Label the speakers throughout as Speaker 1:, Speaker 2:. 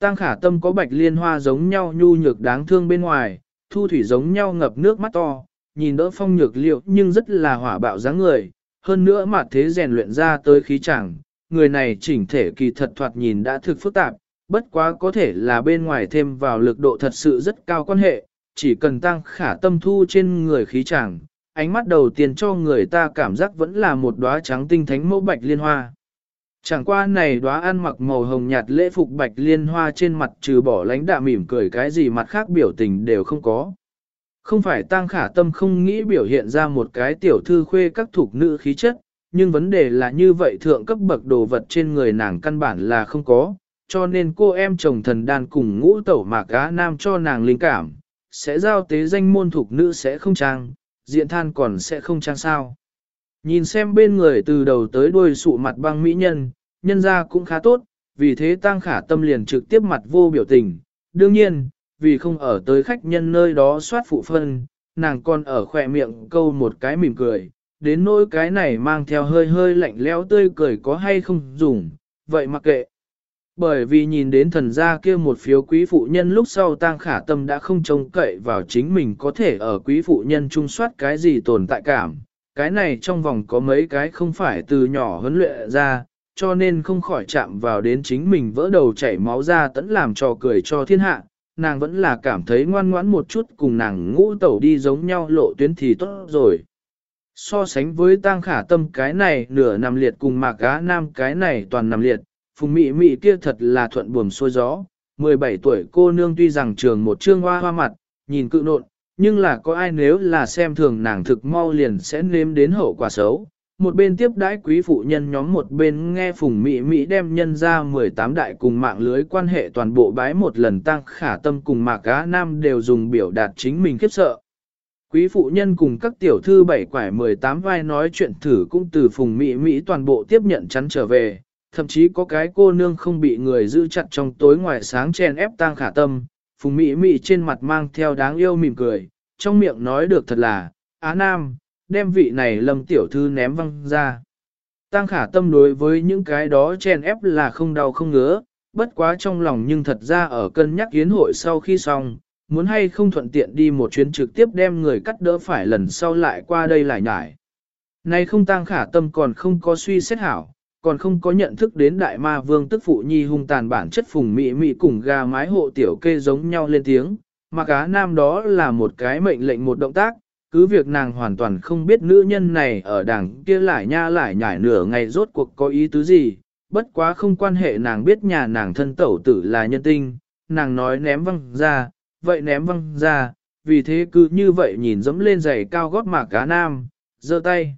Speaker 1: Tăng khả tâm có bạch liên hoa giống nhau nhu nhược đáng thương bên ngoài, thu thủy giống nhau ngập nước mắt to, nhìn đỡ phong nhược liệu nhưng rất là hỏa bạo dáng người, hơn nữa mà thế rèn luyện ra tới khí chẳng, người này chỉnh thể kỳ thật thoạt nhìn đã thực phức tạp, bất quá có thể là bên ngoài thêm vào lực độ thật sự rất cao quan hệ, chỉ cần tăng khả tâm thu trên người khí chẳng, ánh mắt đầu tiên cho người ta cảm giác vẫn là một đóa trắng tinh thánh mẫu bạch liên hoa. Chẳng qua này đóa ăn mặc màu hồng nhạt lễ phục bạch liên hoa trên mặt trừ bỏ lánh đạm mỉm cười cái gì mặt khác biểu tình đều không có. Không phải tăng khả tâm không nghĩ biểu hiện ra một cái tiểu thư khuê các thuộc nữ khí chất, nhưng vấn đề là như vậy thượng cấp bậc đồ vật trên người nàng căn bản là không có, cho nên cô em chồng thần đàn cùng ngũ tẩu mạc á nam cho nàng linh cảm, sẽ giao tế danh môn thuộc nữ sẽ không trang, diện than còn sẽ không trang sao. Nhìn xem bên người từ đầu tới đuôi sụ mặt băng mỹ nhân, nhân ra cũng khá tốt, vì thế tăng khả tâm liền trực tiếp mặt vô biểu tình. Đương nhiên, vì không ở tới khách nhân nơi đó soát phụ phân, nàng còn ở khỏe miệng câu một cái mỉm cười, đến nỗi cái này mang theo hơi hơi lạnh lẽo tươi cười có hay không dùng, vậy mặc kệ. Bởi vì nhìn đến thần gia kia một phiếu quý phụ nhân lúc sau tang khả tâm đã không trông cậy vào chính mình có thể ở quý phụ nhân trung soát cái gì tồn tại cảm. Cái này trong vòng có mấy cái không phải từ nhỏ huấn luyện ra, cho nên không khỏi chạm vào đến chính mình vỡ đầu chảy máu ra tẫn làm trò cười cho thiên hạ. Nàng vẫn là cảm thấy ngoan ngoãn một chút cùng nàng ngũ tẩu đi giống nhau lộ tuyến thì tốt rồi. So sánh với tang khả tâm cái này nửa nằm liệt cùng mạc gá nam cái này toàn nằm liệt, phùng mị mị kia thật là thuận buồm xuôi gió. 17 tuổi cô nương tuy rằng trường một trương hoa hoa mặt, nhìn cự nộn, nhưng là có ai nếu là xem thường nàng thực mau liền sẽ nếm đến hậu quả xấu. Một bên tiếp đãi quý phụ nhân nhóm một bên nghe phùng mỹ mỹ đem nhân ra 18 đại cùng mạng lưới quan hệ toàn bộ bái một lần tăng khả tâm cùng mạc gá nam đều dùng biểu đạt chính mình khiếp sợ. Quý phụ nhân cùng các tiểu thư bảy quải 18 vai nói chuyện thử cũng từ phùng mỹ mỹ toàn bộ tiếp nhận chắn trở về, thậm chí có cái cô nương không bị người giữ chặt trong tối ngoài sáng chèn ép tăng khả tâm, phùng mỹ mỹ trên mặt mang theo đáng yêu mỉm cười, trong miệng nói được thật là, á nam, đem vị này lâm tiểu thư ném văng ra. Tăng khả tâm đối với những cái đó chen ép là không đau không ngứa, bất quá trong lòng nhưng thật ra ở cân nhắc yến hội sau khi xong, muốn hay không thuận tiện đi một chuyến trực tiếp đem người cắt đỡ phải lần sau lại qua đây lại nhải. Nay không tăng khả tâm còn không có suy xét hảo, còn không có nhận thức đến đại ma vương tức phụ nhi hung tàn bản chất phùng mị mị cùng gà mái hộ tiểu kê giống nhau lên tiếng, mà cá nam đó là một cái mệnh lệnh một động tác, cứ việc nàng hoàn toàn không biết nữ nhân này ở đảng kia lại nha lại nhải nửa ngày rốt cuộc có ý tứ gì, bất quá không quan hệ nàng biết nhà nàng thân tẩu tử là nhân tinh, nàng nói ném văng ra, vậy ném văng ra, vì thế cứ như vậy nhìn dẫm lên giày cao gót mạc cá nam, giơ tay.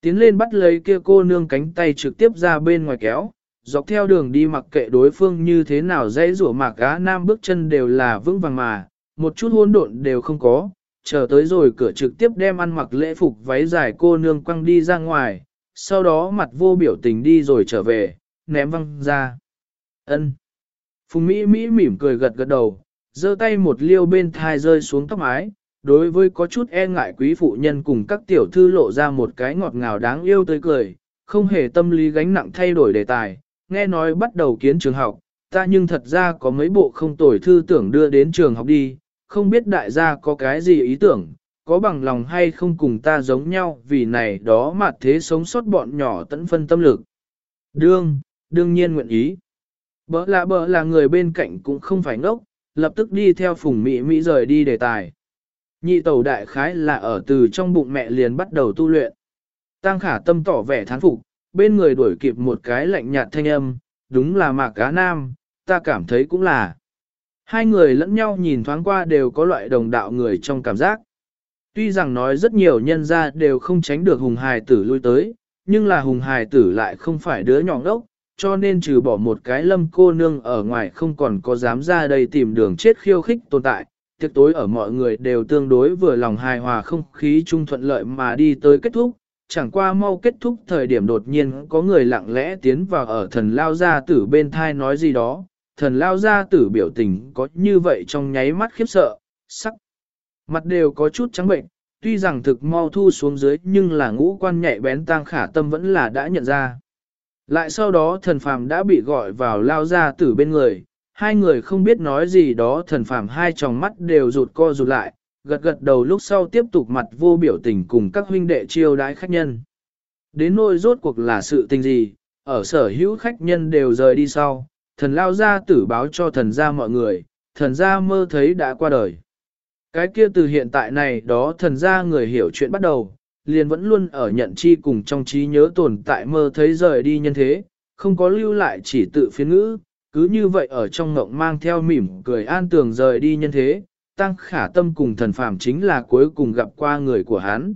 Speaker 1: Tiến lên bắt lấy kia cô nương cánh tay trực tiếp ra bên ngoài kéo, dọc theo đường đi mặc kệ đối phương như thế nào dãy rủa mạc cá nam bước chân đều là vững vàng mà, một chút hỗn độn đều không có, chờ tới rồi cửa trực tiếp đem ăn mặc lễ phục váy dài cô nương quăng đi ra ngoài, sau đó mặt vô biểu tình đi rồi trở về, ném văng ra. ân Phùng Mỹ Mỹ mỉm cười gật gật đầu, giơ tay một liêu bên thai rơi xuống tóc mái, đối với có chút e ngại quý phụ nhân cùng các tiểu thư lộ ra một cái ngọt ngào đáng yêu tươi cười, không hề tâm lý gánh nặng thay đổi đề tài, nghe nói bắt đầu kiến trường học, ta nhưng thật ra có mấy bộ không tồi thư tưởng đưa đến trường học đi, không biết đại gia có cái gì ý tưởng, có bằng lòng hay không cùng ta giống nhau vì này đó mà thế sống sót bọn nhỏ tận phân tâm lực. Đương, đương nhiên nguyện ý. Bỡ là bỡ là người bên cạnh cũng không phải ngốc, lập tức đi theo phùng Mỹ Mỹ rời đi đề tài. Nhị tẩu đại khái là ở từ trong bụng mẹ liền bắt đầu tu luyện. Tăng khả tâm tỏ vẻ thán phục, bên người đuổi kịp một cái lạnh nhạt thanh âm, đúng là mạc cá nam, ta cảm thấy cũng là. Hai người lẫn nhau nhìn thoáng qua đều có loại đồng đạo người trong cảm giác. Tuy rằng nói rất nhiều nhân gia đều không tránh được hùng hài tử lui tới, nhưng là hùng hài tử lại không phải đứa nhỏ ngốc, cho nên trừ bỏ một cái lâm cô nương ở ngoài không còn có dám ra đây tìm đường chết khiêu khích tồn tại. Tiệc tối ở mọi người đều tương đối vừa lòng hài hòa không khí chung thuận lợi mà đi tới kết thúc, chẳng qua mau kết thúc thời điểm đột nhiên có người lặng lẽ tiến vào ở thần lao ra tử bên thai nói gì đó, thần lao gia tử biểu tình có như vậy trong nháy mắt khiếp sợ, sắc. Mặt đều có chút trắng bệnh, tuy rằng thực mau thu xuống dưới nhưng là ngũ quan nhạy bén tang khả tâm vẫn là đã nhận ra. Lại sau đó thần phàm đã bị gọi vào lao ra tử bên người, Hai người không biết nói gì đó thần phàm hai tròng mắt đều rụt co rụt lại, gật gật đầu lúc sau tiếp tục mặt vô biểu tình cùng các huynh đệ chiêu đái khách nhân. Đến nỗi rốt cuộc là sự tình gì, ở sở hữu khách nhân đều rời đi sau, thần lao ra tử báo cho thần gia mọi người, thần gia mơ thấy đã qua đời. Cái kia từ hiện tại này đó thần gia người hiểu chuyện bắt đầu, liền vẫn luôn ở nhận chi cùng trong trí nhớ tồn tại mơ thấy rời đi nhân thế, không có lưu lại chỉ tự phiên ngữ, cứ như vậy ở trong ngộng mang theo mỉm cười an tường rời đi nhân thế, tăng khả tâm cùng thần phàm chính là cuối cùng gặp qua người của hắn.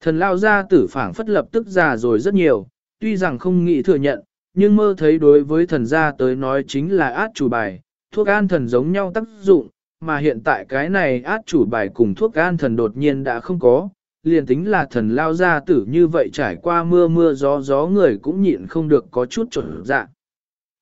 Speaker 1: Thần lao ra tử phảng phất lập tức già rồi rất nhiều, tuy rằng không nghĩ thừa nhận, nhưng mơ thấy đối với thần gia tới nói chính là át chủ bài, thuốc an thần giống nhau tác dụng, mà hiện tại cái này át chủ bài cùng thuốc an thần đột nhiên đã không có, liền tính là thần lao ra tử như vậy trải qua mưa mưa gió gió người cũng nhịn không được có chút trở dạ.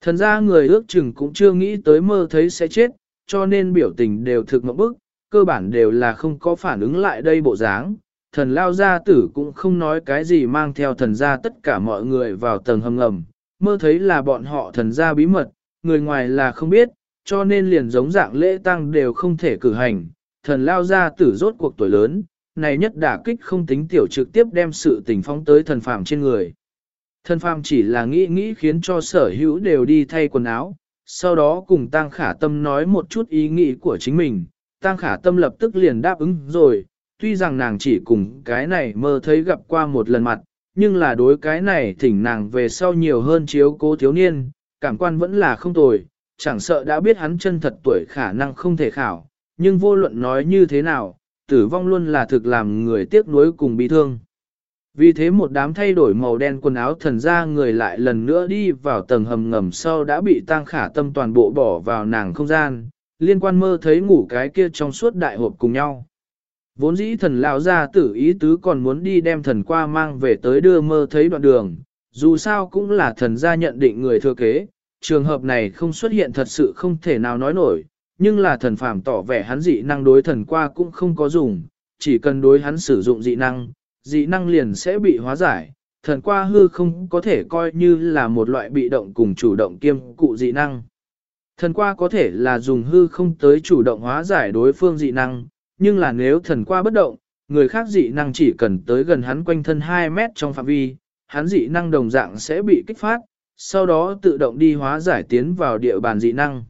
Speaker 1: Thần gia người ước chừng cũng chưa nghĩ tới mơ thấy sẽ chết, cho nên biểu tình đều thực ngậm bức, cơ bản đều là không có phản ứng lại đây bộ dáng. Thần lao gia tử cũng không nói cái gì mang theo thần gia tất cả mọi người vào tầng hầm ngầm, mơ thấy là bọn họ thần gia bí mật, người ngoài là không biết, cho nên liền giống dạng lễ tăng đều không thể cử hành. Thần lao ra tử rốt cuộc tuổi lớn, này nhất đả kích không tính tiểu trực tiếp đem sự tình phóng tới thần phàm trên người. Thần phàm chỉ là nghĩ nghĩ khiến cho sở hữu đều đi thay quần áo, sau đó cùng Tăng Khả Tâm nói một chút ý nghĩ của chính mình. Tăng Khả Tâm lập tức liền đáp ứng rồi, tuy rằng nàng chỉ cùng cái này mơ thấy gặp qua một lần mặt, nhưng là đối cái này thỉnh nàng về sau nhiều hơn chiếu cố thiếu niên, cảm quan vẫn là không tồi, chẳng sợ đã biết hắn chân thật tuổi khả năng không thể khảo, nhưng vô luận nói như thế nào, tử vong luôn là thực làm người tiếc nuối cùng bị thương. Vì thế một đám thay đổi màu đen quần áo thần ra người lại lần nữa đi vào tầng hầm ngầm sau đã bị tang khả tâm toàn bộ bỏ vào nàng không gian, liên quan mơ thấy ngủ cái kia trong suốt đại hộp cùng nhau. Vốn dĩ thần lão ra tử ý tứ còn muốn đi đem thần qua mang về tới đưa mơ thấy đoạn đường, dù sao cũng là thần gia nhận định người thừa kế, trường hợp này không xuất hiện thật sự không thể nào nói nổi, nhưng là thần phàm tỏ vẻ hắn dị năng đối thần qua cũng không có dùng, chỉ cần đối hắn sử dụng dị năng, dị năng liền sẽ bị hóa giải, thần qua hư không có thể coi như là một loại bị động cùng chủ động kiêm cụ dị năng. Thần qua có thể là dùng hư không tới chủ động hóa giải đối phương dị năng, nhưng là nếu thần qua bất động, người khác dị năng chỉ cần tới gần hắn quanh thân 2 mét trong phạm vi, hắn dị năng đồng dạng sẽ bị kích phát, sau đó tự động đi hóa giải tiến vào địa bàn dị năng.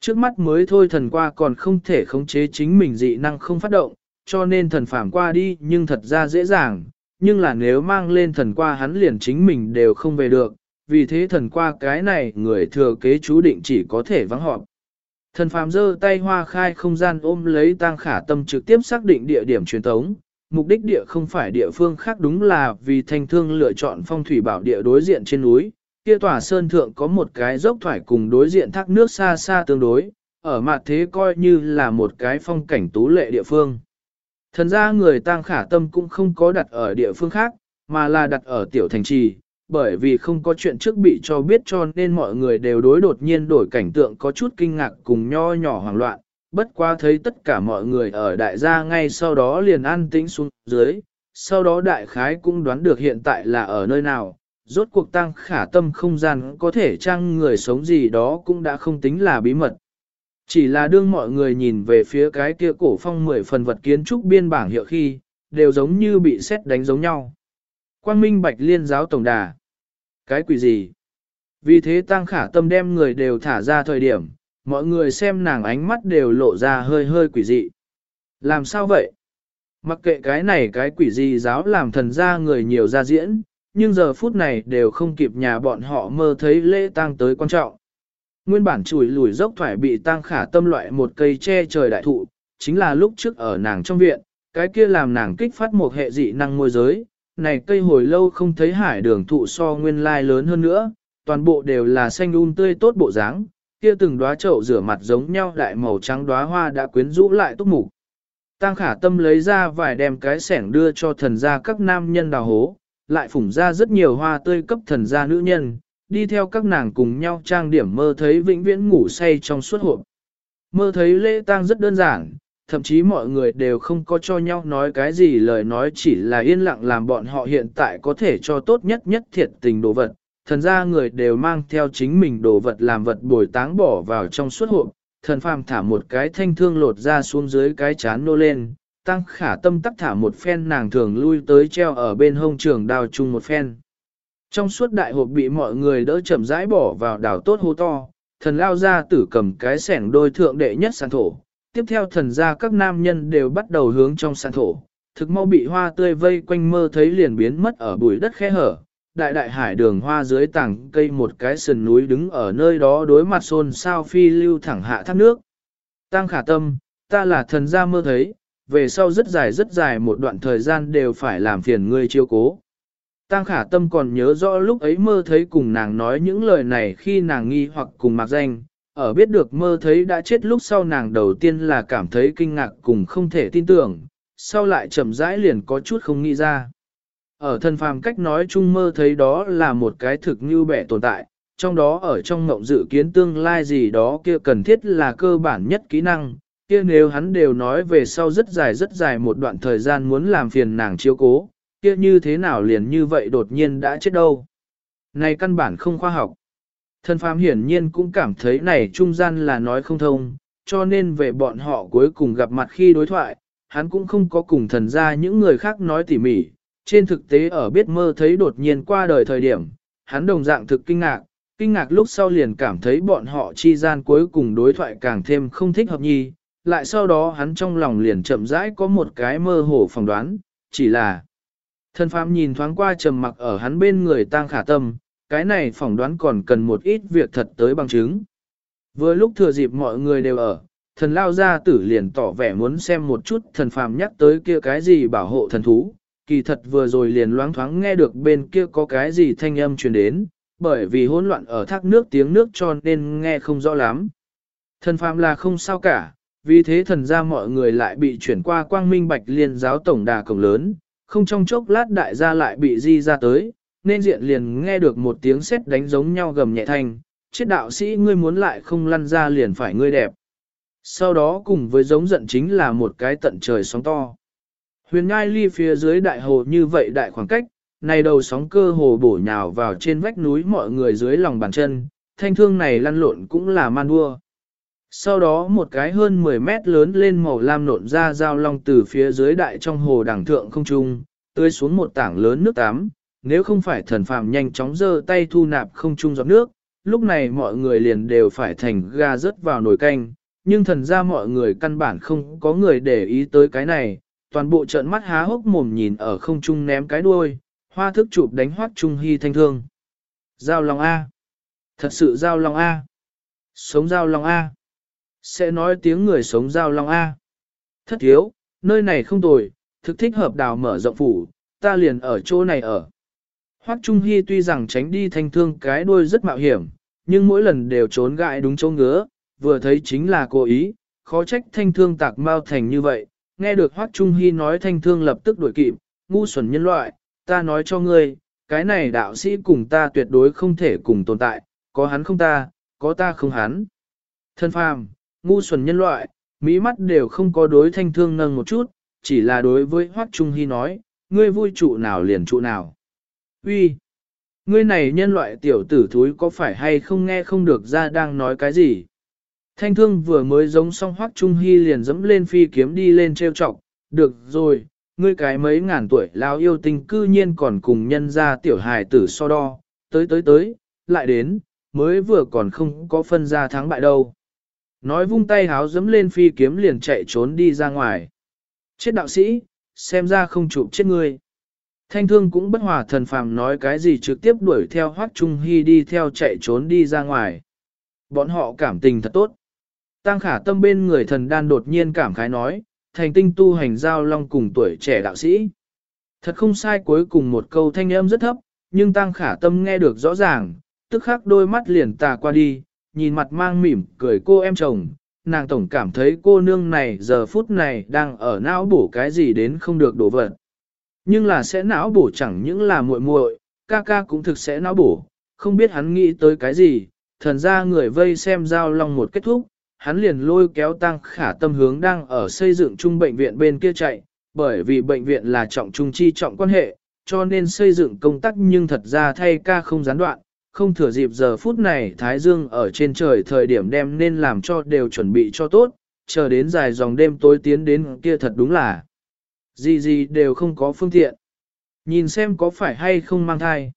Speaker 1: Trước mắt mới thôi thần qua còn không thể khống chế chính mình dị năng không phát động, cho nên thần phàm qua đi nhưng thật ra dễ dàng, nhưng là nếu mang lên thần qua hắn liền chính mình đều không về được, vì thế thần qua cái này người thừa kế chú định chỉ có thể vắng họp. Thần phàm giơ tay hoa khai không gian ôm lấy tang khả tâm trực tiếp xác định địa điểm truyền thống, mục đích địa không phải địa phương khác đúng là vì thanh thương lựa chọn phong thủy bảo địa đối diện trên núi, kia tòa sơn thượng có một cái dốc thoải cùng đối diện thác nước xa xa tương đối, ở mặt thế coi như là một cái phong cảnh tú lệ địa phương. Thần ra người tang khả tâm cũng không có đặt ở địa phương khác, mà là đặt ở tiểu thành trì, bởi vì không có chuyện trước bị cho biết cho nên mọi người đều đối đột nhiên đổi cảnh tượng có chút kinh ngạc cùng nho nhỏ hoảng loạn, bất quá thấy tất cả mọi người ở đại gia ngay sau đó liền an tĩnh xuống dưới, sau đó đại khái cũng đoán được hiện tại là ở nơi nào, rốt cuộc tăng khả tâm không gian có thể trang người sống gì đó cũng đã không tính là bí mật. Chỉ là đương mọi người nhìn về phía cái kia cổ phong mười phần vật kiến trúc biên bảng hiệu khi, đều giống như bị xét đánh giống nhau. Quang Minh Bạch Liên giáo tổng đà. Cái quỷ gì? Vì thế tăng khả tâm đem người đều thả ra thời điểm, mọi người xem nàng ánh mắt đều lộ ra hơi hơi quỷ dị. Làm sao vậy? Mặc kệ cái này cái quỷ gì giáo làm thần ra người nhiều ra diễn, nhưng giờ phút này đều không kịp nhà bọn họ mơ thấy lễ tang tới quan trọng. Nguyên bản chùi lùi dốc thoải bị tang khả tâm loại một cây che trời đại thụ, chính là lúc trước ở nàng trong viện, cái kia làm nàng kích phát một hệ dị năng môi giới, này cây hồi lâu không thấy hải đường thụ so nguyên lai lớn hơn nữa, toàn bộ đều là xanh un um tươi tốt bộ dáng, kia từng đóa chậu rửa mặt giống nhau đại màu trắng đóa hoa đã quyến rũ lại túc mục. Tang khả tâm lấy ra vài đem cái sẻng đưa cho thần gia các nam nhân đào hố, lại phủng ra rất nhiều hoa tươi cấp thần gia nữ nhân, đi theo các nàng cùng nhau trang điểm mơ thấy vĩnh viễn ngủ say trong suốt hộp. Mơ thấy lễ tang rất đơn giản, thậm chí mọi người đều không có cho nhau nói cái gì lời nói chỉ là yên lặng làm bọn họ hiện tại có thể cho tốt nhất nhất thiệt tình đồ vật, thần ra người đều mang theo chính mình đồ vật làm vật bồi táng bỏ vào trong suốt hộp, thần phàm thả một cái thanh thương lột ra xuống dưới cái chán nô lên, tăng khả tâm tắc thả một phen nàng thường lui tới treo ở bên hông trường đào chung một phen. Trong suốt đại hộp bị mọi người đỡ chậm rãi bỏ vào đảo tốt hô to, thần lao ra tử cầm cái sẻng đôi thượng đệ nhất sàn thổ. Tiếp theo thần gia các nam nhân đều bắt đầu hướng trong sàn thổ, thực mau bị hoa tươi vây quanh mơ thấy liền biến mất ở bụi đất khe hở. Đại đại hải đường hoa dưới tảng cây một cái sườn núi đứng ở nơi đó đối mặt xôn sao phi lưu thẳng hạ thác nước. Tăng khả tâm, ta là thần gia mơ thấy, về sau rất dài rất dài một đoạn thời gian đều phải làm phiền ngươi chiêu cố. Tăng khả tâm còn nhớ rõ lúc ấy mơ thấy cùng nàng nói những lời này khi nàng nghi hoặc cùng mặc danh, ở biết được mơ thấy đã chết lúc sau nàng đầu tiên là cảm thấy kinh ngạc cùng không thể tin tưởng, sau lại chậm rãi liền có chút không nghĩ ra. Ở thân phàm cách nói chung mơ thấy đó là một cái thực như bẻ tồn tại, trong đó ở trong mộng dự kiến tương lai gì đó kia cần thiết là cơ bản nhất kỹ năng, kia nếu hắn đều nói về sau rất dài rất dài một đoạn thời gian muốn làm phiền nàng chiếu cố, kia như thế nào liền như vậy đột nhiên đã chết đâu. Này căn bản không khoa học. Thần phàm hiển nhiên cũng cảm thấy này trung gian là nói không thông, cho nên về bọn họ cuối cùng gặp mặt khi đối thoại, hắn cũng không có cùng thần ra những người khác nói tỉ mỉ. Trên thực tế ở biết mơ thấy đột nhiên qua đời thời điểm, hắn đồng dạng thực kinh ngạc, kinh ngạc lúc sau liền cảm thấy bọn họ chi gian cuối cùng đối thoại càng thêm không thích hợp nhi, lại sau đó hắn trong lòng liền chậm rãi có một cái mơ hồ phỏng đoán, chỉ là Thần phàm nhìn thoáng qua trầm mặc ở hắn bên người tang khả tâm, cái này phỏng đoán còn cần một ít việc thật tới bằng chứng. Vừa lúc thừa dịp mọi người đều ở, thần lao ra tử liền tỏ vẻ muốn xem một chút thần phàm nhắc tới kia cái gì bảo hộ thần thú. Kỳ thật vừa rồi liền loáng thoáng nghe được bên kia có cái gì thanh âm truyền đến, bởi vì hỗn loạn ở thác nước tiếng nước cho nên nghe không rõ lắm. Thần phàm là không sao cả, vì thế thần ra mọi người lại bị chuyển qua quang minh bạch liên giáo tổng đà cổng lớn, không trong chốc lát đại gia lại bị di ra tới, nên diện liền nghe được một tiếng sét đánh giống nhau gầm nhẹ thanh, chết đạo sĩ ngươi muốn lại không lăn ra liền phải ngươi đẹp. Sau đó cùng với giống giận chính là một cái tận trời sóng to. Huyền ngai ly phía dưới đại hồ như vậy đại khoảng cách, này đầu sóng cơ hồ bổ nhào vào trên vách núi mọi người dưới lòng bàn chân, thanh thương này lăn lộn cũng là man đua. Sau đó một cái hơn 10 mét lớn lên màu lam nộn ra giao long từ phía dưới đại trong hồ đẳng thượng không trung, tươi xuống một tảng lớn nước tắm, nếu không phải thần phàm nhanh chóng giơ tay thu nạp không trung giọt nước, lúc này mọi người liền đều phải thành ga rớt vào nồi canh, nhưng thần ra mọi người căn bản không có người để ý tới cái này, toàn bộ trận mắt há hốc mồm nhìn ở không trung ném cái đuôi, hoa thức chụp đánh hoác trung hy thanh thương. Giao long A. Thật sự giao long A. Sống giao long A. Sẽ nói tiếng người sống giao long A. Thất thiếu, nơi này không tồi, thực thích hợp đào mở rộng phủ, ta liền ở chỗ này ở. Hoắc Trung Hy tuy rằng tránh đi thanh thương cái đuôi rất mạo hiểm, nhưng mỗi lần đều trốn gại đúng chỗ ngứa, vừa thấy chính là cố ý, khó trách thanh thương tạc mau thành như vậy. Nghe được Hoắc Trung Hy nói thanh thương lập tức đuổi kịp, ngu xuẩn nhân loại, ta nói cho ngươi, cái này đạo sĩ cùng ta tuyệt đối không thể cùng tồn tại, có hắn không ta, có ta không hắn. Thân phàm, ngu xuẩn nhân loại, mỹ mắt đều không có đối thanh thương nâng một chút, chỉ là đối với Hoắc Trung Hy nói, ngươi vui trụ nào liền trụ nào. Uy, Ngươi này nhân loại tiểu tử thúi có phải hay không nghe không được ra đang nói cái gì? Thanh thương vừa mới giống xong Hoắc Trung Hy liền dẫm lên phi kiếm đi lên treo chọc, được rồi, ngươi cái mấy ngàn tuổi lao yêu tình cư nhiên còn cùng nhân ra tiểu hài tử so đo, tới tới tới, lại đến, mới vừa còn không có phân ra thắng bại đâu. Nói vung tay háo dẫm lên phi kiếm liền chạy trốn đi ra ngoài. Chết đạo sĩ, xem ra không chụp chết ngươi. Thanh thương cũng bất hòa thần phàm nói cái gì trực tiếp đuổi theo Hoắc Trung Hy đi theo chạy trốn đi ra ngoài. Bọn họ cảm tình thật tốt. Tăng khả tâm bên người thần đan đột nhiên cảm khái nói, thành tinh tu hành giao long cùng tuổi trẻ đạo sĩ. Thật không sai cuối cùng một câu thanh âm rất thấp, nhưng tăng khả tâm nghe được rõ ràng, tức khắc đôi mắt liền tà qua đi, nhìn mặt mang mỉm cười cô em chồng, nàng tổng cảm thấy cô nương này giờ phút này đang ở não bổ cái gì đến không được đổ vật. Nhưng là sẽ não bổ chẳng những là muội muội, ca ca cũng thực sẽ não bổ, không biết hắn nghĩ tới cái gì, thần ra người vây xem giao long một kết thúc, hắn liền lôi kéo tăng khả tâm hướng đang ở xây dựng trung bệnh viện bên kia chạy, bởi vì bệnh viện là trọng trung chi trọng quan hệ, cho nên xây dựng công tác nhưng thật ra thay ca không gián đoạn, không thừa dịp giờ phút này Thái Dương ở trên trời thời điểm đem nên làm cho đều chuẩn bị cho tốt, chờ đến dài dòng đêm tối tiến đến kia thật đúng là gì gì đều không có phương tiện. Nhìn xem có phải hay không mang thai.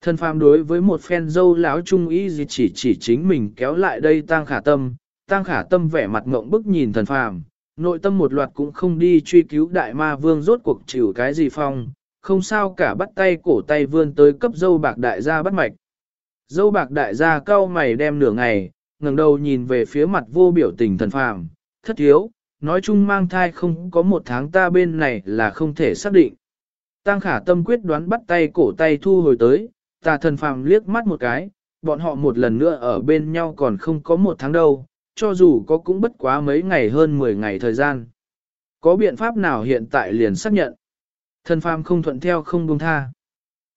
Speaker 1: Thần phàm đối với một phen dâu láo trung ý gì chỉ chỉ chính mình kéo lại đây tang khả tâm, tang khả tâm vẻ mặt ngộng bức nhìn thần phàm, nội tâm một loạt cũng không đi truy cứu đại ma vương rốt cuộc chịu cái gì phong, không sao cả bắt tay cổ tay vươn tới cấp dâu bạc đại gia bắt mạch. Dâu bạc đại gia cau mày đem nửa ngày, ngẩng đầu nhìn về phía mặt vô biểu tình thần phàm, thất thiếu, nói chung mang thai không có một tháng ta bên này là không thể xác định. Tăng khả tâm quyết đoán bắt tay cổ tay thu hồi tới, tà thần phàm liếc mắt một cái, bọn họ một lần nữa ở bên nhau còn không có một tháng đâu, cho dù có cũng bất quá mấy ngày hơn 10 ngày thời gian. Có biện pháp nào hiện tại liền xác nhận? Thần phàm không thuận theo không buông tha.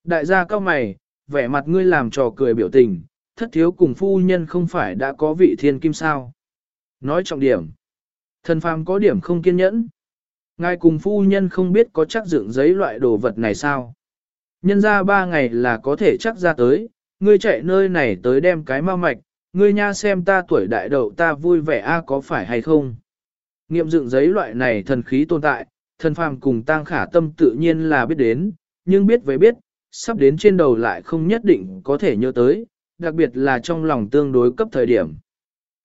Speaker 1: Đại gia cao mày, vẻ mặt ngươi làm trò cười biểu tình, thất thiếu cùng phu nhân không phải đã có vị thiên kim sao. Nói trọng điểm. Thần phàm có điểm không kiên nhẫn. Ngài cùng phu nhân không biết có chắc dựng giấy loại đồ vật này sao. Nhân ra ba ngày là có thể chắc ra tới, ngươi chạy nơi này tới đem cái ma mạch, ngươi nha xem ta tuổi đại đậu ta vui vẻ a có phải hay không. Nghiệm dựng giấy loại này thần khí tồn tại, thần phàm cùng tang khả tâm tự nhiên là biết đến, nhưng biết với biết, sắp đến trên đầu lại không nhất định có thể nhớ tới, đặc biệt là trong lòng tương đối cấp thời điểm.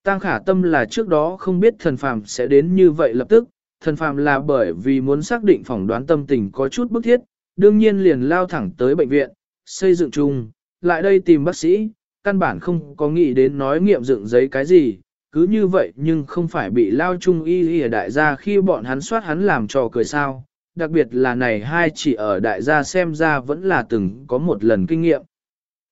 Speaker 1: Tang khả tâm là trước đó không biết thần phàm sẽ đến như vậy lập tức, thần phàm là bởi vì muốn xác định phỏng đoán tâm tình có chút bức thiết, đương nhiên liền lao thẳng tới bệnh viện, xây dựng chung, lại đây tìm bác sĩ, căn bản không có nghĩ đến nói nghiệm dựng giấy cái gì, cứ như vậy nhưng không phải bị lao chung y y ở đại gia khi bọn hắn soát hắn làm trò cười sao, đặc biệt là này hai chỉ ở đại gia xem ra vẫn là từng có một lần kinh nghiệm.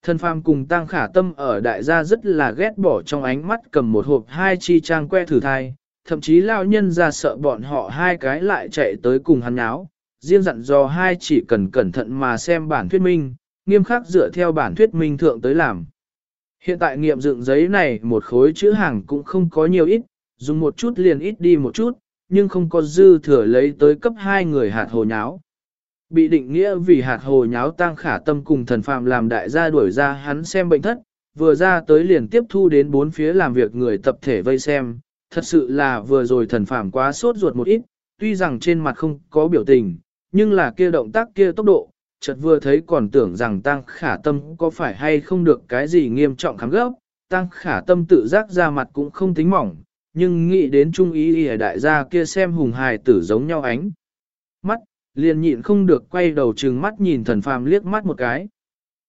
Speaker 1: Thân phàm cùng tăng khả tâm ở đại gia rất là ghét bỏ trong ánh mắt cầm một hộp hai chi trang que thử thai, thậm chí lao nhân ra sợ bọn họ hai cái lại chạy tới cùng hắn áo, riêng dặn dò hai chỉ cần cẩn thận mà xem bản thuyết minh, nghiêm khắc dựa theo bản thuyết minh thượng tới làm. Hiện tại nghiệm dựng giấy này một khối chữ hàng cũng không có nhiều ít, dùng một chút liền ít đi một chút, nhưng không có dư thừa lấy tới cấp hai người hạt hồ nháo. Bị định nghĩa vì hạt hồ nháo tăng khả tâm cùng thần phạm làm đại gia đuổi ra hắn xem bệnh thất, vừa ra tới liền tiếp thu đến bốn phía làm việc người tập thể vây xem, thật sự là vừa rồi thần phạm quá sốt ruột một ít, tuy rằng trên mặt không có biểu tình, nhưng là kia động tác kia tốc độ, chợt vừa thấy còn tưởng rằng tăng khả tâm có phải hay không được cái gì nghiêm trọng khám gấp, tăng khả tâm tự giác ra mặt cũng không tính mỏng, nhưng nghĩ đến trung ý ở đại gia kia xem hùng hài tử giống nhau ánh. Mắt, liền nhịn không được quay đầu trừng mắt nhìn thần phàm liếc mắt một cái.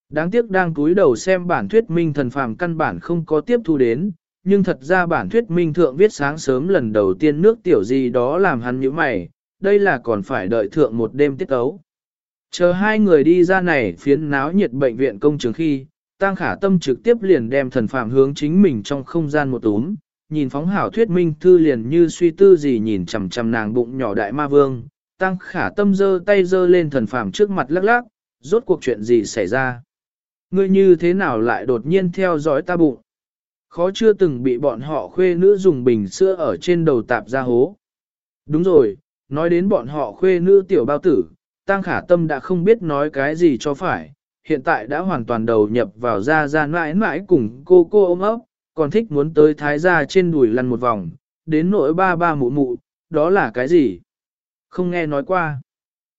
Speaker 1: Đáng tiếc đang cúi đầu xem bản thuyết minh thần phàm căn bản không có tiếp thu đến, nhưng thật ra bản thuyết minh thượng viết sáng sớm lần đầu tiên nước tiểu gì đó làm hắn như mày, đây là còn phải đợi thượng một đêm tiết ấu. Chờ hai người đi ra này phiến náo nhiệt bệnh viện công trường khi, Tăng Khả Tâm trực tiếp liền đem thần phàm hướng chính mình trong không gian một túm, nhìn phóng hảo thuyết minh thư liền như suy tư gì nhìn chằm chằm nàng bụng nhỏ đại ma vương. Tăng Khả Tâm giơ tay giơ lên thần phàm trước mặt lắc lắc, rốt cuộc chuyện gì xảy ra. Ngươi như thế nào lại đột nhiên theo dõi ta bụng? Khó chưa từng bị bọn họ khuê nữ dùng bình sữa ở trên đầu tạp ra hố. Đúng rồi, nói đến bọn họ khuê nữ tiểu bao tử, Tăng khả tâm đã không biết nói cái gì cho phải, hiện tại đã hoàn toàn đầu nhập vào ra ra mãi mãi cùng cô cô ôm ấp, còn thích muốn tới thái gia trên đùi lăn một vòng, đến nỗi ba ba mụ mụ, đó là cái gì? Không nghe nói qua.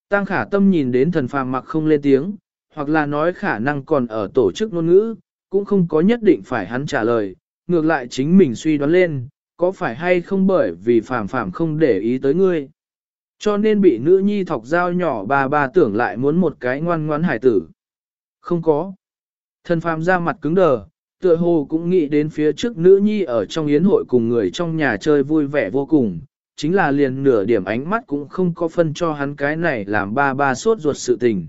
Speaker 1: Tăng khả tâm nhìn đến thần phàm mặc không lên tiếng, hoặc là nói khả năng còn ở tổ chức ngôn ngữ, cũng không có nhất định phải hắn trả lời, ngược lại chính mình suy đoán lên, có phải hay không bởi vì phàm phàm không để ý tới ngươi. Cho nên bị nữ nhi thọc dao nhỏ bà bà tưởng lại muốn một cái ngoan ngoãn hải tử. Không có. Thần phàm ra mặt cứng đờ, tựa hồ cũng nghĩ đến phía trước nữ nhi ở trong yến hội cùng người trong nhà chơi vui vẻ vô cùng, chính là liền nửa điểm ánh mắt cũng không có phân cho hắn cái này làm ba ba sốt ruột sự tình.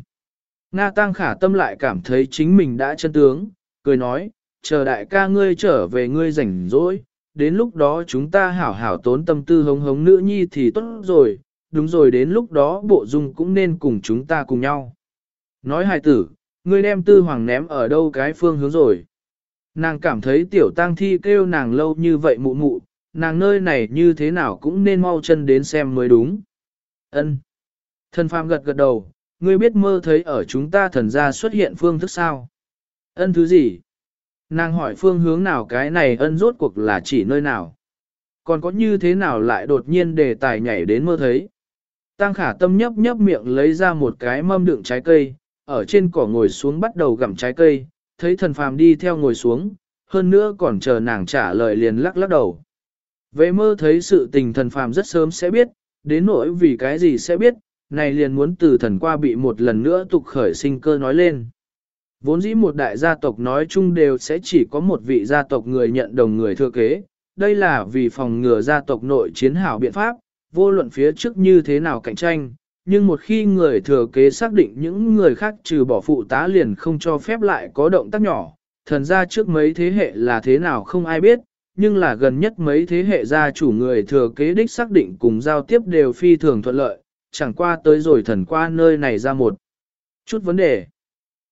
Speaker 1: Nga Tăng khả tâm lại cảm thấy chính mình đã chân tướng, cười nói, chờ đại ca ngươi trở về ngươi rảnh rỗi, đến lúc đó chúng ta hảo hảo tốn tâm tư hống hống nữ nhi thì tốt rồi, đúng rồi đến lúc đó bộ dung cũng nên cùng chúng ta cùng nhau. Nói hài tử, ngươi đem tư hoàng ném ở đâu cái phương hướng rồi. Nàng cảm thấy tiểu tang thi kêu nàng lâu như vậy mụ mụ, nàng nơi này như thế nào cũng nên mau chân đến xem mới đúng. Ân. Thần phàm gật gật đầu, ngươi biết mơ thấy ở chúng ta thần gia xuất hiện phương thức sao. Ân thứ gì? Nàng hỏi phương hướng nào cái này ân rốt cuộc là chỉ nơi nào? Còn có như thế nào lại đột nhiên đề tài nhảy đến mơ thấy? Tăng khả tâm nhấp nhấp miệng lấy ra một cái mâm đựng trái cây, ở trên cỏ ngồi xuống bắt đầu gặm trái cây, thấy thần phàm đi theo ngồi xuống, hơn nữa còn chờ nàng trả lời liền lắc lắc đầu. Về mơ thấy sự tình thần phàm rất sớm sẽ biết, đến nỗi vì cái gì sẽ biết, này liền muốn từ thần qua bị một lần nữa tục khởi sinh cơ nói lên. Vốn dĩ một đại gia tộc nói chung đều sẽ chỉ có một vị gia tộc người nhận đồng người thừa kế, đây là vì phòng ngừa gia tộc nội chiến hảo biện pháp, vô luận phía trước như thế nào cạnh tranh, nhưng một khi người thừa kế xác định những người khác trừ bỏ phụ tá liền không cho phép lại có động tác nhỏ, thần ra trước mấy thế hệ là thế nào không ai biết, nhưng là gần nhất mấy thế hệ gia chủ người thừa kế đích xác định cùng giao tiếp đều phi thường thuận lợi, chẳng qua tới rồi thần qua nơi này ra một chút vấn đề.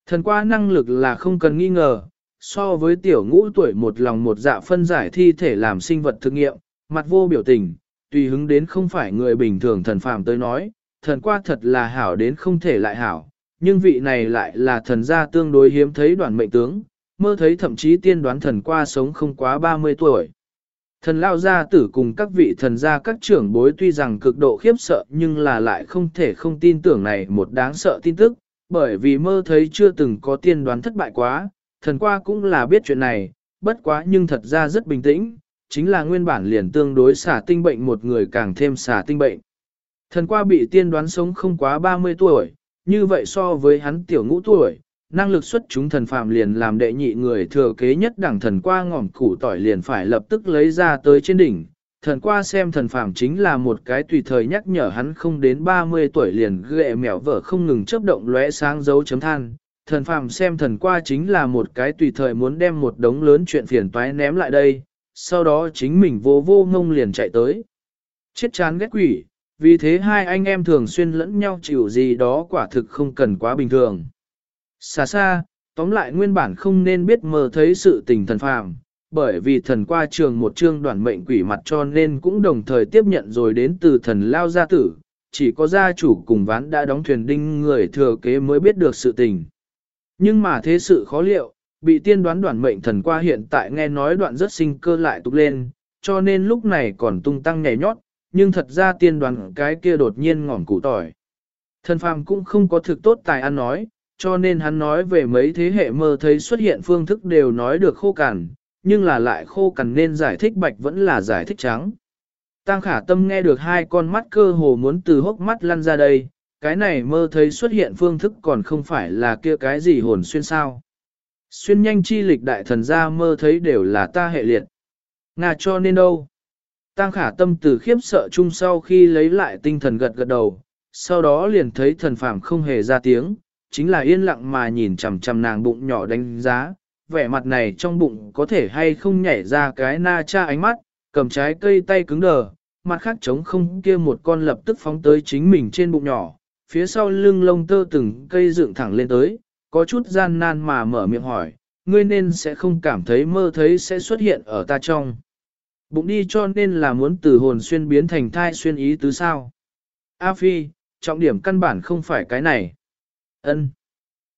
Speaker 1: Thần qua năng lực là không cần nghi ngờ, so với tiểu ngũ tuổi một lòng một dạ phân giải thi thể làm sinh vật thực nghiệm, mặt vô biểu tình, tùy hứng đến không phải người bình thường thần phàm tới nói, thần qua thật là hảo đến không thể lại hảo, nhưng vị này lại là thần gia tương đối hiếm thấy đoàn mệnh tướng, mơ thấy thậm chí tiên đoán thần qua sống không quá 30 tuổi. Thần lao gia tử cùng các vị thần gia các trưởng bối tuy rằng cực độ khiếp sợ nhưng là lại không thể không tin tưởng này một đáng sợ tin tức, bởi vì mơ thấy chưa từng có tiên đoán thất bại quá, thần qua cũng là biết chuyện này, bất quá nhưng thật ra rất bình tĩnh, chính là nguyên bản liền tương đối xả tinh bệnh một người càng thêm xả tinh bệnh. Thần qua bị tiên đoán sống không quá 30 tuổi, như vậy so với hắn tiểu ngũ tuổi, năng lực xuất chúng thần phàm liền làm đệ nhị người thừa kế nhất đẳng thần qua ngỏm củ tỏi liền phải lập tức lấy ra tới trên đỉnh. Thần qua xem thần phàm chính là một cái tùy thời nhắc nhở hắn không đến 30 tuổi liền ghệ mèo vở không ngừng chớp động lóe sáng dấu chấm than. Thần phàm xem thần qua chính là một cái tùy thời muốn đem một đống lớn chuyện phiền toái ném lại đây, sau đó chính mình vô vô ngông liền chạy tới. Chết chán ghét quỷ, vì thế hai anh em thường xuyên lẫn nhau chịu gì đó quả thực không cần quá bình thường. Xa xa, tóm lại nguyên bản không nên biết mơ thấy sự tình thần phàm, bởi vì thần qua trường một chương đoàn mệnh quỷ mặt cho nên cũng đồng thời tiếp nhận rồi đến từ thần lao gia tử, chỉ có gia chủ cùng ván đã đóng thuyền đinh người thừa kế mới biết được sự tình. Nhưng mà thế sự khó liệu, bị tiên đoán đoàn mệnh thần qua hiện tại nghe nói đoạn rất sinh cơ lại tục lên, cho nên lúc này còn tung tăng nhảy nhót, nhưng thật ra tiên đoán cái kia đột nhiên ngỏm củ tỏi. Thần phàm cũng không có thực tốt tài ăn nói, cho nên hắn nói về mấy thế hệ mơ thấy xuất hiện phương thức đều nói được khô cằn, nhưng là lại khô cằn nên giải thích bạch vẫn là giải thích trắng. Tăng khả tâm nghe được hai con mắt cơ hồ muốn từ hốc mắt lăn ra đây, cái này mơ thấy xuất hiện phương thức còn không phải là kia cái gì hồn xuyên sao. Xuyên nhanh chi lịch đại thần ra mơ thấy đều là ta hệ liệt. Nga cho nên đâu? Tăng khả tâm từ khiếp sợ chung sau khi lấy lại tinh thần gật gật đầu, sau đó liền thấy thần phàm không hề ra tiếng, chính là yên lặng mà nhìn chằm chằm nàng bụng nhỏ đánh giá, vẻ mặt này trong bụng có thể hay không nhảy ra cái na cha ánh mắt, cầm trái cây tay cứng đờ, mặt khác trống không kia một con lập tức phóng tới chính mình trên bụng nhỏ, phía sau lưng lông tơ từng cây dựng thẳng lên tới, có chút gian nan mà mở miệng hỏi, ngươi nên sẽ không cảm thấy mơ thấy sẽ xuất hiện ở ta trong. Bụng đi cho nên là muốn từ hồn xuyên biến thành thai xuyên ý tứ sao. A Phi, trọng điểm căn bản không phải cái này. Ân.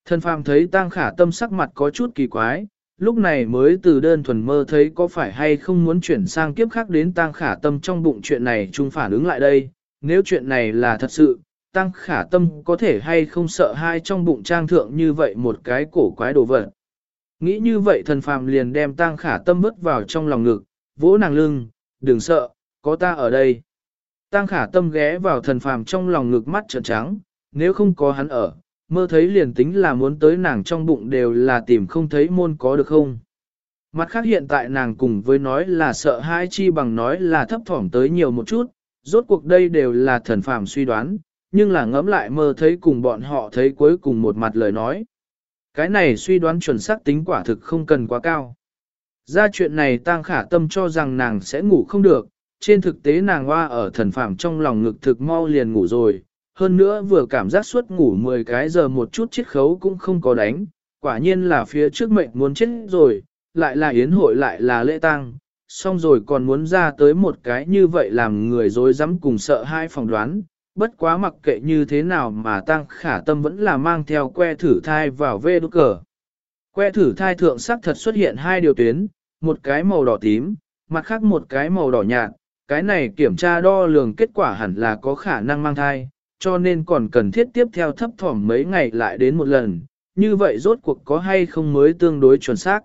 Speaker 1: Thần phàm thấy tang khả tâm sắc mặt có chút kỳ quái, lúc này mới từ đơn thuần mơ thấy có phải hay không muốn chuyển sang kiếp khác đến tang khả tâm trong bụng chuyện này chung phản ứng lại đây, nếu chuyện này là thật sự, tăng khả tâm có thể hay không sợ hai trong bụng trang thượng như vậy một cái cổ quái đồ vật. Nghĩ như vậy thần phàm liền đem tăng khả tâm vứt vào trong lòng ngực, vỗ nàng lưng, đừng sợ, có ta ở đây. Tăng khả tâm ghé vào thần phàm trong lòng ngực mắt trợn trắng, nếu không có hắn ở, mơ thấy liền tính là muốn tới nàng trong bụng đều là tìm không thấy môn có được không. Mặt khác hiện tại nàng cùng với nói là sợ hai chi bằng nói là thấp thỏm tới nhiều một chút, rốt cuộc đây đều là thần phàm suy đoán, nhưng là ngẫm lại mơ thấy cùng bọn họ thấy cuối cùng một mặt lời nói. Cái này suy đoán chuẩn xác tính quả thực không cần quá cao. Ra chuyện này tang khả tâm cho rằng nàng sẽ ngủ không được, trên thực tế nàng hoa ở thần phàm trong lòng ngực thực mau liền ngủ rồi, hơn nữa vừa cảm giác suốt ngủ 10 cái giờ một chút chiết khấu cũng không có đánh, quả nhiên là phía trước mệnh muốn chết rồi, lại là yến hội lại là lễ tang, xong rồi còn muốn ra tới một cái như vậy làm người dối dám cùng sợ hai phòng đoán, bất quá mặc kệ như thế nào mà tăng khả tâm vẫn là mang theo que thử thai vào vê đốt cờ. Que thử thai thượng sắc thật xuất hiện hai điều tuyến, một cái màu đỏ tím, mặt khác một cái màu đỏ nhạt, cái này kiểm tra đo lường kết quả hẳn là có khả năng mang thai, cho nên còn cần thiết tiếp theo thấp thỏm mấy ngày lại đến một lần, như vậy rốt cuộc có hay không mới tương đối chuẩn xác.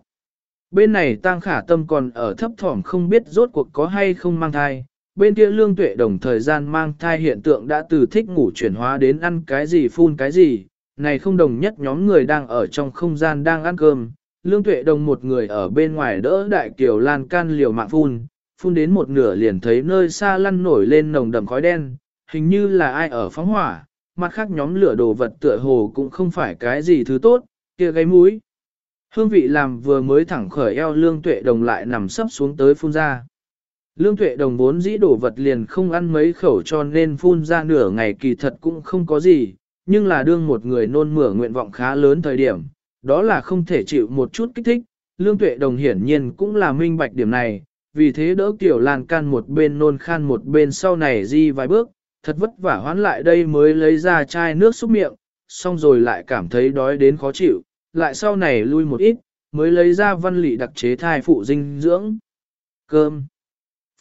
Speaker 1: Bên này tăng khả tâm còn ở thấp thỏm không biết rốt cuộc có hay không mang thai, bên kia lương tuệ đồng thời gian mang thai hiện tượng đã từ thích ngủ chuyển hóa đến ăn cái gì phun cái gì, này không đồng nhất nhóm người đang ở trong không gian đang ăn cơm, lương tuệ đồng một người ở bên ngoài đỡ đại kiều lan can liều mạng phun, phun đến một nửa liền thấy nơi xa lăn nổi lên nồng đầm khói đen, hình như là ai ở phóng hỏa, mặt khác nhóm lửa đồ vật tựa hồ cũng không phải cái gì thứ tốt, kia gáy mũi. Hương vị làm vừa mới thẳng khởi eo lương tuệ đồng lại nằm sấp xuống tới phun ra. Lương tuệ đồng vốn dĩ đổ vật liền không ăn mấy khẩu cho nên phun ra nửa ngày kỳ thật cũng không có gì, nhưng là đương một người nôn mửa nguyện vọng khá lớn thời điểm, đó là không thể chịu một chút kích thích. Lương tuệ đồng hiển nhiên cũng là minh bạch điểm này, vì thế đỡ kiểu lan can một bên nôn khan một bên sau này di vài bước, thật vất vả hoán lại đây mới lấy ra chai nước xúc miệng, xong rồi lại cảm thấy đói đến khó chịu, lại sau này lui một ít, mới lấy ra văn lị đặc chế thai phụ dinh dưỡng. Cơm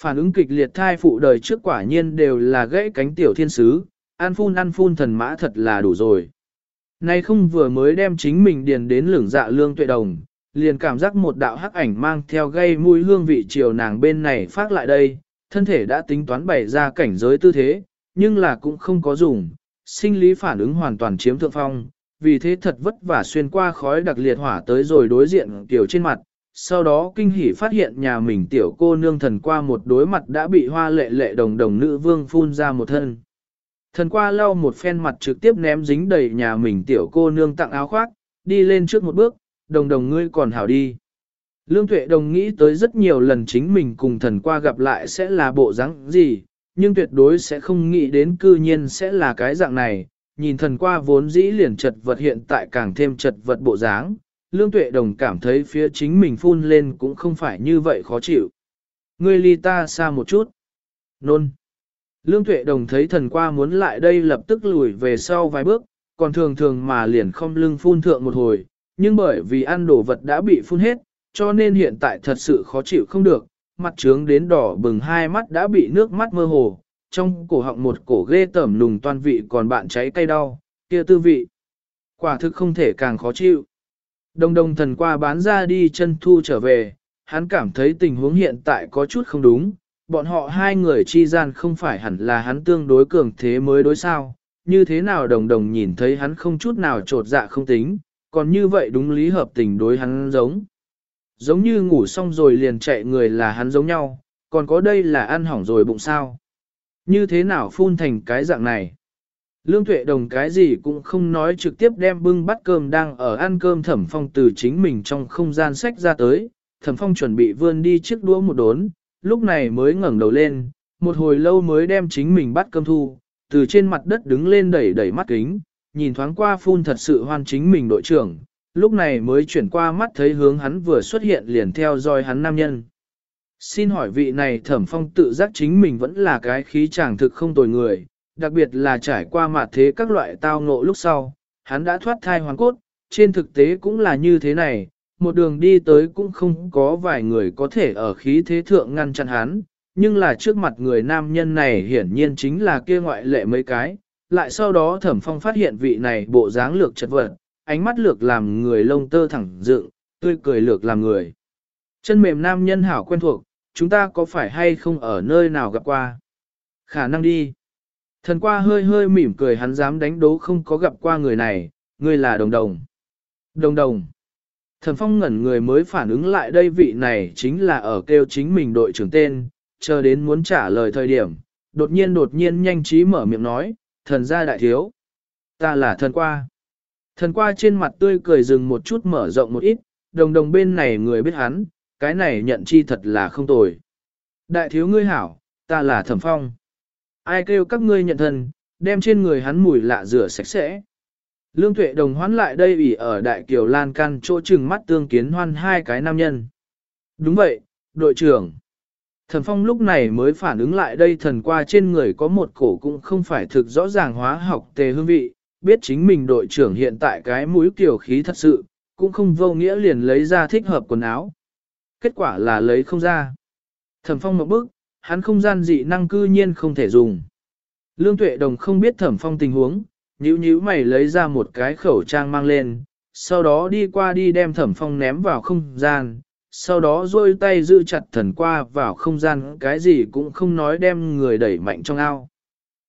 Speaker 1: Phản ứng kịch liệt thai phụ đời trước quả nhiên đều là gãy cánh tiểu thiên sứ, ăn phun ăn phun thần mã thật là đủ rồi. Nay không vừa mới đem chính mình điền đến lửng dạ lương tuệ đồng, liền cảm giác một đạo hắc ảnh mang theo gây mùi hương vị chiều nàng bên này phát lại đây, thân thể đã tính toán bày ra cảnh giới tư thế, nhưng là cũng không có dùng, sinh lý phản ứng hoàn toàn chiếm thượng phong, vì thế thật vất vả xuyên qua khói đặc liệt hỏa tới rồi đối diện tiểu trên mặt, sau đó kinh hỉ phát hiện nhà mình tiểu cô nương thần qua một đối mặt đã bị hoa lệ lệ đồng đồng nữ vương phun ra một thân. Thần qua lau một phen mặt trực tiếp ném dính đầy nhà mình tiểu cô nương tặng áo khoác, đi lên trước một bước, đồng đồng ngươi còn hảo đi. Lương Tuệ Đồng nghĩ tới rất nhiều lần chính mình cùng thần qua gặp lại sẽ là bộ dáng gì, nhưng tuyệt đối sẽ không nghĩ đến cư nhiên sẽ là cái dạng này, nhìn thần qua vốn dĩ liền chật vật hiện tại càng thêm chật vật bộ dáng, Lương Tuệ Đồng cảm thấy phía chính mình phun lên cũng không phải như vậy khó chịu. Ngươi ly ta xa một chút. Nôn. Lương Tuệ Đồng thấy thần qua muốn lại đây lập tức lùi về sau vài bước, còn thường thường mà liền không lưng phun thượng một hồi, nhưng bởi vì ăn đồ vật đã bị phun hết, cho nên hiện tại thật sự khó chịu không được, mặt trướng đến đỏ bừng hai mắt đã bị nước mắt mơ hồ, trong cổ họng một cổ ghê tẩm nùng toàn vị còn bạn cháy cay đau, kia tư vị. Quả thực không thể càng khó chịu. Đồng đồng thần qua bán ra đi chân thu trở về, hắn cảm thấy tình huống hiện tại có chút không đúng, bọn họ hai người chi gian không phải hẳn là hắn tương đối cường thế mới đối sao, như thế nào đồng đồng nhìn thấy hắn không chút nào trột dạ không tính, còn như vậy đúng lý hợp tình đối hắn giống. Giống như ngủ xong rồi liền chạy người là hắn giống nhau, còn có đây là ăn hỏng rồi bụng sao. Như thế nào phun thành cái dạng này? Lương Tuệ Đồng cái gì cũng không nói trực tiếp đem bưng bát cơm đang ở ăn cơm thẩm phong từ chính mình trong không gian sách ra tới, thẩm phong chuẩn bị vươn đi chiếc đũa một đốn, lúc này mới ngẩng đầu lên, một hồi lâu mới đem chính mình bắt cơm thu, từ trên mặt đất đứng lên đẩy đẩy mắt kính, nhìn thoáng qua phun thật sự hoan chính mình đội trưởng, lúc này mới chuyển qua mắt thấy hướng hắn vừa xuất hiện liền theo dõi hắn nam nhân. Xin hỏi vị này thẩm phong tự giác chính mình vẫn là cái khí chàng thực không tồi người, đặc biệt là trải qua mặt thế các loại tao ngộ lúc sau, hắn đã thoát thai hoàn cốt, trên thực tế cũng là như thế này, một đường đi tới cũng không có vài người có thể ở khí thế thượng ngăn chặn hắn, nhưng là trước mặt người nam nhân này hiển nhiên chính là kia ngoại lệ mấy cái, lại sau đó thẩm phong phát hiện vị này bộ dáng lược chật vật, ánh mắt lược làm người lông tơ thẳng dựng, tươi cười lược làm người. Chân mềm nam nhân hảo quen thuộc, chúng ta có phải hay không ở nơi nào gặp qua? Khả năng đi. Thần qua hơi hơi mỉm cười hắn dám đánh đố không có gặp qua người này, người là đồng đồng. Đồng đồng. Thần phong ngẩn người mới phản ứng lại đây vị này chính là ở kêu chính mình đội trưởng tên, chờ đến muốn trả lời thời điểm, đột nhiên đột nhiên nhanh trí mở miệng nói, thần gia đại thiếu. Ta là thần qua. Thần qua trên mặt tươi cười dừng một chút mở rộng một ít, đồng đồng bên này người biết hắn, cái này nhận chi thật là không tồi. Đại thiếu ngươi hảo, ta là thẩm phong. Ai kêu các ngươi nhận thân, đem trên người hắn mùi lạ rửa sạch sẽ. Lương tuệ đồng hoán lại đây ủy ở đại kiều lan can chỗ chừng mắt tương kiến hoan hai cái nam nhân. Đúng vậy, đội trưởng. Thần phong lúc này mới phản ứng lại đây thần qua trên người có một cổ cũng không phải thực rõ ràng hóa học tề hương vị, biết chính mình đội trưởng hiện tại cái mũi kiểu khí thật sự, cũng không vô nghĩa liền lấy ra thích hợp quần áo. Kết quả là lấy không ra. Thẩm phong một bước, hắn không gian dị năng cư nhiên không thể dùng. Lương tuệ đồng không biết thẩm phong tình huống, nhíu nhíu mày lấy ra một cái khẩu trang mang lên, sau đó đi qua đi đem thẩm phong ném vào không gian, sau đó duỗi tay giữ chặt thần qua vào không gian cái gì cũng không nói đem người đẩy mạnh trong ao.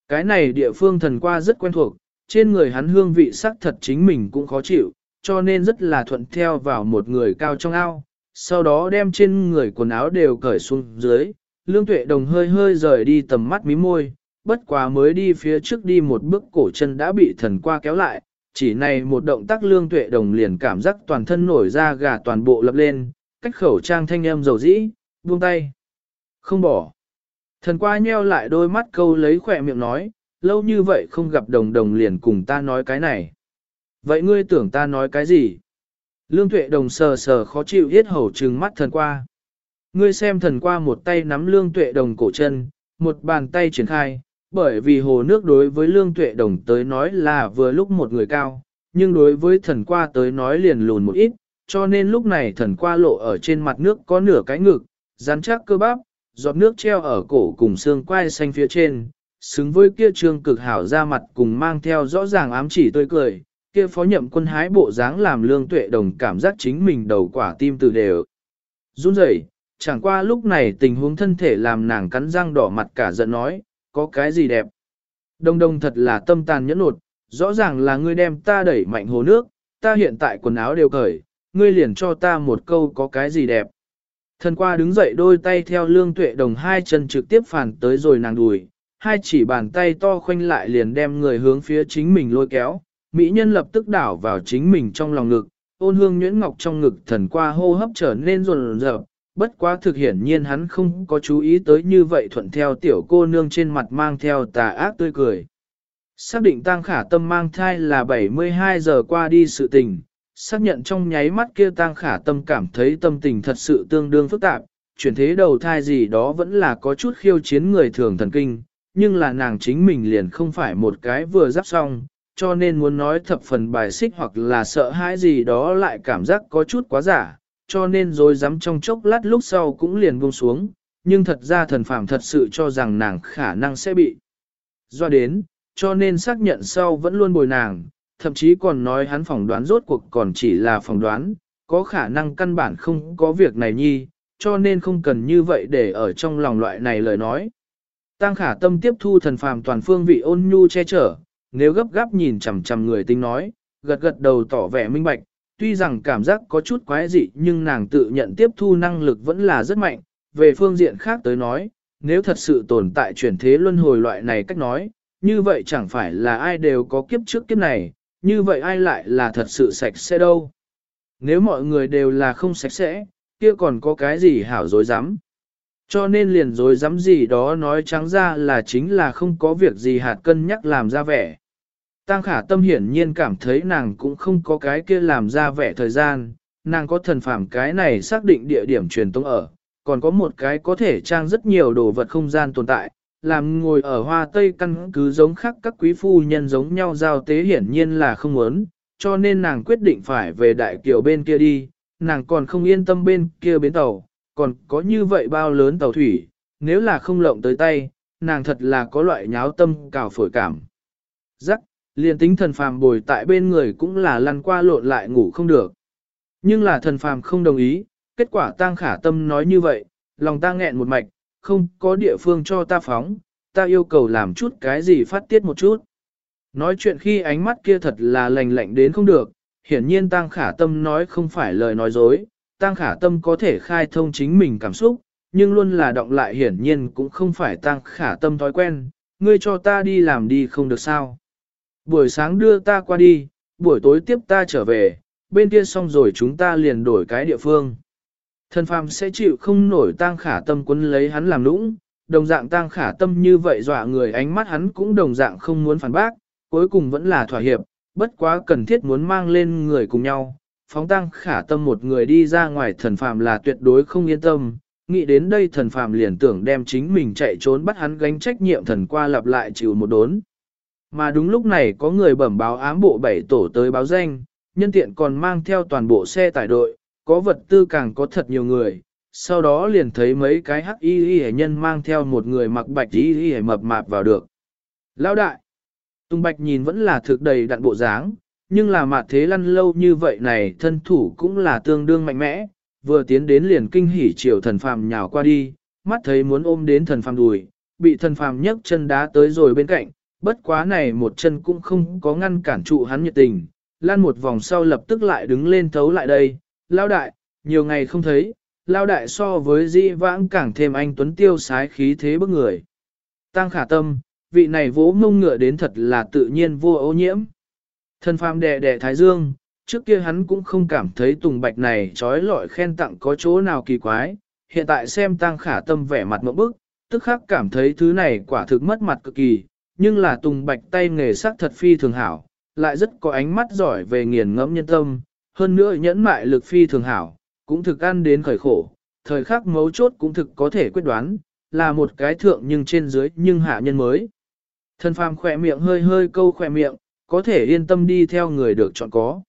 Speaker 1: Cái này địa phương thần qua rất quen thuộc, trên người hắn hương vị sắc thật chính mình cũng khó chịu, cho nên rất là thuận theo vào một người cao trong ao, sau đó đem trên người quần áo đều cởi xuống dưới, lương tuệ đồng hơi hơi rời đi tầm mắt mí môi, bất quá mới đi phía trước đi một bước cổ chân đã bị thần qua kéo lại, chỉ này một động tác lương tuệ đồng liền cảm giác toàn thân nổi ra gà toàn bộ lập lên, cách khẩu trang thanh âm dầu dĩ, buông tay. Không bỏ. Thần qua nheo lại đôi mắt câu lấy khỏe miệng nói, lâu như vậy không gặp đồng đồng liền cùng ta nói cái này. Vậy ngươi tưởng ta nói cái gì? Lương tuệ đồng sờ sờ khó chịu hết hầu trừng mắt thần qua. Ngươi xem thần qua một tay nắm lương tuệ đồng cổ chân, một bàn tay triển khai, bởi vì hồ nước đối với lương tuệ đồng tới nói là vừa lúc một người cao, nhưng đối với thần qua tới nói liền lùn một ít, cho nên lúc này thần qua lộ ở trên mặt nước có nửa cái ngực, rắn chắc cơ bắp, giọt nước treo ở cổ cùng xương quai xanh phía trên, xứng với kia trương cực hảo ra mặt cùng mang theo rõ ràng ám chỉ tươi cười, kia phó nhậm quân hái bộ dáng làm lương tuệ đồng cảm giác chính mình đầu quả tim từ đều. Run rẩy, chẳng qua lúc này tình huống thân thể làm nàng cắn răng đỏ mặt cả giận nói, có cái gì đẹp. Đông đông thật là tâm tàn nhẫn nột, rõ ràng là ngươi đem ta đẩy mạnh hồ nước, ta hiện tại quần áo đều cởi, ngươi liền cho ta một câu có cái gì đẹp. Thần qua đứng dậy đôi tay theo lương tuệ đồng hai chân trực tiếp phản tới rồi nàng đùi, hai chỉ bàn tay to khoanh lại liền đem người hướng phía chính mình lôi kéo, mỹ nhân lập tức đảo vào chính mình trong lòng ngực, ôn hương nhuyễn ngọc trong ngực thần qua hô hấp trở nên rồn rợp, bất quá thực hiển nhiên hắn không có chú ý tới như vậy thuận theo tiểu cô nương trên mặt mang theo tà ác tươi cười. Xác định tăng khả tâm mang thai là 72 giờ qua đi sự tình, xác nhận trong nháy mắt kia tăng khả tâm cảm thấy tâm tình thật sự tương đương phức tạp, chuyển thế đầu thai gì đó vẫn là có chút khiêu chiến người thường thần kinh, nhưng là nàng chính mình liền không phải một cái vừa giáp xong, cho nên muốn nói thập phần bài xích hoặc là sợ hãi gì đó lại cảm giác có chút quá giả, cho nên rồi dám trong chốc lát lúc sau cũng liền buông xuống, nhưng thật ra thần phàm thật sự cho rằng nàng khả năng sẽ bị do đến, cho nên xác nhận sau vẫn luôn bồi nàng, thậm chí còn nói hắn phỏng đoán rốt cuộc còn chỉ là phỏng đoán, có khả năng căn bản không có việc này nhi, cho nên không cần như vậy để ở trong lòng loại này lời nói. Tăng khả tâm tiếp thu thần phàm toàn phương vị ôn nhu che chở, nếu gấp gáp nhìn chằm chằm người tính nói, gật gật đầu tỏ vẻ minh bạch, tuy rằng cảm giác có chút quái dị nhưng nàng tự nhận tiếp thu năng lực vẫn là rất mạnh, về phương diện khác tới nói, nếu thật sự tồn tại chuyển thế luân hồi loại này cách nói, như vậy chẳng phải là ai đều có kiếp trước kiếp này, như vậy ai lại là thật sự sạch sẽ đâu. Nếu mọi người đều là không sạch sẽ, kia còn có cái gì hảo dối rắm cho nên liền dối dám gì đó nói trắng ra là chính là không có việc gì hạt cân nhắc làm ra vẻ. Tăng khả tâm hiển nhiên cảm thấy nàng cũng không có cái kia làm ra vẻ thời gian, nàng có thần phàm cái này xác định địa điểm truyền tống ở, còn có một cái có thể trang rất nhiều đồ vật không gian tồn tại, làm ngồi ở hoa tây căn cứ giống khác các quý phu nhân giống nhau giao tế hiển nhiên là không muốn, cho nên nàng quyết định phải về đại kiều bên kia đi, nàng còn không yên tâm bên kia bến tàu, còn có như vậy bao lớn tàu thủy, nếu là không lộng tới tay, nàng thật là có loại nháo tâm cào phổi cảm. Rắc, liền tính thần phàm bồi tại bên người cũng là lăn qua lộn lại ngủ không được. Nhưng là thần phàm không đồng ý, kết quả tang khả tâm nói như vậy, lòng ta nghẹn một mạch, không có địa phương cho ta phóng, ta yêu cầu làm chút cái gì phát tiết một chút. Nói chuyện khi ánh mắt kia thật là lành lạnh đến không được, hiển nhiên tang Khả Tâm nói không phải lời nói dối, Tăng Khả Tâm có thể khai thông chính mình cảm xúc, nhưng luôn là động lại hiển nhiên cũng không phải Tăng Khả Tâm thói quen, ngươi cho ta đi làm đi không được sao. Buổi sáng đưa ta qua đi, buổi tối tiếp ta trở về, bên kia xong rồi chúng ta liền đổi cái địa phương. Thần phàm sẽ chịu không nổi tang khả tâm quấn lấy hắn làm lũng, đồng dạng tang khả tâm như vậy dọa người ánh mắt hắn cũng đồng dạng không muốn phản bác, cuối cùng vẫn là thỏa hiệp, bất quá cần thiết muốn mang lên người cùng nhau. Phóng tăng khả tâm một người đi ra ngoài thần phàm là tuyệt đối không yên tâm, nghĩ đến đây thần phàm liền tưởng đem chính mình chạy trốn bắt hắn gánh trách nhiệm thần qua lặp lại chịu một đốn. Mà đúng lúc này có người bẩm báo ám bộ bảy tổ tới báo danh, nhân tiện còn mang theo toàn bộ xe tải đội, có vật tư càng có thật nhiều người. Sau đó liền thấy mấy cái hắc y y nhân mang theo một người mặc bạch y y mập mạp vào được. Lão đại! Tùng Bạch nhìn vẫn là thực đầy đặn bộ dáng, nhưng là mặt thế lăn lâu như vậy này thân thủ cũng là tương đương mạnh mẽ, vừa tiến đến liền kinh hỉ chiều thần phàm nhào qua đi, mắt thấy muốn ôm đến thần phàm đùi, bị thần phàm nhấc chân đá tới rồi bên cạnh, bất quá này một chân cũng không có ngăn cản trụ hắn nhiệt tình, lan một vòng sau lập tức lại đứng lên thấu lại đây, lao đại, nhiều ngày không thấy, lao đại so với di vãng càng thêm anh tuấn tiêu sái khí thế bức người. Tăng khả tâm, vị này vỗ mông ngựa đến thật là tự nhiên vô ô nhiễm. Thần phàm đệ đệ thái dương, trước kia hắn cũng không cảm thấy tùng bạch này trói lọi khen tặng có chỗ nào kỳ quái, hiện tại xem tăng khả tâm vẻ mặt mộng bức, tức khắc cảm thấy thứ này quả thực mất mặt cực kỳ, nhưng là tùng bạch tay nghề sắc thật phi thường hảo, lại rất có ánh mắt giỏi về nghiền ngẫm nhân tâm, hơn nữa nhẫn mại lực phi thường hảo, cũng thực ăn đến khởi khổ, thời khắc mấu chốt cũng thực có thể quyết đoán, là một cái thượng nhưng trên dưới nhưng hạ nhân mới. Thần phàm khỏe miệng hơi hơi câu khỏe miệng, có thể yên tâm đi theo người được chọn có.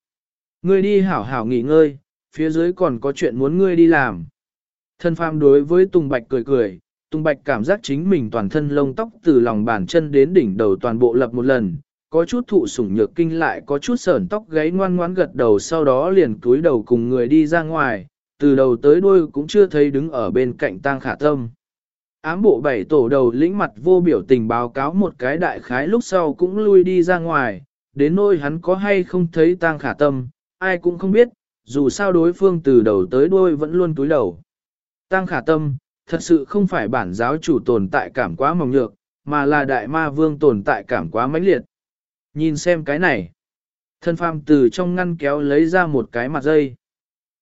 Speaker 1: Ngươi đi hảo hảo nghỉ ngơi, phía dưới còn có chuyện muốn ngươi đi làm. thân phàm đối với Tùng Bạch cười cười, Tùng Bạch cảm giác chính mình toàn thân lông tóc từ lòng bàn chân đến đỉnh đầu toàn bộ lập một lần, có chút thụ sủng nhược kinh lại có chút sởn tóc gáy ngoan ngoãn gật đầu sau đó liền cúi đầu cùng người đi ra ngoài, từ đầu tới đuôi cũng chưa thấy đứng ở bên cạnh tang khả tâm. Ám bộ bảy tổ đầu lĩnh mặt vô biểu tình báo cáo một cái đại khái lúc sau cũng lui đi ra ngoài, đến nơi hắn có hay không thấy tang khả tâm, ai cũng không biết, dù sao đối phương từ đầu tới đuôi vẫn luôn túi đầu. Tang khả tâm, thật sự không phải bản giáo chủ tồn tại cảm quá mỏng nhược, mà là đại ma vương tồn tại cảm quá mãnh liệt. Nhìn xem cái này. Thân phàm từ trong ngăn kéo lấy ra một cái mặt dây.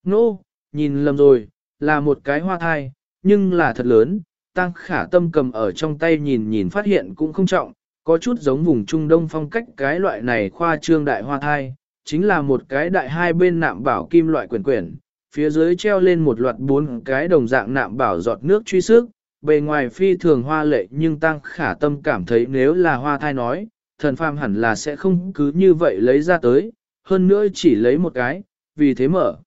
Speaker 1: Nô, no, nhìn lầm rồi, là một cái hoa thai, nhưng là thật lớn, tăng khả tâm cầm ở trong tay nhìn nhìn phát hiện cũng không trọng, có chút giống vùng Trung Đông phong cách cái loại này khoa trương đại hoa thai, chính là một cái đại hai bên nạm bảo kim loại quyển quyển, phía dưới treo lên một loạt bốn cái đồng dạng nạm bảo giọt nước truy sức, bề ngoài phi thường hoa lệ nhưng tăng khả tâm cảm thấy nếu là hoa thai nói, thần phàm hẳn là sẽ không cứ như vậy lấy ra tới, hơn nữa chỉ lấy một cái, vì thế mở.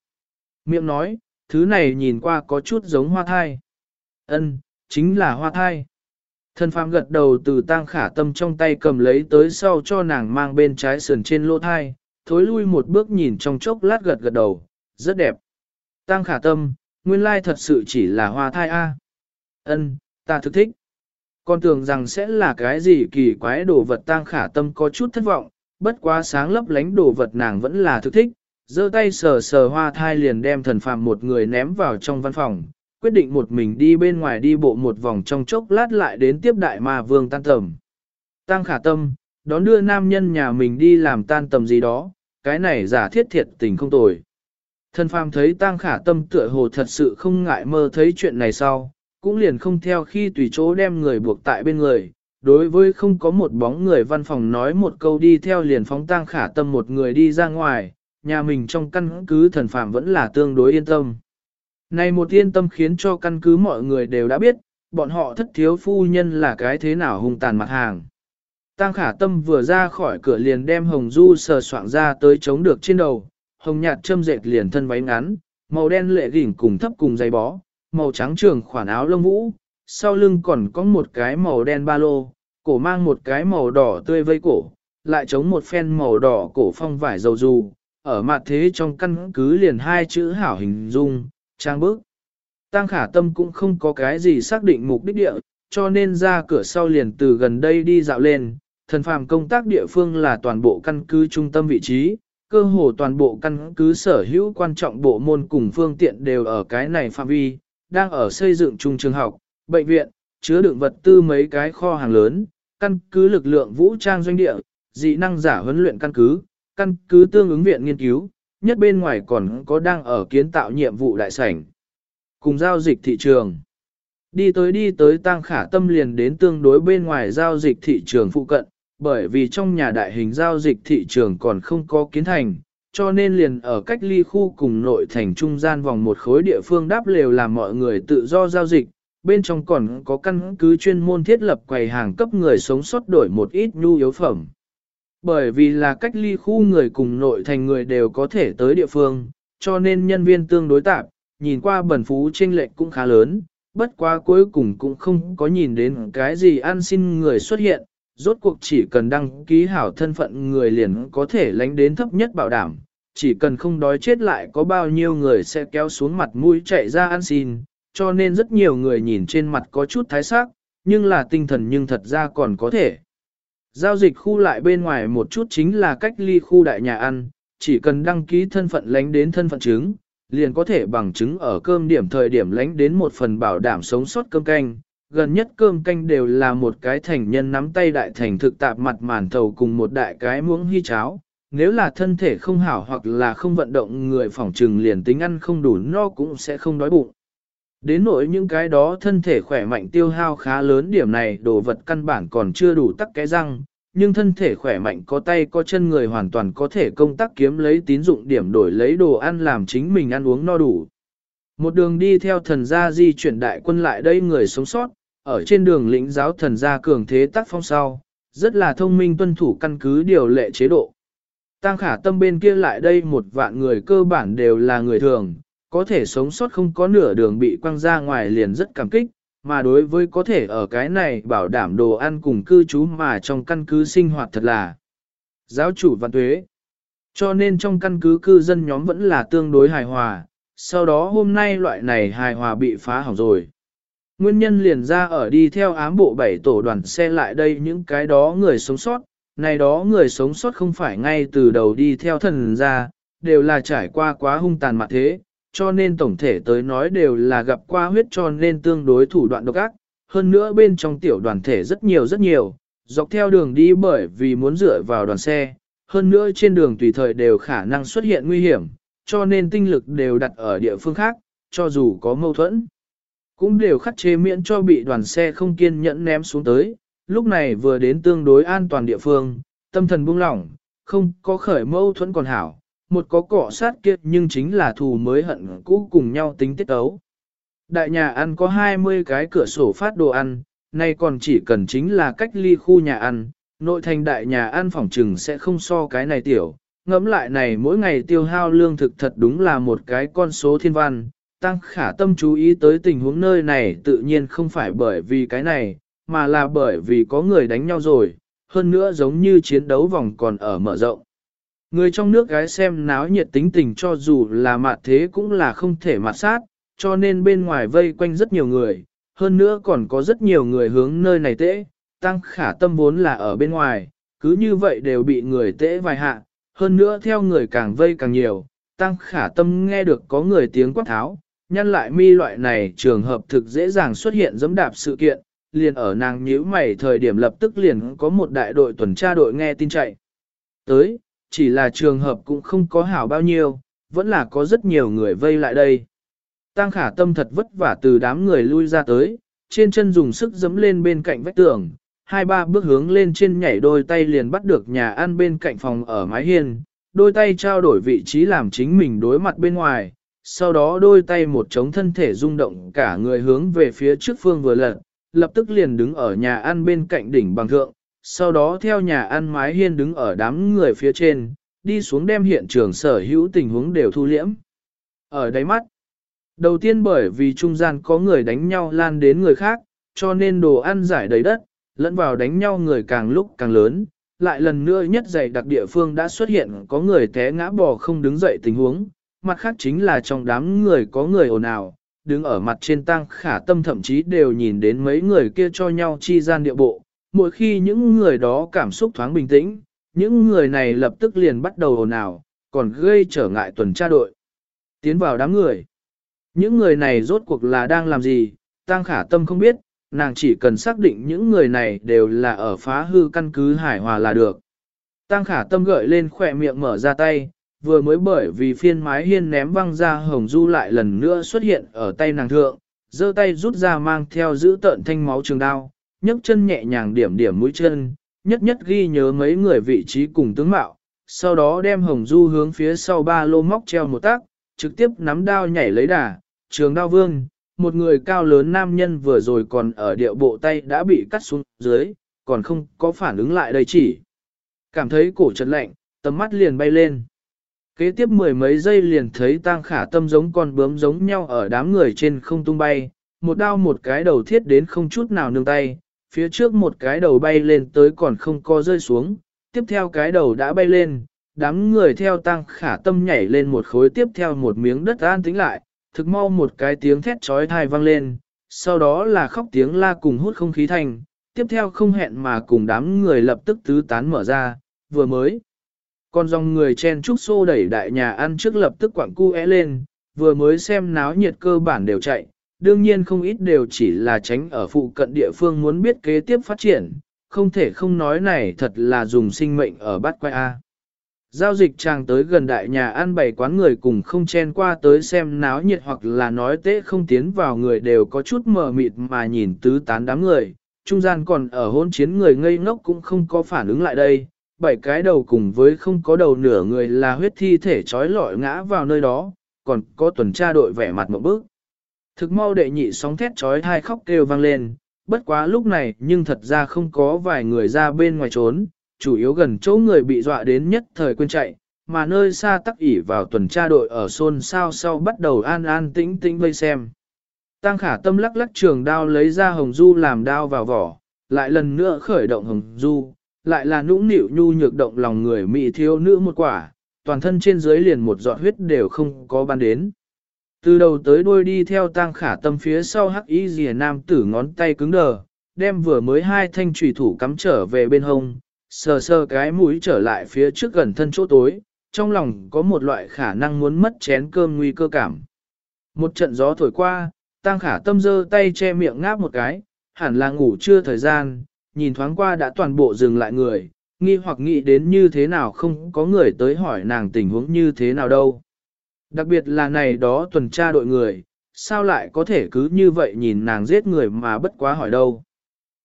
Speaker 1: Miệng nói, thứ này nhìn qua có chút giống hoa thai. Ân, chính là hoa thai. Thần phàm gật đầu từ tang khả tâm trong tay cầm lấy tới sau cho nàng mang bên trái sườn trên lỗ thai, thối lui một bước nhìn trong chốc lát gật gật đầu, rất đẹp. Tang khả tâm, nguyên lai thật sự chỉ là hoa thai A. Ân, ta thực thích. Con tưởng rằng sẽ là cái gì kỳ quái đồ vật tang khả tâm có chút thất vọng, bất quá sáng lấp lánh đồ vật nàng vẫn là thực thích, giơ tay sờ sờ hoa thai liền đem thần phàm một người ném vào trong văn phòng, quyết định một mình đi bên ngoài đi bộ một vòng trong chốc lát lại đến tiếp đại ma vương tan tầm. Tăng khả tâm, đón đưa nam nhân nhà mình đi làm tan tầm gì đó, cái này giả thiết thiệt tình không tồi. Thần phàm thấy tăng khả tâm tựa hồ thật sự không ngại mơ thấy chuyện này sau, cũng liền không theo khi tùy chỗ đem người buộc tại bên người. Đối với không có một bóng người văn phòng nói một câu đi theo liền phóng tăng khả tâm một người đi ra ngoài, nhà mình trong căn cứ thần phàm vẫn là tương đối yên tâm. Này một yên tâm khiến cho căn cứ mọi người đều đã biết, bọn họ thất thiếu phu nhân là cái thế nào hung tàn mặt hàng. Tăng khả tâm vừa ra khỏi cửa liền đem hồng du sờ soạng ra tới chống được trên đầu, hồng nhạt châm dệt liền thân váy ngắn, màu đen lệ gỉnh cùng thấp cùng dây bó, màu trắng trường khoản áo lông vũ, sau lưng còn có một cái màu đen ba lô, cổ mang một cái màu đỏ tươi vây cổ, lại chống một phen màu đỏ cổ phong vải dầu dù, ở mặt thế trong căn cứ liền hai chữ hảo hình dung, trang bức. Tăng khả tâm cũng không có cái gì xác định mục đích địa, cho nên ra cửa sau liền từ gần đây đi dạo lên, thần phàm công tác địa phương là toàn bộ căn cứ trung tâm vị trí, cơ hồ toàn bộ căn cứ sở hữu quan trọng bộ môn cùng phương tiện đều ở cái này phạm vi, đang ở xây dựng trung trường học, bệnh viện, chứa đựng vật tư mấy cái kho hàng lớn, căn cứ lực lượng vũ trang doanh địa, dị năng giả huấn luyện căn cứ, căn cứ tương ứng viện nghiên cứu, nhất bên ngoài còn có đang ở kiến tạo nhiệm vụ đại sảnh. Cùng giao dịch thị trường. Đi tới đi tới tăng khả tâm liền đến tương đối bên ngoài giao dịch thị trường phụ cận, bởi vì trong nhà đại hình giao dịch thị trường còn không có kiến thành, cho nên liền ở cách ly khu cùng nội thành trung gian vòng một khối địa phương đáp lều làm mọi người tự do giao dịch, bên trong còn có căn cứ chuyên môn thiết lập quầy hàng cấp người sống sót đổi một ít nhu yếu phẩm. Bởi vì là cách ly khu người cùng nội thành người đều có thể tới địa phương, cho nên nhân viên tương đối tạp, nhìn qua bẩn phú trên lệch cũng khá lớn, bất quá cuối cùng cũng không có nhìn đến cái gì ăn xin người xuất hiện, rốt cuộc chỉ cần đăng ký hảo thân phận người liền có thể lánh đến thấp nhất bảo đảm, chỉ cần không đói chết lại có bao nhiêu người sẽ kéo xuống mặt mũi chạy ra ăn xin, cho nên rất nhiều người nhìn trên mặt có chút thái sắc, nhưng là tinh thần nhưng thật ra còn có thể. Giao dịch khu lại bên ngoài một chút chính là cách ly khu đại nhà ăn, chỉ cần đăng ký thân phận lánh đến thân phận chứng, liền có thể bằng chứng ở cơm điểm thời điểm lánh đến một phần bảo đảm sống sót cơm canh. Gần nhất cơm canh đều là một cái thành nhân nắm tay đại thành thực tạp mặt màn thầu cùng một đại cái muỗng hy cháo. Nếu là thân thể không hảo hoặc là không vận động người phỏng trừng liền tính ăn không đủ no cũng sẽ không đói bụng. Đến nỗi những cái đó thân thể khỏe mạnh tiêu hao khá lớn điểm này đồ vật căn bản còn chưa đủ tắc cái răng, nhưng thân thể khỏe mạnh có tay có chân người hoàn toàn có thể công tác kiếm lấy tín dụng điểm đổi lấy đồ ăn làm chính mình ăn uống no đủ. Một đường đi theo thần gia di chuyển đại quân lại đây người sống sót, ở trên đường lĩnh giáo thần gia cường thế tác phong sau, rất là thông minh tuân thủ căn cứ điều lệ chế độ. Tăng khả tâm bên kia lại đây một vạn người cơ bản đều là người thường, có thể sống sót không có nửa đường bị quăng ra ngoài liền rất cảm kích, mà đối với có thể ở cái này bảo đảm đồ ăn cùng cư trú mà trong căn cứ sinh hoạt thật là giáo chủ văn tuế. Cho nên trong căn cứ cư dân nhóm vẫn là tương đối hài hòa, sau đó hôm nay loại này hài hòa bị phá hỏng rồi. Nguyên nhân liền ra ở đi theo ám bộ bảy tổ đoàn xe lại đây những cái đó người sống sót, này đó người sống sót không phải ngay từ đầu đi theo thần ra, đều là trải qua quá hung tàn mặt thế, cho nên tổng thể tới nói đều là gặp qua huyết cho nên tương đối thủ đoạn độc ác, hơn nữa bên trong tiểu đoàn thể rất nhiều rất nhiều, dọc theo đường đi bởi vì muốn dựa vào đoàn xe, hơn nữa trên đường tùy thời đều khả năng xuất hiện nguy hiểm, cho nên tinh lực đều đặt ở địa phương khác, cho dù có mâu thuẫn, cũng đều khắc chế miễn cho bị đoàn xe không kiên nhẫn ném xuống tới, lúc này vừa đến tương đối an toàn địa phương, tâm thần buông lỏng, không có khởi mâu thuẫn còn hảo, một có cọ sát kiệt nhưng chính là thù mới hận cũ cùng nhau tính tiết ấu. Đại nhà ăn có 20 cái cửa sổ phát đồ ăn, nay còn chỉ cần chính là cách ly khu nhà ăn, nội thành đại nhà ăn phòng trừng sẽ không so cái này tiểu. Ngẫm lại này mỗi ngày tiêu hao lương thực thật đúng là một cái con số thiên văn, tăng khả tâm chú ý tới tình huống nơi này tự nhiên không phải bởi vì cái này, mà là bởi vì có người đánh nhau rồi, hơn nữa giống như chiến đấu vòng còn ở mở rộng. Người trong nước gái xem náo nhiệt tính tình cho dù là mạt thế cũng là không thể mạt sát, cho nên bên ngoài vây quanh rất nhiều người, hơn nữa còn có rất nhiều người hướng nơi này tễ, tăng khả tâm vốn là ở bên ngoài, cứ như vậy đều bị người tễ vài hạ, hơn nữa theo người càng vây càng nhiều, tăng khả tâm nghe được có người tiếng quát tháo, nhăn lại mi loại này trường hợp thực dễ dàng xuất hiện dẫm đạp sự kiện, liền ở nàng nhíu mày thời điểm lập tức liền có một đại đội tuần tra đội nghe tin chạy. Tới, chỉ là trường hợp cũng không có hảo bao nhiêu, vẫn là có rất nhiều người vây lại đây. Tăng khả tâm thật vất vả từ đám người lui ra tới, trên chân dùng sức dẫm lên bên cạnh vách tường, hai ba bước hướng lên trên nhảy đôi tay liền bắt được nhà ăn bên cạnh phòng ở mái hiên, đôi tay trao đổi vị trí làm chính mình đối mặt bên ngoài, sau đó đôi tay một chống thân thể rung động cả người hướng về phía trước phương vừa lật, lập tức liền đứng ở nhà ăn bên cạnh đỉnh bằng thượng, sau đó theo nhà ăn mái hiên đứng ở đám người phía trên, đi xuống đem hiện trường sở hữu tình huống đều thu liễm. Ở đáy mắt, đầu tiên bởi vì trung gian có người đánh nhau lan đến người khác, cho nên đồ ăn giải đầy đất, lẫn vào đánh nhau người càng lúc càng lớn, lại lần nữa nhất dày đặc địa phương đã xuất hiện có người té ngã bò không đứng dậy tình huống, mặt khác chính là trong đám người có người ồn ào, đứng ở mặt trên tăng khả tâm thậm chí đều nhìn đến mấy người kia cho nhau chi gian địa bộ, mỗi khi những người đó cảm xúc thoáng bình tĩnh, những người này lập tức liền bắt đầu ồn ào, còn gây trở ngại tuần tra đội. Tiến vào đám người. Những người này rốt cuộc là đang làm gì, Tăng Khả Tâm không biết, nàng chỉ cần xác định những người này đều là ở phá hư căn cứ hải hòa là được. Tăng Khả Tâm gợi lên khỏe miệng mở ra tay, vừa mới bởi vì phiên mái hiên ném văng ra hồng du lại lần nữa xuất hiện ở tay nàng thượng, giơ tay rút ra mang theo giữ tợn thanh máu trường đao, nhấc chân nhẹ nhàng điểm điểm mũi chân, nhất nhất ghi nhớ mấy người vị trí cùng tướng mạo, sau đó đem hồng du hướng phía sau ba lô móc treo một tác, trực tiếp nắm đao nhảy lấy đà, trường đao vương, một người cao lớn nam nhân vừa rồi còn ở địa bộ tay đã bị cắt xuống dưới, còn không có phản ứng lại đây chỉ. Cảm thấy cổ chật lạnh, tầm mắt liền bay lên. Kế tiếp mười mấy giây liền thấy tang khả tâm giống con bướm giống nhau ở đám người trên không tung bay, một đao một cái đầu thiết đến không chút nào nương tay, phía trước một cái đầu bay lên tới còn không co rơi xuống, tiếp theo cái đầu đã bay lên, đám người theo tăng khả tâm nhảy lên một khối tiếp theo một miếng đất an tính lại, thực mau một cái tiếng thét trói thai vang lên, sau đó là khóc tiếng la cùng hút không khí thành, tiếp theo không hẹn mà cùng đám người lập tức tứ tán mở ra, vừa mới. con dòng người chen trúc xô đẩy đại nhà ăn trước lập tức quảng cu é lên, vừa mới xem náo nhiệt cơ bản đều chạy, đương nhiên không ít đều chỉ là tránh ở phụ cận địa phương muốn biết kế tiếp phát triển, không thể không nói này thật là dùng sinh mệnh ở bát quay A. Giao dịch chàng tới gần đại nhà ăn bày quán người cùng không chen qua tới xem náo nhiệt hoặc là nói tế không tiến vào người đều có chút mờ mịt mà nhìn tứ tán đám người, trung gian còn ở hôn chiến người ngây ngốc cũng không có phản ứng lại đây, bảy cái đầu cùng với không có đầu nửa người là huyết thi thể trói lọi ngã vào nơi đó, còn có tuần tra đội vẻ mặt một bước. Thực mau đệ nhị sóng thét trói thai khóc kêu vang lên, bất quá lúc này nhưng thật ra không có vài người ra bên ngoài trốn, chủ yếu gần chỗ người bị dọa đến nhất thời quên chạy, mà nơi xa tắc ỉ vào tuần tra đội ở xôn sao sau bắt đầu an an tĩnh tĩnh vây xem. Tăng khả tâm lắc lắc trường đao lấy ra hồng du làm đao vào vỏ, lại lần nữa khởi động hồng du, lại là nũng nịu nhu nhược động lòng người mị thiếu nữ một quả, toàn thân trên dưới liền một giọt huyết đều không có ban đến. Từ đầu tới đuôi đi theo tang khả tâm phía sau hắc y rìa nam tử ngón tay cứng đờ, đem vừa mới hai thanh trùy thủ cắm trở về bên hông, sờ sờ cái mũi trở lại phía trước gần thân chỗ tối, trong lòng có một loại khả năng muốn mất chén cơm nguy cơ cảm. Một trận gió thổi qua, tang khả tâm giơ tay che miệng ngáp một cái, hẳn là ngủ chưa thời gian, nhìn thoáng qua đã toàn bộ dừng lại người, nghi hoặc nghĩ đến như thế nào không có người tới hỏi nàng tình huống như thế nào đâu. Đặc biệt là này đó tuần tra đội người, sao lại có thể cứ như vậy nhìn nàng giết người mà bất quá hỏi đâu.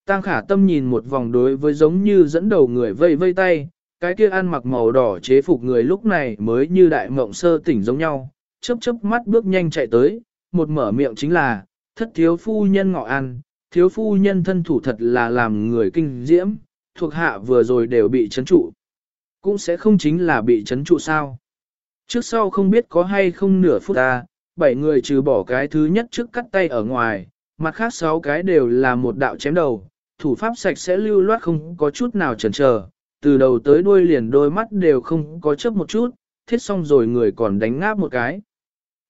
Speaker 1: Tăng khả tâm nhìn một vòng đối với giống như dẫn đầu người vây vây tay, cái kia ăn mặc màu đỏ chế phục người lúc này mới như đại mộng sơ tỉnh giống nhau, chớp chớp mắt bước nhanh chạy tới, một mở miệng chính là, thất thiếu phu nhân ngọ ăn, thiếu phu nhân thân thủ thật là làm người kinh diễm, thuộc hạ vừa rồi đều bị chấn trụ. Cũng sẽ không chính là bị chấn trụ sao. Trước sau không biết có hay không nửa phút ta, bảy người trừ bỏ cái thứ nhất trước cắt tay ở ngoài, mặt khác sáu cái đều là một đạo chém đầu, thủ pháp sạch sẽ lưu loát không có chút nào chần chờ, từ đầu tới đuôi liền đôi mắt đều không có chớp một chút, thiết xong rồi người còn đánh ngáp một cái.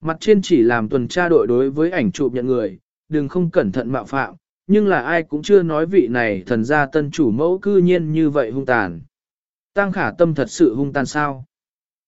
Speaker 1: Mặt trên chỉ làm tuần tra đội đối với ảnh chụp nhận người, đừng không cẩn thận mạo phạm, nhưng là ai cũng chưa nói vị này thần gia tân chủ mẫu cư nhiên như vậy hung tàn. Tăng khả tâm thật sự hung tàn sao?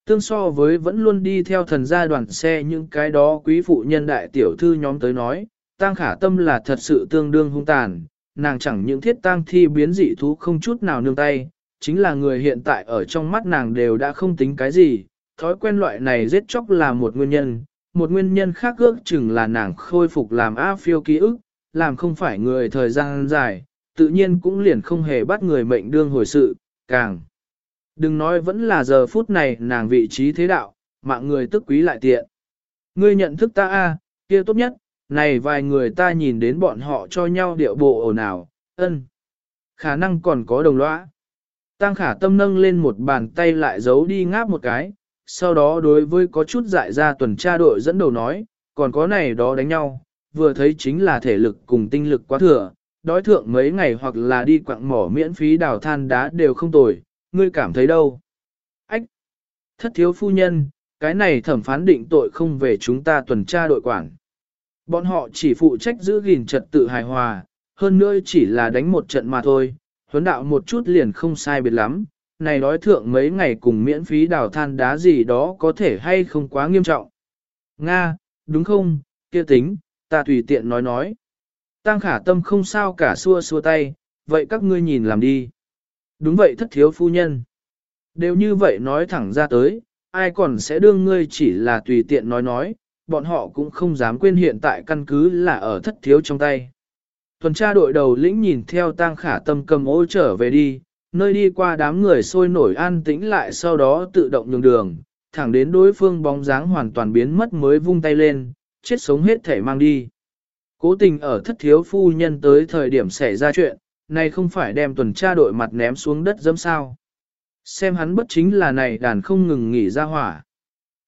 Speaker 1: Tương so với vẫn luôn đi theo thần gia đoàn xe những cái đó quý phụ nhân đại tiểu thư nhóm tới nói, tăng khả tâm là thật sự tương đương hung tàn, nàng chẳng những thiết tang thi biến dị thú không chút nào nương tay, chính là người hiện tại ở trong mắt nàng đều đã không tính cái gì, thói quen loại này giết chóc là một nguyên nhân, một nguyên nhân khác ước chừng là nàng khôi phục làm A phiêu ký ức, làm không phải người thời gian dài, tự nhiên cũng liền không hề bắt người mệnh đương hồi sự, càng. Đừng nói vẫn là giờ phút này nàng vị trí thế đạo, mạng người tức quý lại tiện. Ngươi nhận thức ta a, kia tốt nhất, này vài người ta nhìn đến bọn họ cho nhau điệu bộ ồn ào, ân. Khả năng còn có đồng lõa. Tăng khả tâm nâng lên một bàn tay lại giấu đi ngáp một cái, sau đó đối với có chút dại ra tuần tra đội dẫn đầu nói, còn có này đó đánh nhau, vừa thấy chính là thể lực cùng tinh lực quá thừa, đói thượng mấy ngày hoặc là đi quặng mỏ miễn phí đào than đá đều không tồi, ngươi cảm thấy đâu? Ách! Thất thiếu phu nhân, cái này thẩm phán định tội không về chúng ta tuần tra đội quản. Bọn họ chỉ phụ trách giữ gìn trật tự hài hòa, hơn nữa chỉ là đánh một trận mà thôi, huấn đạo một chút liền không sai biệt lắm. Này nói thượng mấy ngày cùng miễn phí đào than đá gì đó có thể hay không quá nghiêm trọng. Nga, đúng không, kia tính, ta tùy tiện nói nói. Tăng khả tâm không sao cả xua xua tay, vậy các ngươi nhìn làm đi. Đúng vậy thất thiếu phu nhân. Đều như vậy nói thẳng ra tới, ai còn sẽ đương ngươi chỉ là tùy tiện nói nói, bọn họ cũng không dám quên hiện tại căn cứ là ở thất thiếu trong tay. Tuần tra đội đầu lĩnh nhìn theo tang khả tâm cầm ô trở về đi, nơi đi qua đám người sôi nổi an tĩnh lại sau đó tự động nhường đường, thẳng đến đối phương bóng dáng hoàn toàn biến mất mới vung tay lên, chết sống hết thể mang đi. Cố tình ở thất thiếu phu nhân tới thời điểm xảy ra chuyện, này không phải đem tuần tra đội mặt ném xuống đất dẫm sao. Xem hắn bất chính là này đàn không ngừng nghỉ ra hỏa.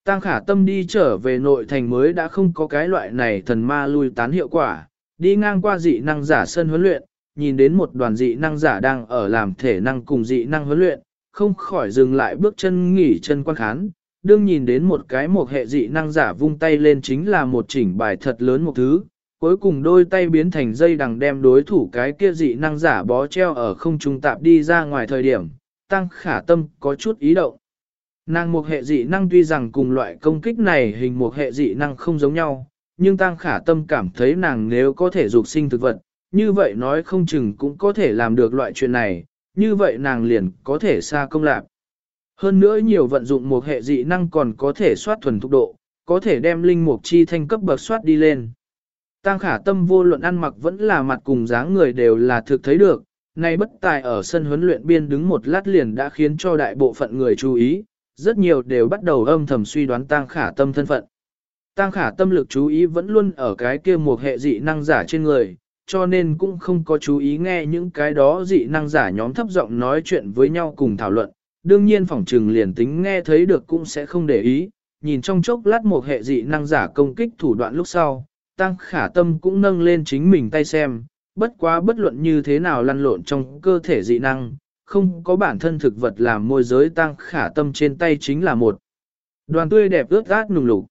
Speaker 1: Tăng khả tâm đi trở về nội thành mới đã không có cái loại này thần ma lui tán hiệu quả, đi ngang qua dị năng giả sân huấn luyện, nhìn đến một đoàn dị năng giả đang ở làm thể năng cùng dị năng huấn luyện, không khỏi dừng lại bước chân nghỉ chân quan khán, đương nhìn đến một cái một hệ dị năng giả vung tay lên chính là một chỉnh bài thật lớn một thứ, cuối cùng đôi tay biến thành dây đằng đem đối thủ cái kia dị năng giả bó treo ở không trung tạp đi ra ngoài thời điểm, tăng khả tâm có chút ý động. Nàng một hệ dị năng tuy rằng cùng loại công kích này hình một hệ dị năng không giống nhau, nhưng tăng khả tâm cảm thấy nàng nếu có thể dục sinh thực vật, như vậy nói không chừng cũng có thể làm được loại chuyện này, như vậy nàng liền có thể xa công lạc. Hơn nữa nhiều vận dụng một hệ dị năng còn có thể soát thuần thúc độ, có thể đem linh mục chi thanh cấp bậc soát đi lên. Tăng khả tâm vô luận ăn mặc vẫn là mặt cùng dáng người đều là thực thấy được, nay bất tài ở sân huấn luyện biên đứng một lát liền đã khiến cho đại bộ phận người chú ý, rất nhiều đều bắt đầu âm thầm suy đoán tăng khả tâm thân phận. Tăng khả tâm lực chú ý vẫn luôn ở cái kia một hệ dị năng giả trên người, cho nên cũng không có chú ý nghe những cái đó dị năng giả nhóm thấp giọng nói chuyện với nhau cùng thảo luận, đương nhiên phỏng trừng liền tính nghe thấy được cũng sẽ không để ý, nhìn trong chốc lát một hệ dị năng giả công kích thủ đoạn lúc sau, tăng khả tâm cũng nâng lên chính mình tay xem, bất quá bất luận như thế nào lăn lộn trong cơ thể dị năng, không có bản thân thực vật làm môi giới tăng khả tâm trên tay chính là một đoàn tươi đẹp ướt át nùng lục.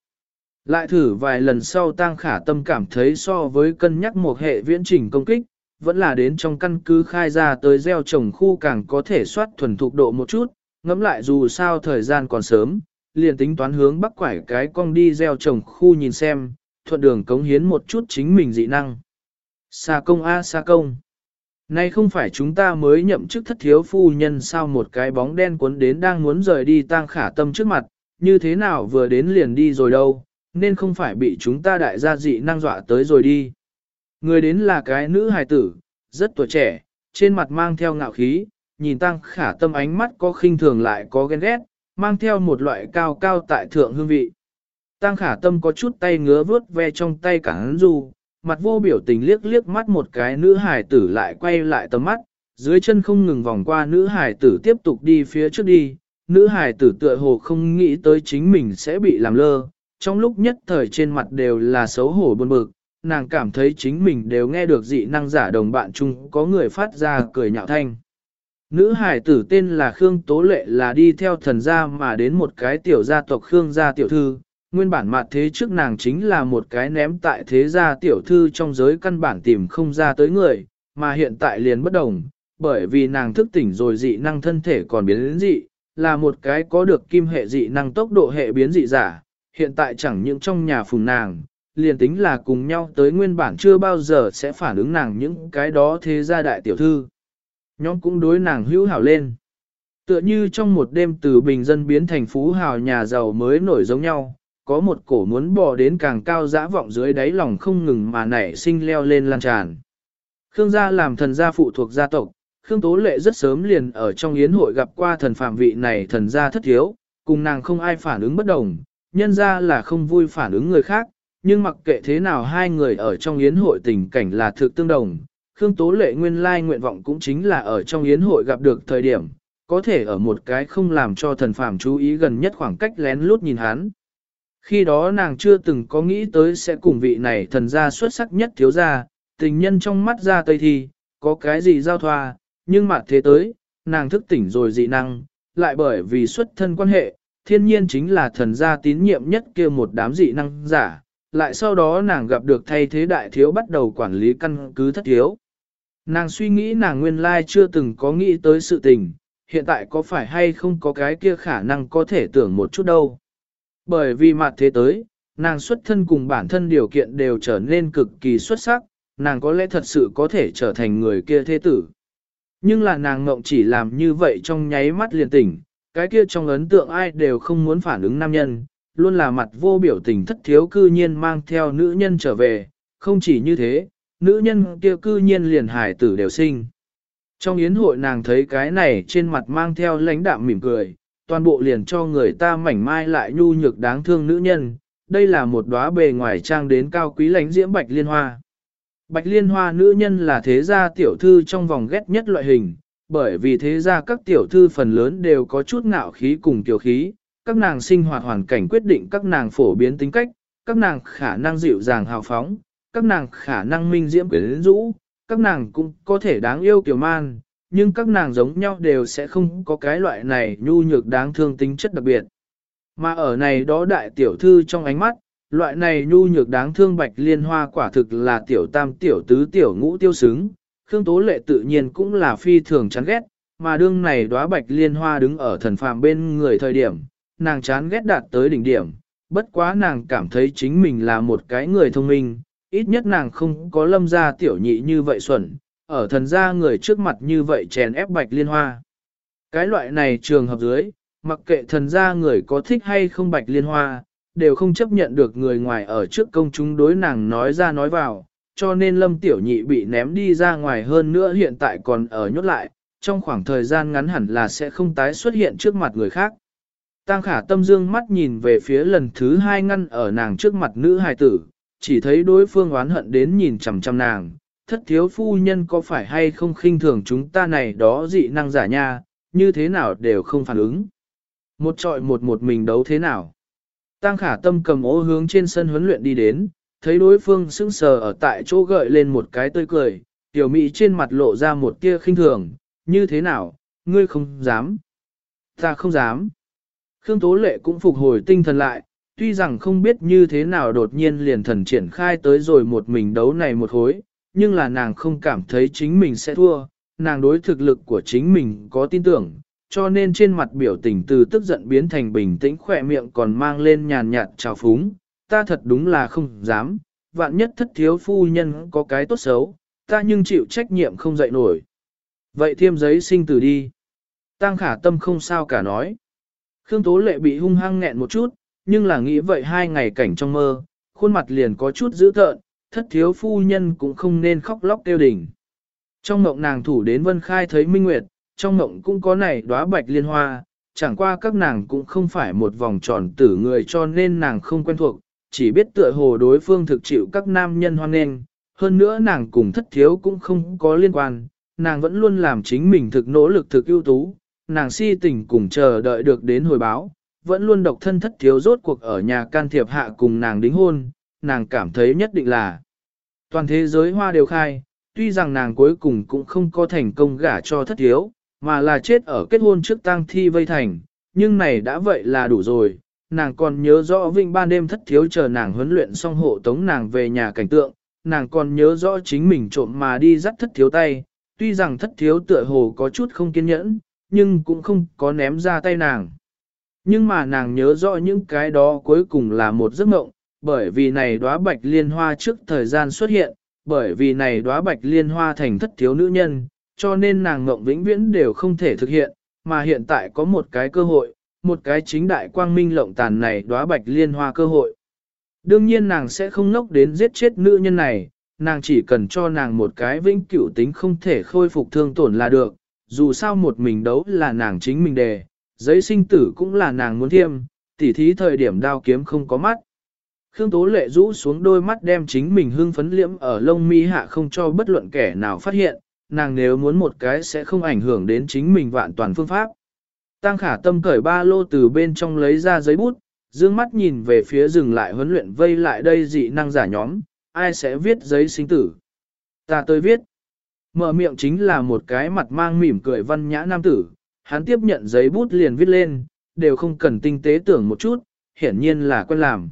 Speaker 1: Lại thử vài lần sau tăng khả tâm cảm thấy so với cân nhắc một hệ viễn trình công kích, vẫn là đến trong căn cứ khai ra tới gieo trồng khu càng có thể soát thuần thục độ một chút, ngẫm lại dù sao thời gian còn sớm, liền tính toán hướng bắc quải cái cong đi gieo trồng khu nhìn xem, thuận đường cống hiến một chút chính mình dị năng. xa công a xa công. Nay không phải chúng ta mới nhậm chức thất thiếu phu nhân sao một cái bóng đen cuốn đến đang muốn rời đi tang khả tâm trước mặt, như thế nào vừa đến liền đi rồi đâu, nên không phải bị chúng ta đại gia dị năng dọa tới rồi đi. Người đến là cái nữ hài tử, rất tuổi trẻ, trên mặt mang theo ngạo khí, nhìn tăng khả tâm ánh mắt có khinh thường lại có ghen ghét, mang theo một loại cao cao tại thượng hương vị. Tăng khả tâm có chút tay ngứa vướt ve trong tay cả hắn du, mặt vô biểu tình liếc liếc mắt một cái nữ hài tử lại quay lại tầm mắt, dưới chân không ngừng vòng qua nữ hài tử tiếp tục đi phía trước đi, nữ hài tử tựa hồ không nghĩ tới chính mình sẽ bị làm lơ, trong lúc nhất thời trên mặt đều là xấu hổ buồn bực, nàng cảm thấy chính mình đều nghe được dị năng giả đồng bạn chung có người phát ra cười nhạo thanh. Nữ hải tử tên là Khương Tố Lệ là đi theo thần gia mà đến một cái tiểu gia tộc Khương gia tiểu thư, nguyên bản mặt thế trước nàng chính là một cái ném tại thế gia tiểu thư trong giới căn bản tìm không ra tới người, mà hiện tại liền bất đồng, bởi vì nàng thức tỉnh rồi dị năng thân thể còn biến đến dị, là một cái có được kim hệ dị năng tốc độ hệ biến dị giả, hiện tại chẳng những trong nhà phùng nàng, liền tính là cùng nhau tới nguyên bản chưa bao giờ sẽ phản ứng nàng những cái đó thế gia đại tiểu thư. Nhóm cũng đối nàng hữu hảo lên. Tựa như trong một đêm từ bình dân biến thành phú hào nhà giàu mới nổi giống nhau, có một cổ muốn bò đến càng cao dã vọng dưới đáy lòng không ngừng mà nảy sinh leo lên lan tràn. Khương gia làm thần gia phụ thuộc gia tộc, Khương Tố Lệ rất sớm liền ở trong yến hội gặp qua thần phạm vị này thần gia thất thiếu, cùng nàng không ai phản ứng bất đồng, nhân ra là không vui phản ứng người khác, nhưng mặc kệ thế nào hai người ở trong yến hội tình cảnh là thực tương đồng, Khương Tố Lệ nguyên lai nguyện vọng cũng chính là ở trong yến hội gặp được thời điểm, có thể ở một cái không làm cho thần phàm chú ý gần nhất khoảng cách lén lút nhìn hắn. Khi đó nàng chưa từng có nghĩ tới sẽ cùng vị này thần gia xuất sắc nhất thiếu gia, tình nhân trong mắt ra tây thì có cái gì giao thoa, nhưng mà thế tới, nàng thức tỉnh rồi dị năng, lại bởi vì xuất thân quan hệ, thiên nhiên chính là thần gia tín nhiệm nhất kia một đám dị năng giả, lại sau đó nàng gặp được thay thế đại thiếu bắt đầu quản lý căn cứ thất thiếu. Nàng suy nghĩ nàng nguyên lai chưa từng có nghĩ tới sự tình, hiện tại có phải hay không có cái kia khả năng có thể tưởng một chút đâu. Bởi vì mặt thế tới, nàng xuất thân cùng bản thân điều kiện đều trở nên cực kỳ xuất sắc, nàng có lẽ thật sự có thể trở thành người kia thế tử. Nhưng là nàng ngộng chỉ làm như vậy trong nháy mắt liền tỉnh, cái kia trong ấn tượng ai đều không muốn phản ứng nam nhân, luôn là mặt vô biểu tình thất thiếu cư nhiên mang theo nữ nhân trở về, không chỉ như thế, nữ nhân kia cư nhiên liền hải tử đều sinh. Trong yến hội nàng thấy cái này trên mặt mang theo lãnh đạm mỉm cười, toàn bộ liền cho người ta mảnh mai lại nhu nhược đáng thương nữ nhân, đây là một đóa bề ngoài trang đến cao quý lánh diễm bạch liên hoa. Bạch liên hoa nữ nhân là thế gia tiểu thư trong vòng ghét nhất loại hình, bởi vì thế gia các tiểu thư phần lớn đều có chút ngạo khí cùng tiểu khí, các nàng sinh hoạt hoàn cảnh quyết định các nàng phổ biến tính cách, các nàng khả năng dịu dàng hào phóng, các nàng khả năng minh diễm quyến rũ, các nàng cũng có thể đáng yêu kiểu man, nhưng các nàng giống nhau đều sẽ không có cái loại này nhu nhược đáng thương tính chất đặc biệt. Mà ở này đó đại tiểu thư trong ánh mắt, loại này nhu nhược đáng thương bạch liên hoa quả thực là tiểu tam tiểu tứ tiểu ngũ tiêu xứng, Khương Tố Lệ tự nhiên cũng là phi thường chán ghét, mà đương này đóa bạch liên hoa đứng ở thần phàm bên người thời điểm, nàng chán ghét đạt tới đỉnh điểm, bất quá nàng cảm thấy chính mình là một cái người thông minh, ít nhất nàng không có lâm gia tiểu nhị như vậy xuẩn, ở thần gia người trước mặt như vậy chèn ép bạch liên hoa. Cái loại này trường hợp dưới, mặc kệ thần gia người có thích hay không bạch liên hoa, đều không chấp nhận được người ngoài ở trước công chúng đối nàng nói ra nói vào, cho nên lâm tiểu nhị bị ném đi ra ngoài hơn nữa hiện tại còn ở nhốt lại, trong khoảng thời gian ngắn hẳn là sẽ không tái xuất hiện trước mặt người khác. Tăng khả tâm dương mắt nhìn về phía lần thứ hai ngăn ở nàng trước mặt nữ hài tử, chỉ thấy đối phương oán hận đến nhìn chằm chằm nàng, thất thiếu phu nhân có phải hay không khinh thường chúng ta này đó dị năng giả nha, như thế nào đều không phản ứng. Một trọi một một mình đấu thế nào. Tăng khả tâm cầm ô hướng trên sân huấn luyện đi đến, thấy đối phương sững sờ ở tại chỗ gợi lên một cái tươi cười, tiểu mỹ trên mặt lộ ra một tia khinh thường, như thế nào, ngươi không dám. Ta không dám. Khương Tố Lệ cũng phục hồi tinh thần lại, tuy rằng không biết như thế nào đột nhiên liền thần triển khai tới rồi một mình đấu này một hối, nhưng là nàng không cảm thấy chính mình sẽ thua, nàng đối thực lực của chính mình có tin tưởng, cho nên trên mặt biểu tình từ tức giận biến thành bình tĩnh khỏe miệng còn mang lên nhàn nhạt trào phúng, ta thật đúng là không dám, vạn nhất thất thiếu phu nhân có cái tốt xấu, ta nhưng chịu trách nhiệm không dậy nổi. Vậy thiêm giấy sinh từ đi. Tăng khả tâm không sao cả nói. Khương Tố Lệ bị hung hăng nghẹn một chút, nhưng là nghĩ vậy hai ngày cảnh trong mơ, khuôn mặt liền có chút dữ tợn, thất thiếu phu nhân cũng không nên khóc lóc tiêu đỉnh. Trong mộng nàng thủ đến Vân Khai thấy Minh Nguyệt, trong mộng cũng có này đóa bạch liên hoa, chẳng qua các nàng cũng không phải một vòng tròn tử người cho nên nàng không quen thuộc, chỉ biết tựa hồ đối phương thực chịu các nam nhân hoan nghênh, hơn nữa nàng cùng thất thiếu cũng không có liên quan, nàng vẫn luôn làm chính mình thực nỗ lực thực ưu tú, nàng si tình cùng chờ đợi được đến hồi báo, vẫn luôn độc thân thất thiếu rốt cuộc ở nhà can thiệp hạ cùng nàng đính hôn, nàng cảm thấy nhất định là toàn thế giới hoa đều khai, tuy rằng nàng cuối cùng cũng không có thành công gả cho thất thiếu, mà là chết ở kết hôn trước tang thi vây thành, nhưng này đã vậy là đủ rồi, nàng còn nhớ rõ vinh ban đêm thất thiếu chờ nàng huấn luyện xong hộ tống nàng về nhà cảnh tượng, nàng còn nhớ rõ chính mình trộm mà đi dắt thất thiếu tay, tuy rằng thất thiếu tựa hồ có chút không kiên nhẫn, nhưng cũng không có ném ra tay nàng. Nhưng mà nàng nhớ rõ những cái đó cuối cùng là một giấc mộng, bởi vì này đóa bạch liên hoa trước thời gian xuất hiện, bởi vì này đóa bạch liên hoa thành thất thiếu nữ nhân, cho nên nàng ngộng vĩnh viễn đều không thể thực hiện, mà hiện tại có một cái cơ hội, một cái chính đại quang minh lộng tàn này đóa bạch liên hoa cơ hội. Đương nhiên nàng sẽ không nốc đến giết chết nữ nhân này, nàng chỉ cần cho nàng một cái vĩnh cửu tính không thể khôi phục thương tổn là được, dù sao một mình đấu là nàng chính mình đề, giấy sinh tử cũng là nàng muốn thiêm, tỉ thí thời điểm đao kiếm không có mắt. Khương Tố Lệ rũ xuống đôi mắt đem chính mình hưng phấn liễm ở lông mi hạ không cho bất luận kẻ nào phát hiện, nàng nếu muốn một cái sẽ không ảnh hưởng đến chính mình vạn toàn phương pháp. Tăng khả tâm cởi ba lô từ bên trong lấy ra giấy bút, dương mắt nhìn về phía rừng lại huấn luyện vây lại đây dị năng giả nhóm, ai sẽ viết giấy sinh tử. Ta tới viết. Mở miệng chính là một cái mặt mang mỉm cười văn nhã nam tử, hắn tiếp nhận giấy bút liền viết lên, đều không cần tinh tế tưởng một chút, hiển nhiên là quen làm.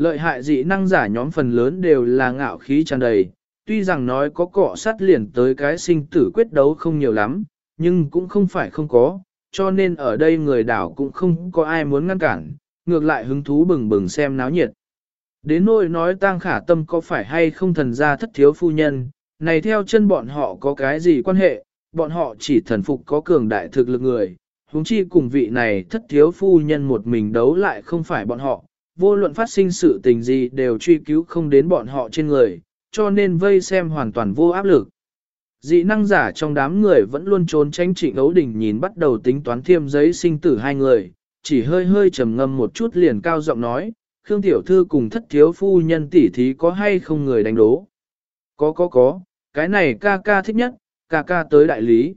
Speaker 1: Lợi hại dị năng giả nhóm phần lớn đều là ngạo khí tràn đầy, tuy rằng nói có cọ sát liền tới cái sinh tử quyết đấu không nhiều lắm, nhưng cũng không phải không có, cho nên ở đây người đảo cũng không có ai muốn ngăn cản, ngược lại hứng thú bừng bừng xem náo nhiệt. Đến nỗi nói tang khả tâm có phải hay không thần gia thất thiếu phu nhân, này theo chân bọn họ có cái gì quan hệ, bọn họ chỉ thần phục có cường đại thực lực người, huống chi cùng vị này thất thiếu phu nhân một mình đấu lại không phải bọn họ, vô luận phát sinh sự tình gì đều truy cứu không đến bọn họ trên người, cho nên vây xem hoàn toàn vô áp lực. Dị năng giả trong đám người vẫn luôn trốn tránh trịnh ấu đình nhìn bắt đầu tính toán thiêm giấy sinh tử hai người, chỉ hơi hơi trầm ngâm một chút liền cao giọng nói, Khương Tiểu Thư cùng thất thiếu phu nhân tỷ thí có hay không người đánh đố? Có có có, cái này ca ca thích nhất, ca ca tới đại lý.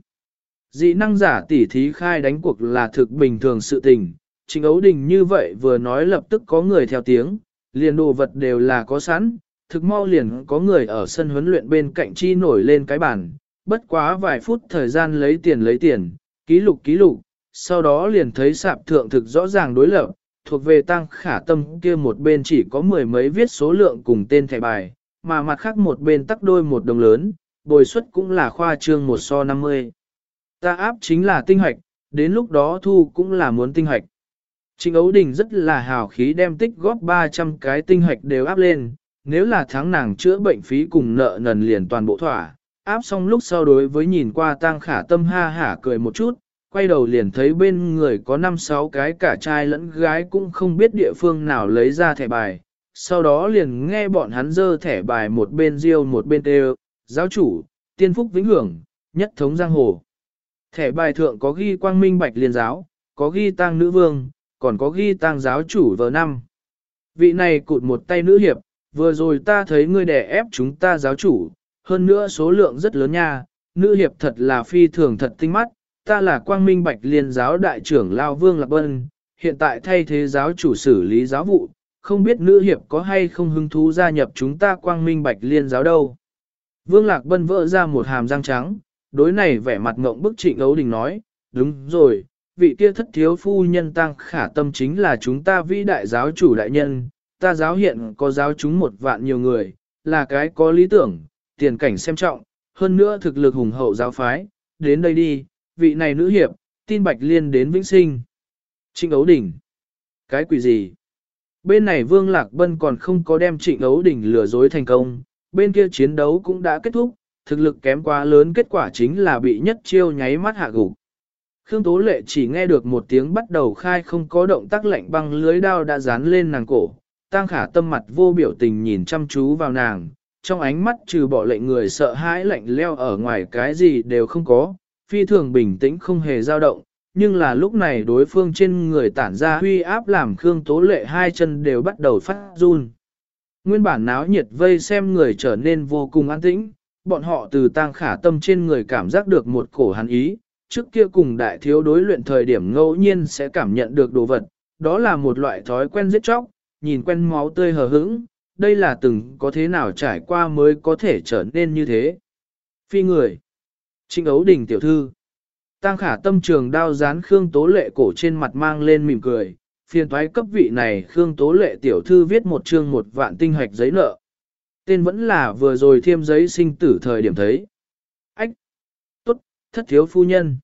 Speaker 1: Dị năng giả tỷ thí khai đánh cuộc là thực bình thường sự tình, Trình Ấu Đình như vậy vừa nói lập tức có người theo tiếng, liền đồ vật đều là có sẵn, thực mau liền có người ở sân huấn luyện bên cạnh chi nổi lên cái bàn, bất quá vài phút thời gian lấy tiền lấy tiền, ký lục ký lục, sau đó liền thấy sạp thượng thực rõ ràng đối lập, thuộc về tăng khả tâm kia một bên chỉ có mười mấy viết số lượng cùng tên thẻ bài, mà mặt khác một bên tắc đôi một đồng lớn, bồi suất cũng là khoa trương một so 50. Ta áp chính là tinh hoạch, đến lúc đó thu cũng là muốn tinh hoạch. Trịnh Ấu Đình rất là hào khí đem tích góp 300 cái tinh hoạch đều áp lên, nếu là tháng nàng chữa bệnh phí cùng nợ nần liền toàn bộ thỏa, áp xong lúc sau đối với nhìn qua tang khả tâm ha hả cười một chút, quay đầu liền thấy bên người có 5-6 cái cả trai lẫn gái cũng không biết địa phương nào lấy ra thẻ bài, sau đó liền nghe bọn hắn dơ thẻ bài một bên riêu một bên tê giáo chủ, tiên phúc vĩnh hưởng, nhất thống giang hồ. Thẻ bài thượng có ghi quang minh bạch liên giáo, có ghi tang nữ vương, còn có ghi tang giáo chủ vợ năm. Vị này cụt một tay nữ hiệp, vừa rồi ta thấy ngươi đè ép chúng ta giáo chủ, hơn nữa số lượng rất lớn nha, nữ hiệp thật là phi thường thật tinh mắt, ta là quang minh bạch liên giáo đại trưởng Lao Vương Lạc Bân, hiện tại thay thế giáo chủ xử lý giáo vụ, không biết nữ hiệp có hay không hứng thú gia nhập chúng ta quang minh bạch liên giáo đâu. Vương Lạc Bân vỡ ra một hàm răng trắng, đối này vẻ mặt ngộng bức trịnh ấu đình nói, đúng rồi, vị kia thất thiếu phu nhân tăng khả tâm chính là chúng ta vĩ đại giáo chủ đại nhân, ta giáo hiện có giáo chúng một vạn nhiều người, là cái có lý tưởng, tiền cảnh xem trọng, hơn nữa thực lực hùng hậu giáo phái, đến đây đi, vị này nữ hiệp, tin Bạch Liên đến Vĩnh Sinh. Trịnh Ấu Đỉnh. Cái quỷ gì? Bên này Vương Lạc Bân còn không có đem Trịnh Ấu Đỉnh lừa dối thành công, bên kia chiến đấu cũng đã kết thúc, thực lực kém quá lớn kết quả chính là bị nhất chiêu nháy mắt hạ gục. Khương Tố Lệ chỉ nghe được một tiếng bắt đầu khai không có động tác lạnh băng lưới đao đã dán lên nàng cổ, Tang khả tâm mặt vô biểu tình nhìn chăm chú vào nàng, trong ánh mắt trừ bỏ lệnh người sợ hãi lạnh leo ở ngoài cái gì đều không có, phi thường bình tĩnh không hề dao động, nhưng là lúc này đối phương trên người tản ra huy áp làm Khương Tố Lệ hai chân đều bắt đầu phát run. Nguyên bản náo nhiệt vây xem người trở nên vô cùng an tĩnh, bọn họ từ tang khả tâm trên người cảm giác được một cổ hắn ý, trước kia cùng đại thiếu đối luyện thời điểm ngẫu nhiên sẽ cảm nhận được đồ vật, đó là một loại thói quen giết chóc, nhìn quen máu tươi hờ hững, đây là từng có thế nào trải qua mới có thể trở nên như thế. Phi người. trinh ấu đình tiểu thư. Tăng khả tâm trường đao dán Khương Tố Lệ cổ trên mặt mang lên mỉm cười, phiền thoái cấp vị này Khương Tố Lệ tiểu thư viết một chương một vạn tinh hoạch giấy nợ. Tên vẫn là vừa rồi thêm giấy sinh tử thời điểm thấy. Thất thiếu phu nhân.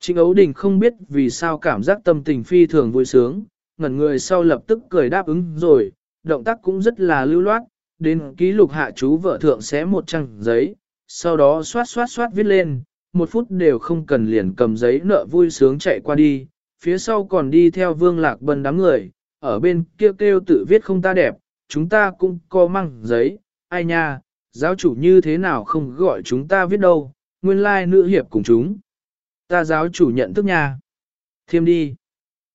Speaker 1: Trịnh ấu đình không biết vì sao cảm giác tâm tình phi thường vui sướng, ngẩn người sau lập tức cười đáp ứng rồi, động tác cũng rất là lưu loát, đến ký lục hạ chú vợ thượng xé một trang giấy, sau đó xoát xoát xoát viết lên, một phút đều không cần liền cầm giấy nợ vui sướng chạy qua đi, phía sau còn đi theo vương lạc bần đám người, ở bên kia kêu, kêu tự viết không ta đẹp, chúng ta cũng có măng giấy, ai nha, giáo chủ như thế nào không gọi chúng ta viết đâu, nguyên lai nữ hiệp cùng chúng. Ta giáo chủ nhận thức nha. Thiêm đi.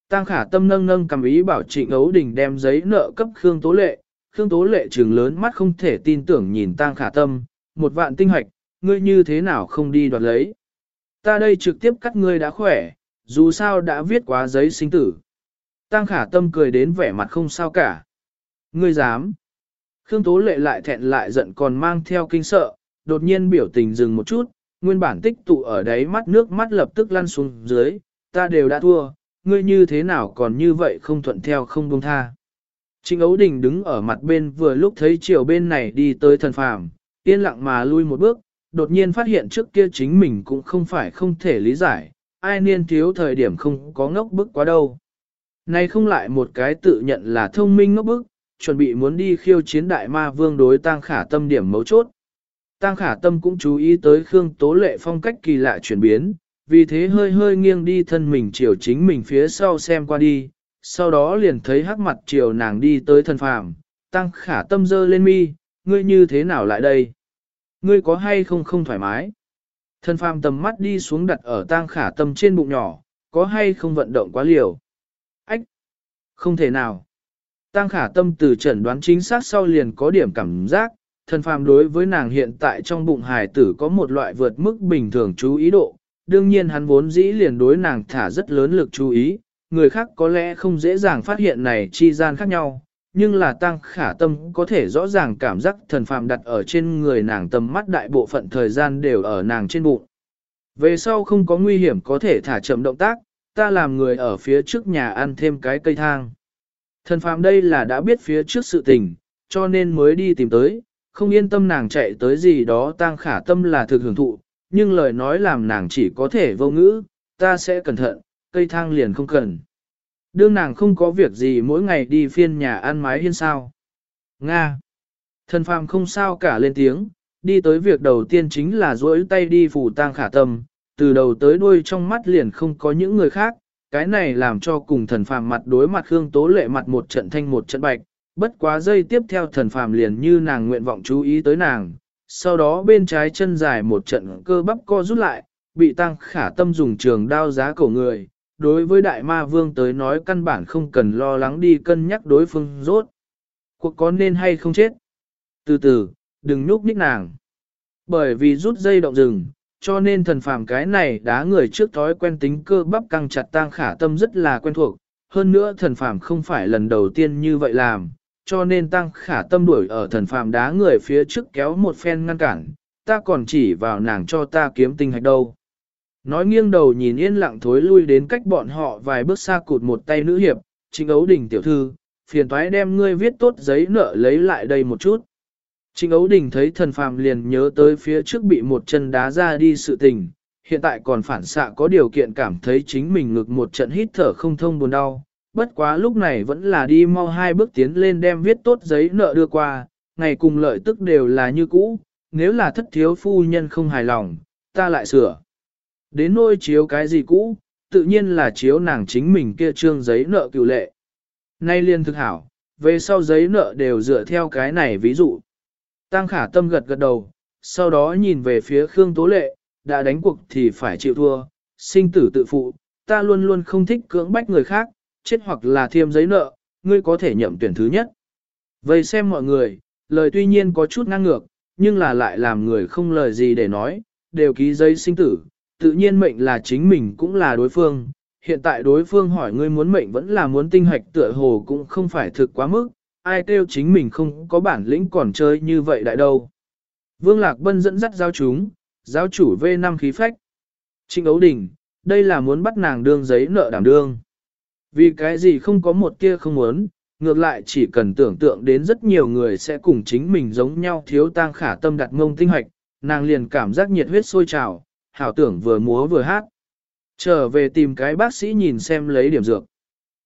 Speaker 1: Tăng khả tâm nâng nâng cầm ý bảo trịnh ấu đình đem giấy nợ cấp Khương Tố Lệ. Khương Tố Lệ trừng lớn mắt không thể tin tưởng nhìn Tăng khả tâm, một vạn tinh hoạch, ngươi như thế nào không đi đoạt lấy. Ta đây trực tiếp cắt ngươi đã khỏe, dù sao đã viết quá giấy sinh tử. Tăng khả tâm cười đến vẻ mặt không sao cả. Ngươi dám. Khương Tố Lệ lại thẹn lại giận còn mang theo kinh sợ, đột nhiên biểu tình dừng một chút, nguyên bản tích tụ ở đáy mắt nước mắt lập tức lăn xuống dưới, ta đều đã thua, ngươi như thế nào còn như vậy không thuận theo không buông tha. Trịnh Ấu Đình đứng ở mặt bên vừa lúc thấy chiều bên này đi tới thần phàm, yên lặng mà lui một bước, đột nhiên phát hiện trước kia chính mình cũng không phải không thể lý giải, ai niên thiếu thời điểm không có ngốc bức quá đâu. Nay không lại một cái tự nhận là thông minh ngốc bức, chuẩn bị muốn đi khiêu chiến đại ma vương đối tăng khả tâm điểm mấu chốt. Tăng khả tâm cũng chú ý tới Khương Tố Lệ phong cách kỳ lạ chuyển biến, vì thế hơi hơi nghiêng đi thân mình chiều chính mình phía sau xem qua đi, sau đó liền thấy hắc mặt chiều nàng đi tới thân phàm, tăng khả tâm dơ lên mi, ngươi như thế nào lại đây? Ngươi có hay không không thoải mái? Thân phàm tầm mắt đi xuống đặt ở tăng khả tâm trên bụng nhỏ, có hay không vận động quá liều? Ách! Không thể nào! Tăng khả tâm từ chẩn đoán chính xác sau liền có điểm cảm giác, Thần phàm đối với nàng hiện tại trong bụng hài tử có một loại vượt mức bình thường chú ý độ, đương nhiên hắn vốn dĩ liền đối nàng thả rất lớn lực chú ý, người khác có lẽ không dễ dàng phát hiện này chi gian khác nhau, nhưng là tăng khả tâm có thể rõ ràng cảm giác thần phàm đặt ở trên người nàng tầm mắt đại bộ phận thời gian đều ở nàng trên bụng. Về sau không có nguy hiểm có thể thả chậm động tác, ta làm người ở phía trước nhà ăn thêm cái cây thang. Thần phàm đây là đã biết phía trước sự tình, cho nên mới đi tìm tới, không yên tâm nàng chạy tới gì đó Tang khả tâm là thực hưởng thụ, nhưng lời nói làm nàng chỉ có thể vô ngữ, ta sẽ cẩn thận, cây thang liền không cần. Đương nàng không có việc gì mỗi ngày đi phiên nhà ăn mái hiên sao. Nga. Thần phàm không sao cả lên tiếng, đi tới việc đầu tiên chính là duỗi tay đi phủ tang khả tâm, từ đầu tới đuôi trong mắt liền không có những người khác, cái này làm cho cùng thần phàm mặt đối mặt Khương Tố Lệ mặt một trận thanh một trận bạch, bất quá giây tiếp theo thần phàm liền như nàng nguyện vọng chú ý tới nàng, sau đó bên trái chân dài một trận cơ bắp co rút lại, bị tăng khả tâm dùng trường đao giá cổ người, đối với đại ma vương tới nói căn bản không cần lo lắng đi cân nhắc đối phương rốt. Cuộc có nên hay không chết? Từ từ, đừng nhúc nhích nàng. Bởi vì rút dây động rừng, cho nên thần phàm cái này đá người trước thói quen tính cơ bắp căng chặt tang khả tâm rất là quen thuộc. Hơn nữa thần phàm không phải lần đầu tiên như vậy làm, cho nên tăng khả tâm đuổi ở thần phàm đá người phía trước kéo một phen ngăn cản, ta còn chỉ vào nàng cho ta kiếm tinh hạch đâu. Nói nghiêng đầu nhìn yên lặng thối lui đến cách bọn họ vài bước xa cụt một tay nữ hiệp, Trình ấu đình tiểu thư, phiền thoái đem ngươi viết tốt giấy nợ lấy lại đây một chút. Trịnh ấu đình thấy thần phàm liền nhớ tới phía trước bị một chân đá ra đi sự tình, hiện tại còn phản xạ có điều kiện cảm thấy chính mình ngực một trận hít thở không thông buồn đau. Bất quá lúc này vẫn là đi mau hai bước tiến lên đem viết tốt giấy nợ đưa qua, ngày cùng lợi tức đều là như cũ, nếu là thất thiếu phu nhân không hài lòng, ta lại sửa. Đến nôi chiếu cái gì cũ, tự nhiên là chiếu nàng chính mình kia trương giấy nợ cựu lệ. Nay liên thực hảo, về sau giấy nợ đều dựa theo cái này ví dụ. Tăng khả tâm gật gật đầu, sau đó nhìn về phía Khương Tố Lệ, đã đánh cuộc thì phải chịu thua, sinh tử tự phụ, ta luôn luôn không thích cưỡng bách người khác, chết hoặc là thiêm giấy nợ, ngươi có thể nhậm tuyển thứ nhất. Vậy xem mọi người, lời tuy nhiên có chút ngang ngược, nhưng là lại làm người không lời gì để nói, đều ký giấy sinh tử, tự nhiên mệnh là chính mình cũng là đối phương. Hiện tại đối phương hỏi ngươi muốn mệnh vẫn là muốn tinh hạch tựa hồ cũng không phải thực quá mức, ai kêu chính mình không có bản lĩnh còn chơi như vậy đại đâu. Vương Lạc Bân dẫn dắt giáo chúng, giáo chủ V5 khí phách. Trịnh ấu đình, đây là muốn bắt nàng đương giấy nợ đảm đương. Vì cái gì không có một kia không muốn, ngược lại chỉ cần tưởng tượng đến rất nhiều người sẽ cùng chính mình giống nhau thiếu tang khả tâm đặt ngông tinh hoạch, nàng liền cảm giác nhiệt huyết sôi trào, hảo tưởng vừa múa vừa hát. Trở về tìm cái bác sĩ nhìn xem lấy điểm dược.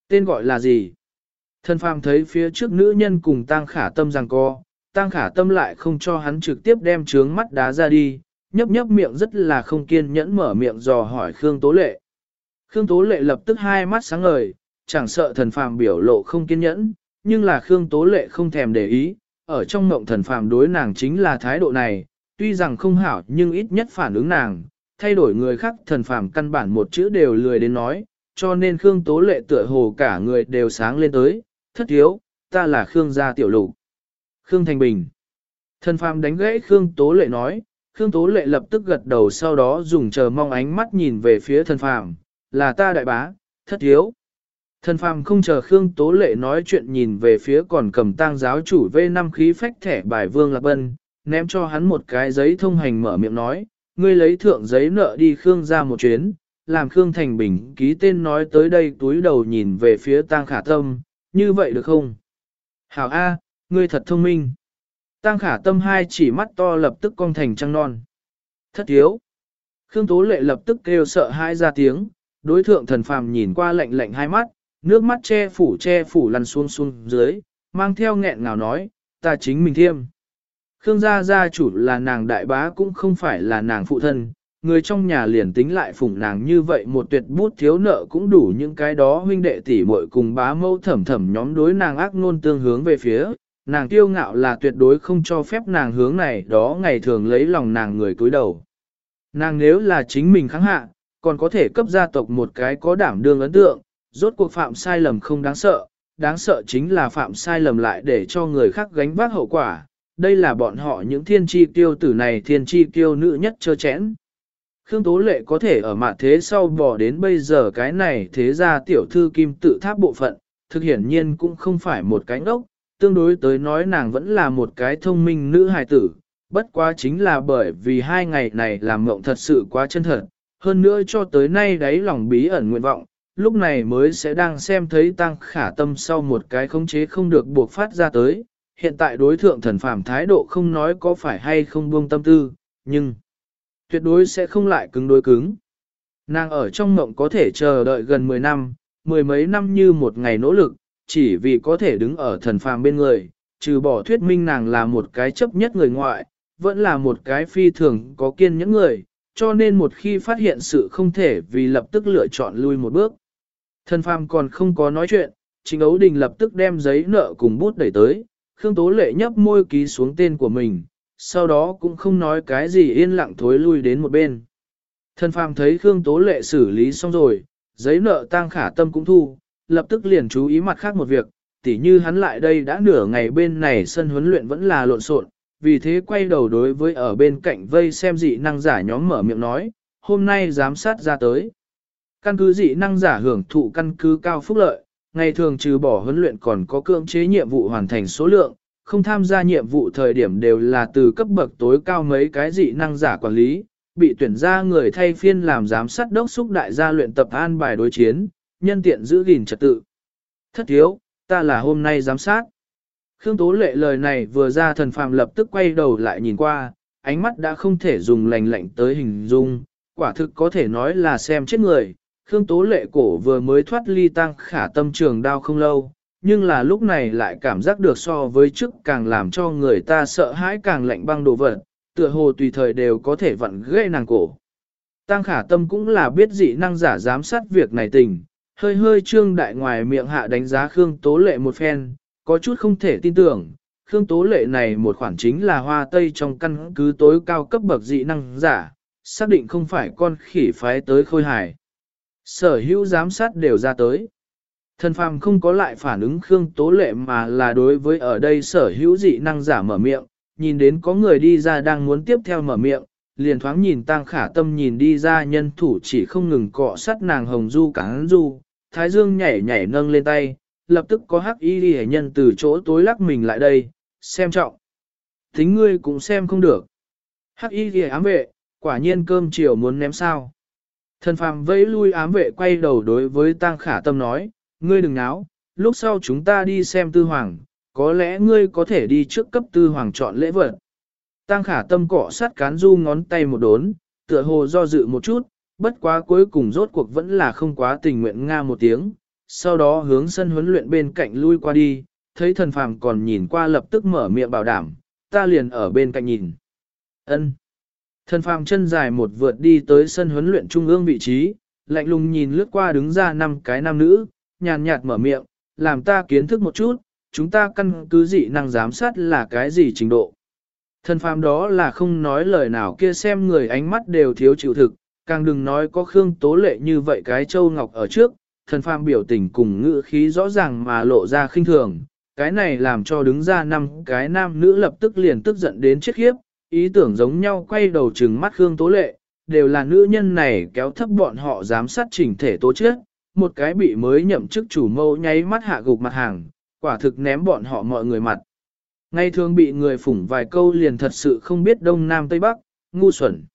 Speaker 1: Tên gọi là gì? Thân phàm thấy phía trước nữ nhân cùng tang khả tâm rằng co, tang khả tâm lại không cho hắn trực tiếp đem trướng mắt đá ra đi, nhấp nhấp miệng rất là không kiên nhẫn mở miệng dò hỏi Khương Tố Lệ. Khương Tố Lệ lập tức hai mắt sáng ngời, chẳng sợ thần phàm biểu lộ không kiên nhẫn, nhưng là Khương Tố Lệ không thèm để ý, ở trong mộng thần phàm đối nàng chính là thái độ này, tuy rằng không hảo nhưng ít nhất phản ứng nàng, thay đổi người khác thần phàm căn bản một chữ đều lười đến nói, cho nên Khương Tố Lệ tựa hồ cả người đều sáng lên tới, thất thiếu, ta là Khương gia tiểu lục. Khương Thành Bình. Thần phàm đánh gãy Khương Tố Lệ nói, Khương Tố Lệ lập tức gật đầu sau đó dùng chờ mong ánh mắt nhìn về phía thần phàm, là ta đại bá, thất thiếu. Thần phàm không chờ Khương Tố Lệ nói chuyện nhìn về phía còn cầm tang giáo chủ V5 khí phách thẻ bài vương lạc bân, ném cho hắn một cái giấy thông hành mở miệng nói, ngươi lấy thượng giấy nợ đi Khương ra một chuyến, làm Khương Thành Bình ký tên nói tới đây túi đầu nhìn về phía tang khả tâm, như vậy được không? Hảo A, ngươi thật thông minh. Tang khả tâm hai chỉ mắt to lập tức cong thành trăng non. Thất thiếu. Khương Tố Lệ lập tức kêu sợ hai ra tiếng, đối thượng thần phàm nhìn qua lạnh lạnh hai mắt, nước mắt che phủ che phủ lăn xuống xuống dưới, mang theo nghẹn ngào nói, ta chính mình thiêm. Khương gia gia chủ là nàng đại bá cũng không phải là nàng phụ thân, người trong nhà liền tính lại phụng nàng như vậy một tuyệt bút thiếu nợ cũng đủ những cái đó huynh đệ tỷ muội cùng bá mâu thẩm thẩm nhóm đối nàng ác ngôn tương hướng về phía, nàng tiêu ngạo là tuyệt đối không cho phép nàng hướng này đó ngày thường lấy lòng nàng người cúi đầu. Nàng nếu là chính mình kháng hạ, còn có thể cấp gia tộc một cái có đảm đương ấn tượng, rốt cuộc phạm sai lầm không đáng sợ, đáng sợ chính là phạm sai lầm lại để cho người khác gánh vác hậu quả. Đây là bọn họ những thiên tri tiêu tử này thiên tri tiêu nữ nhất chơ chẽn. Khương Tố Lệ có thể ở mặt thế sau bỏ đến bây giờ cái này thế ra tiểu thư kim tự tháp bộ phận, thực hiển nhiên cũng không phải một cái ngốc, tương đối tới nói nàng vẫn là một cái thông minh nữ hài tử, bất quá chính là bởi vì hai ngày này làm mộng thật sự quá chân thật, hơn nữa cho tới nay đáy lòng bí ẩn nguyện vọng, lúc này mới sẽ đang xem thấy tăng khả tâm sau một cái khống chế không được buộc phát ra tới, hiện tại đối thượng thần phàm thái độ không nói có phải hay không buông tâm tư, nhưng tuyệt đối sẽ không lại cứng đối cứng. Nàng ở trong mộng có thể chờ đợi gần 10 năm, mười mấy năm như một ngày nỗ lực, chỉ vì có thể đứng ở thần phàm bên người, trừ bỏ thuyết minh nàng là một cái chấp nhất người ngoại, vẫn là một cái phi thường có kiên những người, cho nên một khi phát hiện sự không thể vì lập tức lựa chọn lui một bước. Thần phàm còn không có nói chuyện, Trình Ấu Đình lập tức đem giấy nợ cùng bút đẩy tới, Khương Tố Lệ nhấp môi ký xuống tên của mình, sau đó cũng không nói cái gì yên lặng thối lui đến một bên. Thần phàm thấy Khương Tố Lệ xử lý xong rồi, giấy nợ tang khả tâm cũng thu, lập tức liền chú ý mặt khác một việc, tỉ như hắn lại đây đã nửa ngày bên này sân huấn luyện vẫn là lộn xộn, vì thế quay đầu đối với ở bên cạnh vây xem dị năng giả nhóm mở miệng nói, hôm nay giám sát ra tới. Căn cứ dị năng giả hưởng thụ căn cứ cao phúc lợi, ngày thường trừ bỏ huấn luyện còn có cưỡng chế nhiệm vụ hoàn thành số lượng, không tham gia nhiệm vụ thời điểm đều là từ cấp bậc tối cao mấy cái dị năng giả quản lý, bị tuyển ra người thay phiên làm giám sát đốc xúc đại gia luyện tập an bài đối chiến, nhân tiện giữ gìn trật tự. Thất thiếu, ta là hôm nay giám sát. Khương Tố Lệ lời này vừa ra thần phàm lập tức quay đầu lại nhìn qua, ánh mắt đã không thể dùng lành lạnh tới hình dung, quả thực có thể nói là xem chết người. Khương Tố Lệ cổ vừa mới thoát ly tăng khả tâm trường đau không lâu, nhưng là lúc này lại cảm giác được so với trước càng làm cho người ta sợ hãi càng lạnh băng đồ vật, tựa hồ tùy thời đều có thể vặn gây nàng cổ. Tăng khả tâm cũng là biết dị năng giả giám sát việc này tình, hơi hơi trương đại ngoài miệng hạ đánh giá Khương Tố Lệ một phen, có chút không thể tin tưởng, Khương Tố Lệ này một khoản chính là hoa tây trong căn cứ tối cao cấp bậc dị năng giả, xác định không phải con khỉ phái tới khôi hải. Sở hữu giám sát đều ra tới. Thần phàm không có lại phản ứng Khương Tố Lệ mà là đối với ở đây sở hữu dị năng giả mở miệng, nhìn đến có người đi ra đang muốn tiếp theo mở miệng, liền thoáng nhìn tăng khả tâm nhìn đi ra nhân thủ chỉ không ngừng cọ sát nàng hồng du cắn du, thái dương nhảy nhảy nâng lên tay, lập tức có hắc y hệ nhân từ chỗ tối lắc mình lại đây, xem trọng. Thính ngươi cũng xem không được. Hắc y đi ám vệ, quả nhiên cơm chiều muốn ném sao. Thần phàm vẫy lui ám vệ quay đầu đối với Tang khả tâm nói, ngươi đừng náo, lúc sau chúng ta đi xem tư hoàng, có lẽ ngươi có thể đi trước cấp tư hoàng chọn lễ vật. Tang khả tâm cọ sát cán du ngón tay một đốn, tựa hồ do dự một chút, bất quá cuối cùng rốt cuộc vẫn là không quá tình nguyện nga một tiếng, sau đó hướng sân huấn luyện bên cạnh lui qua đi, thấy thần phàm còn nhìn qua lập tức mở miệng bảo đảm, ta liền ở bên cạnh nhìn. ân Thần phàm chân dài một vượt đi tới sân huấn luyện trung ương vị trí, lạnh lùng nhìn lướt qua đứng ra năm cái nam nữ, nhàn nhạt mở miệng, làm ta kiến thức một chút, chúng ta căn cứ dị năng giám sát là cái gì trình độ. Thần phàm đó là không nói lời nào kia xem người ánh mắt đều thiếu chịu thực, càng đừng nói có Khương Tố Lệ như vậy cái châu ngọc ở trước, thần phàm biểu tình cùng ngữ khí rõ ràng mà lộ ra khinh thường, cái này làm cho đứng ra năm cái nam nữ lập tức liền tức giận đến chết khiếp, ý tưởng giống nhau quay đầu trừng mắt Khương Tố Lệ, đều là nữ nhân này kéo thấp bọn họ giám sát chỉnh thể tố chết, một cái bị mới nhậm chức chủ mâu nháy mắt hạ gục mặt hàng, quả thực ném bọn họ mọi người mặt. Ngay thường bị người phủng vài câu liền thật sự không biết đông nam tây bắc, ngu xuẩn.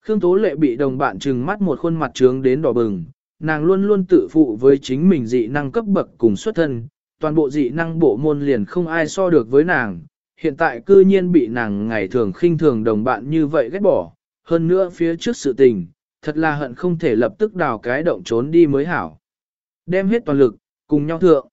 Speaker 1: Khương Tố Lệ bị đồng bạn trừng mắt một khuôn mặt trướng đến đỏ bừng, nàng luôn luôn tự phụ với chính mình dị năng cấp bậc cùng xuất thân, toàn bộ dị năng bộ môn liền không ai so được với nàng, hiện tại cư nhiên bị nàng ngày thường khinh thường đồng bạn như vậy ghét bỏ, hơn nữa phía trước sự tình, thật là hận không thể lập tức đào cái động trốn đi mới hảo. Đem hết toàn lực, cùng nhau thượng.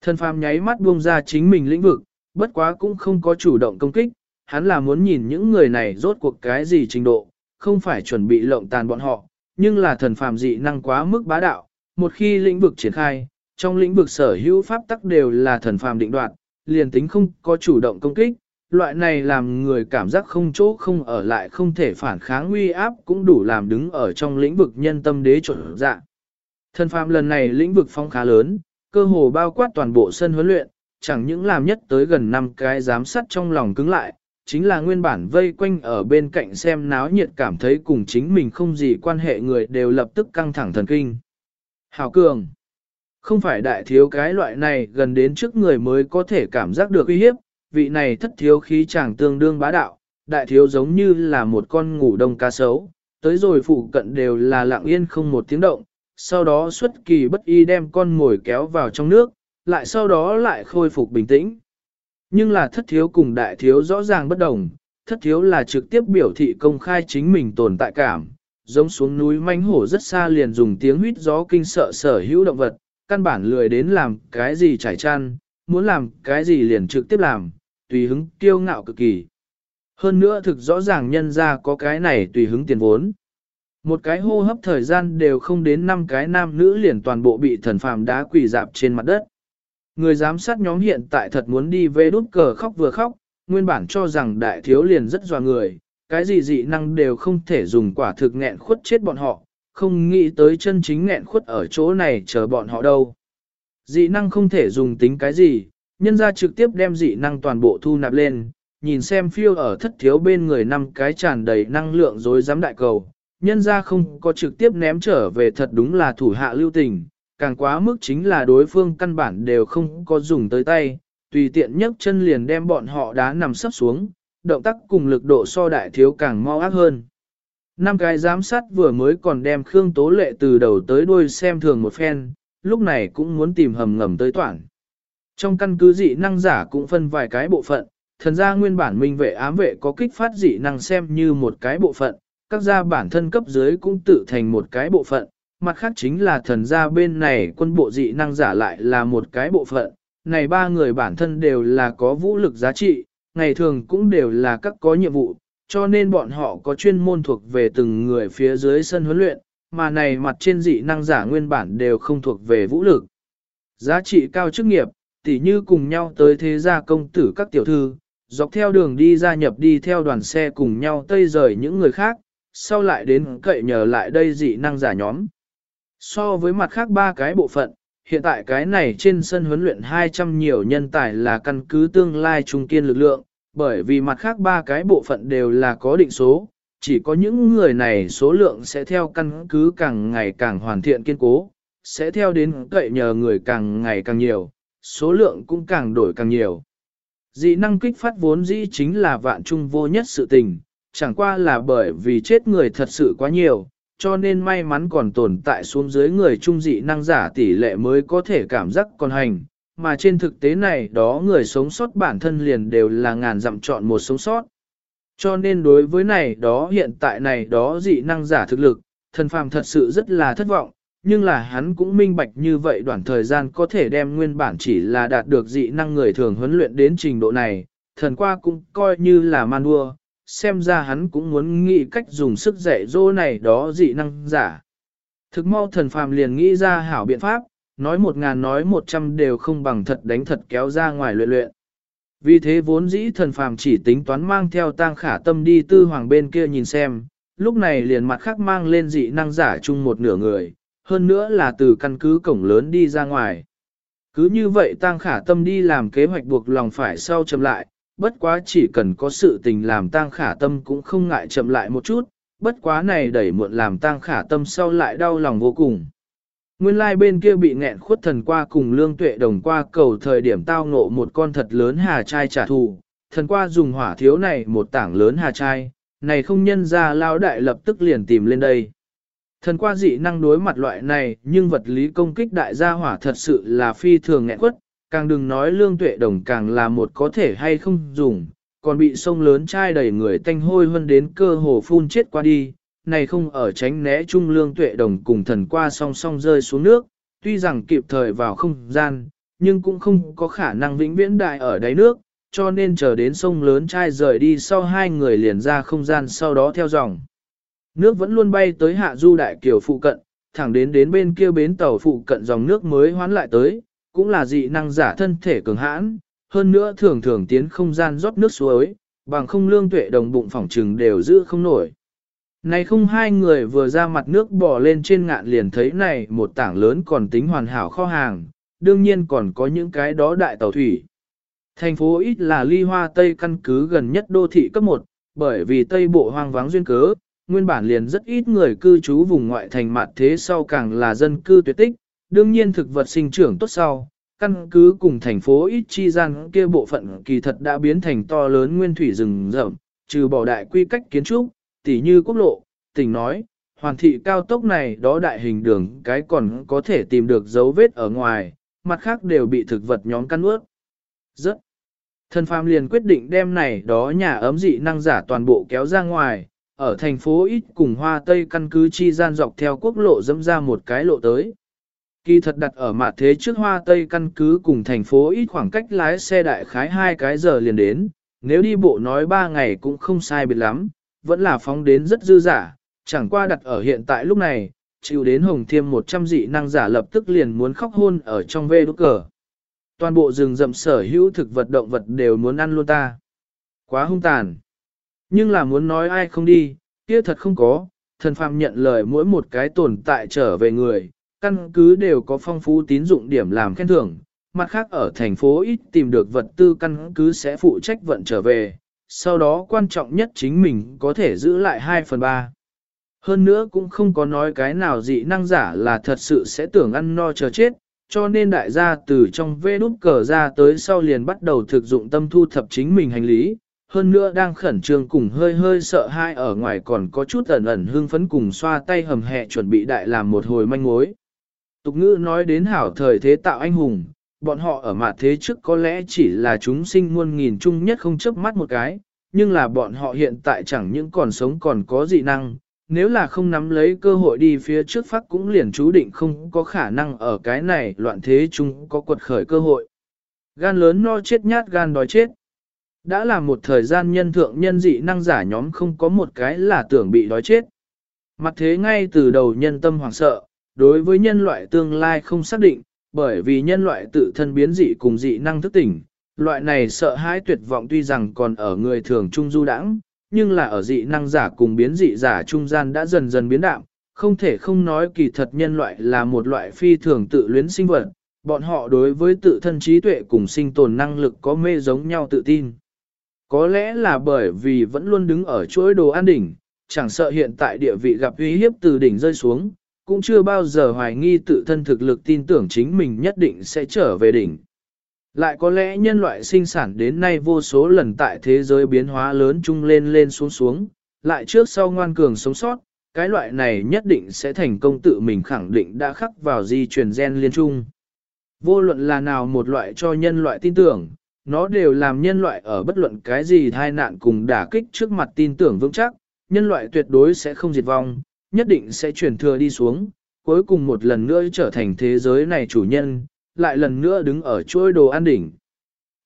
Speaker 1: Thần phàm nháy mắt buông ra chính mình lĩnh vực, bất quá cũng không có chủ động công kích, hắn là muốn nhìn những người này rốt cuộc cái gì trình độ, không phải chuẩn bị lộng tàn bọn họ, nhưng là thần phàm dị năng quá mức bá đạo, một khi lĩnh vực triển khai, trong lĩnh vực sở hữu pháp tắc đều là thần phàm định đoạt, liền tính không có chủ động công kích, loại này làm người cảm giác không chỗ không ở lại không thể phản kháng uy áp cũng đủ làm đứng ở trong lĩnh vực nhân tâm đế chuẩn dạ. Thần phàm lần này lĩnh vực phong khá lớn, cơ hồ bao quát toàn bộ sân huấn luyện, chẳng những làm nhất tới gần năm cái giám sát trong lòng cứng lại, chính là nguyên bản vây quanh ở bên cạnh xem náo nhiệt cảm thấy cùng chính mình không gì quan hệ người đều lập tức căng thẳng thần kinh. Hào cường, không phải đại thiếu cái loại này gần đến trước người mới có thể cảm giác được uy hiếp, vị này thất thiếu khí chàng tương đương bá đạo, đại thiếu giống như là một con ngủ đông cá sấu, tới rồi phụ cận đều là lặng yên không một tiếng động, sau đó xuất kỳ bất y đem con ngồi kéo vào trong nước, lại sau đó lại khôi phục bình tĩnh. Nhưng là thất thiếu cùng đại thiếu rõ ràng bất đồng, thất thiếu là trực tiếp biểu thị công khai chính mình tồn tại cảm, giống xuống núi manh hổ rất xa liền dùng tiếng huýt gió kinh sợ sở hữu động vật, căn bản lười đến làm cái gì trải chăn, muốn làm cái gì liền trực tiếp làm, tùy hứng kiêu ngạo cực kỳ. Hơn nữa thực rõ ràng nhân ra có cái này tùy hứng tiền vốn. Một cái hô hấp thời gian đều không đến năm cái nam nữ liền toàn bộ bị thần phàm đá quỳ dạp trên mặt đất. Người giám sát nhóm hiện tại thật muốn đi về đút cờ khóc vừa khóc, nguyên bản cho rằng đại thiếu liền rất dò người, cái gì dị năng đều không thể dùng quả thực nghẹn khuất chết bọn họ, không nghĩ tới chân chính nghẹn khuất ở chỗ này chờ bọn họ đâu. Dị năng không thể dùng tính cái gì, nhân ra trực tiếp đem dị năng toàn bộ thu nạp lên, nhìn xem phiêu ở thất thiếu bên người năm cái tràn đầy năng lượng dối dám đại cầu, nhân ra không có trực tiếp ném trở về thật đúng là thủ hạ lưu tình, càng quá mức chính là đối phương căn bản đều không có dùng tới tay, tùy tiện nhấc chân liền đem bọn họ đá nằm sấp xuống, động tác cùng lực độ so đại thiếu càng mau ác hơn. Năm cái giám sát vừa mới còn đem Khương Tố Lệ từ đầu tới đuôi xem thường một phen, lúc này cũng muốn tìm hầm ngầm tới toàn. Trong căn cứ dị năng giả cũng phân vài cái bộ phận, thần gia nguyên bản minh vệ ám vệ có kích phát dị năng xem như một cái bộ phận, các gia bản thân cấp dưới cũng tự thành một cái bộ phận, mặt khác chính là thần gia bên này quân bộ dị năng giả lại là một cái bộ phận, này ba người bản thân đều là có vũ lực giá trị, ngày thường cũng đều là các có nhiệm vụ, cho nên bọn họ có chuyên môn thuộc về từng người phía dưới sân huấn luyện, mà này mặt trên dị năng giả nguyên bản đều không thuộc về vũ lực. Giá trị cao chức nghiệp, tỉ như cùng nhau tới thế gia công tử các tiểu thư, dọc theo đường đi gia nhập đi theo đoàn xe cùng nhau tây rời những người khác, sau lại đến cậy nhờ lại đây dị năng giả nhóm. So với mặt khác ba cái bộ phận, hiện tại cái này trên sân huấn luyện 200 nhiều nhân tài là căn cứ tương lai trung kiên lực lượng, bởi vì mặt khác ba cái bộ phận đều là có định số, chỉ có những người này số lượng sẽ theo căn cứ càng ngày càng hoàn thiện kiên cố, sẽ theo đến cậy nhờ người càng ngày càng nhiều, số lượng cũng càng đổi càng nhiều. Dị năng kích phát vốn dĩ chính là vạn trung vô nhất sự tình, chẳng qua là bởi vì chết người thật sự quá nhiều, cho nên may mắn còn tồn tại xuống dưới người trung dị năng giả tỷ lệ mới có thể cảm giác còn hành, mà trên thực tế này đó người sống sót bản thân liền đều là ngàn dặm chọn một sống sót. Cho nên đối với này đó hiện tại này đó dị năng giả thực lực, thần phàm thật sự rất là thất vọng, nhưng là hắn cũng minh bạch như vậy đoạn thời gian có thể đem nguyên bản chỉ là đạt được dị năng người thường huấn luyện đến trình độ này, thần qua cũng coi như là man đua, xem ra hắn cũng muốn nghĩ cách dùng sức dạy dỗ này đó dị năng giả. Thực mau thần phàm liền nghĩ ra hảo biện pháp, nói một ngàn nói một trăm đều không bằng thật đánh thật kéo ra ngoài luyện luyện. Vì thế vốn dĩ thần phàm chỉ tính toán mang theo tang khả tâm đi tư hoàng bên kia nhìn xem, lúc này liền mặt khác mang lên dị năng giả chung một nửa người, hơn nữa là từ căn cứ cổng lớn đi ra ngoài. Cứ như vậy tang khả tâm đi làm kế hoạch buộc lòng phải sau chậm lại, bất quá chỉ cần có sự tình làm tang khả tâm cũng không ngại chậm lại một chút, bất quá này đẩy muộn làm tang khả tâm sau lại đau lòng vô cùng. Nguyên lai like bên kia bị nghẹn khuất thần qua cùng lương tuệ đồng qua cầu thời điểm tao ngộ một con thật lớn hà trai trả thù, thần qua dùng hỏa thiếu này một tảng lớn hà trai, này không nhân ra lao đại lập tức liền tìm lên đây. Thần qua dị năng đối mặt loại này nhưng vật lý công kích đại gia hỏa thật sự là phi thường nghẹn quất, càng đừng nói lương tuệ đồng càng là một có thể hay không dùng, còn bị sông lớn chai đầy người tanh hôi hơn đến cơ hồ phun chết qua đi, này không ở tránh né trung lương tuệ đồng cùng thần qua song song rơi xuống nước, tuy rằng kịp thời vào không gian, nhưng cũng không có khả năng vĩnh viễn đại ở đáy nước, cho nên chờ đến sông lớn trai rời đi sau hai người liền ra không gian sau đó theo dòng. Nước vẫn luôn bay tới hạ du đại kiều phụ cận, thẳng đến đến bên kia bến tàu phụ cận dòng nước mới hoán lại tới, cũng là dị năng giả thân thể cường hãn, hơn nữa thường thường tiến không gian rót nước suối, bằng không lương tuệ đồng bụng phỏng trừng đều giữ không nổi. Này không hai người vừa ra mặt nước bò lên trên ngạn liền thấy này một tảng lớn còn tính hoàn hảo kho hàng, đương nhiên còn có những cái đó đại tàu thủy. Thành phố ít là ly hoa Tây căn cứ gần nhất đô thị cấp 1, bởi vì Tây Bộ hoang vắng duyên cớ, nguyên bản liền rất ít người cư trú vùng ngoại thành mặt thế sau càng là dân cư tuyệt tích, đương nhiên thực vật sinh trưởng tốt sau, căn cứ cùng thành phố ít chi gian kia bộ phận kỳ thật đã biến thành to lớn nguyên thủy rừng rậm, trừ bỏ đại quy cách kiến trúc, tỉ như quốc lộ, tỉnh nói, hoàn thị cao tốc này đó đại hình đường cái còn có thể tìm được dấu vết ở ngoài, mặt khác đều bị thực vật nhóm căn ướt. Rất. Thần phàm liền quyết định đem này đó nhà ấm dị năng giả toàn bộ kéo ra ngoài, ở thành phố ít cùng hoa tây căn cứ chi gian dọc theo quốc lộ dẫm ra một cái lộ tới. Kỳ thật đặt ở mặt thế trước hoa tây căn cứ cùng thành phố ít khoảng cách lái xe đại khái hai cái giờ liền đến, nếu đi bộ nói ba ngày cũng không sai biệt lắm, vẫn là phóng đến rất dư giả, chẳng qua đặt ở hiện tại lúc này, chịu đến hồng thiêm 100 dị năng giả lập tức liền muốn khóc hôn ở trong vê đốt cờ. Toàn bộ rừng rậm sở hữu thực vật động vật đều muốn ăn luôn ta. Quá hung tàn. Nhưng là muốn nói ai không đi, kia thật không có, thần phàm nhận lời mỗi một cái tồn tại trở về người, căn cứ đều có phong phú tín dụng điểm làm khen thưởng, mặt khác ở thành phố ít tìm được vật tư căn cứ sẽ phụ trách vận trở về, sau đó quan trọng nhất chính mình có thể giữ lại 2 phần 3. Hơn nữa cũng không có nói cái nào dị năng giả là thật sự sẽ tưởng ăn no chờ chết, cho nên đại gia từ trong vê đút cờ ra tới sau liền bắt đầu thực dụng tâm thu thập chính mình hành lý, hơn nữa đang khẩn trương cùng hơi hơi sợ hai ở ngoài còn có chút ẩn ẩn hương phấn cùng xoa tay hầm hẹ chuẩn bị đại làm một hồi manh mối. Tục ngữ nói đến hảo thời thế tạo anh hùng, bọn họ ở mặt thế trước có lẽ chỉ là chúng sinh muôn nghìn chung nhất không chớp mắt một cái, nhưng là bọn họ hiện tại chẳng những còn sống còn có dị năng, nếu là không nắm lấy cơ hội đi phía trước phát cũng liền chú định không có khả năng ở cái này loạn thế chung có quật khởi cơ hội. Gan lớn no chết nhát gan đói chết. Đã là một thời gian nhân thượng nhân dị năng giả nhóm không có một cái là tưởng bị đói chết. Mặt thế ngay từ đầu nhân tâm hoảng sợ, đối với nhân loại tương lai không xác định, bởi vì nhân loại tự thân biến dị cùng dị năng thức tỉnh, loại này sợ hãi tuyệt vọng tuy rằng còn ở người thường trung du đãng, nhưng là ở dị năng giả cùng biến dị giả trung gian đã dần dần biến đạm, không thể không nói kỳ thật nhân loại là một loại phi thường tự luyến sinh vật, bọn họ đối với tự thân trí tuệ cùng sinh tồn năng lực có mê giống nhau tự tin. Có lẽ là bởi vì vẫn luôn đứng ở chuỗi đồ an đỉnh, chẳng sợ hiện tại địa vị gặp uy hiếp từ đỉnh rơi xuống, cũng chưa bao giờ hoài nghi tự thân thực lực tin tưởng chính mình nhất định sẽ trở về đỉnh. Lại có lẽ nhân loại sinh sản đến nay vô số lần tại thế giới biến hóa lớn chung lên lên xuống xuống, lại trước sau ngoan cường sống sót, cái loại này nhất định sẽ thành công tự mình khẳng định đã khắc vào di truyền gen liên trung. Vô luận là nào một loại cho nhân loại tin tưởng, nó đều làm nhân loại ở bất luận cái gì thai nạn cùng đả kích trước mặt tin tưởng vững chắc, nhân loại tuyệt đối sẽ không diệt vong, nhất định sẽ truyền thừa đi xuống, cuối cùng một lần nữa trở thành thế giới này chủ nhân, lại lần nữa đứng ở chuỗi đồ an đỉnh.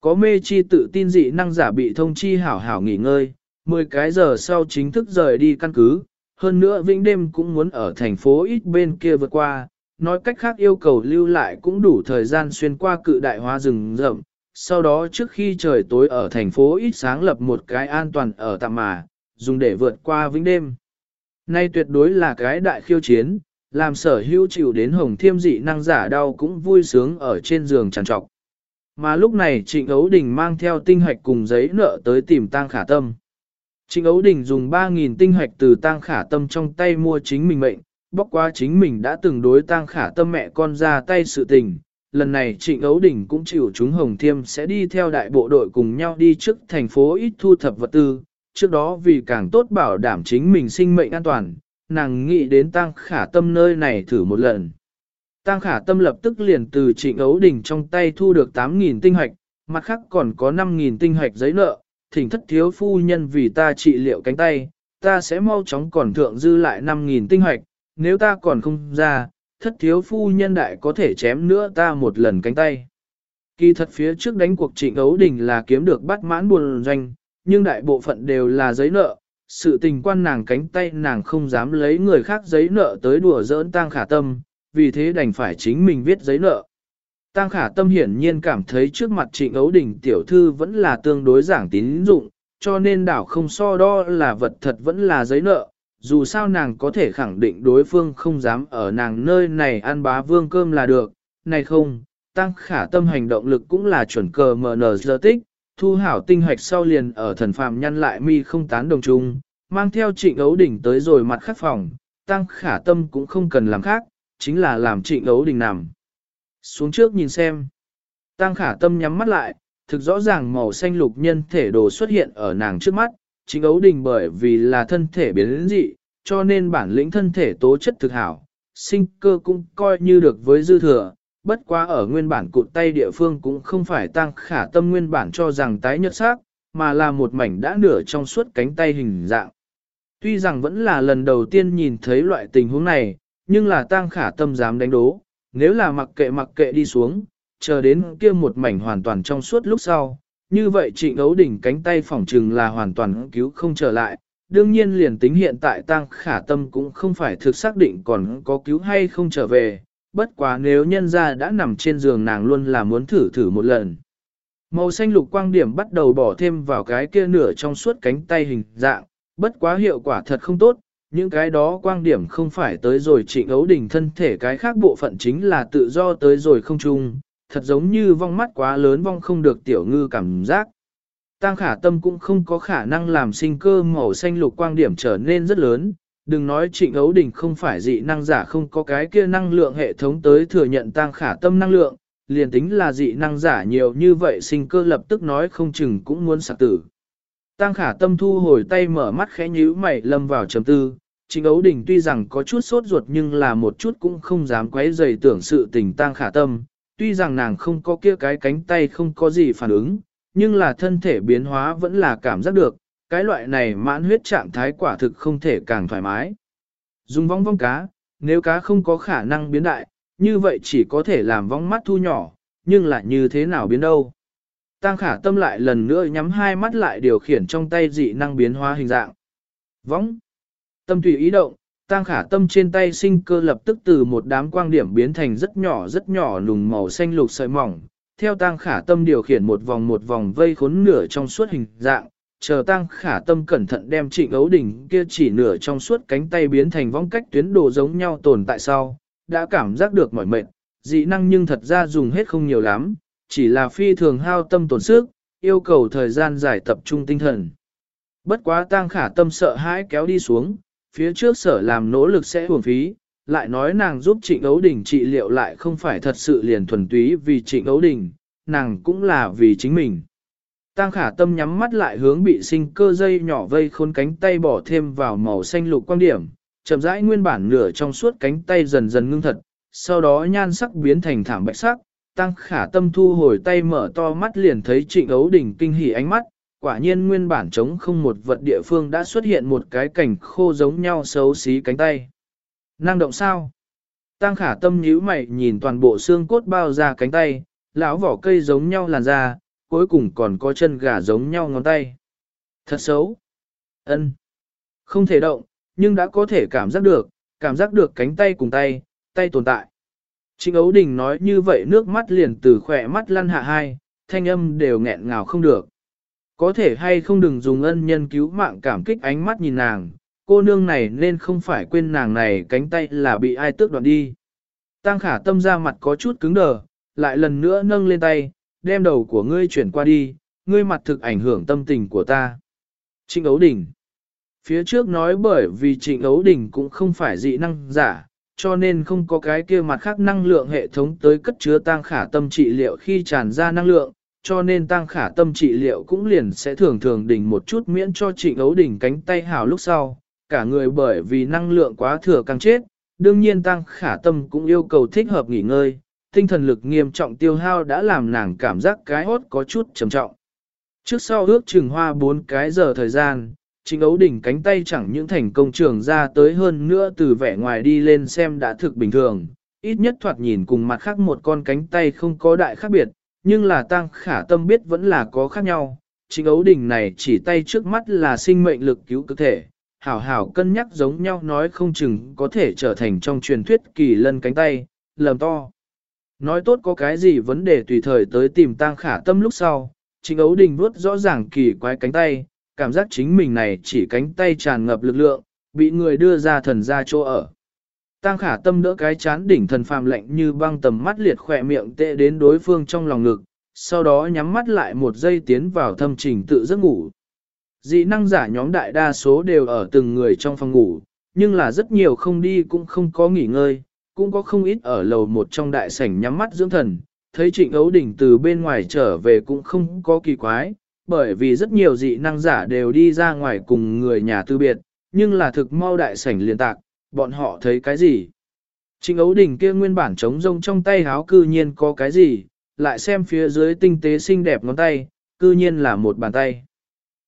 Speaker 1: Có mê chi tự tin dị năng giả bị thông chi hảo hảo nghỉ ngơi, 10 cái giờ sau chính thức rời đi căn cứ, hơn nữa vĩnh đêm cũng muốn ở thành phố ít bên kia vượt qua, nói cách khác yêu cầu lưu lại cũng đủ thời gian xuyên qua cự đại hóa rừng rậm, sau đó trước khi trời tối ở thành phố ít sáng lập một cái an toàn ở tạm mà, dùng để vượt qua vĩnh đêm. Nay tuyệt đối là cái đại khiêu chiến, làm sở hữu chịu đến hồng thiêm dị năng giả đau cũng vui sướng ở trên giường tràn trọc. Mà lúc này Trịnh Ấu Đình mang theo tinh hạch cùng giấy nợ tới tìm Tăng Khả Tâm. Trịnh Ấu Đình dùng 3.000 tinh hạch từ Tăng Khả Tâm trong tay mua chính mình mệnh, bóc qua chính mình đã từng đối Tăng Khả Tâm mẹ con ra tay sự tình. Lần này Trịnh Ấu Đình cũng chịu chúng Hồng Thiêm sẽ đi theo đại bộ đội cùng nhau đi trước thành phố ít thu thập vật tư, trước đó vì càng tốt bảo đảm chính mình sinh mệnh an toàn, nàng nghĩ đến tăng khả tâm nơi này thử một lần. Tăng khả tâm lập tức liền từ trịnh ấu đình trong tay thu được 8.000 tinh hoạch, mặt khác còn có 5.000 tinh hoạch giấy nợ, thỉnh thất thiếu phu nhân vì ta trị liệu cánh tay, ta sẽ mau chóng còn thượng dư lại 5.000 tinh hoạch, nếu ta còn không ra, thất thiếu phu nhân đại có thể chém nữa ta một lần cánh tay. Kỳ thật phía trước đánh cuộc trịnh ấu đình là kiếm được bắt mãn buồn doanh, nhưng đại bộ phận đều là giấy nợ, sự tình quan nàng cánh tay nàng không dám lấy người khác giấy nợ tới đùa giỡn tang khả tâm, vì thế đành phải chính mình viết giấy nợ. Tang khả tâm hiển nhiên cảm thấy trước mặt trịnh ấu đình tiểu thư vẫn là tương đối giảng tín dụng, cho nên đảo không so đo là vật thật vẫn là giấy nợ, dù sao nàng có thể khẳng định đối phương không dám ở nàng nơi này ăn bá vương cơm là được, này không, tăng khả tâm hành động lực cũng là chuẩn cờ MN giờ tích, thu hảo tinh hoạch sau liền ở thần phàm nhăn lại mi không tán đồng chung, mang theo trịnh ấu đỉnh tới rồi mặt khắc phòng, tăng khả tâm cũng không cần làm khác, chính là làm trịnh ấu đỉnh nằm. Xuống trước nhìn xem. Tăng khả tâm nhắm mắt lại, thực rõ ràng màu xanh lục nhân thể đồ xuất hiện ở nàng trước mắt, trịnh ấu đỉnh bởi vì là thân thể biến dị, cho nên bản lĩnh thân thể tố chất thực hảo, sinh cơ cũng coi như được với dư thừa, bất quá ở nguyên bản cụt tay địa phương cũng không phải tăng khả tâm nguyên bản cho rằng tái nhật xác, mà là một mảnh đã nửa trong suốt cánh tay hình dạng. Tuy rằng vẫn là lần đầu tiên nhìn thấy loại tình huống này, nhưng là tăng khả tâm dám đánh đố, nếu là mặc kệ mặc kệ đi xuống, chờ đến kia một mảnh hoàn toàn trong suốt lúc sau, như vậy trịnh ấu đỉnh cánh tay phỏng trừng là hoàn toàn cứu không trở lại. Đương nhiên liền tính hiện tại tăng khả tâm cũng không phải thực xác định còn có cứu hay không trở về, bất quá nếu nhân ra đã nằm trên giường nàng luôn là muốn thử thử một lần. Màu xanh lục quang điểm bắt đầu bỏ thêm vào cái kia nửa trong suốt cánh tay hình dạng, bất quá hiệu quả thật không tốt, những cái đó quang điểm không phải tới rồi trịnh ấu đỉnh thân thể cái khác bộ phận chính là tự do tới rồi không chung, thật giống như vong mắt quá lớn vong không được tiểu ngư cảm giác. Tăng khả tâm cũng không có khả năng làm sinh cơ màu xanh lục quang điểm trở nên rất lớn, đừng nói trịnh ấu đình không phải dị năng giả không có cái kia năng lượng hệ thống tới thừa nhận tăng khả tâm năng lượng, liền tính là dị năng giả nhiều như vậy sinh cơ lập tức nói không chừng cũng muốn sạc tử. Tăng khả tâm thu hồi tay mở mắt khẽ nhíu mày lâm vào trầm tư, trịnh ấu đình tuy rằng có chút sốt ruột nhưng là một chút cũng không dám quấy dày tưởng sự tình tăng khả tâm, tuy rằng nàng không có kia cái cánh tay không có gì phản ứng, nhưng là thân thể biến hóa vẫn là cảm giác được, cái loại này mãn huyết trạng thái quả thực không thể càng thoải mái. Dùng vong vong cá, nếu cá không có khả năng biến đại, như vậy chỉ có thể làm vong mắt thu nhỏ, nhưng lại như thế nào biến đâu. Tăng khả tâm lại lần nữa nhắm hai mắt lại điều khiển trong tay dị năng biến hóa hình dạng. Vong. Tâm tùy ý động, Tăng khả tâm trên tay sinh cơ lập tức từ một đám quang điểm biến thành rất nhỏ rất nhỏ nùng màu xanh lục sợi mỏng. Theo tăng khả tâm điều khiển một vòng một vòng vây khốn nửa trong suốt hình dạng, chờ tăng khả tâm cẩn thận đem trịnh ấu đỉnh kia chỉ nửa trong suốt cánh tay biến thành vong cách tuyến đồ giống nhau tồn tại sau, đã cảm giác được mỏi mệt, dị năng nhưng thật ra dùng hết không nhiều lắm, chỉ là phi thường hao tâm tổn sức, yêu cầu thời gian giải tập trung tinh thần. Bất quá tăng khả tâm sợ hãi kéo đi xuống, phía trước sở làm nỗ lực sẽ hưởng phí, lại nói nàng giúp trịnh ấu đình trị liệu lại không phải thật sự liền thuần túy vì trịnh ấu đình, nàng cũng là vì chính mình. Tăng khả tâm nhắm mắt lại hướng bị sinh cơ dây nhỏ vây khôn cánh tay bỏ thêm vào màu xanh lục quan điểm, chậm rãi nguyên bản nửa trong suốt cánh tay dần dần ngưng thật, sau đó nhan sắc biến thành thảm bạch sắc, tăng khả tâm thu hồi tay mở to mắt liền thấy trịnh ấu đỉnh kinh hỉ ánh mắt, quả nhiên nguyên bản trống không một vật địa phương đã xuất hiện một cái cảnh khô giống nhau xấu xí cánh tay. Năng động sao? Tăng khả tâm nhíu mày nhìn toàn bộ xương cốt bao ra cánh tay, lão vỏ cây giống nhau làn da, cuối cùng còn có chân gà giống nhau ngón tay. Thật xấu. ân Không thể động, nhưng đã có thể cảm giác được, cảm giác được cánh tay cùng tay, tay tồn tại. Trịnh Ấu Đình nói như vậy nước mắt liền từ khỏe mắt lăn hạ hai, thanh âm đều nghẹn ngào không được. Có thể hay không đừng dùng ân nhân cứu mạng cảm kích ánh mắt nhìn nàng, cô nương này nên không phải quên nàng này cánh tay là bị ai tước đoạn đi. Tăng khả tâm ra mặt có chút cứng đờ, lại lần nữa nâng lên tay, đem đầu của ngươi chuyển qua đi, ngươi mặt thực ảnh hưởng tâm tình của ta. Trịnh Ấu Đình Phía trước nói bởi vì Trịnh Ấu Đình cũng không phải dị năng giả, cho nên không có cái kia mặt khác năng lượng hệ thống tới cất chứa tăng khả tâm trị liệu khi tràn ra năng lượng, cho nên tăng khả tâm trị liệu cũng liền sẽ thường thường đỉnh một chút miễn cho trịnh ấu đỉnh cánh tay hào lúc sau, cả người bởi vì năng lượng quá thừa càng chết, đương nhiên tăng khả tâm cũng yêu cầu thích hợp nghỉ ngơi, tinh thần lực nghiêm trọng tiêu hao đã làm nàng cảm giác cái hốt có chút trầm trọng. Trước sau ước chừng hoa 4 cái giờ thời gian, chính ấu đỉnh cánh tay chẳng những thành công trường ra tới hơn nữa từ vẻ ngoài đi lên xem đã thực bình thường, ít nhất thoạt nhìn cùng mặt khác một con cánh tay không có đại khác biệt, nhưng là tăng khả tâm biết vẫn là có khác nhau. Chính ấu đỉnh này chỉ tay trước mắt là sinh mệnh lực cứu cơ thể, hảo hảo cân nhắc giống nhau nói không chừng có thể trở thành trong truyền thuyết kỳ lân cánh tay, lầm to. Nói tốt có cái gì vấn đề tùy thời tới tìm Tang khả tâm lúc sau, chính ấu đình vuốt rõ ràng kỳ quái cánh tay, cảm giác chính mình này chỉ cánh tay tràn ngập lực lượng, bị người đưa ra thần ra chỗ ở. Tang khả tâm đỡ cái chán đỉnh thần phàm lạnh như băng tầm mắt liệt khỏe miệng tệ đến đối phương trong lòng ngực, sau đó nhắm mắt lại một giây tiến vào thâm trình tự giấc ngủ. Dị năng giả nhóm đại đa số đều ở từng người trong phòng ngủ, nhưng là rất nhiều không đi cũng không có nghỉ ngơi, cũng có không ít ở lầu một trong đại sảnh nhắm mắt dưỡng thần, thấy trịnh ấu đỉnh từ bên ngoài trở về cũng không có kỳ quái, bởi vì rất nhiều dị năng giả đều đi ra ngoài cùng người nhà tư biệt, nhưng là thực mau đại sảnh liên tạc, bọn họ thấy cái gì? Trịnh ấu đỉnh kia nguyên bản trống rông trong tay háo cư nhiên có cái gì, lại xem phía dưới tinh tế xinh đẹp ngón tay, cư nhiên là một bàn tay.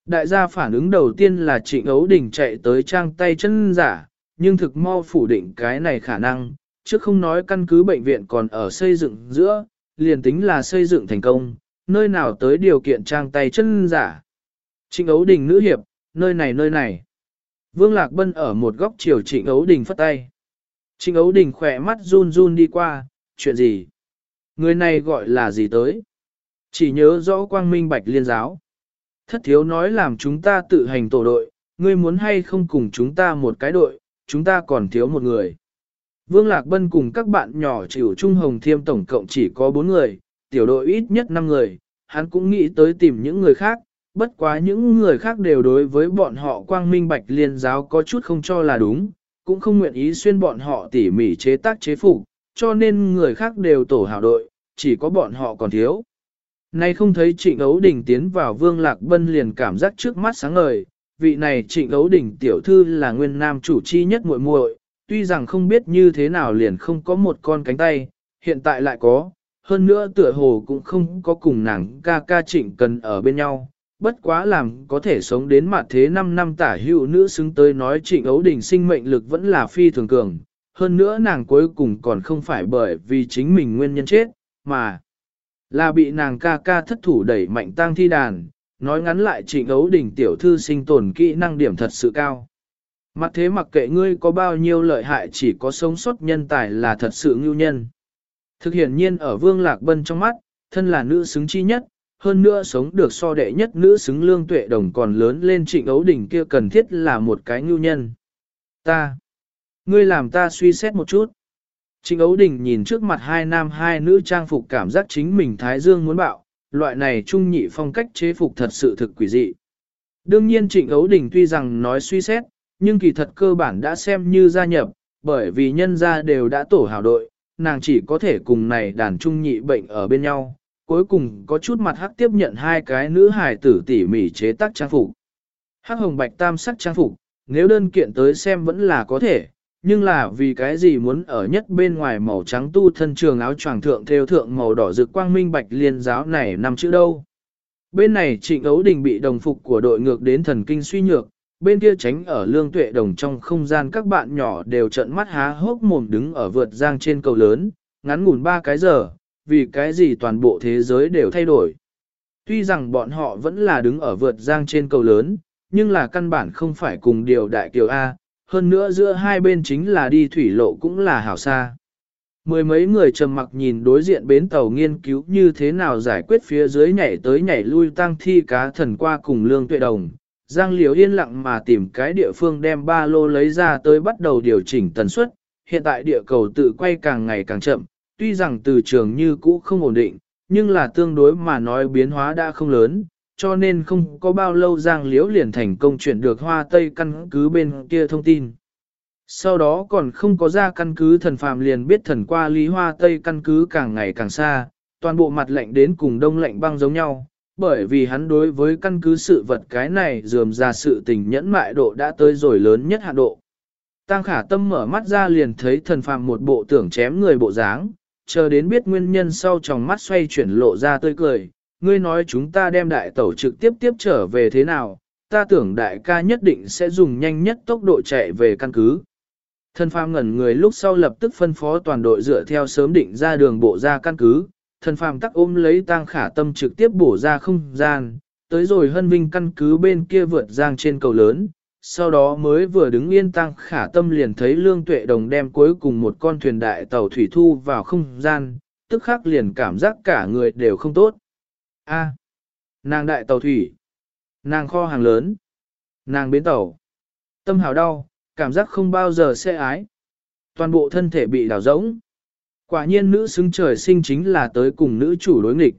Speaker 1: Đại gia phản ứng đầu tiên là trịnh ấu đỉnh chạy tới trang tay chân giả, nhưng thực mau phủ định cái này khả năng, chứ không nói căn cứ bệnh viện còn ở xây dựng giữa, liền tính là xây dựng thành công, nơi nào tới điều kiện trang tay chân giả. Trịnh ấu đình nữ hiệp, nơi này nơi này. Vương Lạc Bân ở một góc chiều trịnh ấu đình phất tay. Trịnh ấu đình khỏe mắt run run đi qua, chuyện gì? Người này gọi là gì tới? Chỉ nhớ rõ quang minh bạch liên giáo. Thất thiếu nói làm chúng ta tự hành tổ đội, ngươi muốn hay không cùng chúng ta một cái đội, chúng ta còn thiếu một người. Vương Lạc Bân cùng các bạn nhỏ chịu Trung Hồng Thiêm tổng cộng chỉ có 4 người, tiểu đội ít nhất 5 người, hắn cũng nghĩ tới tìm những người khác, bất quá những người khác đều đối với bọn họ quang minh bạch liên giáo có chút không cho là đúng, cũng không nguyện ý xuyên bọn họ tỉ mỉ chế tác chế phục, cho nên người khác đều tổ hảo đội, chỉ có bọn họ còn thiếu. Nay không thấy trịnh ấu đình tiến vào vương lạc bân liền cảm giác trước mắt sáng ngời, vị này trịnh ấu đình tiểu thư là nguyên nam chủ chi nhất muội muội, tuy rằng không biết như thế nào liền không có một con cánh tay, hiện tại lại có, hơn nữa tựa hồ cũng không có cùng nàng ca ca trịnh cần ở bên nhau, bất quá làm có thể sống đến mặt thế 5 năm tả hữu nữ xứng tới nói trịnh ấu đình sinh mệnh lực vẫn là phi thường cường, hơn nữa nàng cuối cùng còn không phải bởi vì chính mình nguyên nhân chết, mà là bị nàng ca ca thất thủ đẩy mạnh tang thi đàn, nói ngắn lại trịnh ấu đình tiểu thư sinh tồn kỹ năng điểm thật sự cao. Mặt thế mặc kệ ngươi có bao nhiêu lợi hại chỉ có sống sót nhân tài là thật sự ngưu nhân. Thực hiện nhiên ở Vương Lạc Bân trong mắt, thân là nữ xứng chi nhất, hơn nữa sống được so đệ nhất nữ xứng lương tuệ đồng còn lớn lên trịnh ấu đỉnh kia cần thiết là một cái ngưu nhân. Ta, ngươi làm ta suy xét một chút. Trịnh ấu đỉnh nhìn trước mặt hai nam hai nữ trang phục cảm giác chính mình thái dương muốn bạo, loại này trung nhị phong cách chế phục thật sự thực quỷ dị. Đương nhiên trịnh ấu đỉnh tuy rằng nói suy xét, nhưng kỳ thật cơ bản đã xem như gia nhập, bởi vì nhân gia đều đã tổ hào đội, nàng chỉ có thể cùng này đàn trung nhị bệnh ở bên nhau, cuối cùng có chút mặt hắc tiếp nhận hai cái nữ hài tử tỉ mỉ chế tác trang phục. Hắc hồng bạch tam sắc trang phục, nếu đơn kiện tới xem vẫn là có thể, nhưng là vì cái gì muốn ở nhất bên ngoài màu trắng tu thân trường áo choàng thượng theo thượng màu đỏ rực quang minh bạch liên giáo này nằm chữ đâu. Bên này trịnh ấu đình bị đồng phục của đội ngược đến thần kinh suy nhược, bên kia tránh ở lương tuệ đồng trong không gian các bạn nhỏ đều trợn mắt há hốc mồm đứng ở vượt giang trên cầu lớn, ngắn ngủn ba cái giờ, vì cái gì toàn bộ thế giới đều thay đổi. Tuy rằng bọn họ vẫn là đứng ở vượt giang trên cầu lớn, nhưng là căn bản không phải cùng điều đại kiều A, hơn nữa giữa hai bên chính là đi thủy lộ cũng là hảo xa. Mười mấy người trầm mặc nhìn đối diện bến tàu nghiên cứu như thế nào giải quyết phía dưới nhảy tới nhảy lui tăng thi cá thần qua cùng lương tuệ đồng, Giang Liễu yên lặng mà tìm cái địa phương đem ba lô lấy ra tới bắt đầu điều chỉnh tần suất. Hiện tại địa cầu tự quay càng ngày càng chậm, tuy rằng từ trường như cũ không ổn định, nhưng là tương đối mà nói biến hóa đã không lớn, cho nên không có bao lâu Giang Liễu liền thành công chuyển được Hoa Tây căn cứ bên kia thông tin. Sau đó còn không có ra căn cứ thần phàm liền biết thần qua lý Hoa Tây căn cứ càng ngày càng xa, toàn bộ mặt lạnh đến cùng đông lạnh băng giống nhau, bởi vì hắn đối với căn cứ sự vật cái này dườm ra sự tình nhẫn mại độ đã tới rồi lớn nhất hạn độ. Tăng khả tâm mở mắt ra liền thấy thần phàm một bộ tưởng chém người bộ dáng, chờ đến biết nguyên nhân sau trong mắt xoay chuyển lộ ra tươi cười. Ngươi nói chúng ta đem đại tẩu trực tiếp tiếp trở về thế nào, ta tưởng đại ca nhất định sẽ dùng nhanh nhất tốc độ chạy về căn cứ. Thần phàm ngẩn người lúc sau lập tức phân phó toàn đội dựa theo sớm định ra đường bộ ra căn cứ, thần phàm tắc ôm lấy tang khả tâm trực tiếp bổ ra không gian, tới rồi hân vinh căn cứ bên kia vượt giang trên cầu lớn, sau đó mới vừa đứng yên tăng khả tâm liền thấy lương tuệ đồng đem cuối cùng một con thuyền đại tàu thủy thu vào không gian, tức khắc liền cảm giác cả người đều không tốt. A, nàng đại tàu thủy, nàng kho hàng lớn, nàng bến tàu, tâm hào đau, cảm giác không bao giờ sẽ ái. toàn bộ thân thể bị đảo rỗng. Quả nhiên nữ xứng trời sinh chính là tới cùng nữ chủ đối nghịch.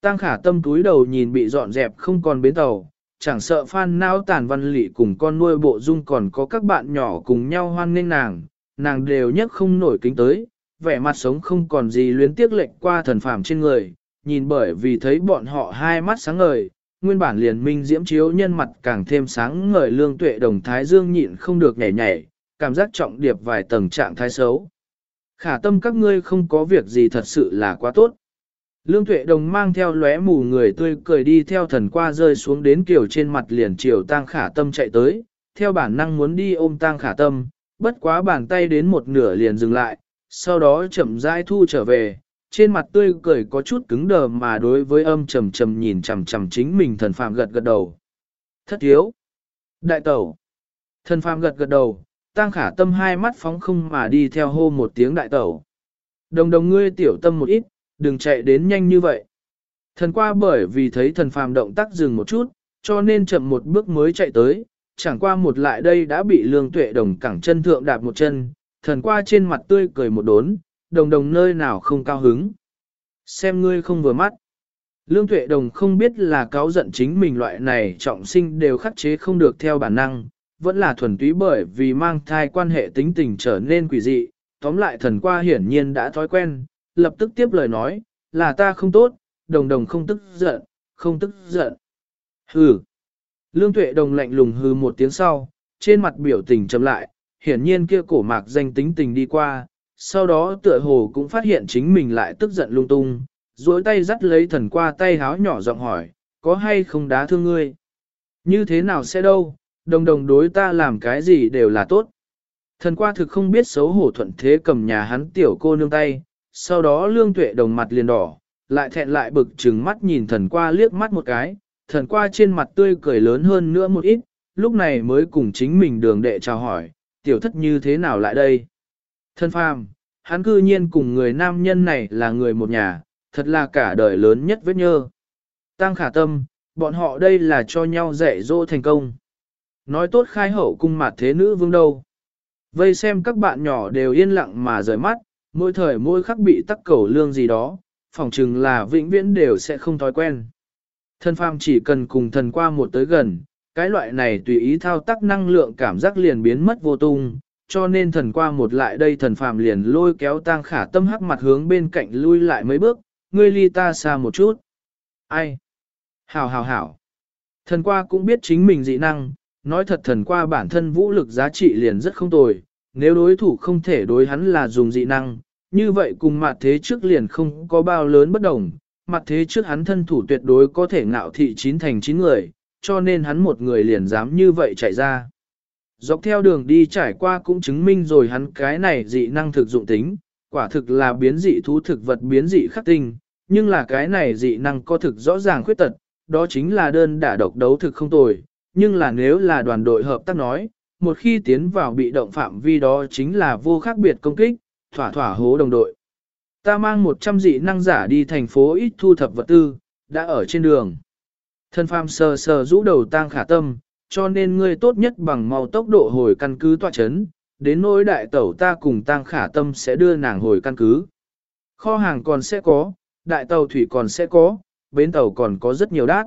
Speaker 1: Tăng khả tâm túi đầu nhìn bị dọn dẹp không còn bến tàu, chẳng sợ phan nao tàn văn lị cùng con nuôi bộ dung còn có các bạn nhỏ cùng nhau hoan nghênh nàng, nàng đều nhất không nổi kính tới, vẻ mặt sống không còn gì luyến tiếc lệnh qua thần phàm trên người, nhìn bởi vì thấy bọn họ hai mắt sáng ngời, nguyên bản liền minh diễm chiếu nhân mặt càng thêm sáng ngời lương tuệ đồng thái dương nhịn không được nhảy nhảy, cảm giác trọng điệp vài tầng trạng thái xấu. Khả tâm các ngươi không có việc gì thật sự là quá tốt. Lương tuệ đồng mang theo lóe mù người tươi cười đi theo thần qua rơi xuống đến kiểu trên mặt liền chiều tang khả tâm chạy tới, theo bản năng muốn đi ôm tang khả tâm, bất quá bàn tay đến một nửa liền dừng lại, sau đó chậm rãi thu trở về, trên mặt tươi cười có chút cứng đờ mà đối với âm trầm trầm nhìn chằm chằm chính mình thần phàm gật gật đầu. Thất thiếu. Đại tẩu. Thần phàm gật gật đầu, tăng khả tâm hai mắt phóng không mà đi theo hô một tiếng đại tẩu. Đồng đồng ngươi tiểu tâm một ít, đừng chạy đến nhanh như vậy. Thần qua bởi vì thấy thần phàm động tác dừng một chút, cho nên chậm một bước mới chạy tới, chẳng qua một lại đây đã bị lương tuệ đồng cẳng chân thượng đạp một chân, thần qua trên mặt tươi cười một đốn, đồng đồng nơi nào không cao hứng. Xem ngươi không vừa mắt. Lương tuệ đồng không biết là cáo giận chính mình loại này trọng sinh đều khắc chế không được theo bản năng, vẫn là thuần túy bởi vì mang thai quan hệ tính tình trở nên quỷ dị, tóm lại thần qua hiển nhiên đã thói quen, lập tức tiếp lời nói, là ta không tốt, đồng đồng không tức giận, không tức giận. Hừ. Lương tuệ đồng lạnh lùng hừ một tiếng sau, trên mặt biểu tình chậm lại, hiển nhiên kia cổ mạc danh tính tình đi qua, sau đó tựa hồ cũng phát hiện chính mình lại tức giận lung tung, duỗi tay dắt lấy thần qua tay háo nhỏ giọng hỏi, có hay không đá thương ngươi? Như thế nào sẽ đâu, đồng đồng đối ta làm cái gì đều là tốt. Thần qua thực không biết xấu hổ thuận thế cầm nhà hắn tiểu cô nương tay, sau đó lương tuệ đồng mặt liền đỏ, lại thẹn lại bực trừng mắt nhìn thần qua liếc mắt một cái, thần qua trên mặt tươi cười lớn hơn nữa một ít, lúc này mới cùng chính mình đường đệ chào hỏi, tiểu thất như thế nào lại đây? Thân phàm, hắn cư nhiên cùng người nam nhân này là người một nhà, thật là cả đời lớn nhất vết nhơ. Tăng khả tâm, bọn họ đây là cho nhau dạy dỗ thành công. Nói tốt khai hậu cung mặt thế nữ vương đâu. Vây xem các bạn nhỏ đều yên lặng mà rời mắt, mỗi thời mỗi khắc bị tắc cầu lương gì đó, phỏng chừng là vĩnh viễn đều sẽ không thói quen. Thân phàm chỉ cần cùng thần qua một tới gần, cái loại này tùy ý thao tác năng lượng cảm giác liền biến mất vô tung, cho nên thần qua một lại đây thần phàm liền lôi kéo tang khả tâm hắc mặt hướng bên cạnh lui lại mấy bước, ngươi ly ta xa một chút. Ai? Hảo hảo hảo. Thần qua cũng biết chính mình dị năng, nói thật thần qua bản thân vũ lực giá trị liền rất không tồi, nếu đối thủ không thể đối hắn là dùng dị năng, như vậy cùng mặt thế trước liền không có bao lớn bất đồng, mặt thế trước hắn thân thủ tuyệt đối có thể ngạo thị chín thành chín người, cho nên hắn một người liền dám như vậy chạy ra. Dọc theo đường đi trải qua cũng chứng minh rồi hắn cái này dị năng thực dụng tính, quả thực là biến dị thú thực vật biến dị khắc tinh, nhưng là cái này dị năng có thực rõ ràng khuyết tật, đó chính là đơn đả độc đấu thực không tồi, nhưng là nếu là đoàn đội hợp tác nói, một khi tiến vào bị động phạm vi đó chính là vô khác biệt công kích, thỏa thỏa hố đồng đội. Ta mang 100 dị năng giả đi thành phố ít thu thập vật tư, đã ở trên đường. Thân phàm sờ sờ rũ đầu tang khả tâm, cho nên ngươi tốt nhất bằng mau tốc độ hồi căn cứ tọa chấn, đến nỗi đại tẩu ta cùng tang khả tâm sẽ đưa nàng hồi căn cứ. Kho hàng còn sẽ có, đại tàu thủy còn sẽ có, bến tàu còn có rất nhiều đát.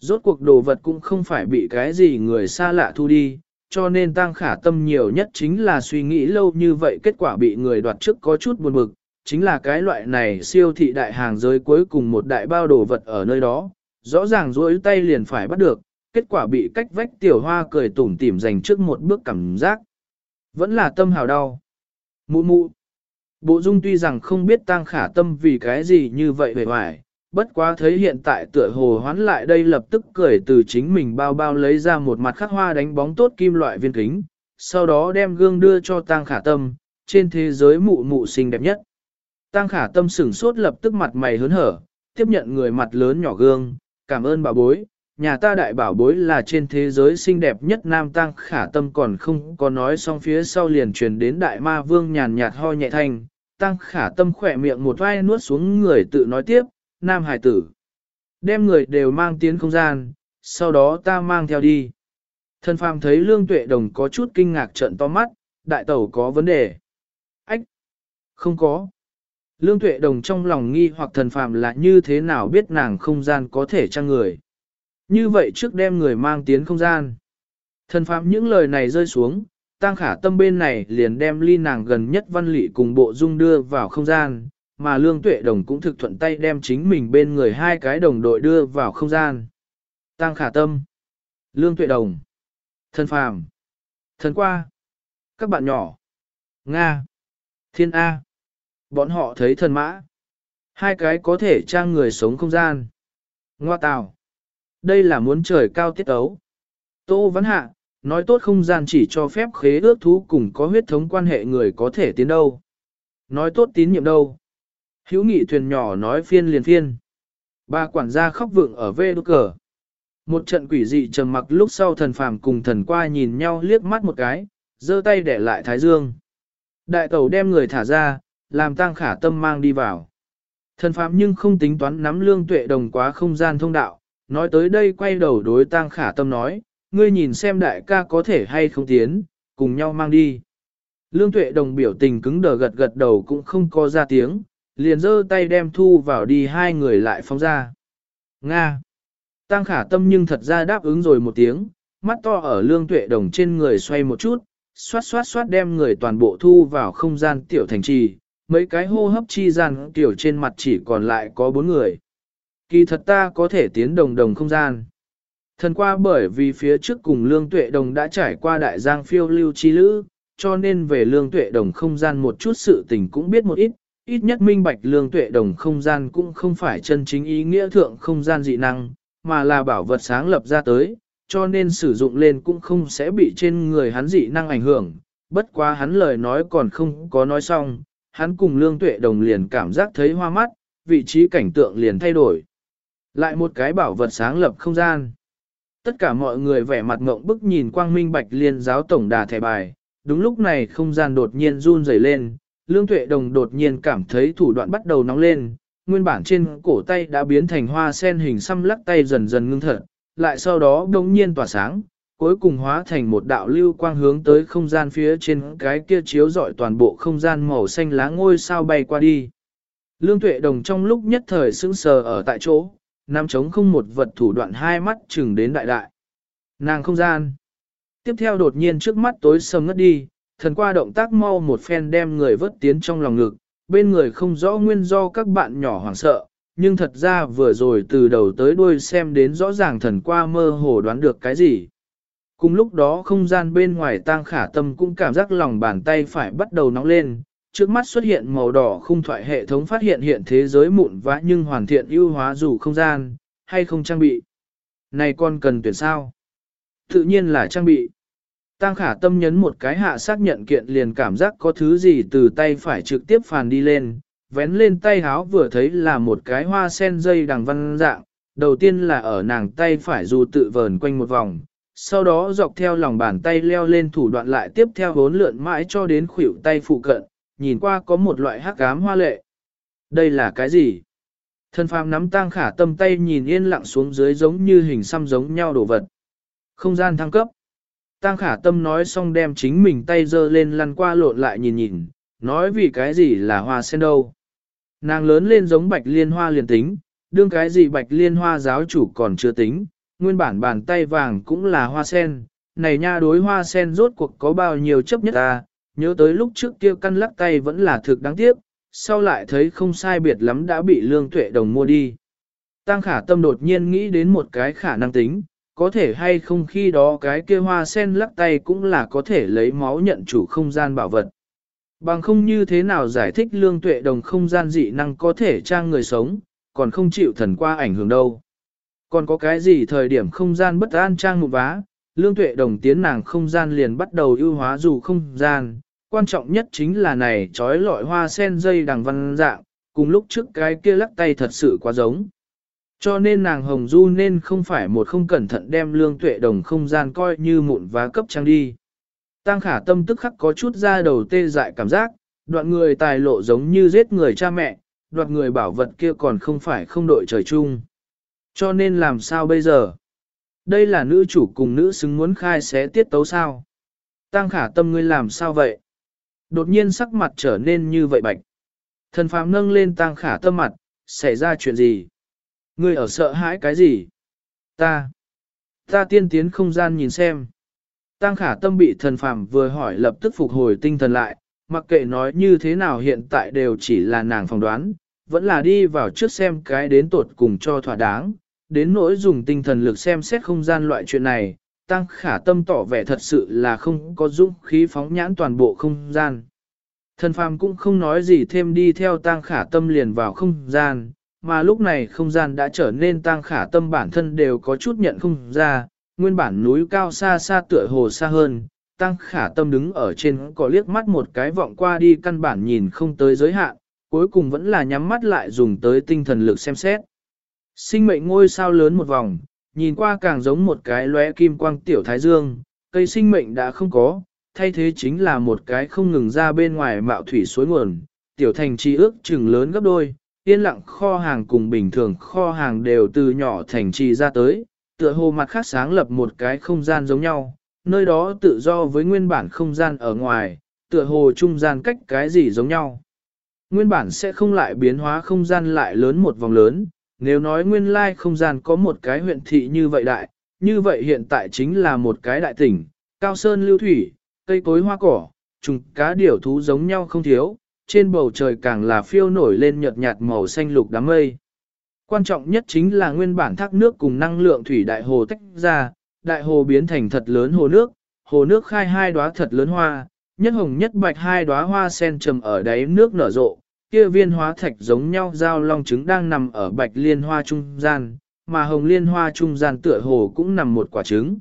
Speaker 1: Rốt cuộc đồ vật cũng không phải bị cái gì người xa lạ thu đi, cho nên tăng khả tâm nhiều nhất chính là suy nghĩ lâu như vậy kết quả bị người đoạt trước có chút buồn bực, chính là cái loại này siêu thị đại hàng giới cuối cùng một đại bao đồ vật ở nơi đó, rõ ràng duỗi tay liền phải bắt được, kết quả bị cách vách tiểu hoa cười tủm tỉm dành trước một bước cảm giác. Vẫn là tâm hào đau. Mụ mụ. Bộ dung tuy rằng không biết tăng khả tâm vì cái gì như vậy về hoài, bất quá thấy hiện tại tựa hồ hoán lại đây lập tức cười từ chính mình bao bao lấy ra một mặt khắc hoa đánh bóng tốt kim loại viên kính, sau đó đem gương đưa cho tang khả tâm, trên thế giới mụ mụ xinh đẹp nhất. Tang khả tâm sửng sốt lập tức mặt mày hớn hở, tiếp nhận người mặt lớn nhỏ gương, cảm ơn bà bối, nhà ta đại bảo bối là trên thế giới xinh đẹp nhất nam tăng khả tâm còn không có nói xong phía sau liền truyền đến đại ma vương nhàn nhạt ho nhẹ thanh, tăng khả tâm khỏe miệng một vai nuốt xuống người tự nói tiếp, nam hải tử. Đem người đều mang tiến không gian, sau đó ta mang theo đi. Thần phàm thấy lương tuệ đồng có chút kinh ngạc trận to mắt, đại tẩu có vấn đề. Ách, Không có. Lương tuệ đồng trong lòng nghi hoặc thần phàm là như thế nào biết nàng không gian có thể trang người. Như vậy trước đem người mang tiến không gian. Thần phàm những lời này rơi xuống, tăng khả tâm bên này liền đem ly nàng gần nhất văn lị cùng bộ dung đưa vào không gian, mà lương tuệ đồng cũng thực thuận tay đem chính mình bên người hai cái đồng đội đưa vào không gian. Tăng khả tâm, lương tuệ đồng, thần phàm, thần qua, các bạn nhỏ, Nga, Thiên A. Bọn họ thấy thần mã. Hai cái có thể trang người sống không gian. Ngoa tào. Đây là muốn trời cao tiết ấu. Tô Văn Hạ, nói tốt không gian chỉ cho phép khế ước thú cùng có huyết thống quan hệ người có thể tiến đâu. Nói tốt tín nhiệm đâu. Hữu nghị thuyền nhỏ nói phiên liền phiên. Ba quản gia khóc vượng ở vê đốt cờ. Một trận quỷ dị trầm mặc lúc sau thần phàm cùng thần qua nhìn nhau liếc mắt một cái, giơ tay để lại thái dương. Đại tẩu đem người thả ra, làm tang khả tâm mang đi vào. Thần phàm nhưng không tính toán nắm lương tuệ đồng quá không gian thông đạo, nói tới đây quay đầu đối tang khả tâm nói, ngươi nhìn xem đại ca có thể hay không tiến, cùng nhau mang đi. Lương tuệ đồng biểu tình cứng đờ gật gật đầu cũng không có ra tiếng, liền giơ tay đem thu vào đi hai người lại phóng ra. Nga. Tăng khả tâm nhưng thật ra đáp ứng rồi một tiếng, mắt to ở lương tuệ đồng trên người xoay một chút, xoát xoát xoát đem người toàn bộ thu vào không gian tiểu thành trì, mấy cái hô hấp chi gian tiểu trên mặt chỉ còn lại có bốn người. Kỳ thật ta có thể tiến đồng đồng không gian. Thần qua bởi vì phía trước cùng lương tuệ đồng đã trải qua đại giang phiêu lưu chi lữ, cho nên về lương tuệ đồng không gian một chút sự tình cũng biết một ít, ít nhất minh bạch lương tuệ đồng không gian cũng không phải chân chính ý nghĩa thượng không gian dị năng, mà là bảo vật sáng lập ra tới, cho nên sử dụng lên cũng không sẽ bị trên người hắn dị năng ảnh hưởng, bất quá hắn lời nói còn không có nói xong, hắn cùng lương tuệ đồng liền cảm giác thấy hoa mắt, vị trí cảnh tượng liền thay đổi. Lại một cái bảo vật sáng lập không gian. Tất cả mọi người vẻ mặt ngộng bức nhìn quang minh bạch liên giáo tổng đà thẻ bài, đúng lúc này không gian đột nhiên run rẩy lên, lương tuệ đồng đột nhiên cảm thấy thủ đoạn bắt đầu nóng lên, nguyên bản trên cổ tay đã biến thành hoa sen hình xăm lắc tay dần dần ngưng thật, lại sau đó đống nhiên tỏa sáng, cuối cùng hóa thành một đạo lưu quang hướng tới không gian phía trên cái kia chiếu rọi toàn bộ không gian màu xanh lá ngôi sao bay qua đi. Lương tuệ đồng trong lúc nhất thời sững sờ ở tại chỗ, nắm chống không một vật thủ đoạn hai mắt chừng đến đại đại. Nàng không gian. Tiếp theo đột nhiên trước mắt tối sầm ngất đi, thần qua động tác mau một phen đem người vớt tiến trong lòng ngực, bên người không rõ nguyên do các bạn nhỏ hoảng sợ, nhưng thật ra vừa rồi từ đầu tới đuôi xem đến rõ ràng thần qua mơ hồ đoán được cái gì. Cùng lúc đó không gian bên ngoài tang khả tâm cũng cảm giác lòng bàn tay phải bắt đầu nóng lên, trước mắt xuất hiện màu đỏ khung thoại hệ thống phát hiện hiện thế giới mụn vã nhưng hoàn thiện ưu hóa dù không gian, hay không trang bị. Này con cần tuyển sao? Tự nhiên là trang bị. Tăng khả tâm nhấn một cái hạ xác nhận kiện liền cảm giác có thứ gì từ tay phải trực tiếp phàn đi lên, vén lên tay háo vừa thấy là một cái hoa sen dây đằng văn dạng, đầu tiên là ở nàng tay phải dù tự vờn quanh một vòng, sau đó dọc theo lòng bàn tay leo lên thủ đoạn lại tiếp theo hốn lượn mãi cho đến khuỷu tay phụ cận, nhìn qua có một loại hắc ám hoa lệ. Đây là cái gì? Thân phàm nắm tang khả tâm tay nhìn yên lặng xuống dưới giống như hình xăm giống nhau đồ vật. Không gian thăng cấp. Tang khả tâm nói xong đem chính mình tay giơ lên lăn qua lộn lại nhìn nhìn, nói vì cái gì là hoa sen đâu. Nàng lớn lên giống bạch liên hoa liền tính, đương cái gì bạch liên hoa giáo chủ còn chưa tính, nguyên bản bàn tay vàng cũng là hoa sen, này nha đối hoa sen rốt cuộc có bao nhiêu chấp nhất ta, nhớ tới lúc trước kia căn lắc tay vẫn là thực đáng tiếc, sau lại thấy không sai biệt lắm đã bị lương tuệ đồng mua đi. Tăng khả tâm đột nhiên nghĩ đến một cái khả năng tính, có thể hay không khi đó cái kia hoa sen lắc tay cũng là có thể lấy máu nhận chủ không gian bảo vật. Bằng không như thế nào giải thích lương tuệ đồng không gian dị năng có thể trang người sống, còn không chịu thần qua ảnh hưởng đâu. Còn có cái gì thời điểm không gian bất an trang một vá, lương tuệ đồng tiến nàng không gian liền bắt đầu ưu hóa dù không gian, quan trọng nhất chính là này trói lọi hoa sen dây đằng văn dạng, cùng lúc trước cái kia lắc tay thật sự quá giống. Cho nên nàng hồng du nên không phải một không cẩn thận đem lương tuệ đồng không gian coi như mụn vá cấp trang đi. Tăng khả tâm tức khắc có chút ra đầu tê dại cảm giác, đoạn người tài lộ giống như giết người cha mẹ, đoạt người bảo vật kia còn không phải không đội trời chung. Cho nên làm sao bây giờ? Đây là nữ chủ cùng nữ xứng muốn khai xé tiết tấu sao? Tăng khả tâm ngươi làm sao vậy? Đột nhiên sắc mặt trở nên như vậy bạch. Thần phàm nâng lên tăng khả tâm mặt, xảy ra chuyện gì? Ngươi ở sợ hãi cái gì? Ta. Ta tiên tiến không gian nhìn xem. Tăng khả tâm bị thần phàm vừa hỏi lập tức phục hồi tinh thần lại, mặc kệ nói như thế nào hiện tại đều chỉ là nàng phỏng đoán, vẫn là đi vào trước xem cái đến tột cùng cho thỏa đáng, đến nỗi dùng tinh thần lực xem xét không gian loại chuyện này, tăng khả tâm tỏ vẻ thật sự là không có dũng khí phóng nhãn toàn bộ không gian. Thần phàm cũng không nói gì thêm đi theo tăng khả tâm liền vào không gian, mà lúc này không gian đã trở nên tăng khả tâm bản thân đều có chút nhận không ra, nguyên bản núi cao xa xa tựa hồ xa hơn, tăng khả tâm đứng ở trên có liếc mắt một cái vọng qua đi căn bản nhìn không tới giới hạn, cuối cùng vẫn là nhắm mắt lại dùng tới tinh thần lực xem xét. Sinh mệnh ngôi sao lớn một vòng, nhìn qua càng giống một cái lóe kim quang tiểu thái dương, cây sinh mệnh đã không có, thay thế chính là một cái không ngừng ra bên ngoài mạo thủy suối nguồn, tiểu thành trì ước chừng lớn gấp đôi, yên lặng kho hàng cùng bình thường kho hàng đều từ nhỏ thành trì ra tới, tựa hồ mặt khác sáng lập một cái không gian giống nhau, nơi đó tự do với nguyên bản không gian ở ngoài, tựa hồ trung gian cách cái gì giống nhau. Nguyên bản sẽ không lại biến hóa không gian lại lớn một vòng lớn, nếu nói nguyên lai không gian có một cái huyện thị như vậy đại, như vậy hiện tại chính là một cái đại tỉnh, cao sơn lưu thủy, cây cối hoa cỏ, trùng cá điểu thú giống nhau không thiếu, trên bầu trời càng là phiêu nổi lên nhợt nhạt màu xanh lục đám mây. Quan trọng nhất chính là nguyên bản thác nước cùng năng lượng thủy đại hồ tách ra, đại hồ biến thành thật lớn hồ nước, hồ nước khai hai đóa thật lớn hoa, nhất hồng nhất bạch hai đóa hoa sen trầm ở đáy nước nở rộ, kia viên hóa thạch giống nhau giao long trứng đang nằm ở bạch liên hoa trung gian, mà hồng liên hoa trung gian tựa hồ cũng nằm một quả trứng.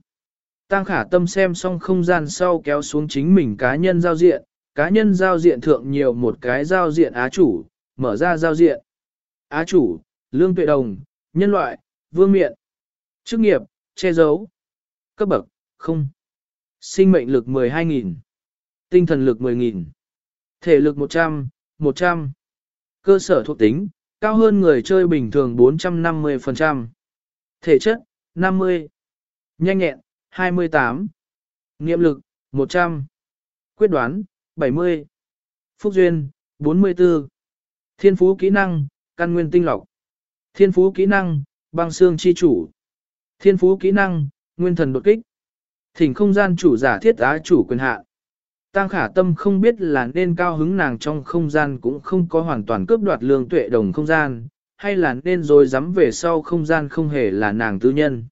Speaker 1: Tăng khả tâm xem xong không gian sau kéo xuống chính mình cá nhân giao diện, cá nhân giao diện thượng nhiều một cái giao diện á chủ, mở ra giao diện. Á chủ, lương tuệ đồng, nhân loại, vương miện, chức nghiệp, che giấu, cấp bậc, không. Sinh mệnh lực 12.000, tinh thần lực 10.000, thể lực 100, 100. Cơ sở thuộc tính, cao hơn người chơi bình thường 450%. Thể chất, 50. Nhanh nhẹn, 28. Nghiệm lực, 100. Quyết đoán, 70. Phúc duyên, 44. Thiên phú kỹ năng, căn nguyên tinh lọc. Thiên phú kỹ năng, băng xương chi chủ. Thiên phú kỹ năng, nguyên thần đột kích. Thỉnh không gian chủ giả thiết á chủ quyền hạn. Tăng khả tâm không biết là nên cao hứng nàng trong không gian cũng không có hoàn toàn cướp đoạt lương tuệ đồng không gian, hay là nên rồi dám về sau không gian không hề là nàng tư nhân.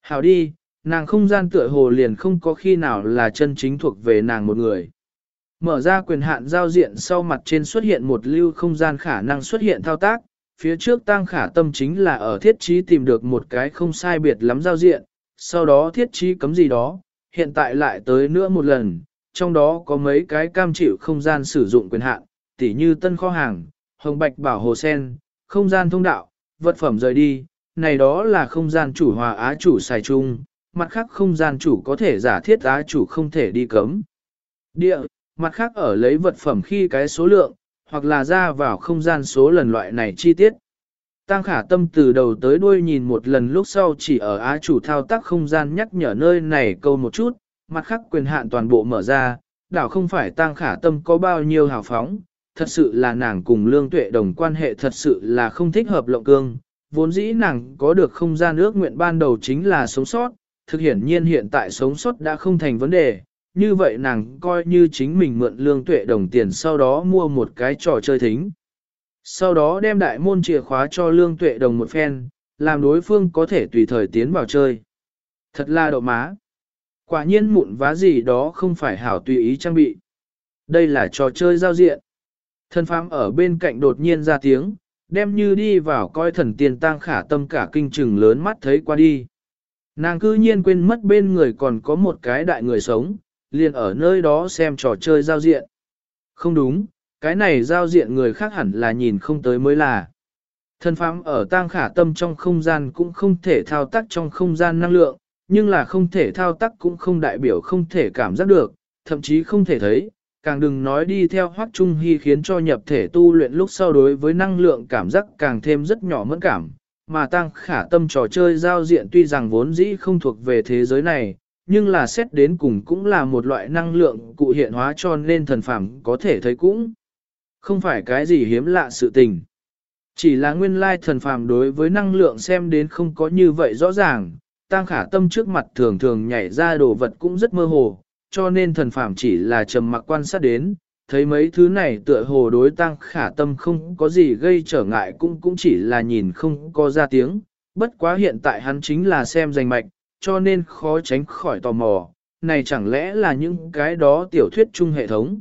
Speaker 1: Hảo đi, nàng không gian tựa hồ liền không có khi nào là chân chính thuộc về nàng một người. Mở ra quyền hạn giao diện sau mặt trên xuất hiện một lưu không gian khả năng xuất hiện thao tác, phía trước tăng khả tâm chính là ở thiết trí tìm được một cái không sai biệt lắm giao diện, sau đó thiết trí cấm gì đó, hiện tại lại tới nữa một lần, trong đó có mấy cái cam chịu không gian sử dụng quyền hạn, tỉ như tân kho hàng, hồng bạch bảo hồ sen, không gian thông đạo, vật phẩm rời đi, này đó là không gian chủ hòa á chủ xài chung, mặt khác không gian chủ có thể giả thiết á chủ không thể đi cấm. Địa, mặt khác ở lấy vật phẩm khi cái số lượng, hoặc là ra vào không gian số lần loại này chi tiết. Tăng khả tâm từ đầu tới đuôi nhìn một lần lúc sau chỉ ở á chủ thao tác không gian nhắc nhở nơi này câu một chút, mặt khác quyền hạn toàn bộ mở ra, đảo không phải tăng khả tâm có bao nhiêu hào phóng, thật sự là nàng cùng lương tuệ đồng quan hệ thật sự là không thích hợp lộng cương, vốn dĩ nàng có được không gian ước nguyện ban đầu chính là sống sót, thực hiển nhiên hiện tại sống sót đã không thành vấn đề, như vậy nàng coi như chính mình mượn lương tuệ đồng tiền sau đó mua một cái trò chơi thính. Sau đó đem đại môn chìa khóa cho lương tuệ đồng một phen, làm đối phương có thể tùy thời tiến vào chơi. Thật là đậu má. Quả nhiên mụn vá gì đó không phải hảo tùy ý trang bị. Đây là trò chơi giao diện. Thân phám ở bên cạnh đột nhiên ra tiếng, đem như đi vào coi thần tiền tang khả tâm cả kinh trừng lớn mắt thấy qua đi. Nàng cư nhiên quên mất bên người còn có một cái đại người sống, liền ở nơi đó xem trò chơi giao diện. Không đúng, cái này giao diện người khác hẳn là nhìn không tới mới là. Thân phám ở tang khả tâm trong không gian cũng không thể thao tác trong không gian năng lượng, nhưng là không thể thao tác cũng không đại biểu không thể cảm giác được, thậm chí không thể thấy, càng đừng nói đi theo hoác trung hy khiến cho nhập thể tu luyện lúc sau đối với năng lượng cảm giác càng thêm rất nhỏ mẫn cảm, mà tăng khả tâm trò chơi giao diện tuy rằng vốn dĩ không thuộc về thế giới này, nhưng là xét đến cùng cũng là một loại năng lượng cụ hiện hóa cho nên thần phàm có thể thấy cũng Không phải cái gì hiếm lạ sự tình. Chỉ là nguyên lai thần phàm đối với năng lượng xem đến không có như vậy rõ ràng, tăng khả tâm trước mặt thường thường nhảy ra đồ vật cũng rất mơ hồ, cho nên thần phàm chỉ là trầm mặc quan sát đến, thấy mấy thứ này tựa hồ đối tăng khả tâm không có gì gây trở ngại cũng cũng chỉ là nhìn không có ra tiếng, bất quá hiện tại hắn chính là xem danh mạch, cho nên khó tránh khỏi tò mò, này chẳng lẽ là những cái đó tiểu thuyết chung hệ thống.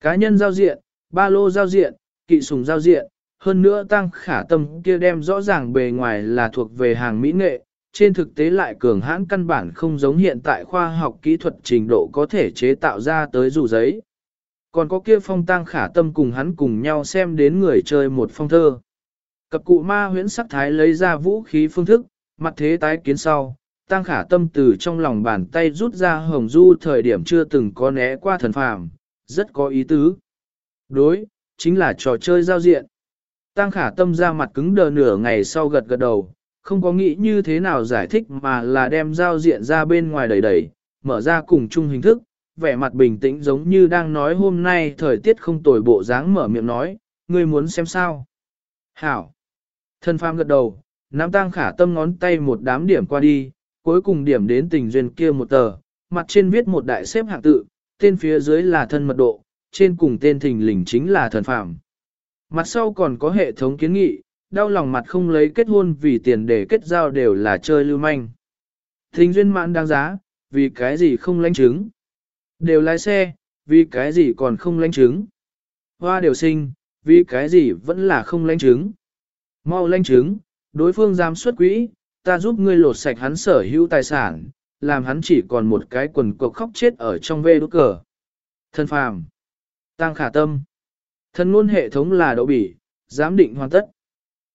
Speaker 1: Cá nhân giao diện, ba lô giao diện, kỵ sùng giao diện, hơn nữa tăng khả tâm kia đem rõ ràng bề ngoài là thuộc về hàng mỹ nghệ, trên thực tế lại cường hãn căn bản không giống hiện tại khoa học kỹ thuật trình độ có thể chế tạo ra tới dù giấy. Còn có kia phong tăng khả tâm cùng hắn cùng nhau xem đến người chơi một phong thơ. cặp cụ ma huyễn sắc thái lấy ra vũ khí phương thức, mặt thế tái kiến sau, tăng khả tâm từ trong lòng bàn tay rút ra hồng du thời điểm chưa từng có né qua thần phàm, rất có ý tứ. Đối, chính là trò chơi giao diện. Tăng khả tâm ra mặt cứng đờ nửa ngày sau gật gật đầu, không có nghĩ như thế nào giải thích mà là đem giao diện ra bên ngoài đẩy đẩy, mở ra cùng chung hình thức, vẻ mặt bình tĩnh giống như đang nói hôm nay thời tiết không tồi bộ dáng mở miệng nói, ngươi muốn xem sao. Hảo. Thân phàm gật đầu, nắm tăng khả tâm ngón tay một đám điểm qua đi, cuối cùng điểm đến tình duyên kia một tờ, mặt trên viết một đại xếp hạng tự, tên phía dưới là thân mật độ, trên cùng tên thình lình chính là thần phàm. Mặt sau còn có hệ thống kiến nghị, đau lòng mặt không lấy kết hôn vì tiền để kết giao đều là chơi lưu manh. Tình duyên mãn đáng giá, vì cái gì không lãnh chứng. Đều lái xe, vì cái gì còn không lãnh chứng. Hoa đều sinh, vì cái gì vẫn là không lãnh chứng. Mau lãnh chứng, đối phương giam xuất quỹ, ta giúp ngươi lột sạch hắn sở hữu tài sản, làm hắn chỉ còn một cái quần cộc khóc chết ở trong vê đốt cờ. Thân phàm. Tăng khả tâm. Thân luôn hệ thống là đậu bỉ, giám định hoàn tất.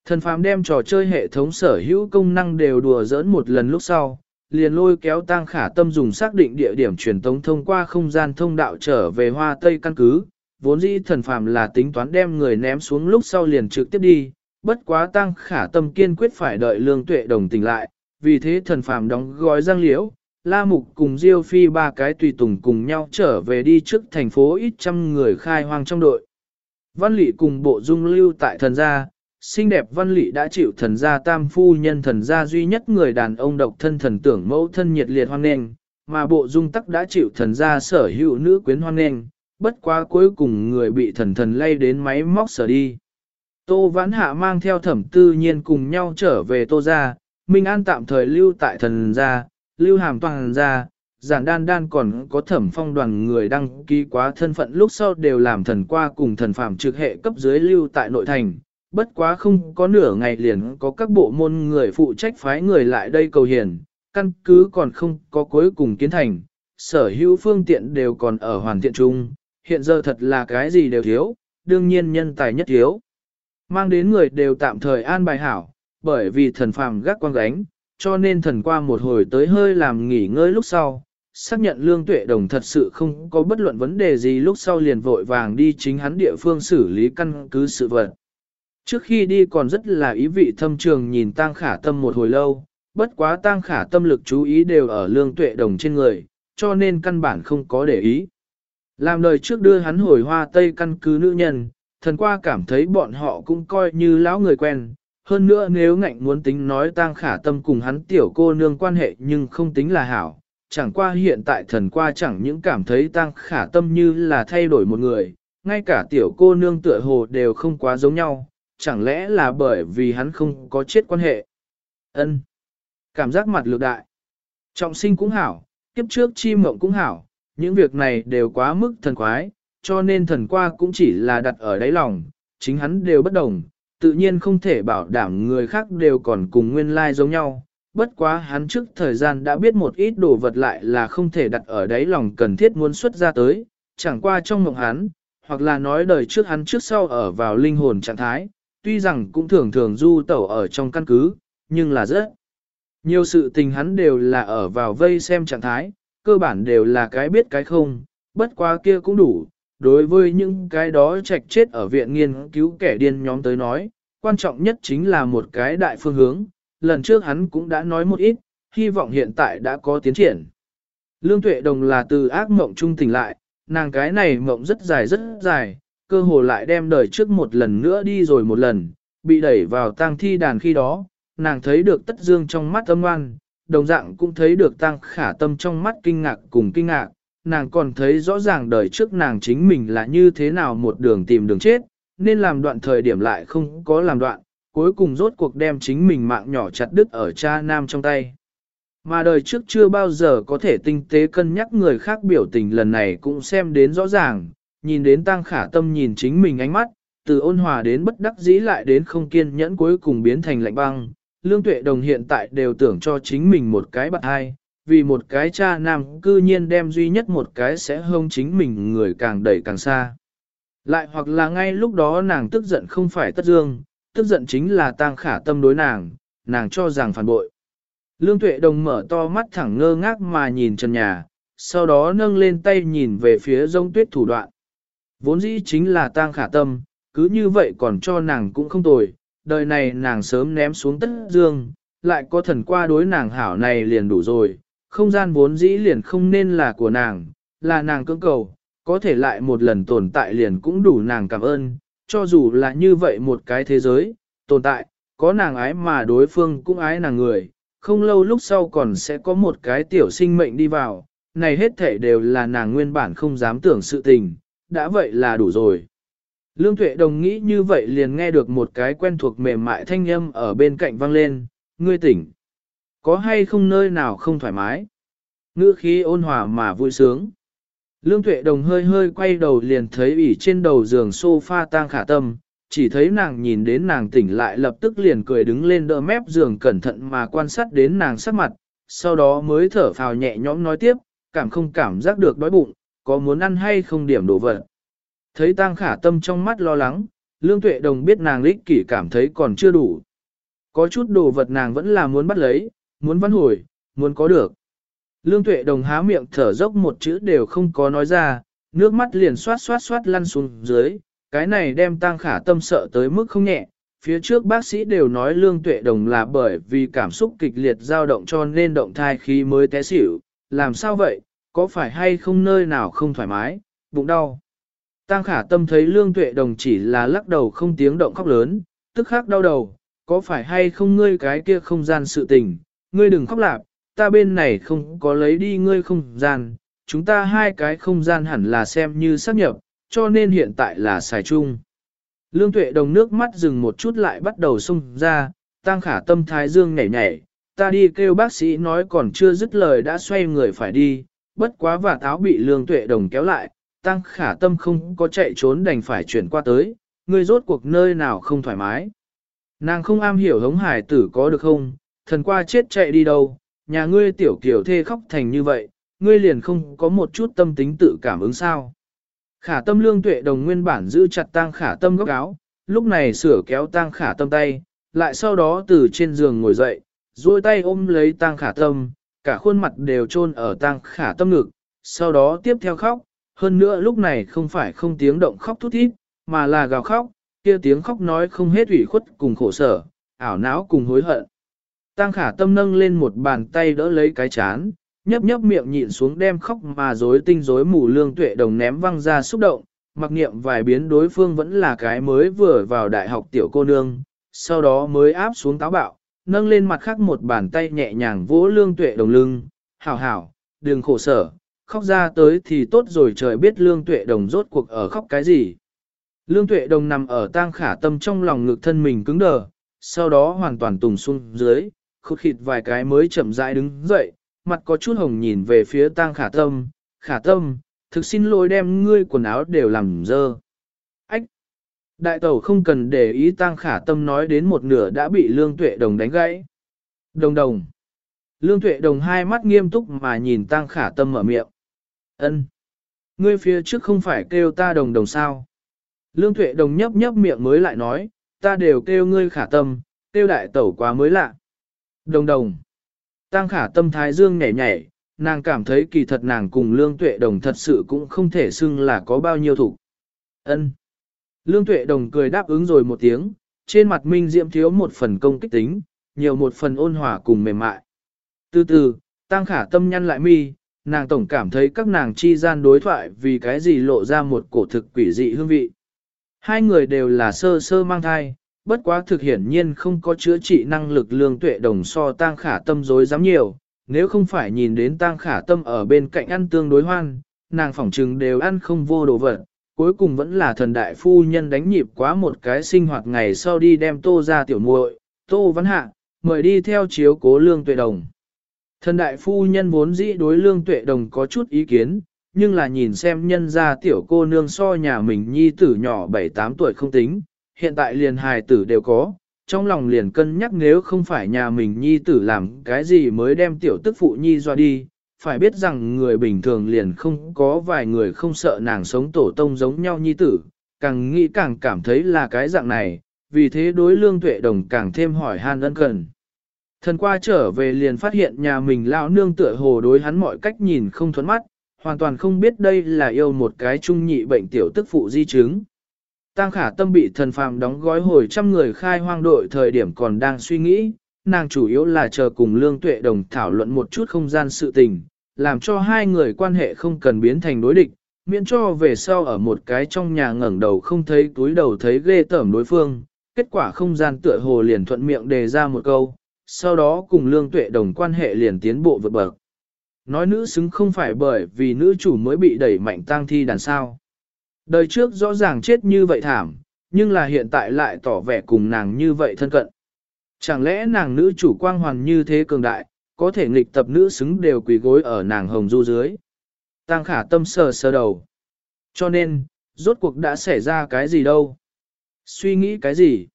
Speaker 1: Thần phàm đem trò chơi hệ thống sở hữu công năng đều đùa dỡn một lần lúc sau, liền lôi kéo tăng khả tâm dùng xác định địa điểm truyền tống thông qua không gian thông đạo trở về hoa tây căn cứ. Vốn dĩ thần phàm là tính toán đem người ném xuống lúc sau liền trực tiếp đi, bất quá tăng khả tâm kiên quyết phải đợi lương tuệ đồng tình lại, vì thế thần phàm đóng gói giang liễu, La Mục cùng Diêu Phi ba cái tùy tùng cùng nhau trở về đi trước thành phố ít trăm người khai hoang trong đội. Văn Lị cùng bộ dung lưu tại thần gia, xinh đẹp Văn Lị đã chịu thần gia tam phu nhân thần gia duy nhất người đàn ông độc thân thần tưởng mẫu thân nhiệt liệt hoan nghênh, mà bộ dung tắc đã chịu thần gia sở hữu nữ quyến hoan nghênh, bất quá cuối cùng người bị thần thần lay đến máy móc sở đi. Tô Vãn Hạ mang theo thẩm tư nhiên cùng nhau trở về Tô gia, Minh An tạm thời lưu tại thần gia, lưu hàm toàn gia, giản đan đan còn có thẩm phong đoàn người đăng ký quá thân phận lúc sau đều làm thần qua cùng thần phạm trực hệ cấp dưới lưu tại nội thành. Bất quá không có nửa ngày liền có các bộ môn người phụ trách phái người lại đây cầu hiền, căn cứ còn không có cuối cùng kiến thành, sở hữu phương tiện đều còn ở hoàn thiện chung, hiện giờ thật là cái gì đều thiếu, đương nhiên nhân tài nhất thiếu. Mang đến người đều tạm thời an bài hảo, bởi vì thần phàm gác quang gánh, cho nên thần qua một hồi tới hơi làm nghỉ ngơi lúc sau, xác nhận lương tuệ đồng thật sự không có bất luận vấn đề gì lúc sau liền vội vàng đi chính hắn địa phương xử lý căn cứ sự vật. Trước khi đi còn rất là ý vị thâm trường nhìn tang khả tâm một hồi lâu, bất quá tang khả tâm lực chú ý đều ở lương tuệ đồng trên người, cho nên căn bản không có để ý. Làm lời trước đưa hắn hồi hoa tây căn cứ nữ nhân, thần qua cảm thấy bọn họ cũng coi như lão người quen. Hơn nữa nếu ngạnh muốn tính nói tang khả tâm cùng hắn tiểu cô nương quan hệ nhưng không tính là hảo, chẳng qua hiện tại thần qua chẳng những cảm thấy tang khả tâm như là thay đổi một người, ngay cả tiểu cô nương tựa hồ đều không quá giống nhau, chẳng lẽ là bởi vì hắn không có chết quan hệ. ân Cảm giác mặt lược đại. Trọng sinh cũng hảo, kiếp trước chi mộng cũng hảo, những việc này đều quá mức thần quái, cho nên thần qua cũng chỉ là đặt ở đáy lòng, chính hắn đều bất đồng, tự nhiên không thể bảo đảm người khác đều còn cùng nguyên lai like giống nhau. Bất quá hắn trước thời gian đã biết một ít đồ vật lại là không thể đặt ở đáy lòng cần thiết muốn xuất ra tới, chẳng qua trong mộng hắn, hoặc là nói đời trước hắn trước sau ở vào linh hồn trạng thái, tuy rằng cũng thường thường du tẩu ở trong căn cứ, nhưng là rất nhiều sự tình hắn đều là ở vào vây xem trạng thái, cơ bản đều là cái biết cái không, bất quá kia cũng đủ, đối với những cái đó trạch chết ở viện nghiên cứu kẻ điên nhóm tới nói, quan trọng nhất chính là một cái đại phương hướng, lần trước hắn cũng đã nói một ít, hy vọng hiện tại đã có tiến triển. Lương Tuệ Đồng là từ ác mộng trung tỉnh lại, nàng cái này mộng rất dài rất dài, cơ hồ lại đem đời trước một lần nữa đi rồi một lần, bị đẩy vào tang thi đàn khi đó, nàng thấy được tất dương trong mắt âm ngoan, đồng dạng cũng thấy được tăng khả tâm trong mắt kinh ngạc cùng kinh ngạc, nàng còn thấy rõ ràng đời trước nàng chính mình là như thế nào một đường tìm đường chết, nên làm đoạn thời điểm lại không có làm đoạn, cuối cùng rốt cuộc đem chính mình mạng nhỏ chặt đứt ở cha nam trong tay. Mà đời trước chưa bao giờ có thể tinh tế cân nhắc người khác biểu tình lần này cũng xem đến rõ ràng, nhìn đến tăng khả tâm nhìn chính mình ánh mắt, từ ôn hòa đến bất đắc dĩ lại đến không kiên nhẫn cuối cùng biến thành lạnh băng. Lương Tuệ Đồng hiện tại đều tưởng cho chính mình một cái bạn hai, vì một cái cha nam cư nhiên đem duy nhất một cái sẽ hông chính mình người càng đẩy càng xa. Lại hoặc là ngay lúc đó nàng tức giận không phải tất dương, tức giận chính là tang khả tâm đối nàng, nàng cho rằng phản bội. Lương Tuệ Đồng mở to mắt thẳng ngơ ngác mà nhìn trần nhà, sau đó nâng lên tay nhìn về phía rông tuyết thủ đoạn. Vốn dĩ chính là tang khả tâm, cứ như vậy còn cho nàng cũng không tồi, đời này nàng sớm ném xuống tất dương, lại có thần qua đối nàng hảo này liền đủ rồi, không gian vốn dĩ liền không nên là của nàng, là nàng cưỡng cầu, có thể lại một lần tồn tại liền cũng đủ nàng cảm ơn, cho dù là như vậy một cái thế giới, tồn tại, có nàng ái mà đối phương cũng ái nàng người, không lâu lúc sau còn sẽ có một cái tiểu sinh mệnh đi vào, này hết thể đều là nàng nguyên bản không dám tưởng sự tình, đã vậy là đủ rồi. Lương Tuệ Đồng nghĩ như vậy liền nghe được một cái quen thuộc mềm mại thanh âm ở bên cạnh vang lên, ngươi tỉnh. Có hay không nơi nào không thoải mái? Ngữ khí ôn hòa mà vui sướng. Lương Tuệ Đồng hơi hơi quay đầu liền thấy ủy trên đầu giường sofa tang khả tâm, chỉ thấy nàng nhìn đến nàng tỉnh lại lập tức liền cười đứng lên đỡ mép giường cẩn thận mà quan sát đến nàng sắc mặt, sau đó mới thở phào nhẹ nhõm nói tiếp, cảm không cảm giác được đói bụng, có muốn ăn hay không điểm đồ vật. Thấy tang khả tâm trong mắt lo lắng, Lương Tuệ Đồng biết nàng lích kỷ cảm thấy còn chưa đủ. Có chút đồ vật nàng vẫn là muốn bắt lấy, muốn văn hồi, muốn có được. Lương Tuệ Đồng há miệng thở dốc một chữ đều không có nói ra, nước mắt liền xoát xoát xoát lăn xuống dưới, cái này đem tăng khả tâm sợ tới mức không nhẹ. Phía trước bác sĩ đều nói Lương Tuệ Đồng là bởi vì cảm xúc kịch liệt dao động cho nên động thai khi mới té xỉu, làm sao vậy, có phải hay không nơi nào không thoải mái, bụng đau. Tăng khả tâm thấy Lương Tuệ Đồng chỉ là lắc đầu không tiếng động khóc lớn, tức khắc đau đầu, có phải hay không ngươi cái kia không gian sự tình, ngươi đừng khóc lạp, ta bên này không có lấy đi ngươi không gian, chúng ta hai cái không gian hẳn là xem như xác nhập, cho nên hiện tại là xài chung. Lương tuệ đồng nước mắt dừng một chút lại bắt đầu xông ra, tăng khả tâm thái dương nhảy nhảy, ta đi kêu bác sĩ nói còn chưa dứt lời đã xoay người phải đi, bất quá và táo bị lương tuệ đồng kéo lại, tăng khả tâm không có chạy trốn đành phải chuyển qua tới, ngươi rốt cuộc nơi nào không thoải mái. Nàng không am hiểu hống hải tử có được không, thần qua chết chạy đi đâu, nhà ngươi tiểu kiểu thê khóc thành như vậy, ngươi liền không có một chút tâm tính tự cảm ứng sao. Khả tâm lương tuệ đồng nguyên bản giữ chặt tang khả tâm góc áo, lúc này sửa kéo tang khả tâm tay, lại sau đó từ trên giường ngồi dậy, duỗi tay ôm lấy tang khả tâm, cả khuôn mặt đều chôn ở tang khả tâm ngực, sau đó tiếp theo khóc, hơn nữa lúc này không phải không tiếng động khóc thút thít, mà là gào khóc, kia tiếng khóc nói không hết ủy khuất cùng khổ sở, ảo não cùng hối hận. Tăng khả tâm nâng lên một bàn tay đỡ lấy cái chán, nhấp nhấp miệng nhịn xuống đem khóc mà rối tinh rối mù lương tuệ đồng ném văng ra xúc động, mặc niệm vài biến đối phương vẫn là cái mới vừa vào đại học tiểu cô nương, sau đó mới áp xuống táo bạo, nâng lên mặt khác một bàn tay nhẹ nhàng vỗ lương tuệ đồng lưng, hảo hảo, đừng khổ sở, khóc ra tới thì tốt rồi trời biết lương tuệ đồng rốt cuộc ở khóc cái gì. Lương tuệ đồng nằm ở tang khả tâm trong lòng ngực thân mình cứng đờ, sau đó hoàn toàn tùng xuống dưới, khụt khịt vài cái mới chậm rãi đứng dậy, mặt có chút hồng nhìn về phía tang khả tâm, khả tâm, thực xin lỗi đem ngươi quần áo đều làm dơ. Ách! Đại tẩu không cần để ý tang khả tâm nói đến một nửa đã bị lương tuệ đồng đánh gãy. Đồng đồng! Lương tuệ đồng hai mắt nghiêm túc mà nhìn tang khả tâm mở miệng. ân Ngươi phía trước không phải kêu ta đồng đồng sao? Lương tuệ đồng nhấp nhấp miệng mới lại nói, ta đều kêu ngươi khả tâm, kêu đại tẩu quá mới lạ. Đồng đồng. Tăng khả tâm thái dương nhảy nhảy, nàng cảm thấy kỳ thật nàng cùng lương tuệ đồng thật sự cũng không thể xưng là có bao nhiêu thủ. ân Lương tuệ đồng cười đáp ứng rồi một tiếng, trên mặt minh diệm thiếu một phần công kích tính, nhiều một phần ôn hòa cùng mềm mại. Từ từ, tăng khả tâm nhăn lại mi, nàng tổng cảm thấy các nàng chi gian đối thoại vì cái gì lộ ra một cổ thực quỷ dị hương vị. Hai người đều là sơ sơ mang thai, bất quá thực hiển nhiên không có chữa trị năng lực lương tuệ đồng so tang khả tâm dối dám nhiều, nếu không phải nhìn đến tang khả tâm ở bên cạnh ăn tương đối hoan, nàng phỏng trừng đều ăn không vô đồ vật, cuối cùng vẫn là thần đại phu nhân đánh nhịp quá một cái sinh hoạt ngày sau đi đem tô ra tiểu muội, tô văn hạ, mời đi theo chiếu cố lương tuệ đồng. Thần đại phu nhân vốn dĩ đối lương tuệ đồng có chút ý kiến, nhưng là nhìn xem nhân ra tiểu cô nương so nhà mình nhi tử nhỏ 7-8 tuổi không tính, hiện tại liền hài tử đều có, trong lòng liền cân nhắc nếu không phải nhà mình nhi tử làm cái gì mới đem tiểu tức phụ nhi doa đi, phải biết rằng người bình thường liền không có vài người không sợ nàng sống tổ tông giống nhau nhi tử, càng nghĩ càng cảm thấy là cái dạng này, vì thế đối lương tuệ đồng càng thêm hỏi han ân cần. Thần qua trở về liền phát hiện nhà mình lão nương tựa hồ đối hắn mọi cách nhìn không thuẫn mắt, hoàn toàn không biết đây là yêu một cái trung nhị bệnh tiểu tức phụ di chứng. Tăng khả tâm bị thần phàm đóng gói hồi trăm người khai hoang đội thời điểm còn đang suy nghĩ, nàng chủ yếu là chờ cùng lương tuệ đồng thảo luận một chút không gian sự tình, làm cho hai người quan hệ không cần biến thành đối địch, miễn cho về sau ở một cái trong nhà ngẩng đầu không thấy túi đầu thấy ghê tởm đối phương, kết quả không gian tựa hồ liền thuận miệng đề ra một câu, sau đó cùng lương tuệ đồng quan hệ liền tiến bộ vượt bậc. Nói nữ xứng không phải bởi vì nữ chủ mới bị đẩy mạnh tang thi đàn sao. Đời trước rõ ràng chết như vậy thảm, nhưng là hiện tại lại tỏ vẻ cùng nàng như vậy thân cận. Chẳng lẽ nàng nữ chủ quang hoàn như thế cường đại, có thể nghịch tập nữ xứng đều quỳ gối ở nàng hồng du dưới. Tăng khả tâm sờ sờ đầu. Cho nên, rốt cuộc đã xảy ra cái gì đâu? Suy nghĩ cái gì?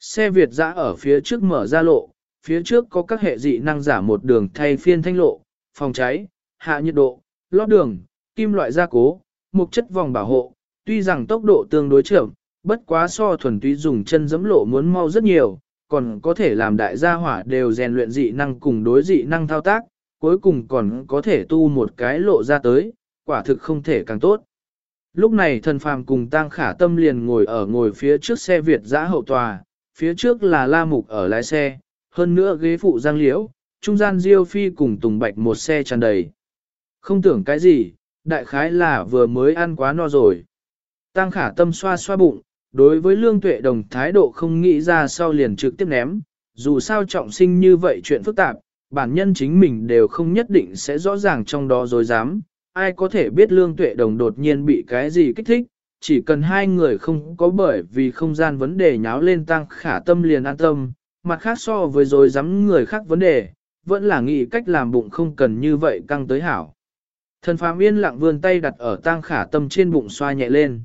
Speaker 1: Xe Việt dã ở phía trước mở ra lộ, phía trước có các hệ dị năng giả một đường thay phiên thanh lộ, phòng cháy, hạ nhiệt độ, lót đường, kim loại gia cố, mục chất vòng bảo hộ, tuy rằng tốc độ tương đối chậm, bất quá so thuần túy dùng chân dẫm lộ muốn mau rất nhiều, còn có thể làm đại gia hỏa đều rèn luyện dị năng cùng đối dị năng thao tác, cuối cùng còn có thể tu một cái lộ ra tới, quả thực không thể càng tốt. Lúc này thần phàm cùng tang khả tâm liền ngồi ở ngồi phía trước xe Việt giã hậu tòa, phía trước là la mục ở lái xe, hơn nữa ghế phụ giang liễu, trung gian diêu phi cùng tùng bạch một xe tràn đầy. Không tưởng cái gì, đại khái là vừa mới ăn quá no rồi. Tăng khả tâm xoa xoa bụng, đối với lương tuệ đồng thái độ không nghĩ ra sau liền trực tiếp ném, dù sao trọng sinh như vậy chuyện phức tạp, bản nhân chính mình đều không nhất định sẽ rõ ràng trong đó rồi dám, ai có thể biết lương tuệ đồng đột nhiên bị cái gì kích thích, chỉ cần hai người không có bởi vì không gian vấn đề nháo lên tăng khả tâm liền an tâm, mặt khác so với rồi dám người khác vấn đề, vẫn là nghĩ cách làm bụng không cần như vậy căng tới hảo. Thần phàm yên lặng vươn tay đặt ở tang khả tâm trên bụng xoa nhẹ lên.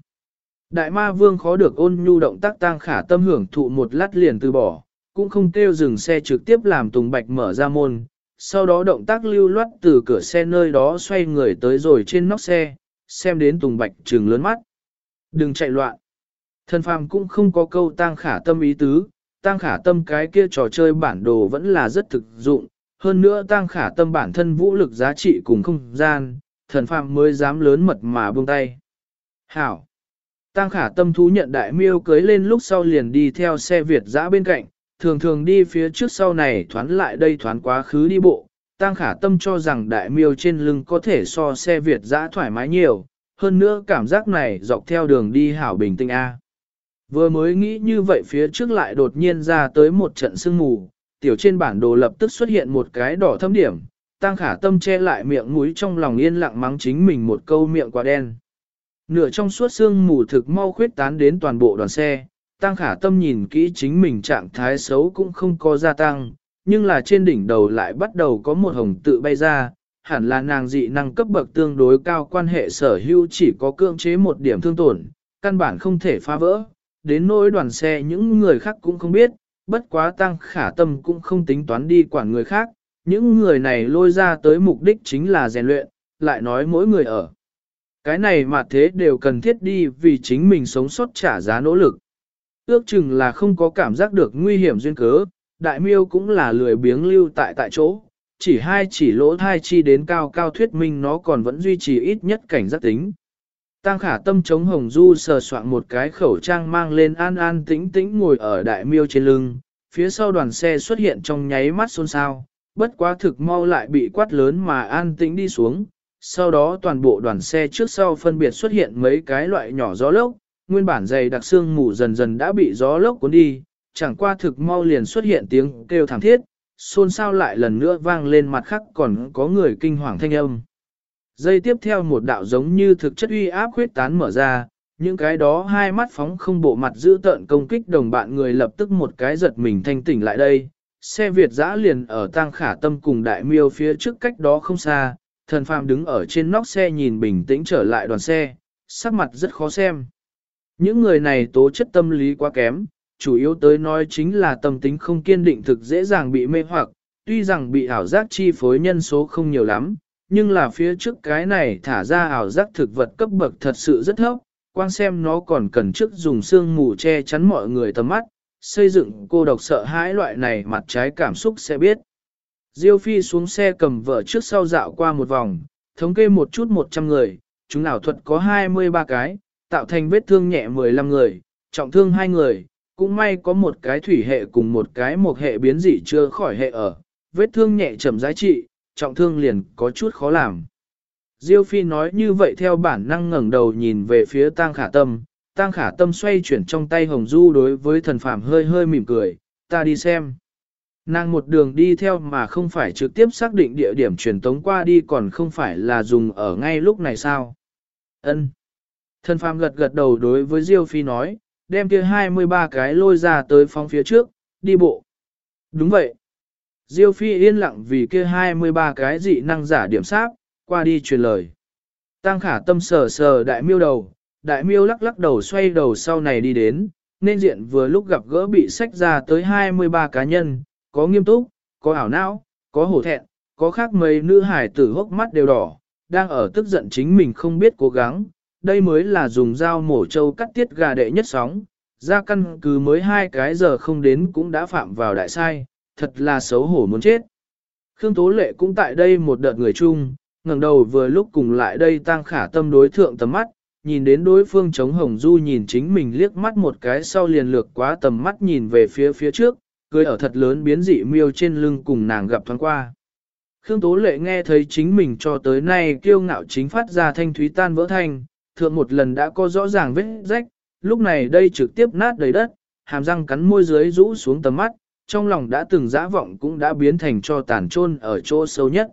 Speaker 1: Đại ma vương khó được ôn nhu động tác tang khả tâm hưởng thụ một lát liền từ bỏ, cũng không kêu dừng xe trực tiếp làm Tùng Bạch mở ra môn, sau đó động tác lưu loát từ cửa xe nơi đó xoay người tới rồi trên nóc xe, xem đến Tùng Bạch trừng lớn mắt. Đừng chạy loạn. Thần phàm cũng không có câu tang khả tâm ý tứ, tang khả tâm cái kia trò chơi bản đồ vẫn là rất thực dụng, hơn nữa tang khả tâm bản thân vũ lực giá trị cùng không gian, thần phàm mới dám lớn mật mà buông tay. Hảo! Tăng khả tâm thú nhận đại miêu cưới lên lúc sau liền đi theo xe Việt dã bên cạnh, thường thường đi phía trước sau này thoán lại đây thoán quá khứ đi bộ. Tăng khả tâm cho rằng đại miêu trên lưng có thể so xe Việt dã thoải mái nhiều, hơn nữa cảm giác này dọc theo đường đi hảo bình tĩnh A. Vừa mới nghĩ như vậy phía trước lại đột nhiên ra tới một trận sương mù, tiểu trên bản đồ lập tức xuất hiện một cái đỏ thâm điểm, tăng khả tâm che lại miệng mũi trong lòng yên lặng mắng chính mình một câu miệng quá đen. Nửa trong suốt xương mù thực mau khuyết tán đến toàn bộ đoàn xe, tăng khả tâm nhìn kỹ chính mình trạng thái xấu cũng không có gia tăng, nhưng là trên đỉnh đầu lại bắt đầu có một hồng tự bay ra, hẳn là nàng dị năng cấp bậc tương đối cao quan hệ sở hữu chỉ có cưỡng chế một điểm thương tổn, căn bản không thể phá vỡ, đến nỗi đoàn xe những người khác cũng không biết, bất quá tăng khả tâm cũng không tính toán đi quản người khác, những người này lôi ra tới mục đích chính là rèn luyện, lại nói mỗi người ở. Cái này mà thế đều cần thiết đi vì chính mình sống sót trả giá nỗ lực. Ước chừng là không có cảm giác được nguy hiểm duyên cớ, đại miêu cũng là lười biếng lưu tại tại chỗ, chỉ hai chỉ lỗ thai chi đến cao cao thuyết minh nó còn vẫn duy trì ít nhất cảnh giác tính. Tăng khả tâm chống hồng du sờ soạn một cái khẩu trang mang lên an an tĩnh tĩnh ngồi ở đại miêu trên lưng, phía sau đoàn xe xuất hiện trong nháy mắt xôn xao, bất quá thực mau lại bị quát lớn mà an tĩnh đi xuống, sau đó toàn bộ đoàn xe trước sau phân biệt xuất hiện mấy cái loại nhỏ gió lốc, nguyên bản dày đặc xương mù dần dần đã bị gió lốc cuốn đi, chẳng qua thực mau liền xuất hiện tiếng kêu thảm thiết, xôn xao lại lần nữa vang lên mặt khác còn có người kinh hoàng thanh âm. Dây tiếp theo một đạo giống như thực chất uy áp khuyết tán mở ra, những cái đó hai mắt phóng không bộ mặt giữ tợn công kích đồng bạn người lập tức một cái giật mình thanh tỉnh lại đây. Xe Việt dã liền ở tang khả tâm cùng đại miêu phía trước cách đó không xa, thần phàm đứng ở trên nóc xe nhìn bình tĩnh trở lại đoàn xe, sắc mặt rất khó xem. Những người này tố chất tâm lý quá kém, chủ yếu tới nói chính là tâm tính không kiên định thực dễ dàng bị mê hoặc, tuy rằng bị ảo giác chi phối nhân số không nhiều lắm, nhưng là phía trước cái này thả ra ảo giác thực vật cấp bậc thật sự rất thấp, quan xem nó còn cần trước dùng xương mù che chắn mọi người tầm mắt, xây dựng cô độc sợ hãi loại này mặt trái cảm xúc sẽ biết. Diêu Phi xuống xe cầm vợ trước sau dạo qua một vòng, thống kê một chút 100 người, chúng ảo thuật có 23 cái, tạo thành vết thương nhẹ 15 người, trọng thương 2 người, cũng may có một cái thủy hệ cùng một cái một hệ biến dị chưa khỏi hệ ở, vết thương nhẹ chậm giá trị, trọng thương liền có chút khó làm. Diêu Phi nói như vậy theo bản năng ngẩng đầu nhìn về phía Tang Khả Tâm, Tang Khả Tâm xoay chuyển trong tay Hồng Du đối với thần phàm hơi hơi mỉm cười, ta đi xem. Nàng một đường đi theo mà không phải trực tiếp xác định địa điểm truyền tống qua đi còn không phải là dùng ở ngay lúc này sao. Ân. thân phàm gật gật đầu đối với Diêu Phi nói, đem kia 23 cái lôi ra tới phong phía trước, đi bộ. Đúng vậy. Diêu Phi yên lặng vì kia 23 cái dị năng giả điểm sát, qua đi truyền lời. Tăng khả tâm sờ sờ đại miêu đầu, đại miêu lắc lắc đầu xoay đầu sau này đi đến, nên diện vừa lúc gặp gỡ bị sách ra tới 23 cá nhân, có nghiêm túc, có ảo não, có hổ thẹn, có khác mấy nữ hải tử hốc mắt đều đỏ, đang ở tức giận chính mình không biết cố gắng, đây mới là dùng dao mổ trâu cắt tiết gà đệ nhất sóng, ra căn cứ mới hai cái giờ không đến cũng đã phạm vào đại sai, thật là xấu hổ muốn chết. Khương Tố Lệ cũng tại đây một đợt người chung, ngẩng đầu vừa lúc cùng lại đây tăng khả tâm đối thượng tầm mắt, nhìn đến đối phương chống hồng du nhìn chính mình liếc mắt một cái sau liền lược quá tầm mắt nhìn về phía phía trước, cười ở thật lớn biến dị miêu trên lưng cùng nàng gặp thoáng qua. Khương Tố Lệ nghe thấy chính mình cho tới nay kiêu ngạo chính phát ra thanh thúy tan vỡ thanh, thượng một lần đã có rõ ràng vết rách, lúc này đây trực tiếp nát đầy đất, hàm răng cắn môi dưới rũ xuống tầm mắt, trong lòng đã từng dã vọng cũng đã biến thành cho tàn trôn ở chỗ sâu nhất.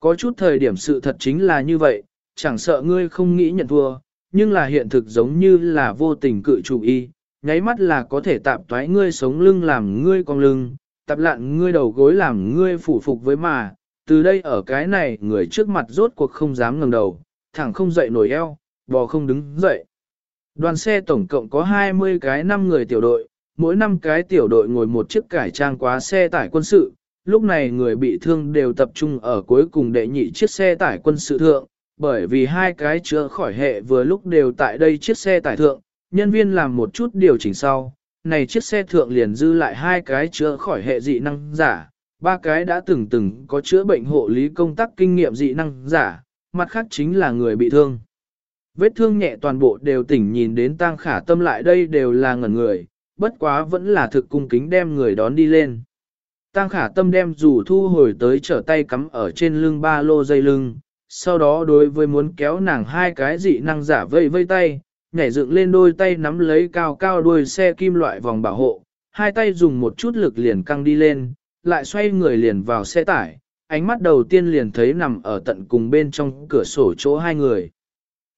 Speaker 1: Có chút thời điểm sự thật chính là như vậy, chẳng sợ ngươi không nghĩ nhận thua, nhưng là hiện thực giống như là vô tình cự chủ y, nháy mắt là có thể tạp toái ngươi sống lưng làm ngươi cong lưng, tạp lạn ngươi đầu gối làm ngươi phủ phục với mà, từ đây ở cái này người trước mặt rốt cuộc không dám ngẩng đầu, thẳng không dậy nổi eo, bò không đứng dậy. Đoàn xe tổng cộng có 20 cái 5 người tiểu đội, mỗi năm cái tiểu đội ngồi một chiếc cải trang quá xe tải quân sự, lúc này người bị thương đều tập trung ở cuối cùng đệ nhị chiếc xe tải quân sự thượng, bởi vì hai cái chữa khỏi hệ vừa lúc đều tại đây chiếc xe tải thượng, nhân viên làm một chút điều chỉnh sau, này chiếc xe thượng liền dư lại hai cái chữa khỏi hệ dị năng giả, ba cái đã từng từng có chữa bệnh hộ lý công tác kinh nghiệm dị năng giả, mặt khác chính là người bị thương. Vết thương nhẹ toàn bộ đều tỉnh nhìn đến tang khả tâm lại đây đều là ngẩn người, bất quá vẫn là thực cung kính đem người đón đi lên. Tang khả tâm đem dù thu hồi tới trở tay cắm ở trên lưng ba lô dây lưng, sau đó đối với muốn kéo nàng hai cái dị năng giả vây vây tay, nhảy dựng lên đôi tay nắm lấy cao cao đuôi xe kim loại vòng bảo hộ, hai tay dùng một chút lực liền căng đi lên, lại xoay người liền vào xe tải, ánh mắt đầu tiên liền thấy nằm ở tận cùng bên trong cửa sổ chỗ hai người.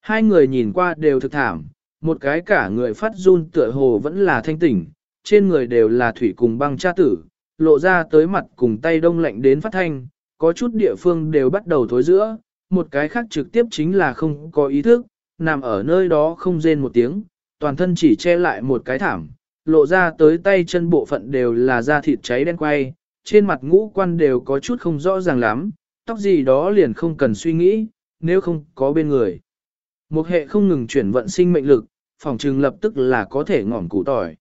Speaker 1: Hai người nhìn qua đều thực thảm, một cái cả người phát run tựa hồ vẫn là thanh tỉnh, trên người đều là thủy cùng băng cha tử, lộ ra tới mặt cùng tay đông lạnh đến phát thanh, có chút địa phương đều bắt đầu thối giữa, một cái khác trực tiếp chính là không có ý thức, nằm ở nơi đó không rên một tiếng, toàn thân chỉ che lại một cái thảm, lộ ra tới tay chân bộ phận đều là da thịt cháy đen quay, trên mặt ngũ quan đều có chút không rõ ràng lắm, tóc gì đó liền không cần suy nghĩ, nếu không có bên người. Một hệ không ngừng chuyển vận sinh mệnh lực, phòng trừng lập tức là có thể ngỏm củ tỏi.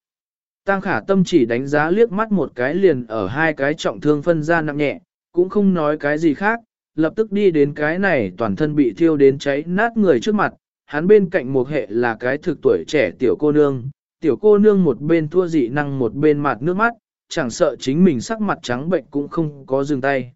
Speaker 1: Tăng khả tâm chỉ đánh giá liếc mắt một cái liền ở hai cái trọng thương phân ra nặng nhẹ, cũng không nói cái gì khác, lập tức đi đến cái này toàn thân bị thiêu đến cháy nát người trước mặt, hắn bên cạnh một hệ là cái thực tuổi trẻ tiểu cô nương, tiểu cô nương một bên thua dị năng một bên mặt nước mắt, chẳng sợ chính mình sắc mặt trắng bệnh cũng không có dừng tay.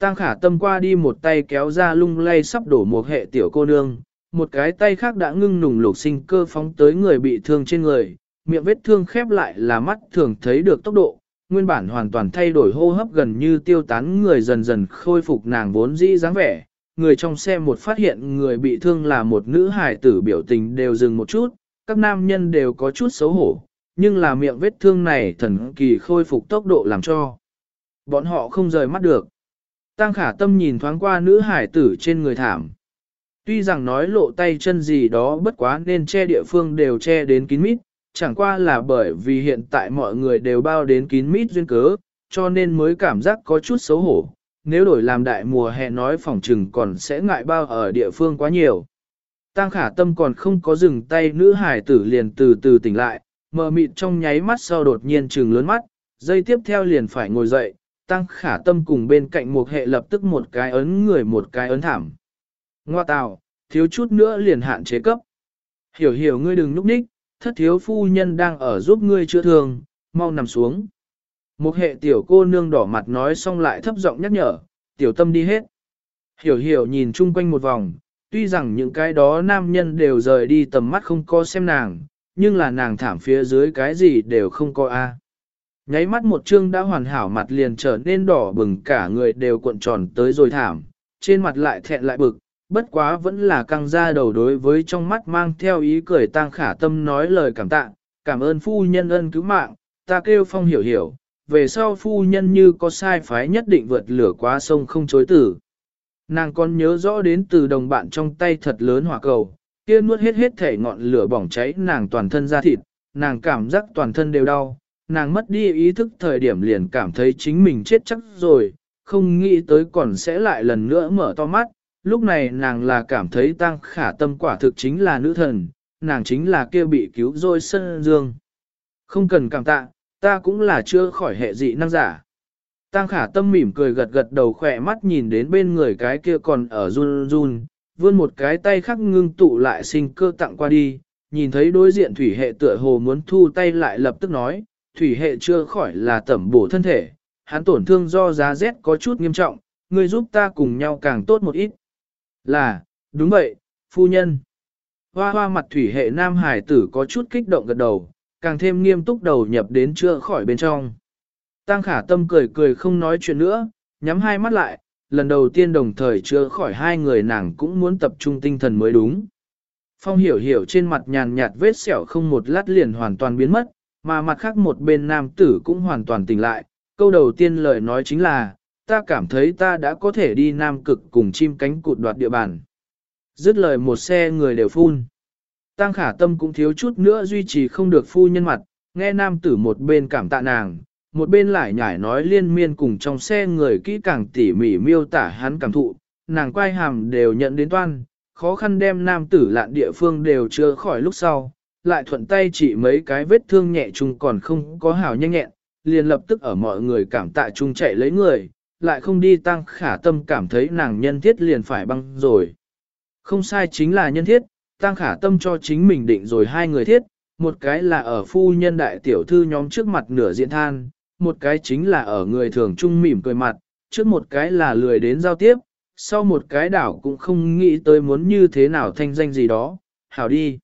Speaker 1: Tăng khả tâm qua đi một tay kéo ra lung lay sắp đổ một hệ tiểu cô nương, một cái tay khác đã ngưng nùng lục sinh cơ phóng tới người bị thương trên người, miệng vết thương khép lại là mắt thường thấy được tốc độ, nguyên bản hoàn toàn thay đổi hô hấp gần như tiêu tán người dần dần khôi phục nàng vốn dĩ dáng vẻ. Người trong xe một phát hiện người bị thương là một nữ hải tử biểu tình đều dừng một chút, các nam nhân đều có chút xấu hổ, nhưng là miệng vết thương này thần kỳ khôi phục tốc độ làm cho. Bọn họ không rời mắt được. Tăng khả tâm nhìn thoáng qua nữ hải tử trên người thảm. Tuy rằng nói lộ tay chân gì đó bất quá nên che địa phương đều che đến kín mít, chẳng qua là bởi vì hiện tại mọi người đều bao đến kín mít duyên cớ, cho nên mới cảm giác có chút xấu hổ. Nếu đổi làm đại mùa hè nói phòng trừng còn sẽ ngại bao ở địa phương quá nhiều. Tăng khả tâm còn không có dừng tay nữ hải tử liền từ từ tỉnh lại, mờ mịt trong nháy mắt sau đột nhiên trừng lớn mắt, dây tiếp theo liền phải ngồi dậy, tăng khả tâm cùng bên cạnh một hệ lập tức một cái ấn người một cái ấn thảm. Ngoa tào, thiếu chút nữa liền hạn chế cấp. Hiểu hiểu ngươi đừng núp ních, thất thiếu phu nhân đang ở giúp ngươi chữa thương, mau nằm xuống. Một hệ tiểu cô nương đỏ mặt nói xong lại thấp giọng nhắc nhở, tiểu tâm đi hết. Hiểu hiểu nhìn chung quanh một vòng, tuy rằng những cái đó nam nhân đều rời đi tầm mắt không có xem nàng, nhưng là nàng thảm phía dưới cái gì đều không có a. Nháy mắt một chương đã hoàn hảo mặt liền trở nên đỏ bừng cả người đều cuộn tròn tới rồi thảm, trên mặt lại thẹn lại bực, bất quá vẫn là căng ra đầu đối với trong mắt mang theo ý cười tang khả tâm nói lời cảm tạ, cảm ơn phu nhân ân cứu mạng, ta kêu phong hiểu hiểu, về sau phu nhân như có sai phái nhất định vượt lửa qua sông không chối tử. Nàng còn nhớ rõ đến từ đồng bạn trong tay thật lớn hỏa cầu, kia nuốt hết hết thể ngọn lửa bỏng cháy nàng toàn thân ra thịt, nàng cảm giác toàn thân đều đau, nàng mất đi ý thức thời điểm liền cảm thấy chính mình chết chắc rồi, không nghĩ tới còn sẽ lại lần nữa mở to mắt, lúc này nàng là cảm thấy tăng khả tâm quả thực chính là nữ thần, nàng chính là kia bị cứu rồi sân dương. Không cần cảm tạ, ta cũng là chưa khỏi hệ dị năng giả. Tăng khả tâm mỉm cười gật gật đầu khỏe mắt nhìn đến bên người cái kia còn ở run run, vươn một cái tay khắc ngưng tụ lại sinh cơ tặng qua đi, nhìn thấy đối diện thủy hệ tựa hồ muốn thu tay lại lập tức nói, thủy hệ chưa khỏi là tẩm bổ thân thể, hắn tổn thương do giá rét có chút nghiêm trọng, người giúp ta cùng nhau càng tốt một ít. Là, đúng vậy, phu nhân. Hoa hoa mặt thủy hệ nam hải tử có chút kích động gật đầu, càng thêm nghiêm túc đầu nhập đến chưa khỏi bên trong. Tăng khả tâm cười cười không nói chuyện nữa, nhắm hai mắt lại, lần đầu tiên đồng thời chưa khỏi hai người nàng cũng muốn tập trung tinh thần mới đúng. Phong hiểu hiểu trên mặt nhàn nhạt vết sẹo không một lát liền hoàn toàn biến mất, mà mặt khác một bên nam tử cũng hoàn toàn tỉnh lại. Câu đầu tiên lời nói chính là, ta cảm thấy ta đã có thể đi nam cực cùng chim cánh cụt đoạt địa bàn. Dứt lời một xe người đều phun. Tăng khả tâm cũng thiếu chút nữa duy trì không được phu nhân mặt, nghe nam tử một bên cảm tạ nàng, một bên lại nhải nói liên miên cùng trong xe người kỹ càng tỉ mỉ miêu tả hắn cảm thụ, nàng quay hàm đều nhận đến toan, khó khăn đem nam tử lạn địa phương đều chưa khỏi lúc sau, lại thuận tay chỉ mấy cái vết thương nhẹ chung còn không có hào nhanh nhẹn, liền lập tức ở mọi người cảm tạ chung chạy lấy người, lại không đi tăng khả tâm cảm thấy nàng nhân thiết liền phải băng rồi. Không sai chính là nhân thiết, tăng khả tâm cho chính mình định rồi hai người thiết, một cái là ở phu nhân đại tiểu thư nhóm trước mặt nửa diện than, một cái chính là ở người thường trung mỉm cười mặt, trước một cái là lười đến giao tiếp, sau một cái đảo cũng không nghĩ tới muốn như thế nào thanh danh gì đó, hảo đi.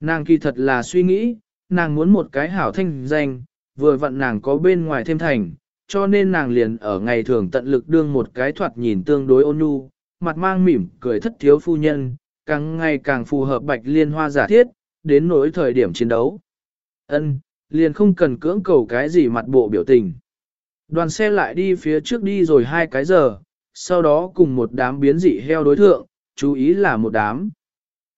Speaker 1: Nàng kỳ thật là suy nghĩ, nàng muốn một cái hảo thanh danh, vừa vặn nàng có bên ngoài thêm thành, cho nên nàng liền ở ngày thường tận lực đương một cái thoạt nhìn tương đối ôn nhu, mặt mang mỉm cười thất thiếu phu nhân, càng ngày càng phù hợp bạch liên hoa giả thiết, đến nỗi thời điểm chiến đấu. ân liền không cần cưỡng cầu cái gì mặt bộ biểu tình. Đoàn xe lại đi phía trước đi rồi hai cái giờ, sau đó cùng một đám biến dị heo đối thượng, chú ý là một đám.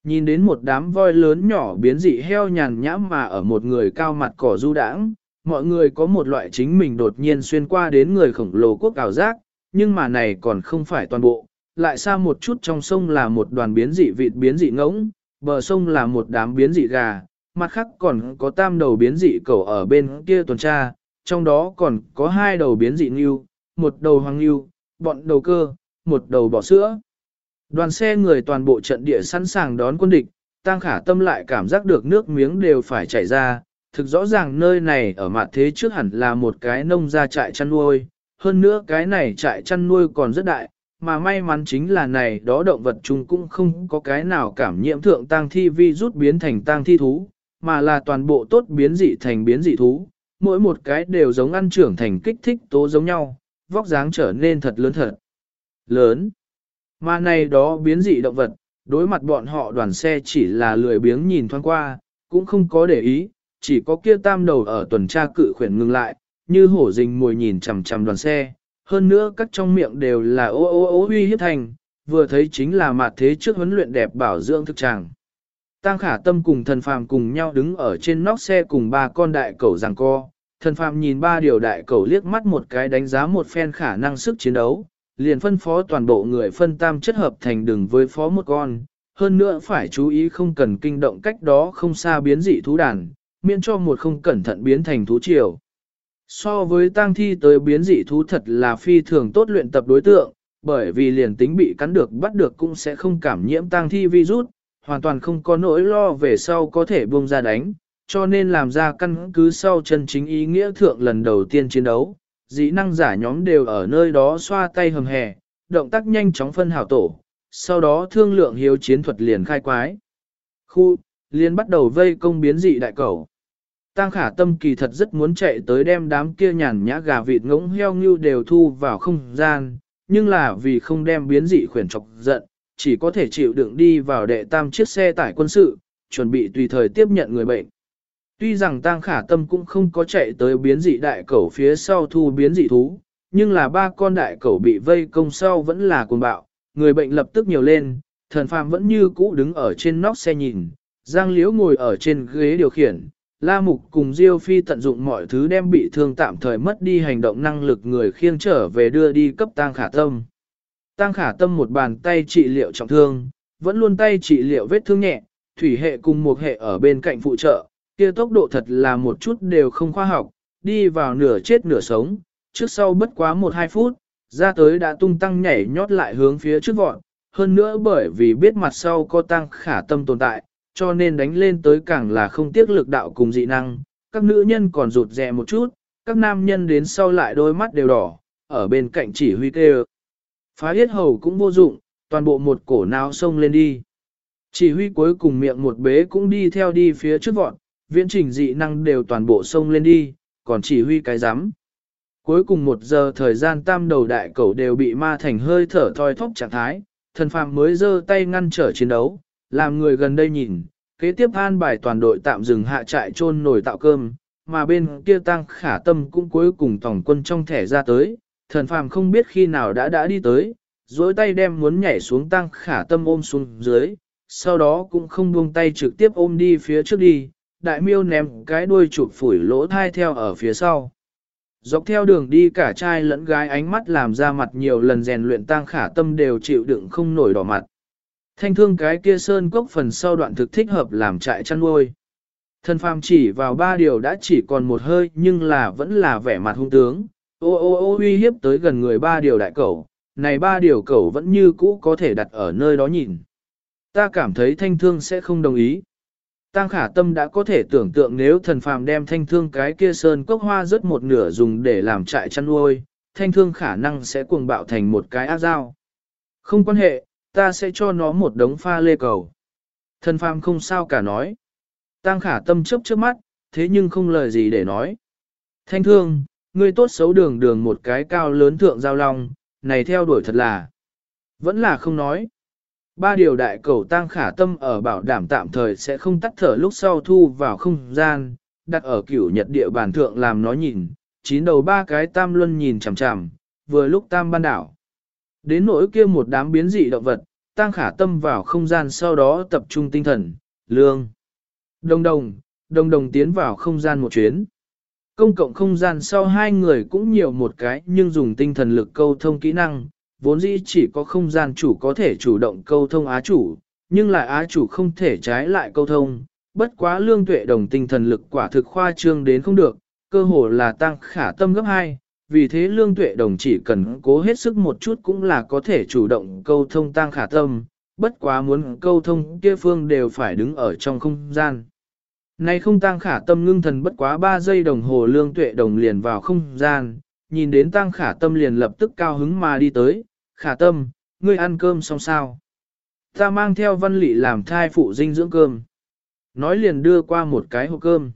Speaker 1: Nhìn đến một đám voi lớn nhỏ biến dị heo nhàn nhãm mà ở một người cao mặt cỏ du đãng, mọi người có một loại chính mình đột nhiên xuyên qua đến người khổng lồ quốc ảo giác, nhưng mà này còn không phải toàn bộ. Lại xa một chút trong sông là một đoàn biến dị vịt biến dị ngỗng, bờ sông là một đám biến dị gà, mặt khác còn có tam đầu biến dị cẩu ở bên kia tuần tra, trong đó còn có hai đầu biến dị ngưu, một đầu hoàng ngưu, bọn đầu cơ, một đầu bò sữa. Đoàn xe người toàn bộ trận địa sẵn sàng đón quân địch, tăng khả tâm lại cảm giác được nước miếng đều phải chảy ra, thực rõ ràng nơi này ở mặt thế trước hẳn là một cái nông gia trại chăn nuôi, hơn nữa cái này trại chăn nuôi còn rất đại, mà may mắn chính là này đó động vật chúng cũng không có cái nào cảm nhiễm thượng tang thi vi rút biến thành tang thi thú, mà là toàn bộ tốt biến dị thành biến dị thú, mỗi một cái đều giống ăn trưởng thành kích thích tố giống nhau, vóc dáng trở nên thật lớn thật lớn. Mà này đó biến dị động vật, đối mặt bọn họ đoàn xe chỉ là lười biếng nhìn thoáng qua, cũng không có để ý, chỉ có kia tam đầu ở tuần tra cự khuyển ngừng lại, như hổ rình mồi nhìn chằm chằm đoàn xe, hơn nữa các trong miệng đều là ô ô ô uy hiếp thành, vừa thấy chính là mặt thế trước huấn luyện đẹp bảo dưỡng thực tràng. Tăng khả tâm cùng thần phàm cùng nhau đứng ở trên nóc xe cùng ba con đại cẩu giằng co. Thần phàm nhìn ba điều đại cẩu liếc mắt một cái đánh giá một phen khả năng sức chiến đấu, liền phân phó toàn bộ người phân tam chất hợp thành đường với phó một con. Hơn nữa phải chú ý không cần kinh động cách đó không xa biến dị thú đàn, miễn cho một không cẩn thận biến thành thú triều. So với tang thi tới biến dị thú thật là phi thường tốt luyện tập đối tượng, bởi vì liền tính bị cắn được bắt được cũng sẽ không cảm nhiễm tang thi virus, hoàn toàn không có nỗi lo về sau có thể buông ra đánh, cho nên làm ra căn cứ sau chân chính ý nghĩa thượng lần đầu tiên chiến đấu, dĩ năng giả nhóm đều ở nơi đó xoa tay hầm hè, động tác nhanh chóng phân hảo tổ, sau đó thương lượng hiếu chiến thuật liền khai quái. Khu, liền bắt đầu vây công biến dị đại cầu. Tăng khả tâm kỳ thật rất muốn chạy tới đem đám kia nhàn nhã gà vịt ngỗng heo như đều thu vào không gian, nhưng là vì không đem biến dị khuyển chọc giận, chỉ có thể chịu đựng đi vào đệ tam chiếc xe tải quân sự, chuẩn bị tùy thời tiếp nhận người bệnh. Tuy rằng Tăng Khả Tâm cũng không có chạy tới biến dị đại cẩu phía sau thu biến dị thú, nhưng là ba con đại cẩu bị vây công sau vẫn là cuồng bạo, người bệnh lập tức nhiều lên, thần phàm vẫn như cũ đứng ở trên nóc xe nhìn, Giang Liễu ngồi ở trên ghế điều khiển, La Mục cùng Diêu Phi tận dụng mọi thứ đem bị thương tạm thời mất đi hành động năng lực người khiêng trở về đưa đi cấp tang khả tâm. Tang khả tâm một bàn tay trị liệu trọng thương, vẫn luôn tay trị liệu vết thương nhẹ, thủy hệ cùng một hệ ở bên cạnh phụ trợ, kia tốc độ thật là một chút đều không khoa học, đi vào nửa chết nửa sống, trước sau bất quá 1-2 phút, ra tới đã tung tăng nhảy nhót lại hướng phía trước vọt, hơn nữa bởi vì biết mặt sau có tăng khả tâm tồn tại, cho nên đánh lên tới càng là không tiếc lực đạo cùng dị năng, các nữ nhân còn rụt rè một chút, các nam nhân đến sau lại đôi mắt đều đỏ, ở bên cạnh chỉ huy kêu. Phá yết hầu cũng vô dụng, toàn bộ một cổ não xông lên đi. Chỉ huy cuối cùng miệng một bế cũng đi theo đi phía trước vọn, viễn trình dị năng đều toàn bộ xông lên đi, còn chỉ huy cái rắm Cuối cùng một giờ thời gian tam đầu đại cẩu đều bị ma thành hơi thở thoi thóp trạng thái, thần phàm mới giơ tay ngăn trở chiến đấu, làm người gần đây nhìn, kế tiếp an bài toàn đội tạm dừng hạ trại trôn nổi tạo cơm, mà bên kia tăng khả tâm cũng cuối cùng tổng quân trong thẻ ra tới, thần phàm không biết khi nào đã đã đi tới, dối tay đem muốn nhảy xuống tăng khả tâm ôm xuống dưới, sau đó cũng không buông tay trực tiếp ôm đi phía trước đi, đại miêu ném cái đuôi chụp phủi lỗ thai theo ở phía sau. Dọc theo đường đi cả trai lẫn gái ánh mắt làm ra mặt nhiều lần rèn luyện tăng khả tâm đều chịu đựng không nổi đỏ mặt. Thanh thương cái kia sơn cốc phần sau đoạn thực thích hợp làm trại chăn nuôi. Thần phàm chỉ vào ba điều đã chỉ còn một hơi nhưng là vẫn là vẻ mặt hung tướng. Ô ô ô uy hiếp tới gần người ba điều đại cẩu, này ba điều cẩu vẫn như cũ có thể đặt ở nơi đó nhìn. Ta cảm thấy thanh thương sẽ không đồng ý. Tăng khả tâm đã có thể tưởng tượng nếu thần phàm đem thanh thương cái kia sơn cốc hoa rớt một nửa dùng để làm trại chăn nuôi, thanh thương khả năng sẽ cuồng bạo thành một cái ác dao. Không quan hệ, ta sẽ cho nó một đống pha lê cầu. Thần phàm không sao cả nói. Tăng khả tâm chớp trước mắt, thế nhưng không lời gì để nói. Thanh thương, ngươi tốt xấu đường đường một cái cao lớn thượng giao long, này theo đuổi thật là. Vẫn là không nói. Ba điều đại cầu tăng khả tâm ở bảo đảm tạm thời sẽ không tắt thở lúc sau thu vào không gian, đặt ở cửu nhật địa bàn thượng làm nó nhìn, chín đầu ba cái tam luân nhìn chằm chằm, vừa lúc tam ban đảo. Đến nỗi kia một đám biến dị động vật, tăng khả tâm vào không gian sau đó tập trung tinh thần, lương. Đồng đồng, đồng đồng tiến vào không gian một chuyến. Công cộng không gian sau hai người cũng nhiều một cái nhưng dùng tinh thần lực câu thông kỹ năng, vốn dĩ chỉ có không gian chủ có thể chủ động câu thông á chủ, nhưng lại á chủ không thể trái lại câu thông, bất quá lương tuệ đồng tinh thần lực quả thực khoa trương đến không được, cơ hồ là tăng khả tâm gấp 2, vì thế lương tuệ đồng chỉ cần cố hết sức một chút cũng là có thể chủ động câu thông tăng khả tâm, bất quá muốn câu thông kia phương đều phải đứng ở trong không gian. Nay không tăng khả tâm ngưng thần bất quá 3 giây đồng hồ lương tuệ đồng liền vào không gian, nhìn đến tăng khả tâm liền lập tức cao hứng mà đi tới, khả tâm, ngươi ăn cơm xong sao? Ta mang theo văn lị làm thai phụ dinh dưỡng cơm. Nói liền đưa qua một cái hộp cơm.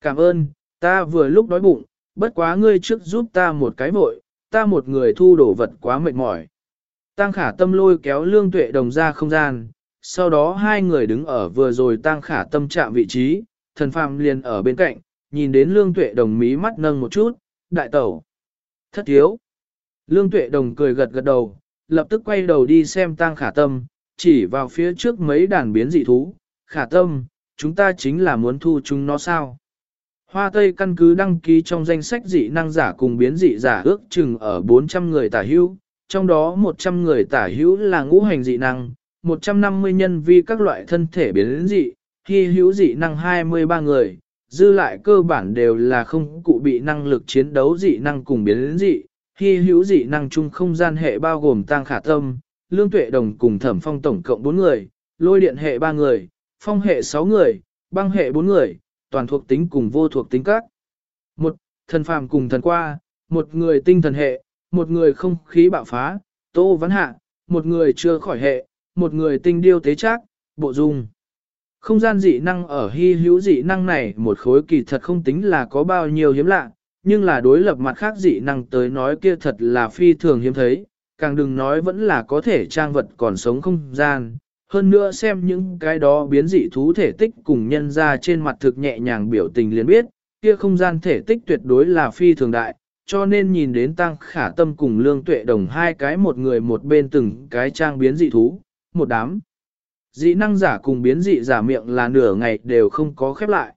Speaker 1: Cảm ơn, ta vừa lúc đói bụng, bất quá ngươi trước giúp ta một cái vội, ta một người thu đổ vật quá mệt mỏi. Tăng khả tâm lôi kéo lương tuệ đồng ra không gian, sau đó hai người đứng ở vừa rồi tăng khả tâm chạm vị trí, thần phàm liền ở bên cạnh, nhìn đến lương tuệ đồng mí mắt nâng một chút, đại tẩu. Thất thiếu. Lương tuệ đồng cười gật gật đầu, lập tức quay đầu đi xem tăng khả tâm, chỉ vào phía trước mấy đàn biến dị thú. Khả tâm, chúng ta chính là muốn thu chúng nó sao? Hoa Tây căn cứ đăng ký trong danh sách dị năng giả cùng biến dị giả ước chừng ở 400 người tả hữu, trong đó 100 người tả hữu là ngũ hành dị năng, 150 nhân vi các loại thân thể biến dị, hy hữu dị năng 23 người, dư lại cơ bản đều là không cụ bị năng lực chiến đấu dị năng cùng biến dị, hy hữu dị năng chung không gian hệ bao gồm tăng khả tâm, lương tuệ đồng cùng thẩm phong tổng cộng 4 người, lôi điện hệ 3 người, phong hệ 6 người, băng hệ 4 người, toàn thuộc tính cùng vô thuộc tính các. Một, thần phàm cùng thần qua, một người tinh thần hệ, một người không khí bạo phá, tô văn hạ, một người chưa khỏi hệ, một người tinh điêu tế trác, bộ dung. Không gian dị năng ở hy hữu dị năng này một khối kỳ thật không tính là có bao nhiêu hiếm lạ, nhưng là đối lập mặt khác dị năng tới nói kia thật là phi thường hiếm thấy, càng đừng nói vẫn là có thể trang vật còn sống không gian. Hơn nữa xem những cái đó biến dị thú thể tích cùng nhân ra trên mặt thực nhẹ nhàng biểu tình liền biết, kia không gian thể tích tuyệt đối là phi thường đại, cho nên nhìn đến tăng khả tâm cùng lương tuệ đồng hai cái một người một bên từng cái trang biến dị thú, một đám. Dị năng giả cùng biến dị giả miệng là nửa ngày đều không có khép lại.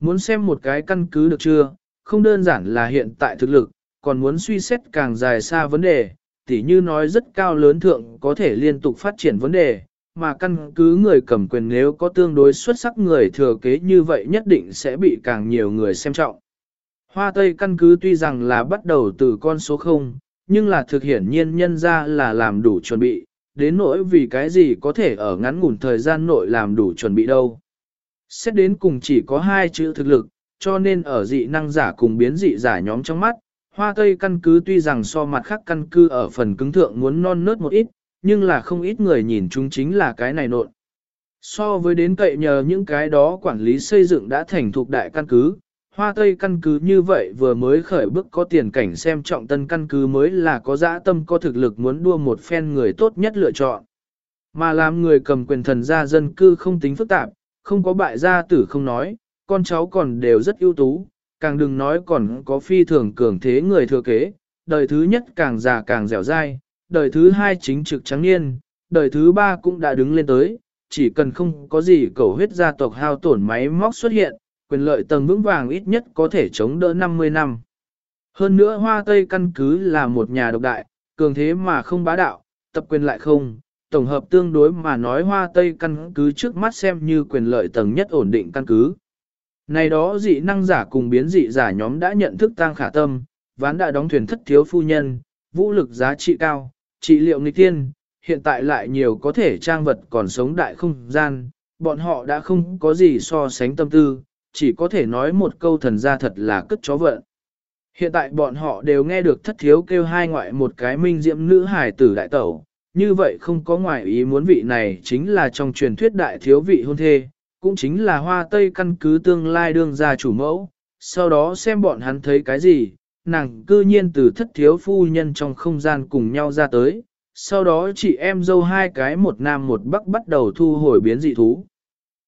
Speaker 1: Muốn xem một cái căn cứ được chưa, không đơn giản là hiện tại thực lực, còn muốn suy xét càng dài xa vấn đề, tỉ như nói rất cao lớn thượng có thể liên tục phát triển vấn đề, mà căn cứ người cầm quyền nếu có tương đối xuất sắc người thừa kế như vậy nhất định sẽ bị càng nhiều người xem trọng. Hoa Tây căn cứ tuy rằng là bắt đầu từ con số 0, nhưng là thực hiện nhiên nhân ra là làm đủ chuẩn bị, đến nỗi vì cái gì có thể ở ngắn ngủn thời gian nội làm đủ chuẩn bị đâu. Xét đến cùng chỉ có hai chữ thực lực, cho nên ở dị năng giả cùng biến dị giả nhóm trong mắt, Hoa Tây căn cứ tuy rằng so mặt khác căn cứ ở phần cứng thượng muốn non nớt một ít, nhưng là không ít người nhìn chúng chính là cái này nộn. So với đến cậy nhờ những cái đó quản lý xây dựng đã thành thuộc đại căn cứ, Hoa Tây căn cứ như vậy vừa mới khởi bước có tiền cảnh xem trọng tân căn cứ mới là có dã tâm có thực lực muốn đua một phen người tốt nhất lựa chọn. Mà làm người cầm quyền thần gia dân cư không tính phức tạp, không có bại gia tử không nói, con cháu còn đều rất ưu tú, càng đừng nói còn có phi thường cường thế người thừa kế, đời thứ nhất càng già càng dẻo dai, đời thứ hai chính trực trắng niên, đời thứ ba cũng đã đứng lên tới, chỉ cần không có gì cầu huyết gia tộc hao tổn máy móc xuất hiện, quyền lợi tầng vững vàng ít nhất có thể chống đỡ 50 năm. Hơn nữa Hoa Tây căn cứ là một nhà độc đại, cường thế mà không bá đạo, tập quyền lại không, tổng hợp tương đối mà nói Hoa Tây căn cứ trước mắt xem như quyền lợi tầng nhất ổn định căn cứ. Này đó dị năng giả cùng biến dị giả nhóm đã nhận thức tăng khả tâm, ván đã đóng thuyền thất thiếu phu nhân, vũ lực giá trị cao, trị liệu nghịch tiên, hiện tại lại nhiều có thể trang vật còn sống đại không gian, bọn họ đã không có gì so sánh tâm tư, chỉ có thể nói một câu thần ra thật là cất chó vận. Hiện tại bọn họ đều nghe được thất thiếu kêu hai ngoại một cái minh diệm nữ hài tử đại tẩu, như vậy không có ngoại ý muốn vị này chính là trong truyền thuyết đại thiếu vị hôn thê, cũng chính là hoa tây căn cứ tương lai đương gia chủ mẫu, sau đó xem bọn hắn thấy cái gì, nàng cư nhiên từ thất thiếu phu nhân trong không gian cùng nhau ra tới, sau đó chị em dâu hai cái một nam một bắc bắt đầu thu hồi biến dị thú.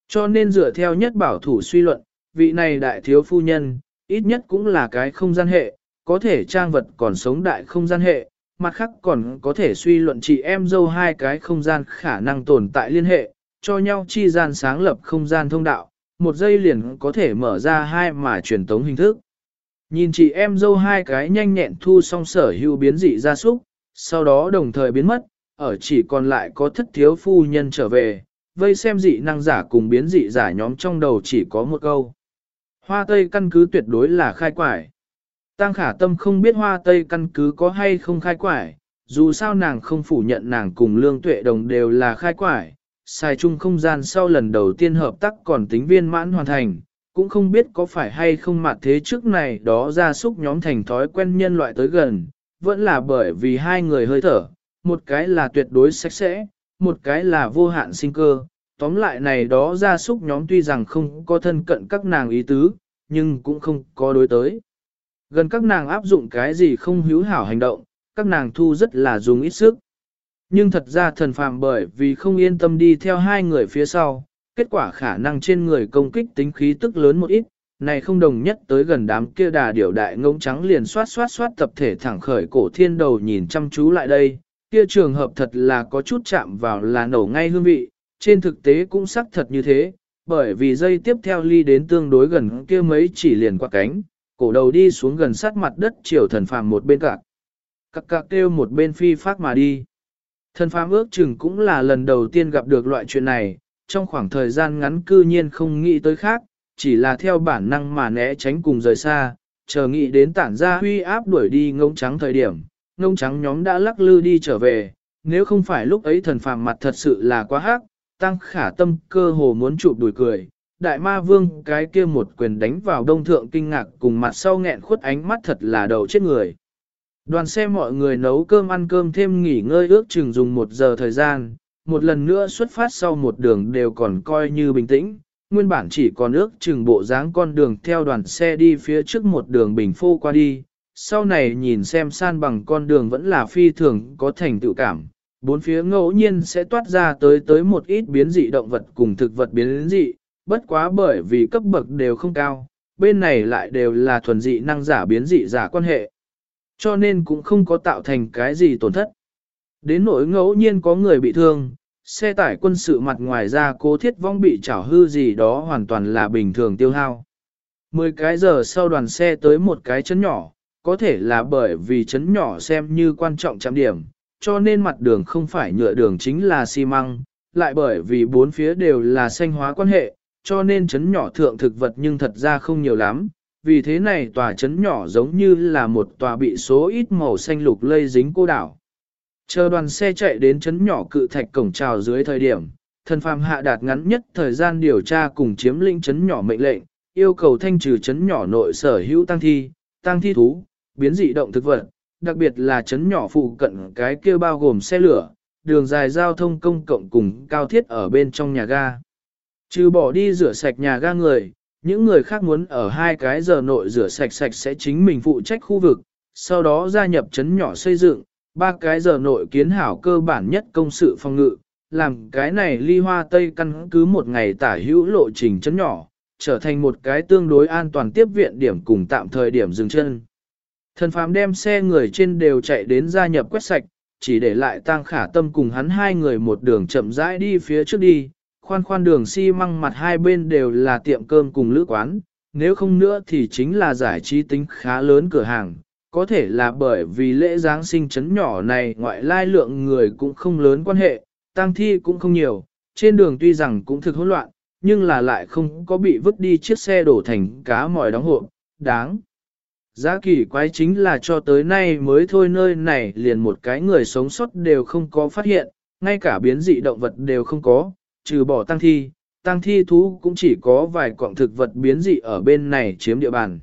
Speaker 1: Cho nên dựa theo nhất bảo thủ suy luận, vị này đại thiếu phu nhân, ít nhất cũng là cái không gian hệ, có thể trang vật còn sống đại không gian hệ, mặt khác còn có thể suy luận chị em dâu hai cái không gian khả năng tồn tại liên hệ, cho nhau chi gian sáng lập không gian thông đạo, một giây liền có thể mở ra hai mà truyền tống hình thức. Nhìn chị em dâu hai cái nhanh nhẹn thu xong sở hữu biến dị ra súc, sau đó đồng thời biến mất, ở chỉ còn lại có thất thiếu phu nhân trở về, vây xem dị năng giả cùng biến dị giả nhóm trong đầu chỉ có một câu. Hoa Tây căn cứ tuyệt đối là khai quải. Tăng khả tâm không biết hoa Tây căn cứ có hay không khai quải, dù sao nàng không phủ nhận nàng cùng lương tuệ đồng đều là khai quải, xài chung không gian sau lần đầu tiên hợp tác còn tính viên mãn hoàn thành, cũng không biết có phải hay không mặt thế trước này đó ra súc nhóm thành thói quen nhân loại tới gần, vẫn là bởi vì hai người hơi thở, một cái là tuyệt đối sạch sẽ, một cái là vô hạn sinh cơ. Tóm lại này đó gia súc nhóm tuy rằng không có thân cận các nàng ý tứ, nhưng cũng không có đối tới. Gần các nàng áp dụng cái gì không hữu hảo hành động, các nàng thu rất là dùng ít sức. Nhưng thật ra thần phàm bởi vì không yên tâm đi theo hai người phía sau, kết quả khả năng trên người công kích tính khí tức lớn một ít, này không đồng nhất tới gần đám kia đà điểu đại ngông trắng liền xoát xoát xoát tập thể thẳng khởi cổ thiên đầu nhìn chăm chú lại đây, kia trường hợp thật là có chút chạm vào là nổ ngay hương vị, trên thực tế cũng xác thật như thế, bởi vì dây tiếp theo ly đến tương đối gần kia mấy chỉ liền qua cánh, cổ đầu đi xuống gần sát mặt đất chiều thần phàm một bên cạc. Cặc cặc kêu một bên phi phát mà đi. Thần phàm ước chừng cũng là lần đầu tiên gặp được loại chuyện này, trong khoảng thời gian ngắn cư nhiên không nghĩ tới khác, chỉ là theo bản năng mà né tránh cùng rời xa, chờ nghĩ đến tản ra huy áp đuổi đi ngông trắng thời điểm, ngông trắng nhóm đã lắc lư đi trở về, nếu không phải lúc ấy thần phàm mặt thật sự là quá hắc, tăng khả tâm cơ hồ muốn chụp đuổi cười. Đại ma vương cái kia một quyền đánh vào đông thượng kinh ngạc cùng mặt sau nghẹn khuất ánh mắt thật là đầu chết người. Đoàn xe mọi người nấu cơm ăn cơm thêm nghỉ ngơi ước chừng dùng một giờ thời gian, một lần nữa xuất phát sau một đường đều còn coi như bình tĩnh, nguyên bản chỉ còn ước chừng bộ dáng con đường theo đoàn xe đi phía trước một đường bình phô qua đi, sau này nhìn xem san bằng con đường vẫn là phi thường có thành tựu cảm, bốn phía ngẫu nhiên sẽ toát ra tới tới một ít biến dị động vật cùng thực vật biến dị, bất quá bởi vì cấp bậc đều không cao, bên này lại đều là thuần dị năng giả biến dị giả quan hệ. Cho nên cũng không có tạo thành cái gì tổn thất. Đến nỗi ngẫu nhiên có người bị thương, xe tải quân sự mặt ngoài ra cố thiết vong bị chảo hư gì đó hoàn toàn là bình thường tiêu hao. Mười cái giờ sau đoàn xe tới một cái chấn nhỏ, có thể là bởi vì chấn nhỏ xem như quan trọng chạm điểm, cho nên mặt đường không phải nhựa đường chính là xi măng, lại bởi vì bốn phía đều là xanh hóa quan hệ, cho nên chấn nhỏ thượng thực vật nhưng thật ra không nhiều lắm. Vì thế này tòa chấn nhỏ giống như là một tòa bị số ít màu xanh lục lây dính cô đảo. Chờ đoàn xe chạy đến chấn nhỏ cự thạch cổng trào dưới thời điểm, thần phàm hạ đạt ngắn nhất thời gian điều tra cùng chiếm lĩnh chấn nhỏ mệnh lệnh, yêu cầu thanh trừ chấn nhỏ nội sở hữu tăng thi, tăng thi thú, biến dị động thực vật, đặc biệt là chấn nhỏ phụ cận cái kia bao gồm xe lửa, đường dài giao thông công cộng cùng cao thiết ở bên trong nhà ga. Trừ bỏ đi rửa sạch nhà ga người, những người khác muốn ở hai cái giờ nội rửa sạch sạch sẽ chính mình phụ trách khu vực, sau đó gia nhập chấn nhỏ xây dựng, ba cái giờ nội kiến hảo cơ bản nhất công sự phòng ngự, làm cái này ly hoa tây căn cứ một ngày tả hữu lộ trình chấn nhỏ, trở thành một cái tương đối an toàn tiếp viện điểm cùng tạm thời điểm dừng chân. Thần phàm đem xe người trên đều chạy đến gia nhập quét sạch, chỉ để lại tang khả tâm cùng hắn hai người một đường chậm rãi đi phía trước đi, khoan khoan đường xi si măng mặt hai bên đều là tiệm cơm cùng lữ quán, nếu không nữa thì chính là giải trí tính khá lớn cửa hàng. Có thể là bởi vì lễ Giáng sinh chấn nhỏ này ngoại lai lượng người cũng không lớn quan hệ, tang thi cũng không nhiều, trên đường tuy rằng cũng thực hỗn loạn, nhưng là lại không có bị vứt đi chiếc xe đổ thành cá mỏi đóng hộp, đáng. Giá kỳ quái chính là cho tới nay mới thôi nơi này liền một cái người sống sót đều không có phát hiện, ngay cả biến dị động vật đều không có, trừ bỏ tăng thi, tăng thi thú cũng chỉ có vài quạng thực vật biến dị ở bên này chiếm địa bàn.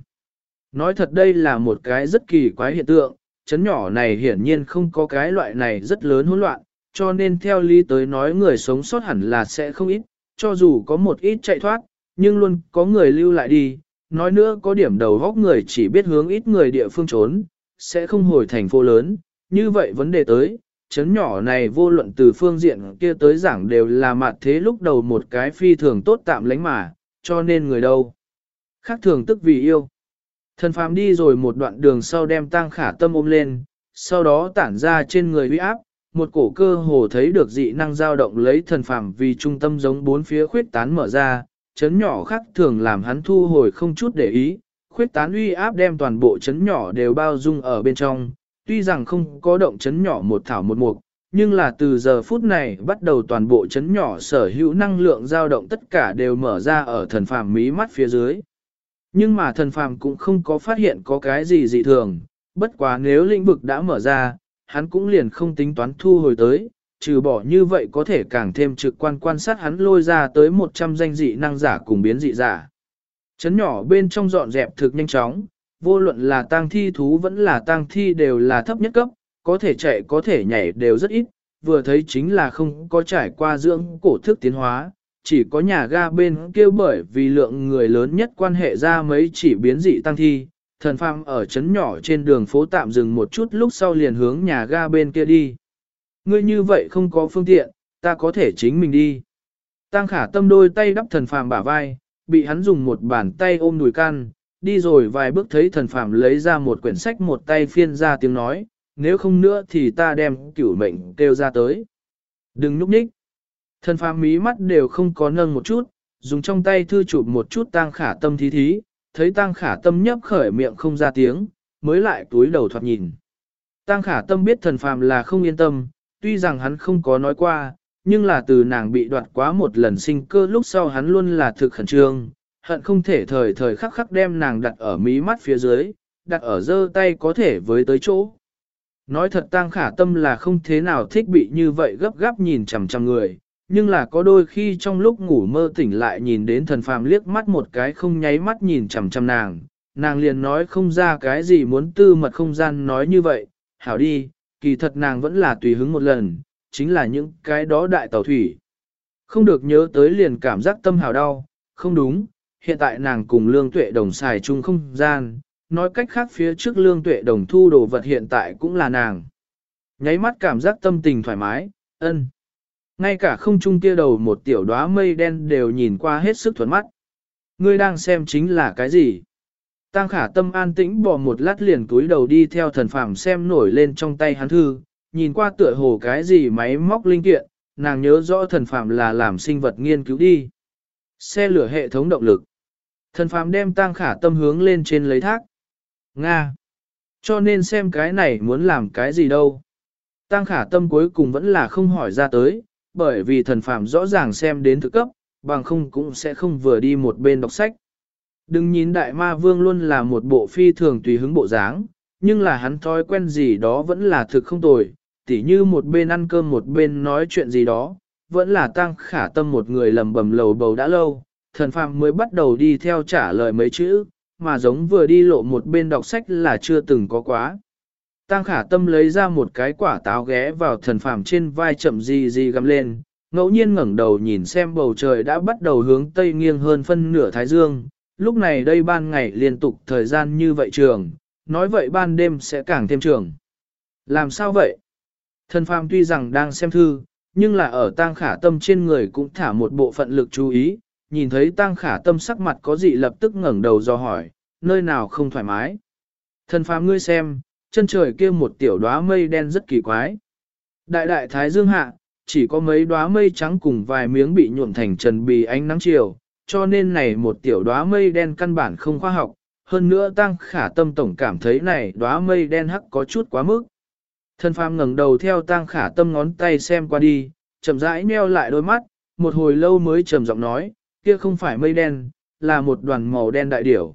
Speaker 1: Nói thật đây là một cái rất kỳ quái hiện tượng, chấn nhỏ này hiển nhiên không có cái loại này rất lớn hỗn loạn, cho nên theo lý tới nói người sống sót hẳn là sẽ không ít, cho dù có một ít chạy thoát, nhưng luôn có người lưu lại đi, nói nữa có điểm đầu góc người chỉ biết hướng ít người địa phương trốn, sẽ không hồi thành phố lớn, như vậy vấn đề tới, chấn nhỏ này vô luận từ phương diện kia tới giảng đều là mặt thế lúc đầu một cái phi thường tốt tạm lánh mà, cho nên người đâu. Khác thường tức vì yêu. Thần phàm đi rồi một đoạn đường sau đem tang khả tâm ôm lên, sau đó tản ra trên người uy áp, một cổ cơ hồ thấy được dị năng dao động lấy thần phàm vì trung tâm giống bốn phía khuyết tán mở ra, chấn nhỏ khác thường làm hắn thu hồi không chút để ý, khuyết tán uy áp đem toàn bộ chấn nhỏ đều bao dung ở bên trong, tuy rằng không có động chấn nhỏ một thảo một mục, nhưng là từ giờ phút này bắt đầu toàn bộ chấn nhỏ sở hữu năng lượng dao động tất cả đều mở ra ở thần phàm mí mắt phía dưới. Nhưng mà thần phàm cũng không có phát hiện có cái gì dị thường, bất quá nếu lĩnh vực đã mở ra, hắn cũng liền không tính toán thu hồi tới, trừ bỏ như vậy có thể càng thêm trực quan quan sát hắn lôi ra tới 100 danh dị năng giả cùng biến dị giả. Chấn nhỏ bên trong dọn dẹp thực nhanh chóng, vô luận là tang thi thú vẫn là tang thi đều là thấp nhất cấp, có thể chạy có thể nhảy đều rất ít, vừa thấy chính là không có trải qua dưỡng cổ thức tiến hóa, chỉ có nhà ga bên kia bởi vì lượng người lớn nhất quan hệ ra mấy chỉ biến dị tăng thi, thần phàm ở trấn nhỏ trên đường phố tạm dừng một chút lúc sau liền hướng nhà ga bên kia đi. Ngươi như vậy không có phương tiện, ta có thể chính mình đi. Tăng khả tâm đôi tay đắp thần phàm bả vai, bị hắn dùng một bàn tay ôm đùi can, đi rồi vài bước thấy thần phàm lấy ra một quyển sách một tay phiên ra tiếng nói, nếu không nữa thì ta đem cửu mệnh kêu ra tới. Đừng núp nhích. Thần phàm mí mắt đều không có nâng một chút, dùng trong tay thư chụp một chút tang khả tâm thí thí, thấy tang khả tâm nhấp khởi miệng không ra tiếng, mới lại túi đầu thoạt nhìn. Tang khả tâm biết thần phàm là không yên tâm, tuy rằng hắn không có nói qua, nhưng là từ nàng bị đoạt quá một lần sinh cơ lúc sau hắn luôn là thực khẩn trương, hận không thể thời thời khắc khắc đem nàng đặt ở mí mắt phía dưới, đặt ở dơ tay có thể với tới chỗ. Nói thật tang khả tâm là không thế nào thích bị như vậy gấp gáp nhìn chằm chằm người, nhưng là có đôi khi trong lúc ngủ mơ tỉnh lại nhìn đến thần phàm liếc mắt một cái không nháy mắt nhìn chằm chằm nàng, nàng liền nói không ra cái gì muốn tư mật không gian nói như vậy, hảo đi, kỳ thật nàng vẫn là tùy hứng một lần, chính là những cái đó đại tàu thủy. Không được nhớ tới liền cảm giác tâm hào đau, không đúng, hiện tại nàng cùng lương tuệ đồng xài chung không gian, nói cách khác phía trước lương tuệ đồng thu đồ vật hiện tại cũng là nàng. Nháy mắt cảm giác tâm tình thoải mái, ân. Ngay cả không trung kia đầu một tiểu đóa mây đen đều nhìn qua hết sức thuận mắt. Ngươi đang xem chính là cái gì? Tăng khả tâm an tĩnh bỏ một lát liền túi đầu đi theo thần phàm xem nổi lên trong tay hắn thư, nhìn qua tựa hồ cái gì máy móc linh kiện, nàng nhớ rõ thần phàm là làm sinh vật nghiên cứu đi. Xe lửa hệ thống động lực. Thần phàm đem tăng khả tâm hướng lên trên lấy thác. Nga. Cho nên xem cái này muốn làm cái gì đâu. Tăng khả tâm cuối cùng vẫn là không hỏi ra tới, bởi vì thần phàm rõ ràng xem đến thực cấp, bằng không cũng sẽ không vừa đi một bên đọc sách. Đừng nhìn đại ma vương luôn là một bộ phi thường tùy hứng bộ dáng, nhưng là hắn thói quen gì đó vẫn là thực không tồi, tỉ như một bên ăn cơm một bên nói chuyện gì đó, vẫn là tăng khả tâm một người lầm bầm lầu bầu đã lâu, thần phàm mới bắt đầu đi theo trả lời mấy chữ, mà giống vừa đi lộ một bên đọc sách là chưa từng có quá. Tăng khả tâm lấy ra một cái quả táo ghé vào thần phàm trên vai chậm gì gì găm lên, ngẫu nhiên ngẩng đầu nhìn xem bầu trời đã bắt đầu hướng tây nghiêng hơn phân nửa thái dương, lúc này đây ban ngày liên tục thời gian như vậy trường, nói vậy ban đêm sẽ càng thêm trường. Làm sao vậy? Thần phàm tuy rằng đang xem thư, nhưng là ở tang khả tâm trên người cũng thả một bộ phận lực chú ý, nhìn thấy tang khả tâm sắc mặt có gì lập tức ngẩng đầu do hỏi, nơi nào không thoải mái. Thần phàm ngươi xem, chân trời kia một tiểu đóa mây đen rất kỳ quái. Đại đại thái dương hạ, chỉ có mấy đóa mây trắng cùng vài miếng bị nhuộm thành trần bì ánh nắng chiều, cho nên này một tiểu đóa mây đen căn bản không khoa học, hơn nữa tăng khả tâm tổng cảm thấy này đóa mây đen hắc có chút quá mức. Thân phàm ngẩng đầu theo tăng khả tâm ngón tay xem qua đi, chậm rãi nheo lại đôi mắt, một hồi lâu mới trầm giọng nói, kia không phải mây đen, là một đoàn màu đen đại điểu.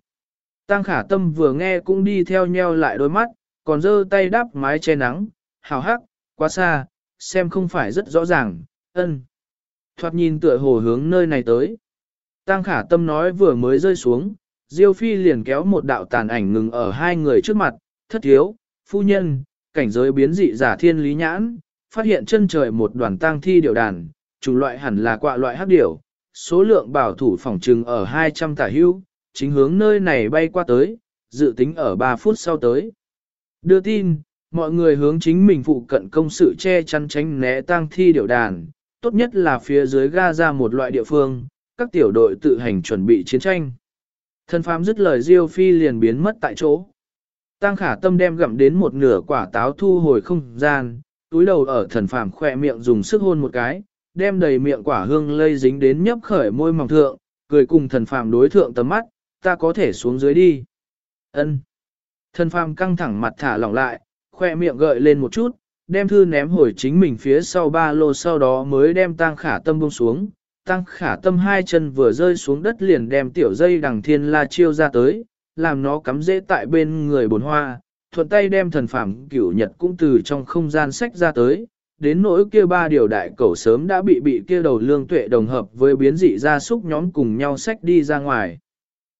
Speaker 1: Tăng khả tâm vừa nghe cũng đi theo nheo lại đôi mắt, còn giơ tay đắp mái che nắng, hào hắc, quá xa, xem không phải rất rõ ràng, ân. Thoạt nhìn tựa hồ hướng nơi này tới. Tăng khả tâm nói vừa mới rơi xuống, Diêu Phi liền kéo một đạo tàn ảnh ngừng ở hai người trước mặt, thất thiếu, phu nhân, cảnh giới biến dị giả thiên lý nhãn, phát hiện chân trời một đoàn tang thi điều đàn, chủng loại hẳn là quạ loại hắc điểu, số lượng bảo thủ phòng trừng ở 200 tả hưu, chính hướng nơi này bay qua tới, dự tính ở 3 phút sau tới. Đưa tin, mọi người hướng chính mình phụ cận công sự che chắn tránh né tang thi điều đàn, tốt nhất là phía dưới ga ra một loại địa phương, các tiểu đội tự hành chuẩn bị chiến tranh. Thân phàm dứt lời Diêu Phi liền biến mất tại chỗ. Tăng khả tâm đem gặm đến một nửa quả táo thu hồi không gian, túi đầu ở thần phàm khỏe miệng dùng sức hôn một cái, đem đầy miệng quả hương lây dính đến nhấp khởi môi mỏng thượng, cười cùng thần phàm đối thượng tầm mắt, ta có thể xuống dưới đi. Ân. Thần phàm căng thẳng mặt thả lỏng lại, khoe miệng gợi lên một chút, đem thư ném hồi chính mình phía sau ba lô sau đó mới đem tăng khả tâm buông xuống. Tăng khả tâm hai chân vừa rơi xuống đất liền đem tiểu dây đằng thiên la chiêu ra tới, làm nó cắm dễ tại bên người bồn hoa, thuận tay đem thần phàm cửu nhật cũng từ trong không gian sách ra tới, đến nỗi kia ba điều đại cẩu sớm đã bị bị kia đầu lương tuệ đồng hợp với biến dị gia súc nhóm cùng nhau sách đi ra ngoài.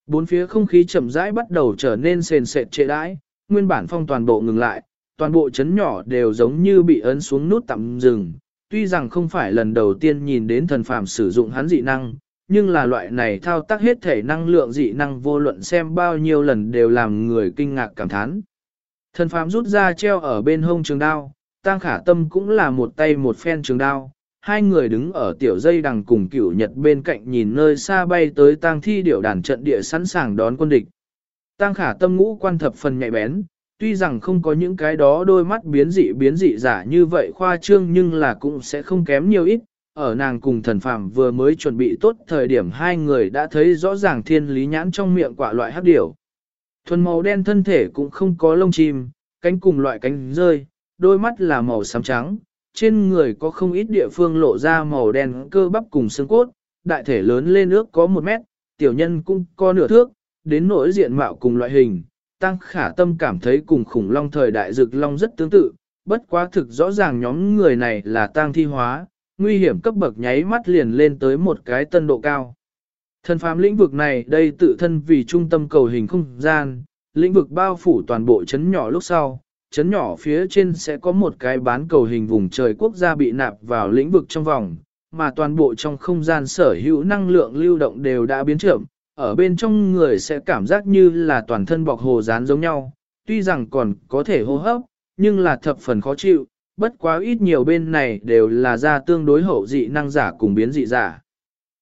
Speaker 1: Bốn phía không khí chậm rãi bắt đầu trở nên sền sệt trệ đãi, nguyên bản phong toàn bộ ngừng lại, toàn bộ chấn nhỏ đều giống như bị ấn xuống nút tạm dừng. Tuy rằng không phải lần đầu tiên nhìn đến thần phàm sử dụng hắn dị năng, nhưng là loại này thao tác hết thể năng lượng dị năng vô luận xem bao nhiêu lần đều làm người kinh ngạc cảm thán. Thần phàm rút ra treo ở bên hông trường đao, Tăng Khả Tâm cũng là một tay một phen trường đao, hai người đứng ở tiểu dây đằng cùng cửu nhật bên cạnh nhìn nơi xa bay tới tang thi điểu đàn trận địa sẵn sàng đón quân địch. Tang Khả Tâm ngũ quan thập phần nhạy bén, tuy rằng không có những cái đó đôi mắt biến dị biến dị giả như vậy khoa trương nhưng là cũng sẽ không kém nhiều ít. Ở nàng cùng thần phàm vừa mới chuẩn bị tốt thời điểm hai người đã thấy rõ ràng thiên lý nhãn trong miệng quả loại hắc điểu. Thuần màu đen thân thể cũng không có lông chim, cánh cùng loại cánh rơi, đôi mắt là màu xám trắng, trên người có không ít địa phương lộ ra màu đen cơ bắp cùng xương cốt, đại thể lớn lên ước có một mét, tiểu nhân cũng có nửa thước, đến nỗi diện mạo cùng loại hình, tăng khả tâm cảm thấy cùng khủng long thời đại dực long rất tương tự, bất quá thực rõ ràng nhóm người này là tang thi hóa, nguy hiểm cấp bậc nháy mắt liền lên tới một cái tân độ cao. Thần phàm lĩnh vực này đây tự thân vì trung tâm cầu hình không gian, lĩnh vực bao phủ toàn bộ chấn nhỏ lúc sau, chấn nhỏ phía trên sẽ có một cái bán cầu hình vùng trời quốc gia bị nạp vào lĩnh vực trong vòng, mà toàn bộ trong không gian sở hữu năng lượng lưu động đều đã biến trưởng, ở bên trong người sẽ cảm giác như là toàn thân bọc hồ dán giống nhau, tuy rằng còn có thể hô hấp, nhưng là thập phần khó chịu, bất quá ít nhiều bên này đều là ra tương đối hậu dị năng giả cùng biến dị giả.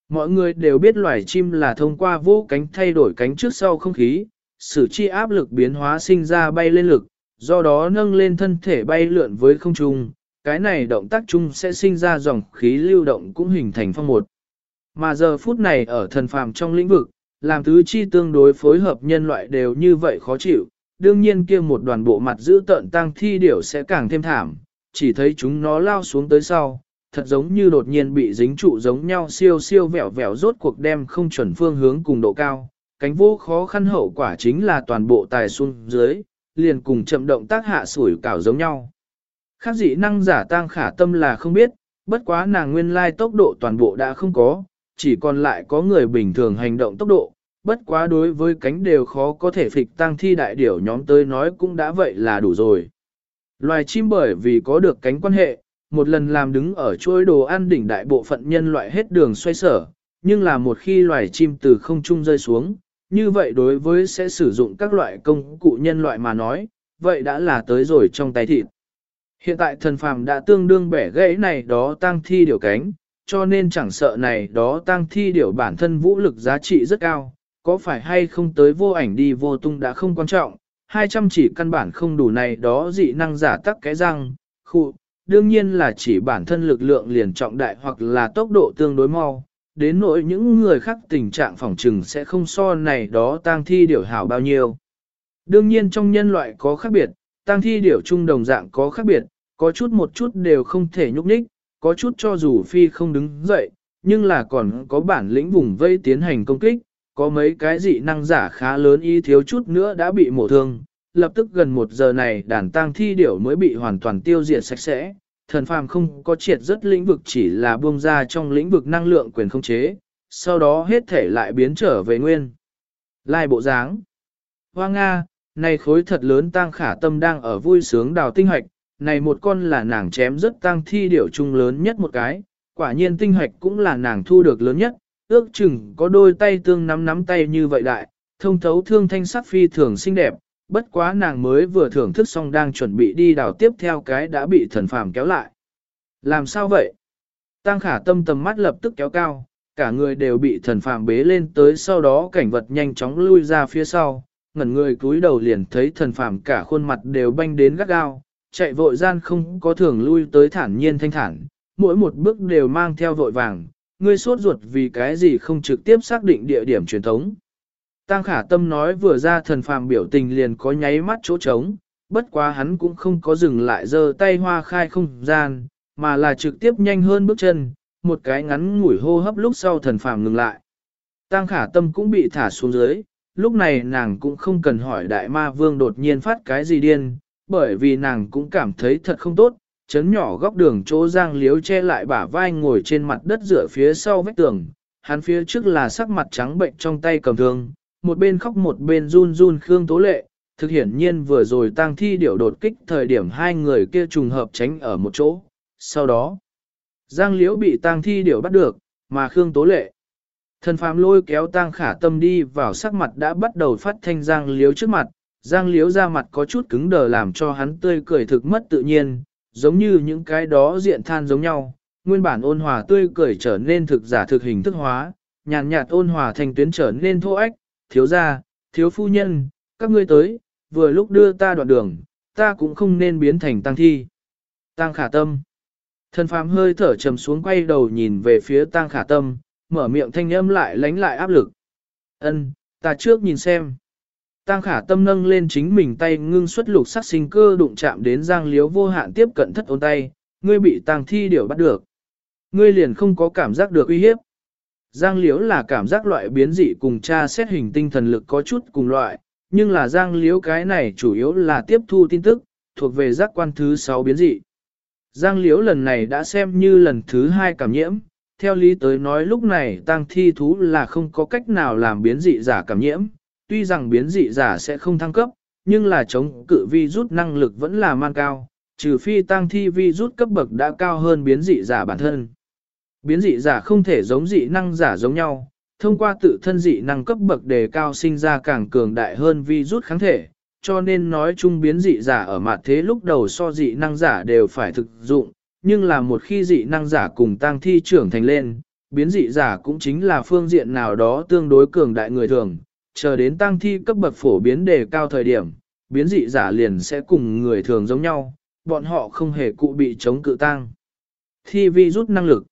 Speaker 1: Mọi người đều biết loài chim là thông qua vô cánh thay đổi cánh trước sau không khí, sử chi áp lực biến hóa sinh ra bay lên lực, do đó nâng lên thân thể bay lượn với không trung, cái này động tác chung sẽ sinh ra dòng khí lưu động cũng hình thành phong một. Mà giờ phút này ở thần phàm trong lĩnh vực, làm tứ chi tương đối phối hợp nhân loại đều như vậy khó chịu, đương nhiên kia một đoàn bộ mặt giữ tợn tăng thi điểu sẽ càng thêm thảm, chỉ thấy chúng nó lao xuống tới sau, thật giống như đột nhiên bị dính trụ giống nhau siêu siêu vẹo vẹo rốt cuộc đem không chuẩn phương hướng cùng độ cao, cánh vô khó khăn hậu quả chính là toàn bộ tài xuống dưới, liền cùng chậm động tác hạ sủi cảo giống nhau. Khác dị năng giả tăng khả tâm là không biết, bất quá nàng nguyên lai tốc độ toàn bộ đã không có, chỉ còn lại có người bình thường hành động tốc độ, bất quá đối với cánh đều khó có thể phịch tăng thi đại điểu nhóm tới nói cũng đã vậy là đủ rồi. Loài chim bởi vì có được cánh quan hệ, một lần làm đứng ở chuỗi đồ ăn đỉnh đại bộ phận nhân loại hết đường xoay sở, nhưng là một khi loài chim từ không trung rơi xuống, như vậy đối với sẽ sử dụng các loại công cụ nhân loại mà nói, vậy đã là tới rồi trong tay thịt. Hiện tại thần phàm đã tương đương bẻ gãy này đó tăng thi điều cánh, cho nên chẳng sợ này đó tăng thi điều bản thân vũ lực giá trị rất cao, có phải hay không tới vô ảnh đi vô tung đã không quan trọng, 200 chỉ căn bản không đủ này đó dị năng giả tắc cái răng, khu, đương nhiên là chỉ bản thân lực lượng liền trọng đại hoặc là tốc độ tương đối mau, đến nỗi những người khác tình trạng phòng trừng sẽ không so này đó tang thi điểu hảo bao nhiêu. Đương nhiên trong nhân loại có khác biệt, tang thi điểu chung đồng dạng có khác biệt, có chút một chút đều không thể nhúc nhích, có chút cho dù phi không đứng dậy, nhưng là còn có bản lĩnh vùng vây tiến hành công kích, có mấy cái dị năng giả khá lớn y thiếu chút nữa đã bị mổ thương, lập tức gần một giờ này đàn tang thi điểu mới bị hoàn toàn tiêu diệt sạch sẽ, thần phàm không có triệt rất lĩnh vực chỉ là buông ra trong lĩnh vực năng lượng quyền không chế, sau đó hết thể lại biến trở về nguyên. Lai bộ dáng. Hoa Nga, này khối thật lớn tang khả tâm đang ở vui sướng đào tinh hoạch, này một con là nàng chém rất tang thi điểu trung lớn nhất một cái, quả nhiên tinh hoạch cũng là nàng thu được lớn nhất, ước chừng có đôi tay tương nắm nắm tay như vậy đại, thông thấu thương thanh sắc phi thường xinh đẹp, bất quá nàng mới vừa thưởng thức xong đang chuẩn bị đi đào tiếp theo cái đã bị thần phàm kéo lại. Làm sao vậy? Tăng khả tâm tầm mắt lập tức kéo cao, cả người đều bị thần phàm bế lên tới sau đó cảnh vật nhanh chóng lui ra phía sau, ngẩn người cúi đầu liền thấy thần phàm cả khuôn mặt đều banh đến gắt gao, chạy vội gian không có thường lui tới thản nhiên thanh thản, mỗi một bước đều mang theo vội vàng, ngươi sốt ruột vì cái gì không trực tiếp xác định địa điểm truyền thống. Tăng khả tâm nói vừa ra thần phàm biểu tình liền có nháy mắt chỗ trống, bất quá hắn cũng không có dừng lại giơ tay hoa khai không gian, mà là trực tiếp nhanh hơn bước chân, một cái ngắn ngủi hô hấp lúc sau thần phàm ngừng lại. Tăng khả tâm cũng bị thả xuống dưới, lúc này nàng cũng không cần hỏi đại ma vương đột nhiên phát cái gì điên, bởi vì nàng cũng cảm thấy thật không tốt, chấn nhỏ góc đường chỗ giang liếu che lại bả vai ngồi trên mặt đất dựa phía sau vách tường, hắn phía trước là sắc mặt trắng bệnh trong tay cầm thương, một bên khóc một bên run run Khương Tố Lệ, thực hiển nhiên vừa rồi tang thi điểu đột kích thời điểm hai người kia trùng hợp tránh ở một chỗ. Sau đó, Giang Liễu bị tang thi điểu bắt được, mà Khương Tố Lệ. Thần phàm lôi kéo tang khả tâm đi vào sắc mặt đã bắt đầu phát thanh Giang Liễu trước mặt, Giang Liễu ra mặt có chút cứng đờ làm cho hắn tươi cười thực mất tự nhiên, giống như những cái đó diện than giống nhau, nguyên bản ôn hòa tươi cười trở nên thực giả thực hình thức hóa, nhàn nhạt ôn hòa thành tuyến trở nên thô ách, thiếu gia, thiếu phu nhân, các ngươi tới, vừa lúc đưa ta đoạn đường, ta cũng không nên biến thành tăng thi. Tăng khả tâm. Thần phàm hơi thở trầm xuống quay đầu nhìn về phía tăng khả tâm, mở miệng thanh âm lại lánh lại áp lực. Ân, ta trước nhìn xem. Tăng khả tâm nâng lên chính mình tay ngưng xuất lục sắc sinh cơ đụng chạm đến giang liếu vô hạn tiếp cận thất ôn tay, ngươi bị tăng thi điều bắt được. Ngươi liền không có cảm giác được uy hiếp. Giang Liễu là cảm giác loại biến dị cùng cha xét hình tinh thần lực có chút cùng loại, nhưng là giang Liễu cái này chủ yếu là tiếp thu tin tức, thuộc về giác quan thứ 6 biến dị. Giang Liễu lần này đã xem như lần thứ hai cảm nhiễm, theo lý tới nói lúc này tăng thi thú là không có cách nào làm biến dị giả cảm nhiễm, tuy rằng biến dị giả sẽ không thăng cấp, nhưng là chống cự vi rút năng lực vẫn là man cao, trừ phi tăng thi vi rút cấp bậc đã cao hơn biến dị giả bản thân. Biến dị giả không thể giống dị năng giả giống nhau, thông qua tự thân dị năng cấp bậc đề cao sinh ra càng cường đại hơn vi rút kháng thể, cho nên nói chung biến dị giả ở mặt thế lúc đầu so dị năng giả đều phải thực dụng, nhưng là một khi dị năng giả cùng tăng thi trưởng thành lên, biến dị giả cũng chính là phương diện nào đó tương đối cường đại người thường, chờ đến tăng thi cấp bậc phổ biến đề cao thời điểm, biến dị giả liền sẽ cùng người thường giống nhau, bọn họ không hề cụ bị chống cự tăng. Thi vi rút năng lực.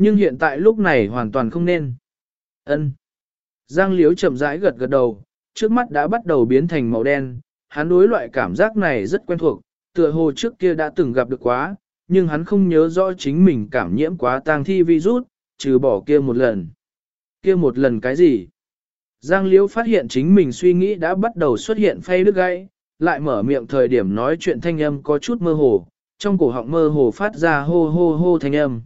Speaker 1: Nhưng hiện tại lúc này hoàn toàn không nên. Ân. Giang Liếu chậm rãi gật gật đầu, trước mắt đã bắt đầu biến thành màu đen, hắn đối loại cảm giác này rất quen thuộc, tựa hồ trước kia đã từng gặp được quá, nhưng hắn không nhớ rõ chính mình cảm nhiễm quá tang thi virus, trừ bỏ kia một lần. Kia một lần cái gì? Giang Liễu phát hiện chính mình suy nghĩ đã bắt đầu xuất hiện phay đứt gãy, lại mở miệng thời điểm nói chuyện thanh âm có chút mơ hồ, trong cổ họng mơ hồ phát ra hô hô hô thanh âm.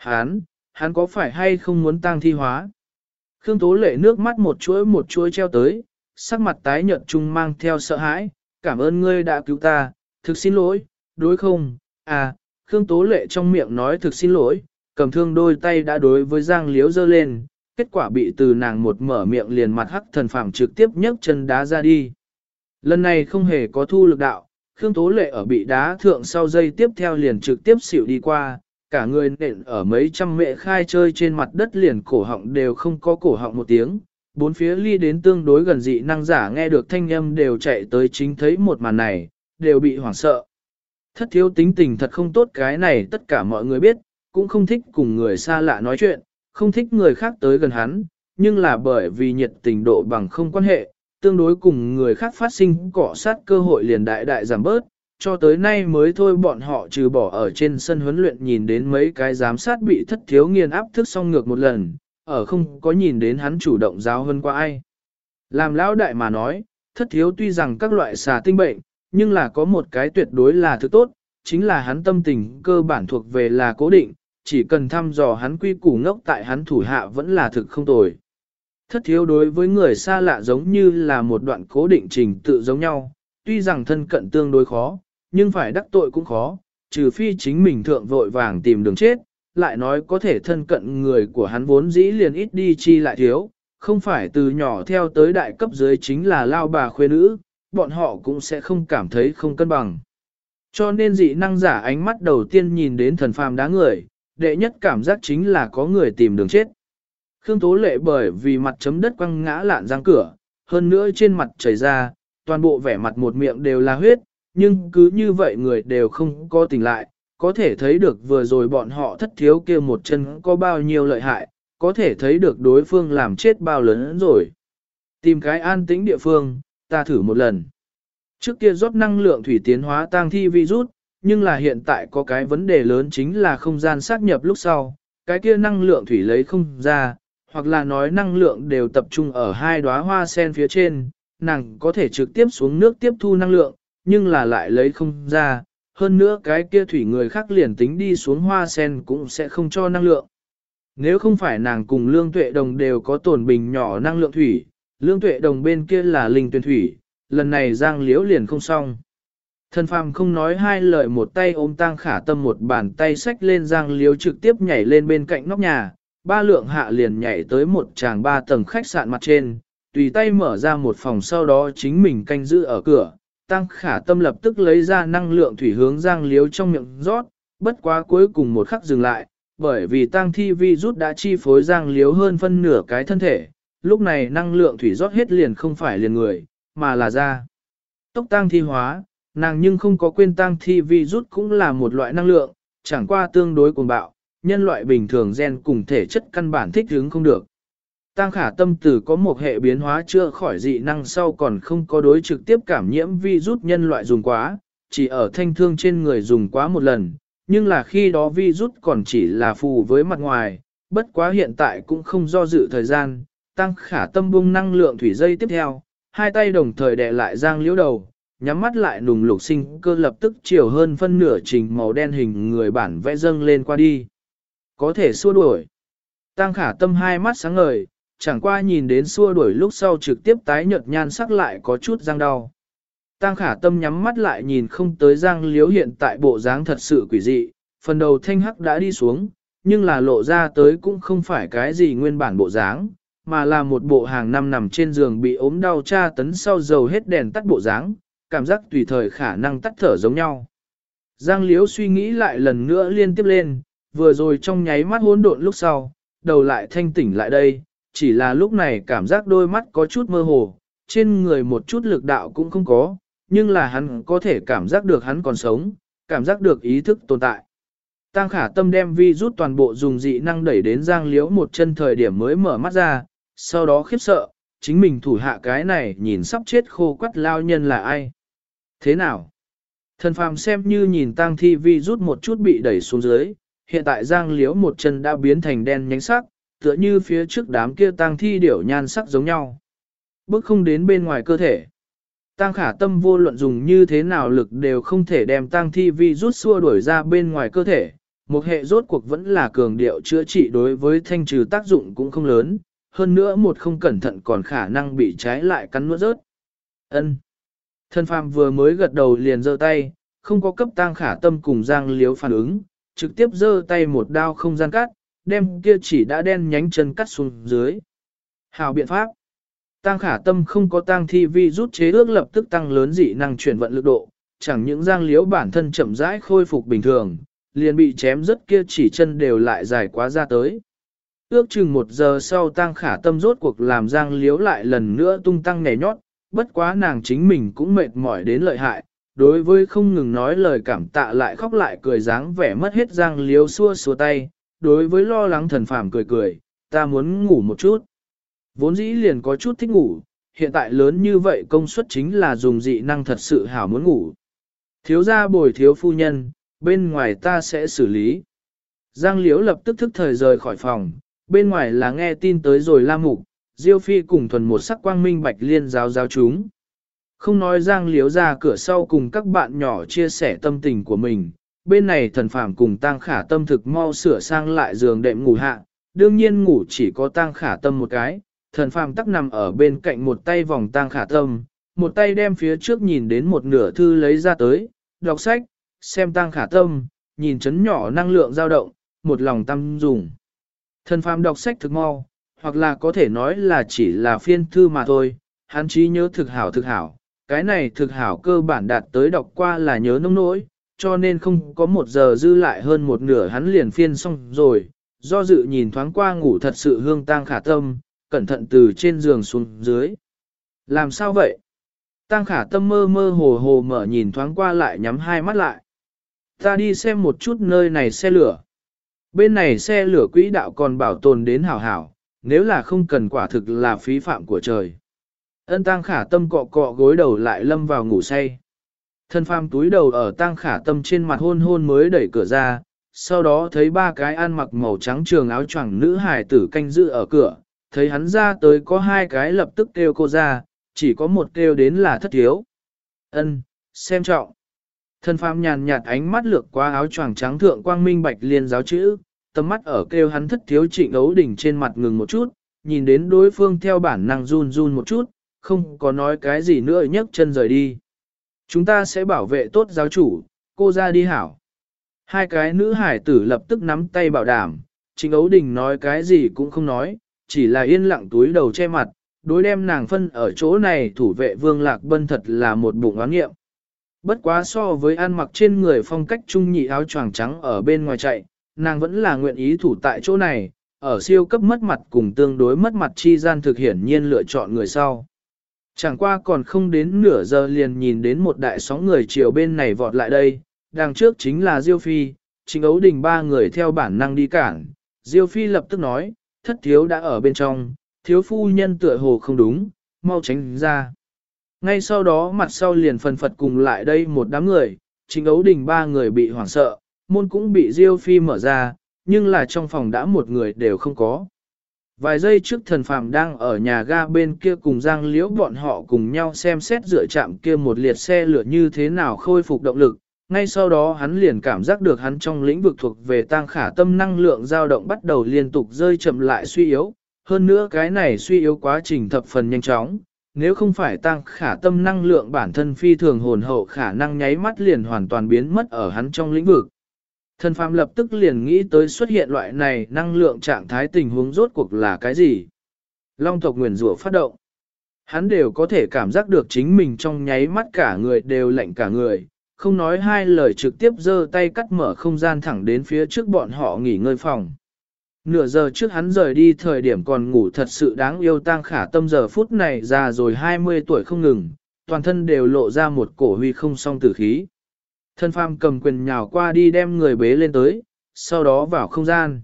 Speaker 1: Hán, hắn có phải hay không muốn tang thi hóa? Khương Tố Lệ nước mắt một chuỗi một chuỗi treo tới, sắc mặt tái nhợt chung mang theo sợ hãi, cảm ơn ngươi đã cứu ta, thực xin lỗi, đối không? À, Khương Tố Lệ trong miệng nói thực xin lỗi, cầm thương đôi tay đã đối với Giang Liếu giơ lên, kết quả bị từ nàng một mở miệng liền mặt hắc thần phàm trực tiếp nhấc chân đá ra đi. Lần này không hề có thu lực đạo, Khương Tố Lệ ở bị đá thượng sau dây tiếp theo liền trực tiếp xỉu đi qua, cả người nện ở mấy trăm mệ khai chơi trên mặt đất liền cổ họng đều không có cổ họng một tiếng. Bốn phía ly đến tương đối gần dị năng giả nghe được thanh âm đều chạy tới chính thấy một màn này, đều bị hoảng sợ. Thất thiếu tính tình thật không tốt cái này tất cả mọi người biết, cũng không thích cùng người xa lạ nói chuyện, không thích người khác tới gần hắn, nhưng là bởi vì nhiệt tình độ bằng không quan hệ, tương đối cùng người khác phát sinh cọ sát cơ hội liền đại đại giảm bớt, cho tới nay mới thôi bọn họ trừ bỏ ở trên sân huấn luyện nhìn đến mấy cái giám sát bị thất thiếu nghiền áp thức xong ngược một lần, ở không có nhìn đến hắn chủ động giáo hơn qua ai. Làm lão đại mà nói, thất thiếu tuy rằng các loại xà tinh bệnh, nhưng là có một cái tuyệt đối là thứ tốt, chính là hắn tâm tình cơ bản thuộc về là cố định, chỉ cần thăm dò hắn quy củ ngốc tại hắn thủ hạ vẫn là thực không tồi. Thất thiếu đối với người xa lạ giống như là một đoạn cố định trình tự giống nhau, tuy rằng thân cận tương đối khó, nhưng phải đắc tội cũng khó, trừ phi chính mình thượng vội vàng tìm đường chết, lại nói có thể thân cận người của hắn vốn dĩ liền ít đi chi lại thiếu, không phải từ nhỏ theo tới đại cấp dưới chính là lao bà khuê nữ, bọn họ cũng sẽ không cảm thấy không cân bằng. Cho nên dị năng giả ánh mắt đầu tiên nhìn đến thần phàm đá người, đệ nhất cảm giác chính là có người tìm đường chết. Khương Tố Lệ bởi vì mặt chấm đất quăng ngã lạn răng cửa, hơn nữa trên mặt chảy ra, toàn bộ vẻ mặt một miệng đều là huyết, nhưng cứ như vậy người đều không có tỉnh lại, có thể thấy được vừa rồi bọn họ thất thiếu kia một chân có bao nhiêu lợi hại, có thể thấy được đối phương làm chết bao lớn rồi. Tìm cái an tĩnh địa phương, ta thử một lần. Trước kia rót năng lượng thủy tiến hóa tăng thi virus, nhưng là hiện tại có cái vấn đề lớn chính là không gian xác nhập lúc sau, cái kia năng lượng thủy lấy không ra, hoặc là nói năng lượng đều tập trung ở hai đóa hoa sen phía trên, nàng có thể trực tiếp xuống nước tiếp thu năng lượng, nhưng là lại lấy không ra, hơn nữa cái kia thủy người khác liền tính đi xuống hoa sen cũng sẽ không cho năng lượng. Nếu không phải nàng cùng lương tuệ đồng đều có tổn bình nhỏ năng lượng thủy, lương tuệ đồng bên kia là linh tuyển thủy, lần này giang liễu liền không xong. Thần phàm không nói hai lời một tay ôm tang khả tâm một bàn tay xách lên giang liếu trực tiếp nhảy lên bên cạnh nóc nhà, ba lượng hạ liền nhảy tới một tràng ba tầng khách sạn mặt trên, tùy tay mở ra một phòng sau đó chính mình canh giữ ở cửa. Tăng khả tâm lập tức lấy ra năng lượng thủy hướng giang liếu trong miệng rót, bất quá cuối cùng một khắc dừng lại, bởi vì tăng thi vi rút đã chi phối giang liếu hơn phân nửa cái thân thể, lúc này năng lượng thủy rót hết liền không phải liền người, mà là ra. Tốc tăng thi hóa, nàng nhưng không có quên tăng thi vi rút cũng là một loại năng lượng, chẳng qua tương đối cuồng bạo, nhân loại bình thường gen cùng thể chất căn bản thích ứng không được. Tăng khả tâm tử có một hệ biến hóa chưa khỏi dị năng sau còn không có đối trực tiếp cảm nhiễm vi rút nhân loại dùng quá, chỉ ở thanh thương trên người dùng quá một lần, nhưng là khi đó vi rút còn chỉ là phù với mặt ngoài, bất quá hiện tại cũng không do dự thời gian, tăng khả tâm bung năng lượng thủy dây tiếp theo, hai tay đồng thời đè lại giang liễu đầu, nhắm mắt lại nùng lục sinh cơ lập tức chiều hơn phân nửa trình màu đen hình người bản vẽ dâng lên qua đi. Có thể xua đuổi. Tăng khả tâm hai mắt sáng ngời, chẳng qua nhìn đến xua đuổi lúc sau trực tiếp tái nhợt nhan sắc lại có chút răng đau. Tăng khả tâm nhắm mắt lại nhìn không tới giang liếu hiện tại bộ dáng thật sự quỷ dị, phần đầu thanh hắc đã đi xuống, nhưng là lộ ra tới cũng không phải cái gì nguyên bản bộ dáng, mà là một bộ hàng năm nằm trên giường bị ốm đau tra tấn sau dầu hết đèn tắt bộ dáng, cảm giác tùy thời khả năng tắt thở giống nhau. Giang liếu suy nghĩ lại lần nữa liên tiếp lên, vừa rồi trong nháy mắt hỗn độn lúc sau, đầu lại thanh tỉnh lại đây, chỉ là lúc này cảm giác đôi mắt có chút mơ hồ, trên người một chút lực đạo cũng không có, nhưng là hắn có thể cảm giác được hắn còn sống, cảm giác được ý thức tồn tại. Tăng khả tâm đem vi rút toàn bộ dùng dị năng đẩy đến giang liễu một chân thời điểm mới mở mắt ra, sau đó khiếp sợ, chính mình thủ hạ cái này nhìn sắp chết khô quắt lao nhân là ai. Thế nào? Thần phàm xem như nhìn tang thi vi rút một chút bị đẩy xuống dưới, hiện tại giang liễu một chân đã biến thành đen nhánh sắc, tựa như phía trước đám kia tang thi điểu nhan sắc giống nhau. Bước không đến bên ngoài cơ thể. Tang khả tâm vô luận dùng như thế nào lực đều không thể đem tang thi vi rút xua đuổi ra bên ngoài cơ thể. Một hệ rốt cuộc vẫn là cường điệu chữa trị đối với thanh trừ tác dụng cũng không lớn, hơn nữa một không cẩn thận còn khả năng bị trái lại cắn nuốt rớt. Ân. Thân phàm vừa mới gật đầu liền giơ tay, không có cấp tang khả tâm cùng giang liếu phản ứng, trực tiếp giơ tay một đao không gian cắt, đem kia chỉ đã đen nhánh chân cắt xuống dưới. Hào biện pháp. Tăng khả tâm không có tăng thi vi rút chế ước lập tức tăng lớn dị năng chuyển vận lực độ, chẳng những giang liễu bản thân chậm rãi khôi phục bình thường, liền bị chém rất kia chỉ chân đều lại dài quá ra tới. Ước chừng một giờ sau tăng khả tâm rốt cuộc làm giang liễu lại lần nữa tung tăng nhảy nhót, bất quá nàng chính mình cũng mệt mỏi đến lợi hại, đối với không ngừng nói lời cảm tạ lại khóc lại cười dáng vẻ mất hết giang liếu xua xua tay, đối với lo lắng thần phàm cười cười, ta muốn ngủ một chút. Vốn dĩ liền có chút thích ngủ, hiện tại lớn như vậy công suất chính là dùng dị năng thật sự hảo muốn ngủ. Thiếu gia bồi thiếu phu nhân, bên ngoài ta sẽ xử lý. Giang Liễu lập tức thức thời rời khỏi phòng, bên ngoài là nghe tin tới rồi la mục, Diêu Phi cùng thuần một sắc quang minh bạch liên giáo giáo chúng. Không nói Giang Liễu ra cửa sau cùng các bạn nhỏ chia sẻ tâm tình của mình, bên này thần phàm cùng tang khả tâm thực mau sửa sang lại giường đệm ngủ hạ, đương nhiên ngủ chỉ có tang khả tâm một cái, thần phàm tắc nằm ở bên cạnh một tay vòng tang khả tâm, một tay đem phía trước nhìn đến một nửa thư lấy ra tới, đọc sách, xem tang khả tâm, nhìn chấn nhỏ năng lượng dao động, một lòng tâm dùng. Thần phàm đọc sách thực mau, hoặc là có thể nói là chỉ là phiên thư mà thôi, hắn trí nhớ thực hảo thực hảo, cái này thực hảo cơ bản đạt tới đọc qua là nhớ nông nỗi, cho nên không có một giờ dư lại hơn một nửa hắn liền phiên xong rồi, do dự nhìn thoáng qua ngủ thật sự hương tang khả tâm, cẩn thận từ trên giường xuống dưới. Làm sao vậy? Tang khả tâm mơ mơ hồ hồ mở nhìn thoáng qua lại nhắm hai mắt lại. Ta đi xem một chút nơi này xe lửa. Bên này xe lửa quỹ đạo còn bảo tồn đến hảo hảo, nếu là không cần quả thực là phí phạm của trời. Ân tang khả tâm cọ cọ gối đầu lại lâm vào ngủ say. Thân phàm túi đầu ở tang khả tâm trên mặt hôn hôn mới đẩy cửa ra, sau đó thấy ba cái ăn mặc màu trắng trường áo choàng nữ hài tử canh giữ ở cửa, thấy hắn ra tới có hai cái lập tức kêu cô ra, chỉ có một kêu đến là thất thiếu. Ân, xem trọng. Thân phàm nhàn nhạt ánh mắt lược qua áo choàng trắng thượng quang minh bạch liên giáo chữ, tầm mắt ở kêu hắn thất thiếu trịnh ấu đỉnh trên mặt ngừng một chút, nhìn đến đối phương theo bản năng run run một chút, không có nói cái gì nữa nhấc chân rời đi. Chúng ta sẽ bảo vệ tốt giáo chủ, cô ra đi hảo. Hai cái nữ hải tử lập tức nắm tay bảo đảm, Trình Ấu Đình nói cái gì cũng không nói, chỉ là yên lặng túi đầu che mặt, đối đem nàng phân ở chỗ này thủ vệ Vương Lạc Bân thật là một bụng oán nghiệm. Bất quá so với ăn mặc trên người phong cách trung nhị áo choàng trắng ở bên ngoài chạy, nàng vẫn là nguyện ý thủ tại chỗ này, ở siêu cấp mất mặt cùng tương đối mất mặt chi gian thực hiển nhiên lựa chọn người sau. Chẳng qua còn không đến nửa giờ liền nhìn đến một đại sóng người chiều bên này vọt lại đây, đằng trước chính là Diêu Phi, chính ấu đình ba người theo bản năng đi cản. Diêu Phi lập tức nói, thất thiếu đã ở bên trong, thiếu phu nhân tựa hồ không đúng, mau tránh ra. Ngay sau đó mặt sau liền phần phật cùng lại đây một đám người, chính ấu đình ba người bị hoảng sợ, môn cũng bị Diêu Phi mở ra, nhưng là trong phòng đã một người đều không có. Vài giây trước thần phàm đang ở nhà ga bên kia cùng Giang Liễu bọn họ cùng nhau xem xét dựa chạm kia một liệt xe lửa như thế nào khôi phục động lực. Ngay sau đó hắn liền cảm giác được hắn trong lĩnh vực thuộc về tăng khả tâm năng lượng dao động bắt đầu liên tục rơi chậm lại suy yếu. Hơn nữa cái này suy yếu quá trình thập phần nhanh chóng, nếu không phải tăng khả tâm năng lượng bản thân phi thường hồn hậu khả năng nháy mắt liền hoàn toàn biến mất ở hắn trong lĩnh vực. Thần phàm lập tức liền nghĩ tới xuất hiện loại này năng lượng trạng thái tình huống rốt cuộc là cái gì. Long tộc nguyền rủa phát động. Hắn đều có thể cảm giác được chính mình trong nháy mắt cả người đều lạnh cả người, không nói hai lời trực tiếp giơ tay cắt mở không gian thẳng đến phía trước bọn họ nghỉ ngơi phòng. Nửa giờ trước hắn rời đi thời điểm còn ngủ thật sự đáng yêu tang khả tâm giờ phút này già rồi 20 tuổi không ngừng, toàn thân đều lộ ra một cổ huy không song tử khí. Thân phàm cầm quyền nhào qua đi đem người bế lên tới, sau đó vào không gian.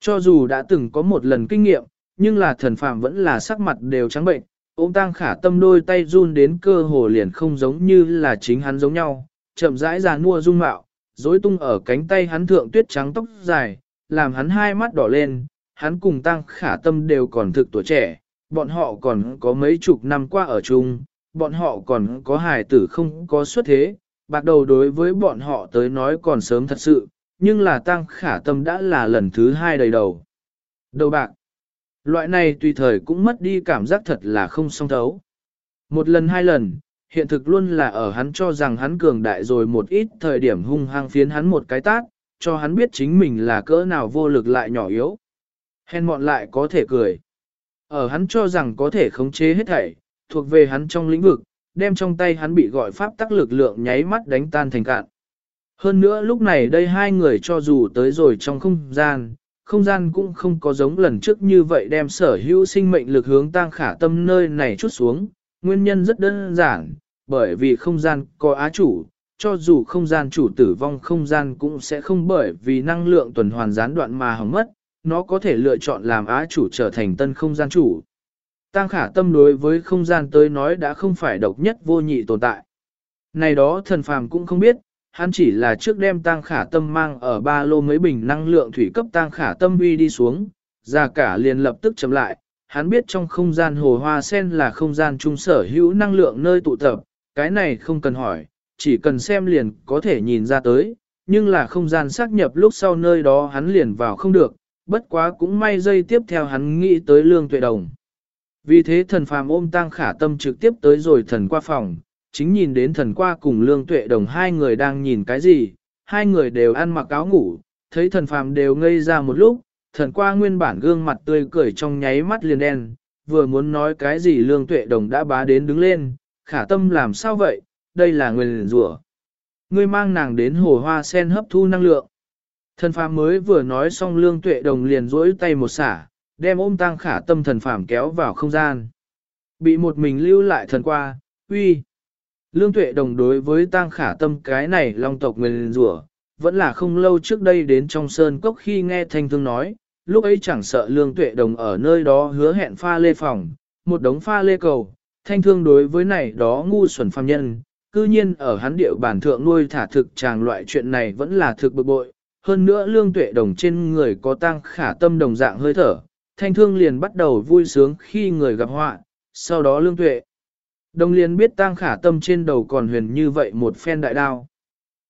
Speaker 1: Cho dù đã từng có một lần kinh nghiệm, nhưng là thần phàm vẫn là sắc mặt đều trắng bệnh, ôm tang khả tâm đôi tay run đến cơ hồ liền không giống như là chính hắn giống nhau, chậm rãi ra mua dung mạo, rối tung ở cánh tay hắn thượng tuyết trắng tóc dài, làm hắn hai mắt đỏ lên, hắn cùng tang khả tâm đều còn thực tuổi trẻ, bọn họ còn có mấy chục năm qua ở chung, bọn họ còn có hài tử không có xuất thế, bạc đầu đối với bọn họ tới nói còn sớm thật sự, nhưng là tăng khả tâm đã là lần thứ hai đầy đầu. Đầu bạc. Loại này tùy thời cũng mất đi cảm giác thật là không song thấu. Một lần hai lần, hiện thực luôn là ở hắn cho rằng hắn cường đại rồi một ít thời điểm hung hăng phiến hắn một cái tát, cho hắn biết chính mình là cỡ nào vô lực lại nhỏ yếu. Hèn mọn lại có thể cười. Ở hắn cho rằng có thể khống chế hết thảy, thuộc về hắn trong lĩnh vực, đem trong tay hắn bị gọi pháp tắc lực lượng nháy mắt đánh tan thành cạn. Hơn nữa lúc này đây hai người cho dù tới rồi trong không gian, không gian cũng không có giống lần trước như vậy đem sở hữu sinh mệnh lực hướng tăng khả tâm nơi này chút xuống. Nguyên nhân rất đơn giản, bởi vì không gian có á chủ, cho dù không gian chủ tử vong không gian cũng sẽ không bởi vì năng lượng tuần hoàn gián đoạn mà hỏng mất, nó có thể lựa chọn làm á chủ trở thành tân không gian chủ. Tăng khả tâm đối với không gian tới nói đã không phải độc nhất vô nhị tồn tại. Này đó thần phàm cũng không biết, hắn chỉ là trước đem tăng khả tâm mang ở ba lô mấy bình năng lượng thủy cấp tăng khả tâm uy đi xuống, ra cả liền lập tức chậm lại, hắn biết trong không gian hồ hoa sen là không gian trung sở hữu năng lượng nơi tụ tập, cái này không cần hỏi, chỉ cần xem liền có thể nhìn ra tới, nhưng là không gian xác nhập lúc sau nơi đó hắn liền vào không được, bất quá cũng may dây tiếp theo hắn nghĩ tới lương tuệ đồng. Vì thế thần phàm ôm tang khả tâm trực tiếp tới rồi thần qua phòng, chính nhìn đến thần qua cùng lương tuệ đồng hai người đang nhìn cái gì, hai người đều ăn mặc áo ngủ, thấy thần phàm đều ngây ra một lúc, thần qua nguyên bản gương mặt tươi cười trong nháy mắt liền đen, vừa muốn nói cái gì lương tuệ đồng đã bá đến đứng lên, khả tâm làm sao vậy, đây là nguyên rủa Ngươi mang nàng đến hồ hoa sen hấp thu năng lượng. Thần phàm mới vừa nói xong lương tuệ đồng liền rỗi tay một xả, đem ôm tang khả tâm thần phàm kéo vào không gian. Bị một mình lưu lại thần qua, uy. Lương tuệ đồng đối với tang khả tâm cái này long tộc nguyền rủa vẫn là không lâu trước đây đến trong sơn cốc khi nghe thanh thương nói, lúc ấy chẳng sợ lương tuệ đồng ở nơi đó hứa hẹn pha lê phòng, một đống pha lê cầu, thanh thương đối với này đó ngu xuẩn phàm nhân, cư nhiên ở hắn điệu bản thượng nuôi thả thực chàng loại chuyện này vẫn là thực bực bội, hơn nữa lương tuệ đồng trên người có tăng khả tâm đồng dạng hơi thở, thanh thương liền bắt đầu vui sướng khi người gặp họa, sau đó lương tuệ. Đồng liền biết tang khả tâm trên đầu còn huyền như vậy một phen đại đao.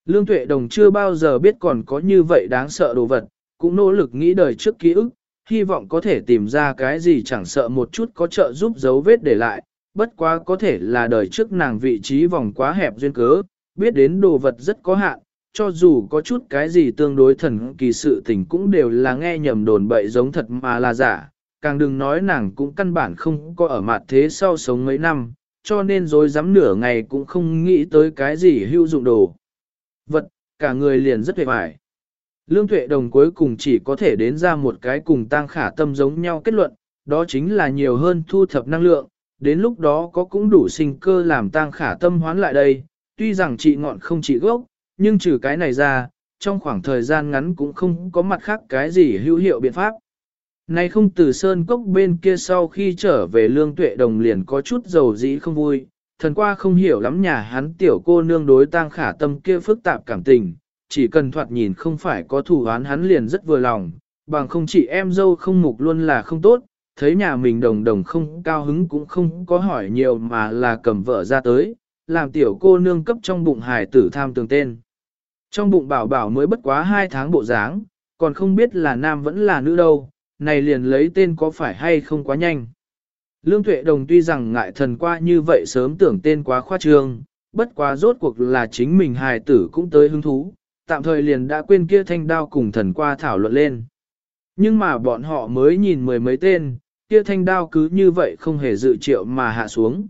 Speaker 1: Lương tuệ đồng chưa bao giờ biết còn có như vậy đáng sợ đồ vật, cũng nỗ lực nghĩ đời trước ký ức, hy vọng có thể tìm ra cái gì chẳng sợ một chút có trợ giúp dấu vết để lại, bất quá có thể là đời trước nàng vị trí vòng quá hẹp duyên cớ, biết đến đồ vật rất có hạn, cho dù có chút cái gì tương đối thần kỳ sự tình cũng đều là nghe nhầm đồn bậy giống thật mà là giả, càng đừng nói nàng cũng căn bản không có ở mặt thế sau sống mấy năm, cho nên rồi dám nửa ngày cũng không nghĩ tới cái gì hữu dụng đồ. Vật, cả người liền rất hề vải. Lương Tuệ Đồng cuối cùng chỉ có thể đến ra một cái cùng tăng khả tâm giống nhau kết luận, đó chính là nhiều hơn thu thập năng lượng, đến lúc đó có cũng đủ sinh cơ làm tăng khả tâm hoán lại đây, tuy rằng trị ngọn không trị gốc, nhưng trừ cái này ra, trong khoảng thời gian ngắn cũng không có mặt khác cái gì hữu hiệu biện pháp. Này không từ sơn cốc bên kia sau khi trở về lương tuệ đồng liền có chút dầu dĩ không vui, thần qua không hiểu lắm nhà hắn tiểu cô nương đối tang khả tâm kia phức tạp cảm tình, chỉ cần thoạt nhìn không phải có thủ án hắn liền rất vừa lòng, bằng không chỉ em dâu không mục luôn là không tốt, thấy nhà mình đồng đồng không cao hứng cũng không có hỏi nhiều mà là cầm vợ ra tới, làm tiểu cô nương cấp trong bụng hài tử tham tường tên. Trong bụng bảo bảo mới bất quá hai tháng bộ dáng, còn không biết là nam vẫn là nữ đâu, này liền lấy tên có phải hay không quá nhanh. Lương Tuệ Đồng tuy rằng ngại thần qua như vậy sớm tưởng tên quá khoa trương, bất quá rốt cuộc là chính mình hài tử cũng tới hứng thú, tạm thời liền đã quên kia thanh đao cùng thần qua thảo luận lên. Nhưng mà bọn họ mới nhìn mười mấy tên, kia thanh đao cứ như vậy không hề dự triệu mà hạ xuống.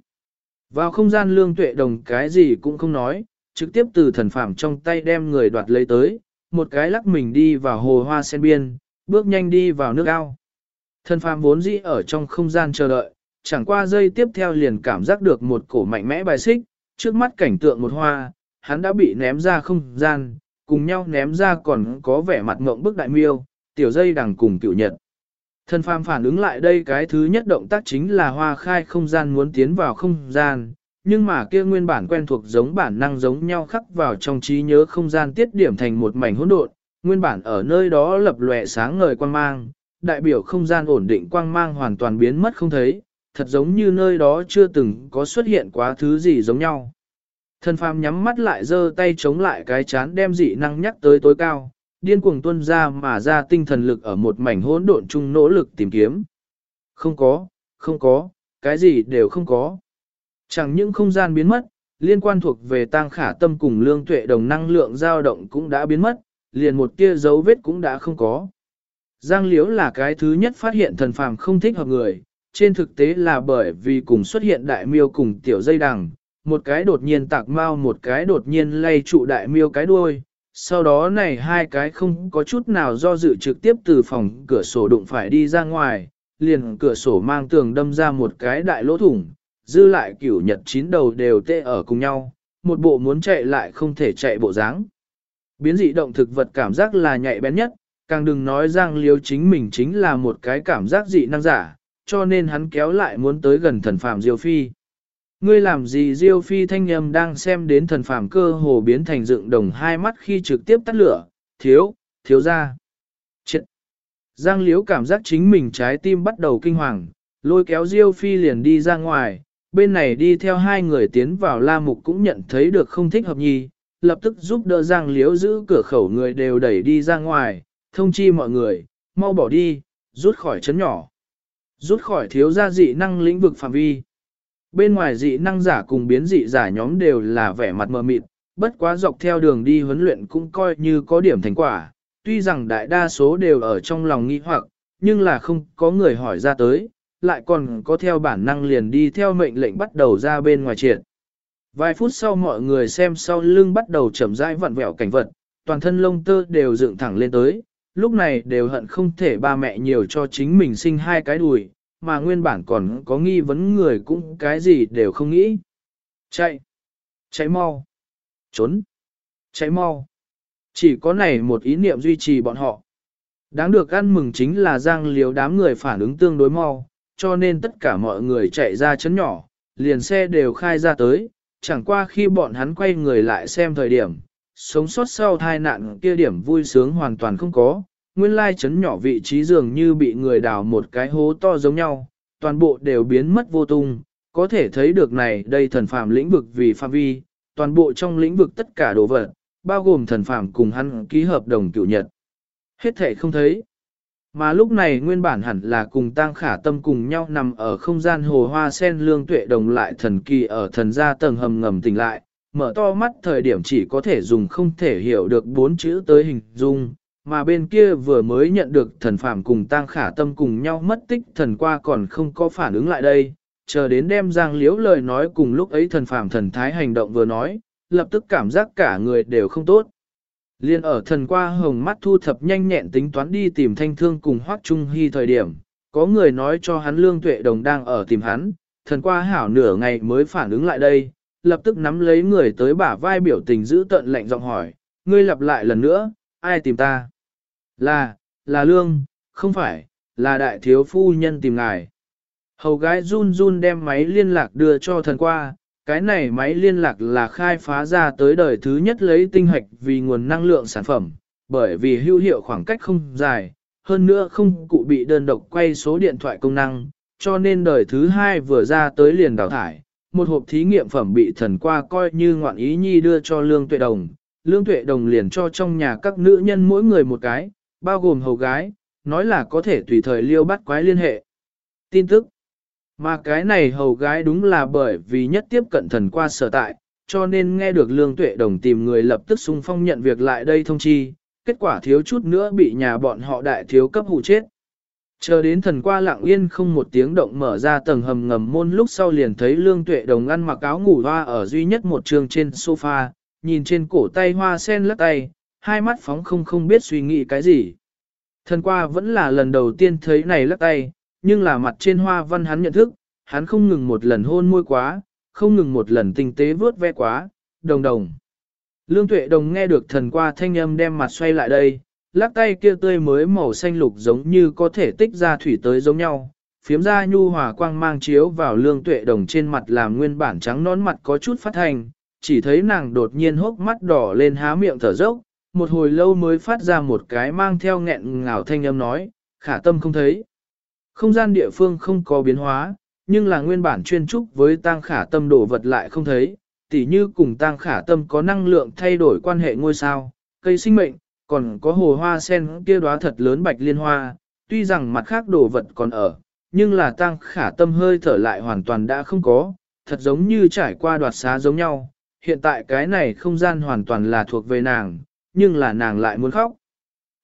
Speaker 1: Vào không gian lương tuệ đồng cái gì cũng không nói, trực tiếp từ thần phàm trong tay đem người đoạt lấy tới, một cái lắc mình đi vào hồ hoa sen biên, bước nhanh đi vào nước ao. Thần phàm vốn dĩ ở trong không gian chờ đợi, chẳng qua giây tiếp theo liền cảm giác được một cổ mạnh mẽ bài xích, trước mắt cảnh tượng một hoa, hắn đã bị ném ra không gian, cùng nhau ném ra còn có vẻ mặt ngộng bức đại miêu, tiểu dây đằng cùng cựu nhật. Thần phàm phản ứng lại đây cái thứ nhất động tác chính là hoa khai không gian muốn tiến vào không gian, nhưng mà kia nguyên bản quen thuộc giống bản năng giống nhau khắc vào trong trí nhớ không gian tiết điểm thành một mảnh hỗn độn, nguyên bản ở nơi đó lập lòe sáng ngời quang mang, đại biểu không gian ổn định quang mang hoàn toàn biến mất không thấy, thật giống như nơi đó chưa từng có xuất hiện quá thứ gì giống nhau. Thần phàm nhắm mắt lại giơ tay chống lại cái chán đem dị năng nhắc tới tối cao, điên cuồng tuân ra mà ra tinh thần lực ở một mảnh hỗn độn chung nỗ lực tìm kiếm. Không có, không có, cái gì đều không có. Chẳng những không gian biến mất, liên quan thuộc về tăng khả tâm cùng lương tuệ đồng năng lượng dao động cũng đã biến mất, liền một tia dấu vết cũng đã không có. Giang Liễu là cái thứ nhất phát hiện thần phàm không thích hợp người, trên thực tế là bởi vì cùng xuất hiện đại miêu cùng tiểu dây đằng, một cái đột nhiên tạc mau một cái đột nhiên lay trụ đại miêu cái đuôi, sau đó này hai cái không có chút nào do dự trực tiếp từ phòng cửa sổ đụng phải đi ra ngoài, liền cửa sổ mang tường đâm ra một cái đại lỗ thủng, dư lại cửu nhật chín đầu đều tê ở cùng nhau, một bộ muốn chạy lại không thể chạy bộ dáng. Biến dị động thực vật cảm giác là nhạy bén nhất, càng đừng nói Giang Liêu chính mình chính là một cái cảm giác dị năng giả, cho nên hắn kéo lại muốn tới gần thần phàm Diêu Phi. Ngươi làm gì Diêu Phi thanh âm đang xem đến thần phàm cơ hồ biến thành dựng đồng hai mắt khi trực tiếp tắt lửa, thiếu, thiếu ra. Chết! Giang Liễu cảm giác chính mình trái tim bắt đầu kinh hoàng, lôi kéo Diêu Phi liền đi ra ngoài, bên này đi theo hai người tiến vào La Mục cũng nhận thấy được không thích hợp nhì, lập tức giúp đỡ Giang Liễu giữ cửa khẩu người đều đẩy đi ra ngoài, thông chi mọi người, mau bỏ đi, rút khỏi chấn nhỏ. Rút khỏi thiếu gia dị năng lĩnh vực phạm vi. Bên ngoài dị năng giả cùng biến dị giả nhóm đều là vẻ mặt mờ mịt, bất quá dọc theo đường đi huấn luyện cũng coi như có điểm thành quả, tuy rằng đại đa số đều ở trong lòng nghi hoặc, nhưng là không có người hỏi ra tới, lại còn có theo bản năng liền đi theo mệnh lệnh bắt đầu ra bên ngoài triệt. Vài phút sau mọi người xem sau lưng bắt đầu chậm rãi vặn vẹo cảnh vật, toàn thân lông tơ đều dựng thẳng lên tới, lúc này đều hận không thể ba mẹ nhiều cho chính mình sinh hai cái đùi, mà nguyên bản còn có nghi vấn người cũng cái gì đều không nghĩ. Chạy! Chạy mau! Trốn! Chạy mau! Chỉ có này một ý niệm duy trì bọn họ. Đáng được ăn mừng chính là giang liếu đám người phản ứng tương đối mau, cho nên tất cả mọi người chạy ra chấn nhỏ, liền xe đều khai ra tới, chẳng qua khi bọn hắn quay người lại xem thời điểm, sống sót sau tai nạn kia điểm vui sướng hoàn toàn không có, nguyên lai chấn nhỏ vị trí dường như bị người đào một cái hố to giống nhau, toàn bộ đều biến mất vô tung, có thể thấy được này đây thần phàm lĩnh vực vì phạm vi, toàn bộ trong lĩnh vực tất cả đồ vật, bao gồm thần phàm cùng hắn ký hợp đồng cựu nhật. Hết thể không thấy. Mà lúc này nguyên bản hẳn là cùng tang khả tâm cùng nhau nằm ở không gian hồ hoa sen lương tuệ đồng lại thần kỳ ở thần gia tầng hầm ngầm tỉnh lại, mở to mắt thời điểm chỉ có thể dùng không thể hiểu được bốn chữ tới hình dung, mà bên kia vừa mới nhận được thần phạm cùng tang khả tâm cùng nhau mất tích thần qua còn không có phản ứng lại đây, chờ đến đem giang liễu lời nói cùng lúc ấy thần phạm thần thái hành động vừa nói, lập tức cảm giác cả người đều không tốt. Liên ở thần qua hồng mắt thu thập nhanh nhẹn tính toán đi tìm thanh thương cùng hoác trung hy thời điểm, có người nói cho hắn lương tuệ đồng đang ở tìm hắn, thần qua hảo nửa ngày mới phản ứng lại đây, lập tức nắm lấy người tới bả vai biểu tình giữ tận lạnh giọng hỏi, ngươi lặp lại lần nữa, ai tìm ta? Là, là lương, không phải, là đại thiếu phu nhân tìm ngài. Hầu gái run run đem máy liên lạc đưa cho thần qua, cái này máy liên lạc là khai phá ra tới đời thứ nhất lấy tinh hạch vì nguồn năng lượng sản phẩm, bởi vì hữu hiệu khoảng cách không dài, hơn nữa không cụ bị đơn độc quay số điện thoại công năng, cho nên đời thứ hai vừa ra tới liền đào thải. Một hộp thí nghiệm phẩm bị thần qua coi như ngoạn ý nhi đưa cho Lương Tuệ Đồng, Lương Tuệ Đồng liền cho trong nhà các nữ nhân mỗi người một cái, bao gồm hầu gái, nói là có thể tùy thời liêu bắt quái liên hệ. Tin tức mà cái này hầu gái đúng là bởi vì nhất tiếp cận thần qua sở tại, cho nên nghe được Lương Tuệ Đồng tìm người lập tức xung phong nhận việc lại đây thông chi, kết quả thiếu chút nữa bị nhà bọn họ đại thiếu cấp hụ chết. Chờ đến thần qua lặng yên không một tiếng động mở ra tầng hầm ngầm môn lúc sau liền thấy lương tuệ đồng ăn mặc áo ngủ hoa ở duy nhất một trường trên sofa, nhìn trên cổ tay hoa sen lắc tay, hai mắt phóng không không biết suy nghĩ cái gì. Thần qua vẫn là lần đầu tiên thấy này lắc tay, nhưng là mặt trên hoa văn hắn nhận thức, hắn không ngừng một lần hôn môi quá, không ngừng một lần tinh tế vớt ve quá, đồng đồng. Lương tuệ đồng nghe được thần qua thanh âm đem mặt xoay lại đây, lắc tay kia tươi mới màu xanh lục giống như có thể tích ra thủy tới giống nhau, phiếm ra nhu hòa quang mang chiếu vào lương tuệ đồng trên mặt làm nguyên bản trắng nón mặt có chút phát thành, chỉ thấy nàng đột nhiên hốc mắt đỏ lên há miệng thở dốc, một hồi lâu mới phát ra một cái mang theo nghẹn ngào thanh âm nói, khả tâm không thấy. Không gian địa phương không có biến hóa, nhưng là nguyên bản chuyên trúc với tang khả tâm đổ vật lại không thấy, tỉ như cùng tang khả tâm có năng lượng thay đổi quan hệ ngôi sao, cây sinh mệnh, còn có hồ hoa sen kia đóa thật lớn bạch liên hoa, tuy rằng mặt khác đồ vật còn ở, nhưng là tang khả tâm hơi thở lại hoàn toàn đã không có, thật giống như trải qua đoạt xá giống nhau. Hiện tại cái này không gian hoàn toàn là thuộc về nàng, nhưng là nàng lại muốn khóc.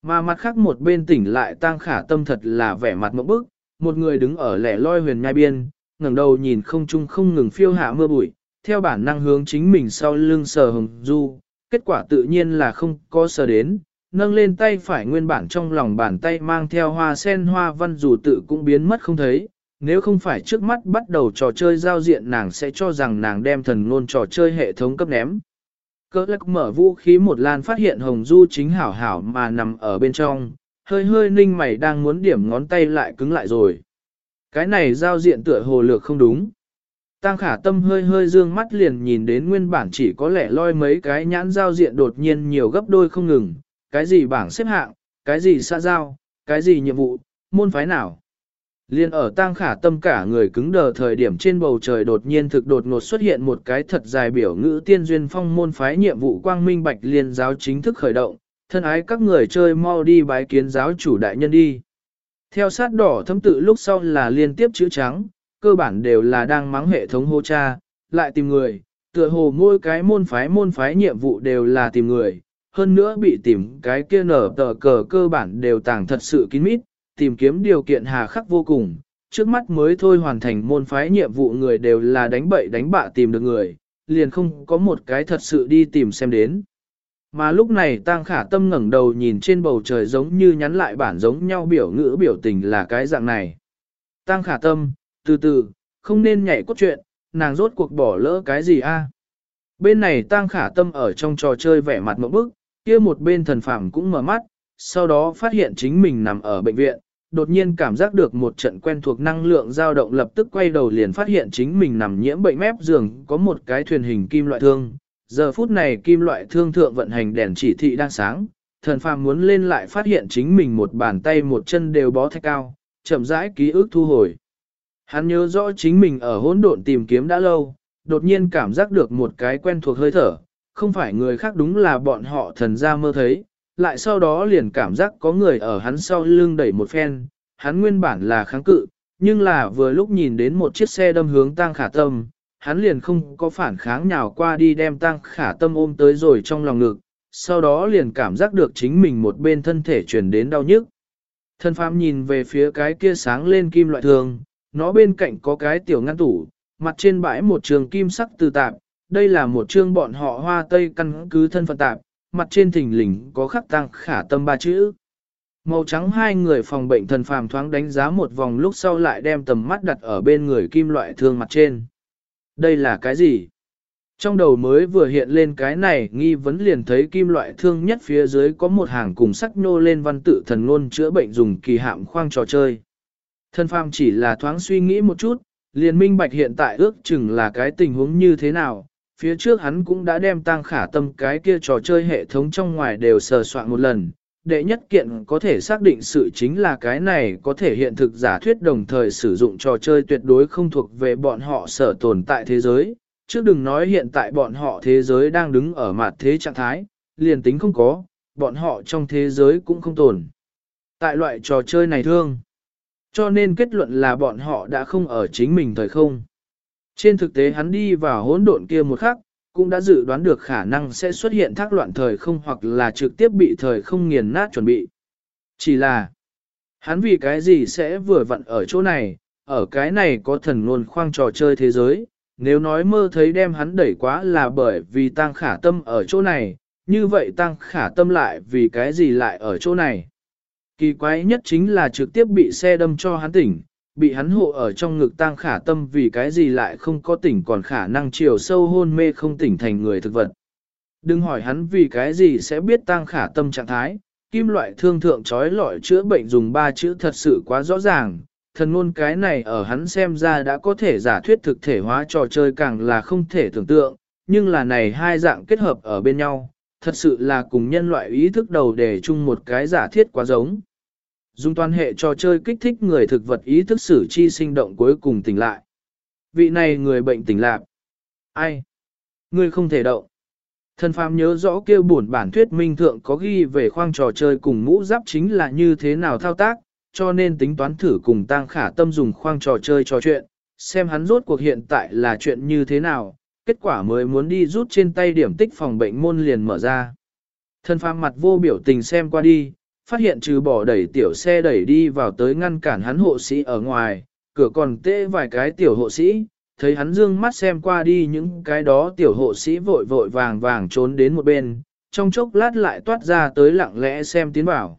Speaker 1: Mà mặt khác một bên tỉnh lại tang khả tâm thật là vẻ mặt mẫu bức, một người đứng ở lẻ loi huyền nhai biên, ngẩng đầu nhìn không trung không ngừng phiêu hạ mưa bụi, theo bản năng hướng chính mình sau lưng sờ hồng du, kết quả tự nhiên là không có sờ đến, nâng lên tay phải nguyên bản trong lòng bàn tay mang theo hoa sen hoa văn dù tự cũng biến mất không thấy, nếu không phải trước mắt bắt đầu trò chơi giao diện nàng sẽ cho rằng nàng đem thần ngôn trò chơi hệ thống cấp ném. Cơ lắc mở vũ khí một lan phát hiện hồng du chính hảo hảo mà nằm ở bên trong, hơi hơi ninh mày đang muốn điểm ngón tay lại cứng lại rồi. Cái này giao diện tựa hồ lược không đúng. Tăng khả tâm hơi hơi dương mắt liền nhìn đến nguyên bản chỉ có lẽ loi mấy cái nhãn giao diện đột nhiên nhiều gấp đôi không ngừng, cái gì bảng xếp hạng, cái gì xã giao, cái gì nhiệm vụ, môn phái nào. Liên ở tang khả tâm cả người cứng đờ thời điểm trên bầu trời đột nhiên thực đột ngột xuất hiện một cái thật dài biểu ngữ tiên duyên phong môn phái nhiệm vụ quang minh bạch liên giáo chính thức khởi động, thân ái các người chơi mau đi bái kiến giáo chủ đại nhân đi. Theo sát đỏ thâm tự lúc sau là liên tiếp chữ trắng, cơ bản đều là đang mắng hệ thống hô cha, lại tìm người, tựa hồ mỗi cái môn phái môn phái nhiệm vụ đều là tìm người, hơn nữa bị tìm cái kia nở tờ cờ cơ bản đều tàng thật sự kín mít, tìm kiếm điều kiện hà khắc vô cùng, trước mắt mới thôi hoàn thành môn phái nhiệm vụ người đều là đánh bậy đánh bạ tìm được người, liền không có một cái thật sự đi tìm xem đến. Mà lúc này Tang Khả Tâm ngẩng đầu nhìn trên bầu trời giống như nhắn lại bản giống nhau biểu ngữ biểu tình là cái dạng này. Tang Khả Tâm, từ từ, không nên nhảy cốt truyện, nàng rốt cuộc bỏ lỡ cái gì a? Bên này Tang Khả Tâm ở trong trò chơi vẻ mặt một bức, kia một bên thần phàm cũng mở mắt, sau đó phát hiện chính mình nằm ở bệnh viện, đột nhiên cảm giác được một trận quen thuộc năng lượng dao động lập tức quay đầu liền phát hiện chính mình nằm nhiễm bệnh mép giường có một cái thuyền hình kim loại thương. Giờ phút này kim loại thương thượng vận hành đèn chỉ thị đang sáng, thần phàm muốn lên lại phát hiện chính mình một bàn tay một chân đều bó thách cao, chậm rãi ký ức thu hồi. Hắn nhớ rõ chính mình ở hỗn độn tìm kiếm đã lâu, đột nhiên cảm giác được một cái quen thuộc hơi thở, không phải người khác đúng là bọn họ thần gia mơ thấy, lại sau đó liền cảm giác có người ở hắn sau lưng đẩy một phen, hắn nguyên bản là kháng cự, nhưng là vừa lúc nhìn đến một chiếc xe đâm hướng tang khả tâm, hắn liền không có phản kháng nào qua đi đem tăng khả tâm ôm tới rồi trong lòng ngực, sau đó liền cảm giác được chính mình một bên thân thể chuyển đến đau nhức. Thân phàm nhìn về phía cái kia sáng lên kim loại thường, nó bên cạnh có cái tiểu ngăn tủ, mặt trên bãi một trường kim sắc từ tạp, đây là một chương bọn họ hoa tây căn cứ thân phận tạp, mặt trên thình lình có khắc tăng khả tâm ba chữ. Màu trắng hai người phòng bệnh thần phàm thoáng đánh giá một vòng lúc sau lại đem tầm mắt đặt ở bên người kim loại thương mặt trên. Đây là cái gì? Trong đầu mới vừa hiện lên cái này nghi vấn liền thấy kim loại thương nhất phía dưới có một hàng cùng sắc nô lên văn tự thần ngôn chữa bệnh dùng kỳ hạm khoang trò chơi. Thân phàm chỉ là thoáng suy nghĩ một chút, liền minh bạch hiện tại ước chừng là cái tình huống như thế nào. Phía trước hắn cũng đã đem tăng khả tâm cái kia trò chơi hệ thống trong ngoài đều sờ soạn một lần. Đệ nhất kiện có thể xác định sự chính là cái này có thể hiện thực giả thuyết đồng thời sử dụng trò chơi tuyệt đối không thuộc về bọn họ sở tồn tại thế giới. Trước đừng nói hiện tại bọn họ thế giới đang đứng ở mặt thế trạng thái, liền tính không có, bọn họ trong thế giới cũng không tồn. Tại loại trò chơi này thương. Cho nên kết luận là bọn họ đã không ở chính mình thời không. Trên thực tế hắn đi vào hỗn độn kia một khắc, cũng đã dự đoán được khả năng sẽ xuất hiện thác loạn thời không hoặc là trực tiếp bị thời không nghiền nát chuẩn bị. Chỉ là, hắn vì cái gì sẽ vừa vặn ở chỗ này, ở cái này có thần luôn khoang trò chơi thế giới, nếu nói mơ thấy đem hắn đẩy quá là bởi vì tăng khả tâm ở chỗ này, như vậy tăng khả tâm lại vì cái gì lại ở chỗ này. Kỳ quái nhất chính là trực tiếp bị xe đâm cho hắn tỉnh, bị hắn hộ ở trong ngực tang khả tâm vì cái gì lại không có tỉnh còn khả năng chiều sâu hôn mê không tỉnh thành người thực vật. Đừng hỏi hắn vì cái gì sẽ biết tang khả tâm trạng thái, kim loại thương thượng trói lọi chữa bệnh dùng ba chữ thật sự quá rõ ràng, thần ngôn cái này ở hắn xem ra đã có thể giả thuyết thực thể hóa trò chơi càng là không thể tưởng tượng, nhưng là này hai dạng kết hợp ở bên nhau, thật sự là cùng nhân loại ý thức đầu để chung một cái giả thiết quá giống. Dùng toàn hệ trò chơi kích thích người thực vật ý thức xử chi sinh động cuối cùng tỉnh lại. Vị này người bệnh tỉnh lạc. Ai? Người không thể động. Thần phàm nhớ rõ kêu buồn bản thuyết minh thượng có ghi về khoang trò chơi cùng mũ giáp chính là như thế nào thao tác, cho nên tính toán thử cùng tăng khả tâm dùng khoang trò chơi trò chuyện, xem hắn rốt cuộc hiện tại là chuyện như thế nào, kết quả mới muốn đi rút trên tay điểm tích phòng bệnh môn liền mở ra. Thần phàm mặt vô biểu tình xem qua đi, phát hiện trừ bỏ đẩy tiểu xe đẩy đi vào tới ngăn cản hắn hộ sĩ ở ngoài, cửa còn tê vài cái tiểu hộ sĩ, thấy hắn dương mắt xem qua đi những cái đó tiểu hộ sĩ vội vội vàng vàng trốn đến một bên, trong chốc lát lại toát ra tới lặng lẽ xem tiến vào.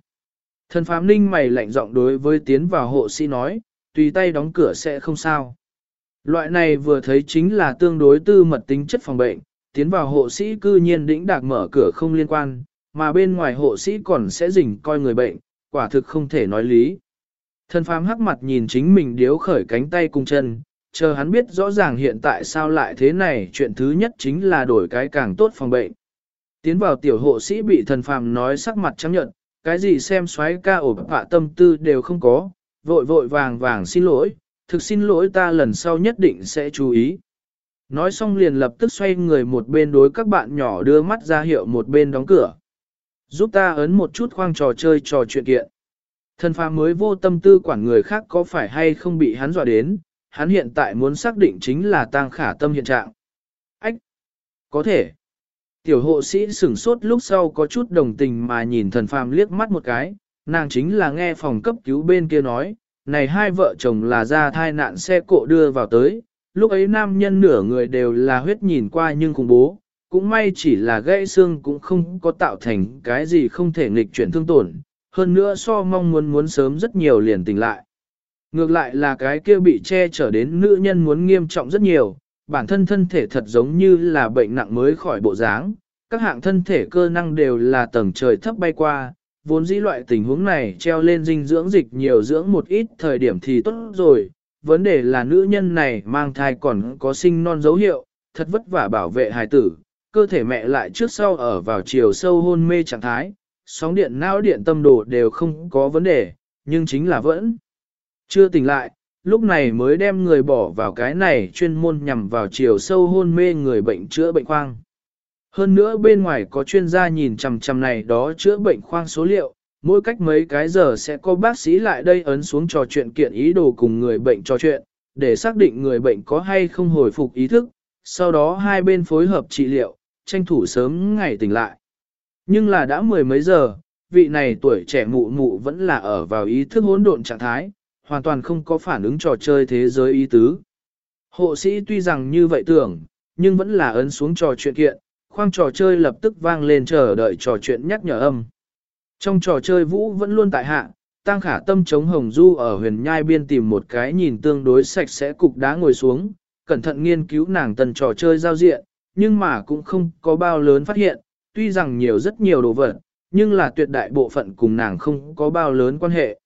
Speaker 1: Thần phám ninh mày lạnh giọng đối với tiến vào hộ sĩ nói, tùy tay đóng cửa sẽ không sao. Loại này vừa thấy chính là tương đối tư mật tính chất phòng bệnh, tiến vào hộ sĩ cư nhiên đĩnh đạc mở cửa không liên quan, mà bên ngoài hộ sĩ còn sẽ rình coi người bệnh, quả thực không thể nói lý. Thần phàm hắc mặt nhìn chính mình điếu khởi cánh tay cùng chân, chờ hắn biết rõ ràng hiện tại sao lại thế này, chuyện thứ nhất chính là đổi cái càng tốt phòng bệnh. Tiến vào tiểu hộ sĩ bị thần phàm nói sắc mặt trắng nhận, cái gì xem xoáy ca ổ bạ tâm tư đều không có, vội vội vàng vàng xin lỗi, thực xin lỗi ta lần sau nhất định sẽ chú ý. Nói xong liền lập tức xoay người một bên đối các bạn nhỏ đưa mắt ra hiệu một bên đóng cửa. Giúp ta ấn một chút khoang trò chơi trò chuyện kiện. Thần phàm mới vô tâm tư quản người khác có phải hay không bị hắn dọa đến, hắn hiện tại muốn xác định chính là tang khả tâm hiện trạng. Ách! Có thể. Tiểu hộ sĩ sửng sốt lúc sau có chút đồng tình mà nhìn thần phàm liếc mắt một cái, nàng chính là nghe phòng cấp cứu bên kia nói, này hai vợ chồng là ra thai nạn xe cộ đưa vào tới, lúc ấy nam nhân nửa người đều là huyết nhìn qua nhưng khủng bố, cũng may chỉ là gãy xương cũng không có tạo thành cái gì không thể nghịch chuyển thương tổn, hơn nữa so mong muốn muốn sớm rất nhiều liền tỉnh lại. Ngược lại là cái kia bị che chở đến nữ nhân muốn nghiêm trọng rất nhiều, bản thân thân thể thật giống như là bệnh nặng mới khỏi bộ dáng, các hạng thân thể cơ năng đều là tầng trời thấp bay qua, vốn dĩ loại tình huống này treo lên dinh dưỡng dịch nhiều dưỡng một ít thời điểm thì tốt rồi, vấn đề là nữ nhân này mang thai còn có sinh non dấu hiệu, thật vất vả bảo vệ hài tử, cơ thể mẹ lại trước sau ở vào chiều sâu hôn mê trạng thái, sóng điện não điện tâm đồ đều không có vấn đề, nhưng chính là vẫn chưa tỉnh lại, lúc này mới đem người bỏ vào cái này chuyên môn nhằm vào chiều sâu hôn mê người bệnh chữa bệnh khoang. Hơn nữa bên ngoài có chuyên gia nhìn chằm chằm này đó chữa bệnh khoang số liệu, mỗi cách mấy cái giờ sẽ có bác sĩ lại đây ấn xuống trò chuyện kiện ý đồ cùng người bệnh trò chuyện, để xác định người bệnh có hay không hồi phục ý thức, sau đó hai bên phối hợp trị liệu, tranh thủ sớm ngày tỉnh lại. Nhưng là đã mười mấy giờ, vị này tuổi trẻ mụ mụ vẫn là ở vào ý thức hỗn độn trạng thái, hoàn toàn không có phản ứng trò chơi thế giới ý tứ. Hộ sĩ tuy rằng như vậy tưởng, nhưng vẫn là ấn xuống trò chuyện kiện, khoang trò chơi lập tức vang lên chờ đợi trò chuyện nhắc nhở âm. Trong trò chơi vũ vẫn luôn tại hạ, tăng khả tâm chống hồng du ở huyền nhai biên tìm một cái nhìn tương đối sạch sẽ cục đá ngồi xuống, cẩn thận nghiên cứu nàng tần trò chơi giao diện, nhưng mà cũng không có bao lớn phát hiện, tuy rằng nhiều rất nhiều đồ vật, nhưng là tuyệt đại bộ phận cùng nàng không có bao lớn quan hệ.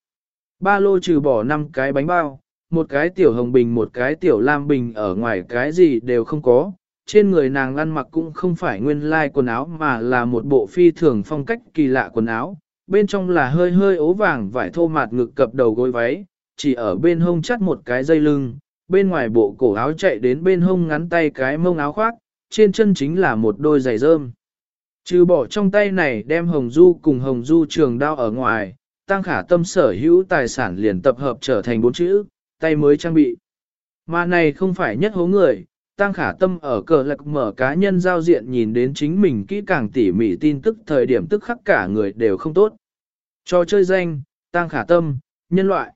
Speaker 1: Ba lô trừ bỏ 5 cái bánh bao, một cái tiểu hồng bình một cái tiểu lam bình ở ngoài cái gì đều không có. Trên người nàng ăn mặc cũng không phải nguyên lai like quần áo mà là một bộ phi thường phong cách kỳ lạ quần áo. Bên trong là hơi hơi ố vàng vải thô mạt ngực cập đầu gối váy, chỉ ở bên hông chắt một cái dây lưng, bên ngoài bộ cổ áo chạy đến bên hông ngắn tay cái mông áo khoác, trên chân chính là một đôi giày rơm. Trừ bỏ trong tay này đem hồng du cùng hồng du trường đao ở ngoài, tăng khả tâm sở hữu tài sản liền tập hợp trở thành bốn chữ, tay mới trang bị. Mà này không phải nhất hố người, tăng khả tâm ở cờ lạc mở cá nhân giao diện nhìn đến chính mình kỹ càng tỉ mỉ tin tức thời điểm tức khắc cả người đều không tốt. Cho chơi danh, tăng khả tâm, nhân loại.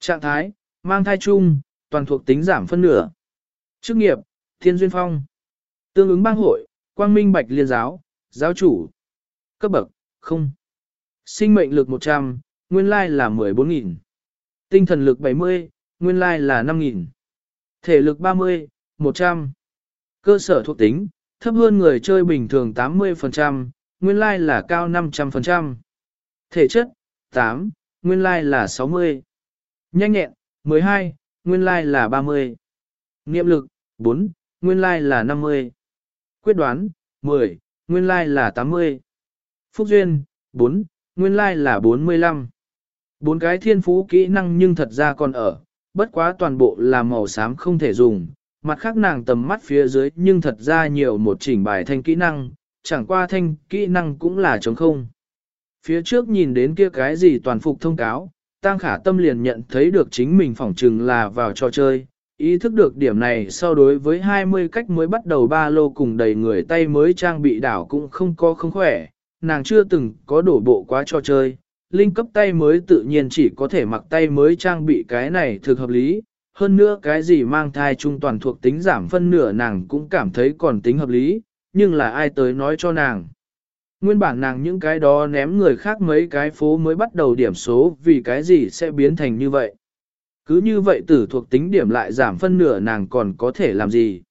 Speaker 1: Trạng thái, mang thai chung, toàn thuộc tính giảm phân nửa. Chức nghiệp, thiên duyên phong. Tương ứng bang hội, quang minh bạch liên giáo, giáo chủ. Cấp bậc, không. Sinh mệnh lực 100, nguyên lai là 14.000. Tinh thần lực 70, nguyên lai là 5.000. Thể lực 30, 100. Cơ sở thuộc tính, thấp hơn người chơi bình thường 80%, nguyên lai là cao 500%. Thể chất, 8, nguyên lai là 60. Nhanh nhẹn, 12, nguyên lai là 30. Niệm lực, 4, nguyên lai là 50. Quyết đoán, 10, nguyên lai là 80. Phúc duyên, 4, nguyên lai là 45. Bốn cái thiên phú kỹ năng nhưng thật ra còn ở, bất quá toàn bộ là màu xám không thể dùng, mặt khác nàng tầm mắt phía dưới nhưng thật ra nhiều một chỉnh bài thanh kỹ năng, chẳng qua thanh kỹ năng cũng là trống không. Phía trước nhìn đến kia cái gì toàn phục thông cáo, Tăng Khả Tâm liền nhận thấy được chính mình phỏng trừng là vào trò chơi, ý thức được điểm này so đối với 20 cách mới bắt đầu ba lô cùng đầy người tay mới trang bị đảo cũng không có không khỏe, nàng chưa từng có đổ bộ quá cho chơi, linh cấp tay mới tự nhiên chỉ có thể mặc tay mới trang bị cái này thực hợp lý, hơn nữa cái gì mang thai trung toàn thuộc tính giảm phân nửa nàng cũng cảm thấy còn tính hợp lý, nhưng là ai tới nói cho nàng. Nguyên bản nàng những cái đó ném người khác mấy cái phố mới bắt đầu điểm số vì cái gì sẽ biến thành như vậy. Cứ như vậy tử thuộc tính điểm lại giảm phân nửa nàng còn có thể làm gì.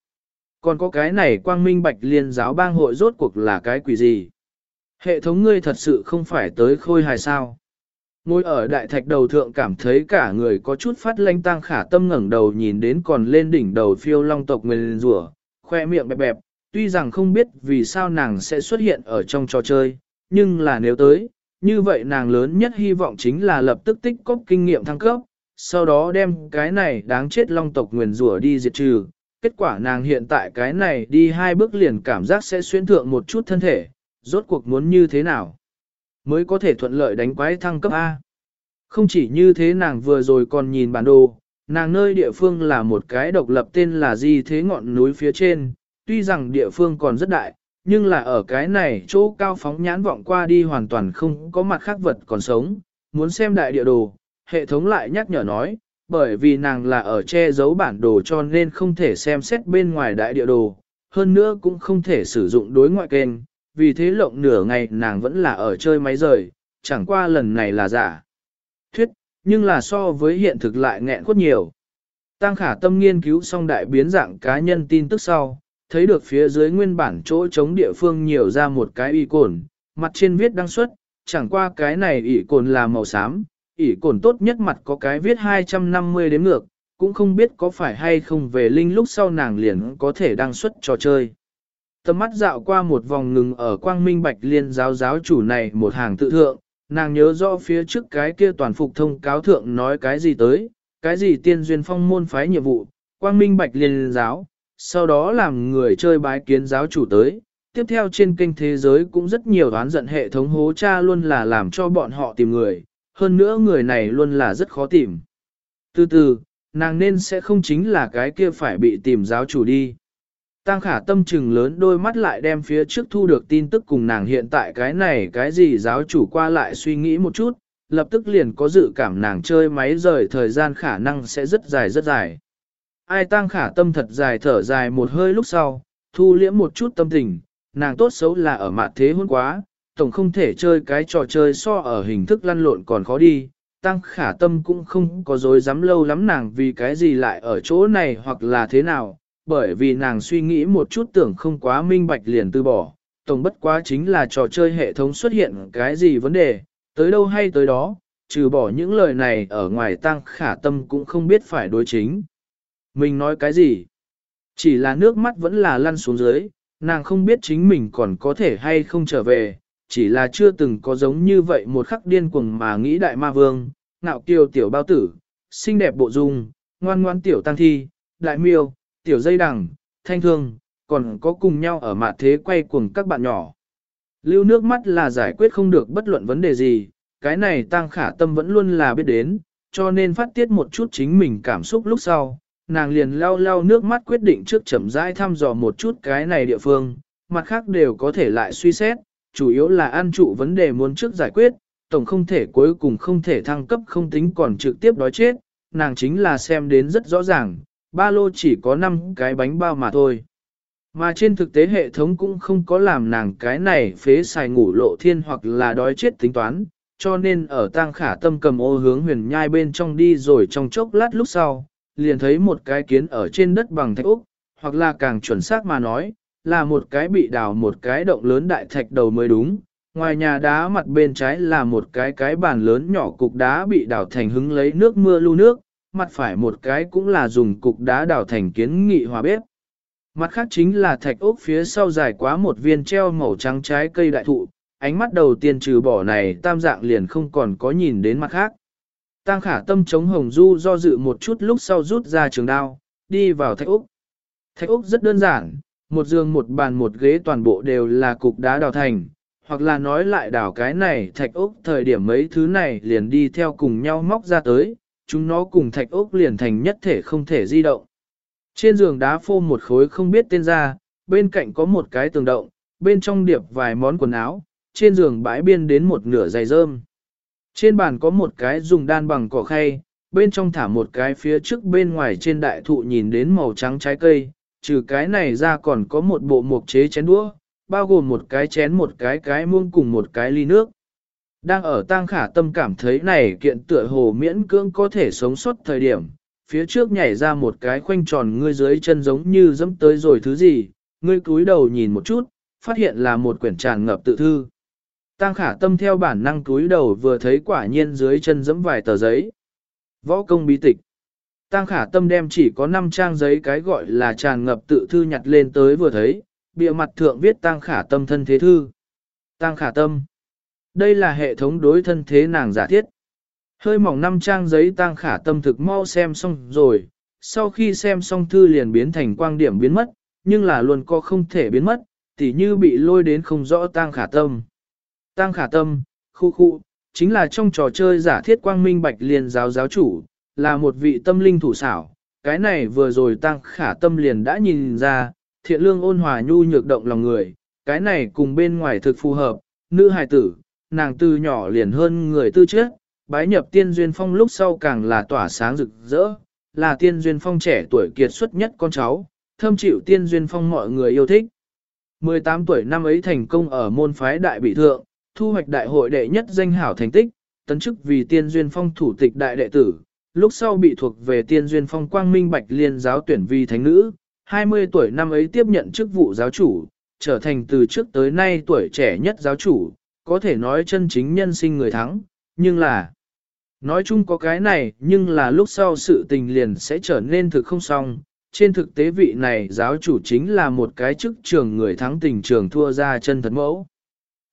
Speaker 1: Còn có cái này quang minh bạch liên giáo bang hội rốt cuộc là cái quỷ gì. Hệ thống ngươi thật sự không phải tới khôi hài sao. Ngồi ở đại thạch đầu thượng cảm thấy cả người có chút phát lanh tăng khả tâm ngẩng đầu nhìn đến còn lên đỉnh đầu phiêu long tộc nguyên rủa khoe miệng bẹp bẹp, tuy rằng không biết vì sao nàng sẽ xuất hiện ở trong trò chơi, nhưng là nếu tới, như vậy nàng lớn nhất hy vọng chính là lập tức tích cóp kinh nghiệm thăng cấp, sau đó đem cái này đáng chết long tộc nguyền rủa đi diệt trừ. Kết quả nàng hiện tại cái này đi hai bước liền cảm giác sẽ xuyên thượng một chút thân thể, rốt cuộc muốn như thế nào mới có thể thuận lợi đánh quái thăng cấp A. Không chỉ như thế nàng vừa rồi còn nhìn bản đồ, nàng nơi địa phương là một cái độc lập tên là gì thế ngọn núi phía trên, tuy rằng địa phương còn rất đại, nhưng là ở cái này chỗ cao phóng nhãn vọng qua đi hoàn toàn không có mặt khác vật còn sống, muốn xem đại địa đồ, hệ thống lại nhắc nhở nói, bởi vì nàng là ở che giấu bản đồ cho nên không thể xem xét bên ngoài đại địa đồ, hơn nữa cũng không thể sử dụng đối ngoại kênh, vì thế lộng nửa ngày nàng vẫn là ở chơi máy rời, chẳng qua lần này là giả. Thuyết, nhưng là so với hiện thực lại nghẹn khuất nhiều. Tăng khả tâm nghiên cứu xong đại biến dạng cá nhân tin tức sau, thấy được phía dưới nguyên bản chỗ chống địa phương nhiều ra một cái y cồn, mặt trên viết đăng xuất, chẳng qua cái này y cồn là màu xám, ỉ cổn tốt nhất mặt có cái viết 250 đến ngược, cũng không biết có phải hay không về linh lúc sau nàng liền có thể đăng xuất trò chơi. Tầm mắt dạo qua một vòng ngừng ở quang minh bạch liên giáo giáo chủ này một hàng tự thượng, nàng nhớ rõ phía trước cái kia toàn phục thông cáo thượng nói cái gì tới, cái gì tiên duyên phong môn phái nhiệm vụ, quang minh bạch liên giáo, sau đó làm người chơi bái kiến giáo chủ tới, tiếp theo trên kênh thế giới cũng rất nhiều đoán giận hệ thống hố cha luôn là làm cho bọn họ tìm người, hơn nữa người này luôn là rất khó tìm. Từ từ, nàng nên sẽ không chính là cái kia phải bị tìm giáo chủ đi. Tăng khả tâm trừng lớn đôi mắt lại đem phía trước thu được tin tức cùng nàng hiện tại cái này cái gì giáo chủ qua lại suy nghĩ một chút, lập tức liền có dự cảm nàng chơi máy rời thời gian khả năng sẽ rất dài rất dài. Ai tăng khả tâm thật dài thở dài một hơi lúc sau, thu liễm một chút tâm tình, nàng tốt xấu là ở mặt thế hôn quá, tổng không thể chơi cái trò chơi so ở hình thức lăn lộn còn khó đi. Tăng khả tâm cũng không có dối dám lâu lắm nàng vì cái gì lại ở chỗ này hoặc là thế nào, bởi vì nàng suy nghĩ một chút tưởng không quá minh bạch liền từ bỏ. Tổng bất quá chính là trò chơi hệ thống xuất hiện cái gì vấn đề, tới đâu hay tới đó, trừ bỏ những lời này ở ngoài tăng khả tâm cũng không biết phải đối chính. Mình nói cái gì? Chỉ là nước mắt vẫn là lăn xuống dưới, nàng không biết chính mình còn có thể hay không trở về, chỉ là chưa từng có giống như vậy một khắc điên cuồng mà nghĩ đại ma vương, ngạo kiều tiểu bao tử, xinh đẹp bộ dung, ngoan ngoan tiểu tăng thi, đại miêu, tiểu dây đằng, thanh thương, còn có cùng nhau ở mạ thế quay cuồng các bạn nhỏ. Lưu nước mắt là giải quyết không được bất luận vấn đề gì, cái này tăng khả tâm vẫn luôn là biết đến, cho nên phát tiết một chút chính mình cảm xúc lúc sau, nàng liền lau lau nước mắt quyết định trước chậm rãi thăm dò một chút cái này địa phương, mặt khác đều có thể lại suy xét, chủ yếu là ăn trụ vấn đề muốn trước giải quyết, tổng không thể cuối cùng không thể thăng cấp không tính còn trực tiếp đói chết, nàng chính là xem đến rất rõ ràng, ba lô chỉ có 5 cái bánh bao mà thôi. Mà trên thực tế hệ thống cũng không có làm nàng cái này phế xài ngủ lộ thiên hoặc là đói chết tính toán, cho nên ở tang khả tâm cầm ô hướng huyền nhai bên trong đi rồi trong chốc lát lúc sau, liền thấy một cái kiến ở trên đất bằng thạch úc, hoặc là càng chuẩn xác mà nói, là một cái bị đào một cái động lớn đại thạch đầu mới đúng. Ngoài nhà đá mặt bên trái là một cái cái bàn lớn nhỏ cục đá bị đào thành hứng lấy nước mưa lưu nước, mặt phải một cái cũng là dùng cục đá đào thành kiến nghị hòa bếp. Mặt khác chính là thạch ốc phía sau dài quá một viên treo màu trắng trái cây đại thụ, ánh mắt đầu tiên trừ bỏ này tam dạng liền không còn có nhìn đến mặt khác. Tăng khả tâm chống hồng du do dự một chút lúc sau rút ra trường đao, đi vào thạch úc. Thạch úc rất đơn giản, một giường một bàn một ghế toàn bộ đều là cục đá đào thành, hoặc là nói lại đào cái này thạch úc thời điểm mấy thứ này liền đi theo cùng nhau móc ra tới, chúng nó cùng thạch úc liền thành nhất thể không thể di động. Trên giường đá phô một khối không biết tên ra, bên cạnh có một cái tường động, bên trong điệp vài món quần áo, trên giường bãi biên đến một nửa giày rơm. Trên bàn có một cái dùng đan bằng cỏ khay, bên trong thả một cái phía trước bên ngoài trên đại thụ nhìn đến màu trắng trái cây, trừ cái này ra còn có một bộ mộc chế chén đũa, bao gồm một cái chén một cái cái muông cùng một cái ly nước. Đang ở tang khả tâm cảm thấy này kiện tựa hồ miễn cưỡng có thể sống sót thời điểm, phía trước nhảy ra một cái khoanh tròn ngươi dưới chân giống như dẫm tới rồi thứ gì, ngươi cúi đầu nhìn một chút, phát hiện là một quyển tràn ngập tự thư. Tang khả tâm theo bản năng cúi đầu vừa thấy quả nhiên dưới chân dẫm vài tờ giấy. Võ công bí tịch. Tang khả tâm đem chỉ có 5 trang giấy cái gọi là tràn ngập tự thư nhặt lên tới vừa thấy, bìa mặt thượng viết Tang khả tâm thân thế thư. Tang khả tâm. Đây là hệ thống đối thân thế nàng giả thiết. Hơi mỏng 5 trang giấy Tang khả tâm thực mau xem xong rồi, sau khi xem xong thư liền biến thành quang điểm biến mất, nhưng là luôn có không thể biến mất, tỉ như bị lôi đến không rõ Tang khả tâm. Tăng khả tâm, khu khu, chính là trong trò chơi giả thiết quang minh bạch liền giáo giáo chủ, là một vị tâm linh thủ xảo. Cái này vừa rồi tăng khả tâm liền đã nhìn ra, thiện lương ôn hòa nhu nhược động lòng người, cái này cùng bên ngoài thực phù hợp, nữ hài tử, nàng từ nhỏ liền hơn người tư trước, bái nhập tiên duyên phong lúc sau càng là tỏa sáng rực rỡ, là tiên duyên phong trẻ tuổi kiệt xuất nhất con cháu, thâm chịu tiên duyên phong mọi người yêu thích. 18 tuổi năm ấy thành công ở môn phái đại bị thượng, thu hoạch đại hội đệ nhất danh hảo thành tích, tấn chức vì tiên duyên phong thủ tịch đại đệ tử, lúc sau bị thuộc về tiên duyên phong quang minh bạch liên giáo tuyển vi thánh nữ, 20 tuổi năm ấy tiếp nhận chức vụ giáo chủ, trở thành từ trước tới nay tuổi trẻ nhất giáo chủ, có thể nói chân chính nhân sinh người thắng, nhưng là Nói chung có cái này, nhưng là lúc sau sự tình liền sẽ trở nên thực không xong. Trên thực tế vị này giáo chủ chính là một cái chức trường người thắng tình trường thua ra chân thật mẫu.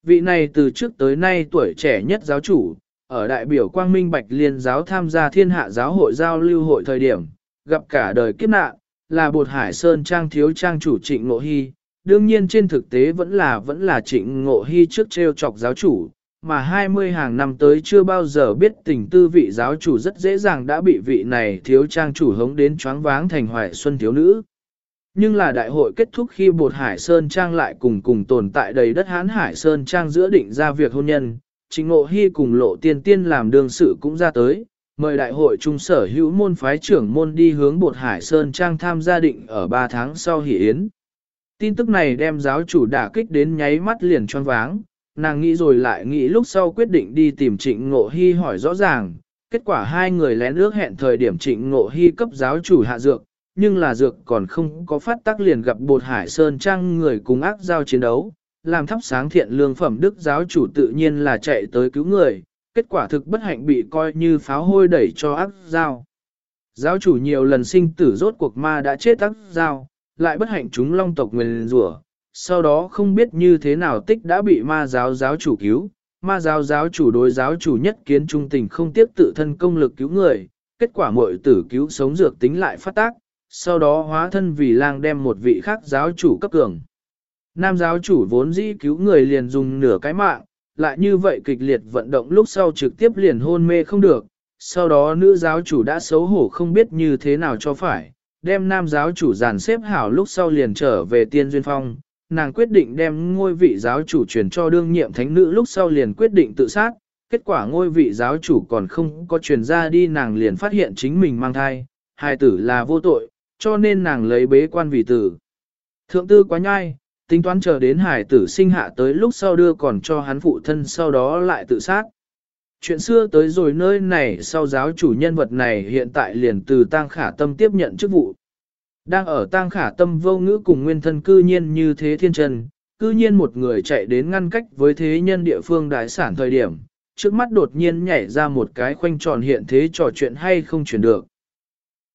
Speaker 1: Vị này từ trước tới nay tuổi trẻ nhất giáo chủ, ở đại biểu Quang Minh Bạch Liên giáo tham gia thiên hạ giáo hội giao lưu hội thời điểm, gặp cả đời kiếp nạn, là bột hải sơn trang thiếu trang chủ trịnh ngộ hy, đương nhiên trên thực tế vẫn là vẫn là trịnh ngộ hy trước treo chọc giáo chủ, mà 20 hàng năm tới chưa bao giờ biết tình tư vị giáo chủ rất dễ dàng đã bị vị này thiếu trang chủ hống đến choáng váng thành hoài xuân thiếu nữ. Nhưng là đại hội kết thúc khi bột Hải Sơn Trang lại cùng cùng tồn tại đầy đất hán Hải Sơn Trang giữa định ra việc hôn nhân, Trịnh Ngộ Hy cùng lộ tiên tiên làm đương sự cũng ra tới, mời đại hội trung sở hữu môn phái trưởng môn đi hướng bột Hải Sơn Trang tham gia định ở 3 tháng sau hỷ yến. Tin tức này đem giáo chủ đả kích đến nháy mắt liền choáng váng, nàng nghĩ rồi lại nghĩ lúc sau quyết định đi tìm trịnh ngộ hy hỏi rõ ràng, kết quả hai người lén ước hẹn thời điểm trịnh ngộ hy cấp giáo chủ hạ dược, nhưng là dược còn không có phát tác liền gặp bột hải sơn trang người cùng ác giao chiến đấu, làm thắp sáng thiện lương phẩm đức giáo chủ tự nhiên là chạy tới cứu người, kết quả thực bất hạnh bị coi như pháo hôi đẩy cho ác giao. Giáo chủ nhiều lần sinh tử rốt cuộc ma đã chết ác giao, lại bất hạnh chúng long tộc nguyền rủa, sau đó không biết như thế nào tích đã bị ma giáo giáo chủ cứu, ma giáo giáo chủ đối giáo chủ nhất kiến trung tình không tiếp tự thân công lực cứu người, kết quả muội tử cứu sống dược tính lại phát tác, sau đó hóa thân vì lang đem một vị khác giáo chủ cấp cường. Nam giáo chủ vốn dĩ cứu người liền dùng nửa cái mạng, lại như vậy kịch liệt vận động lúc sau trực tiếp liền hôn mê không được, sau đó nữ giáo chủ đã xấu hổ không biết như thế nào cho phải, đem nam giáo chủ dàn xếp hảo lúc sau liền trở về tiên duyên phong, nàng quyết định đem ngôi vị giáo chủ truyền cho đương nhiệm thánh nữ lúc sau liền quyết định tự sát, kết quả ngôi vị giáo chủ còn không có truyền ra đi nàng liền phát hiện chính mình mang thai, hài tử là vô tội, cho nên nàng lấy bế quan vì tử. Thượng tư quá nhai, tính toán chờ đến hải tử sinh hạ tới lúc sau đưa còn cho hắn phụ thân sau đó lại tự sát. Chuyện xưa tới rồi nơi này sau giáo chủ nhân vật này hiện tại liền từ tang khả tâm tiếp nhận chức vụ. Đang ở tang khả tâm vô ngữ cùng nguyên thân cư nhiên như thế thiên trần, cư nhiên một người chạy đến ngăn cách với thế nhân địa phương đại sản thời điểm, trước mắt đột nhiên nhảy ra một cái khoanh tròn hiện thế trò chuyện hay không chuyển được.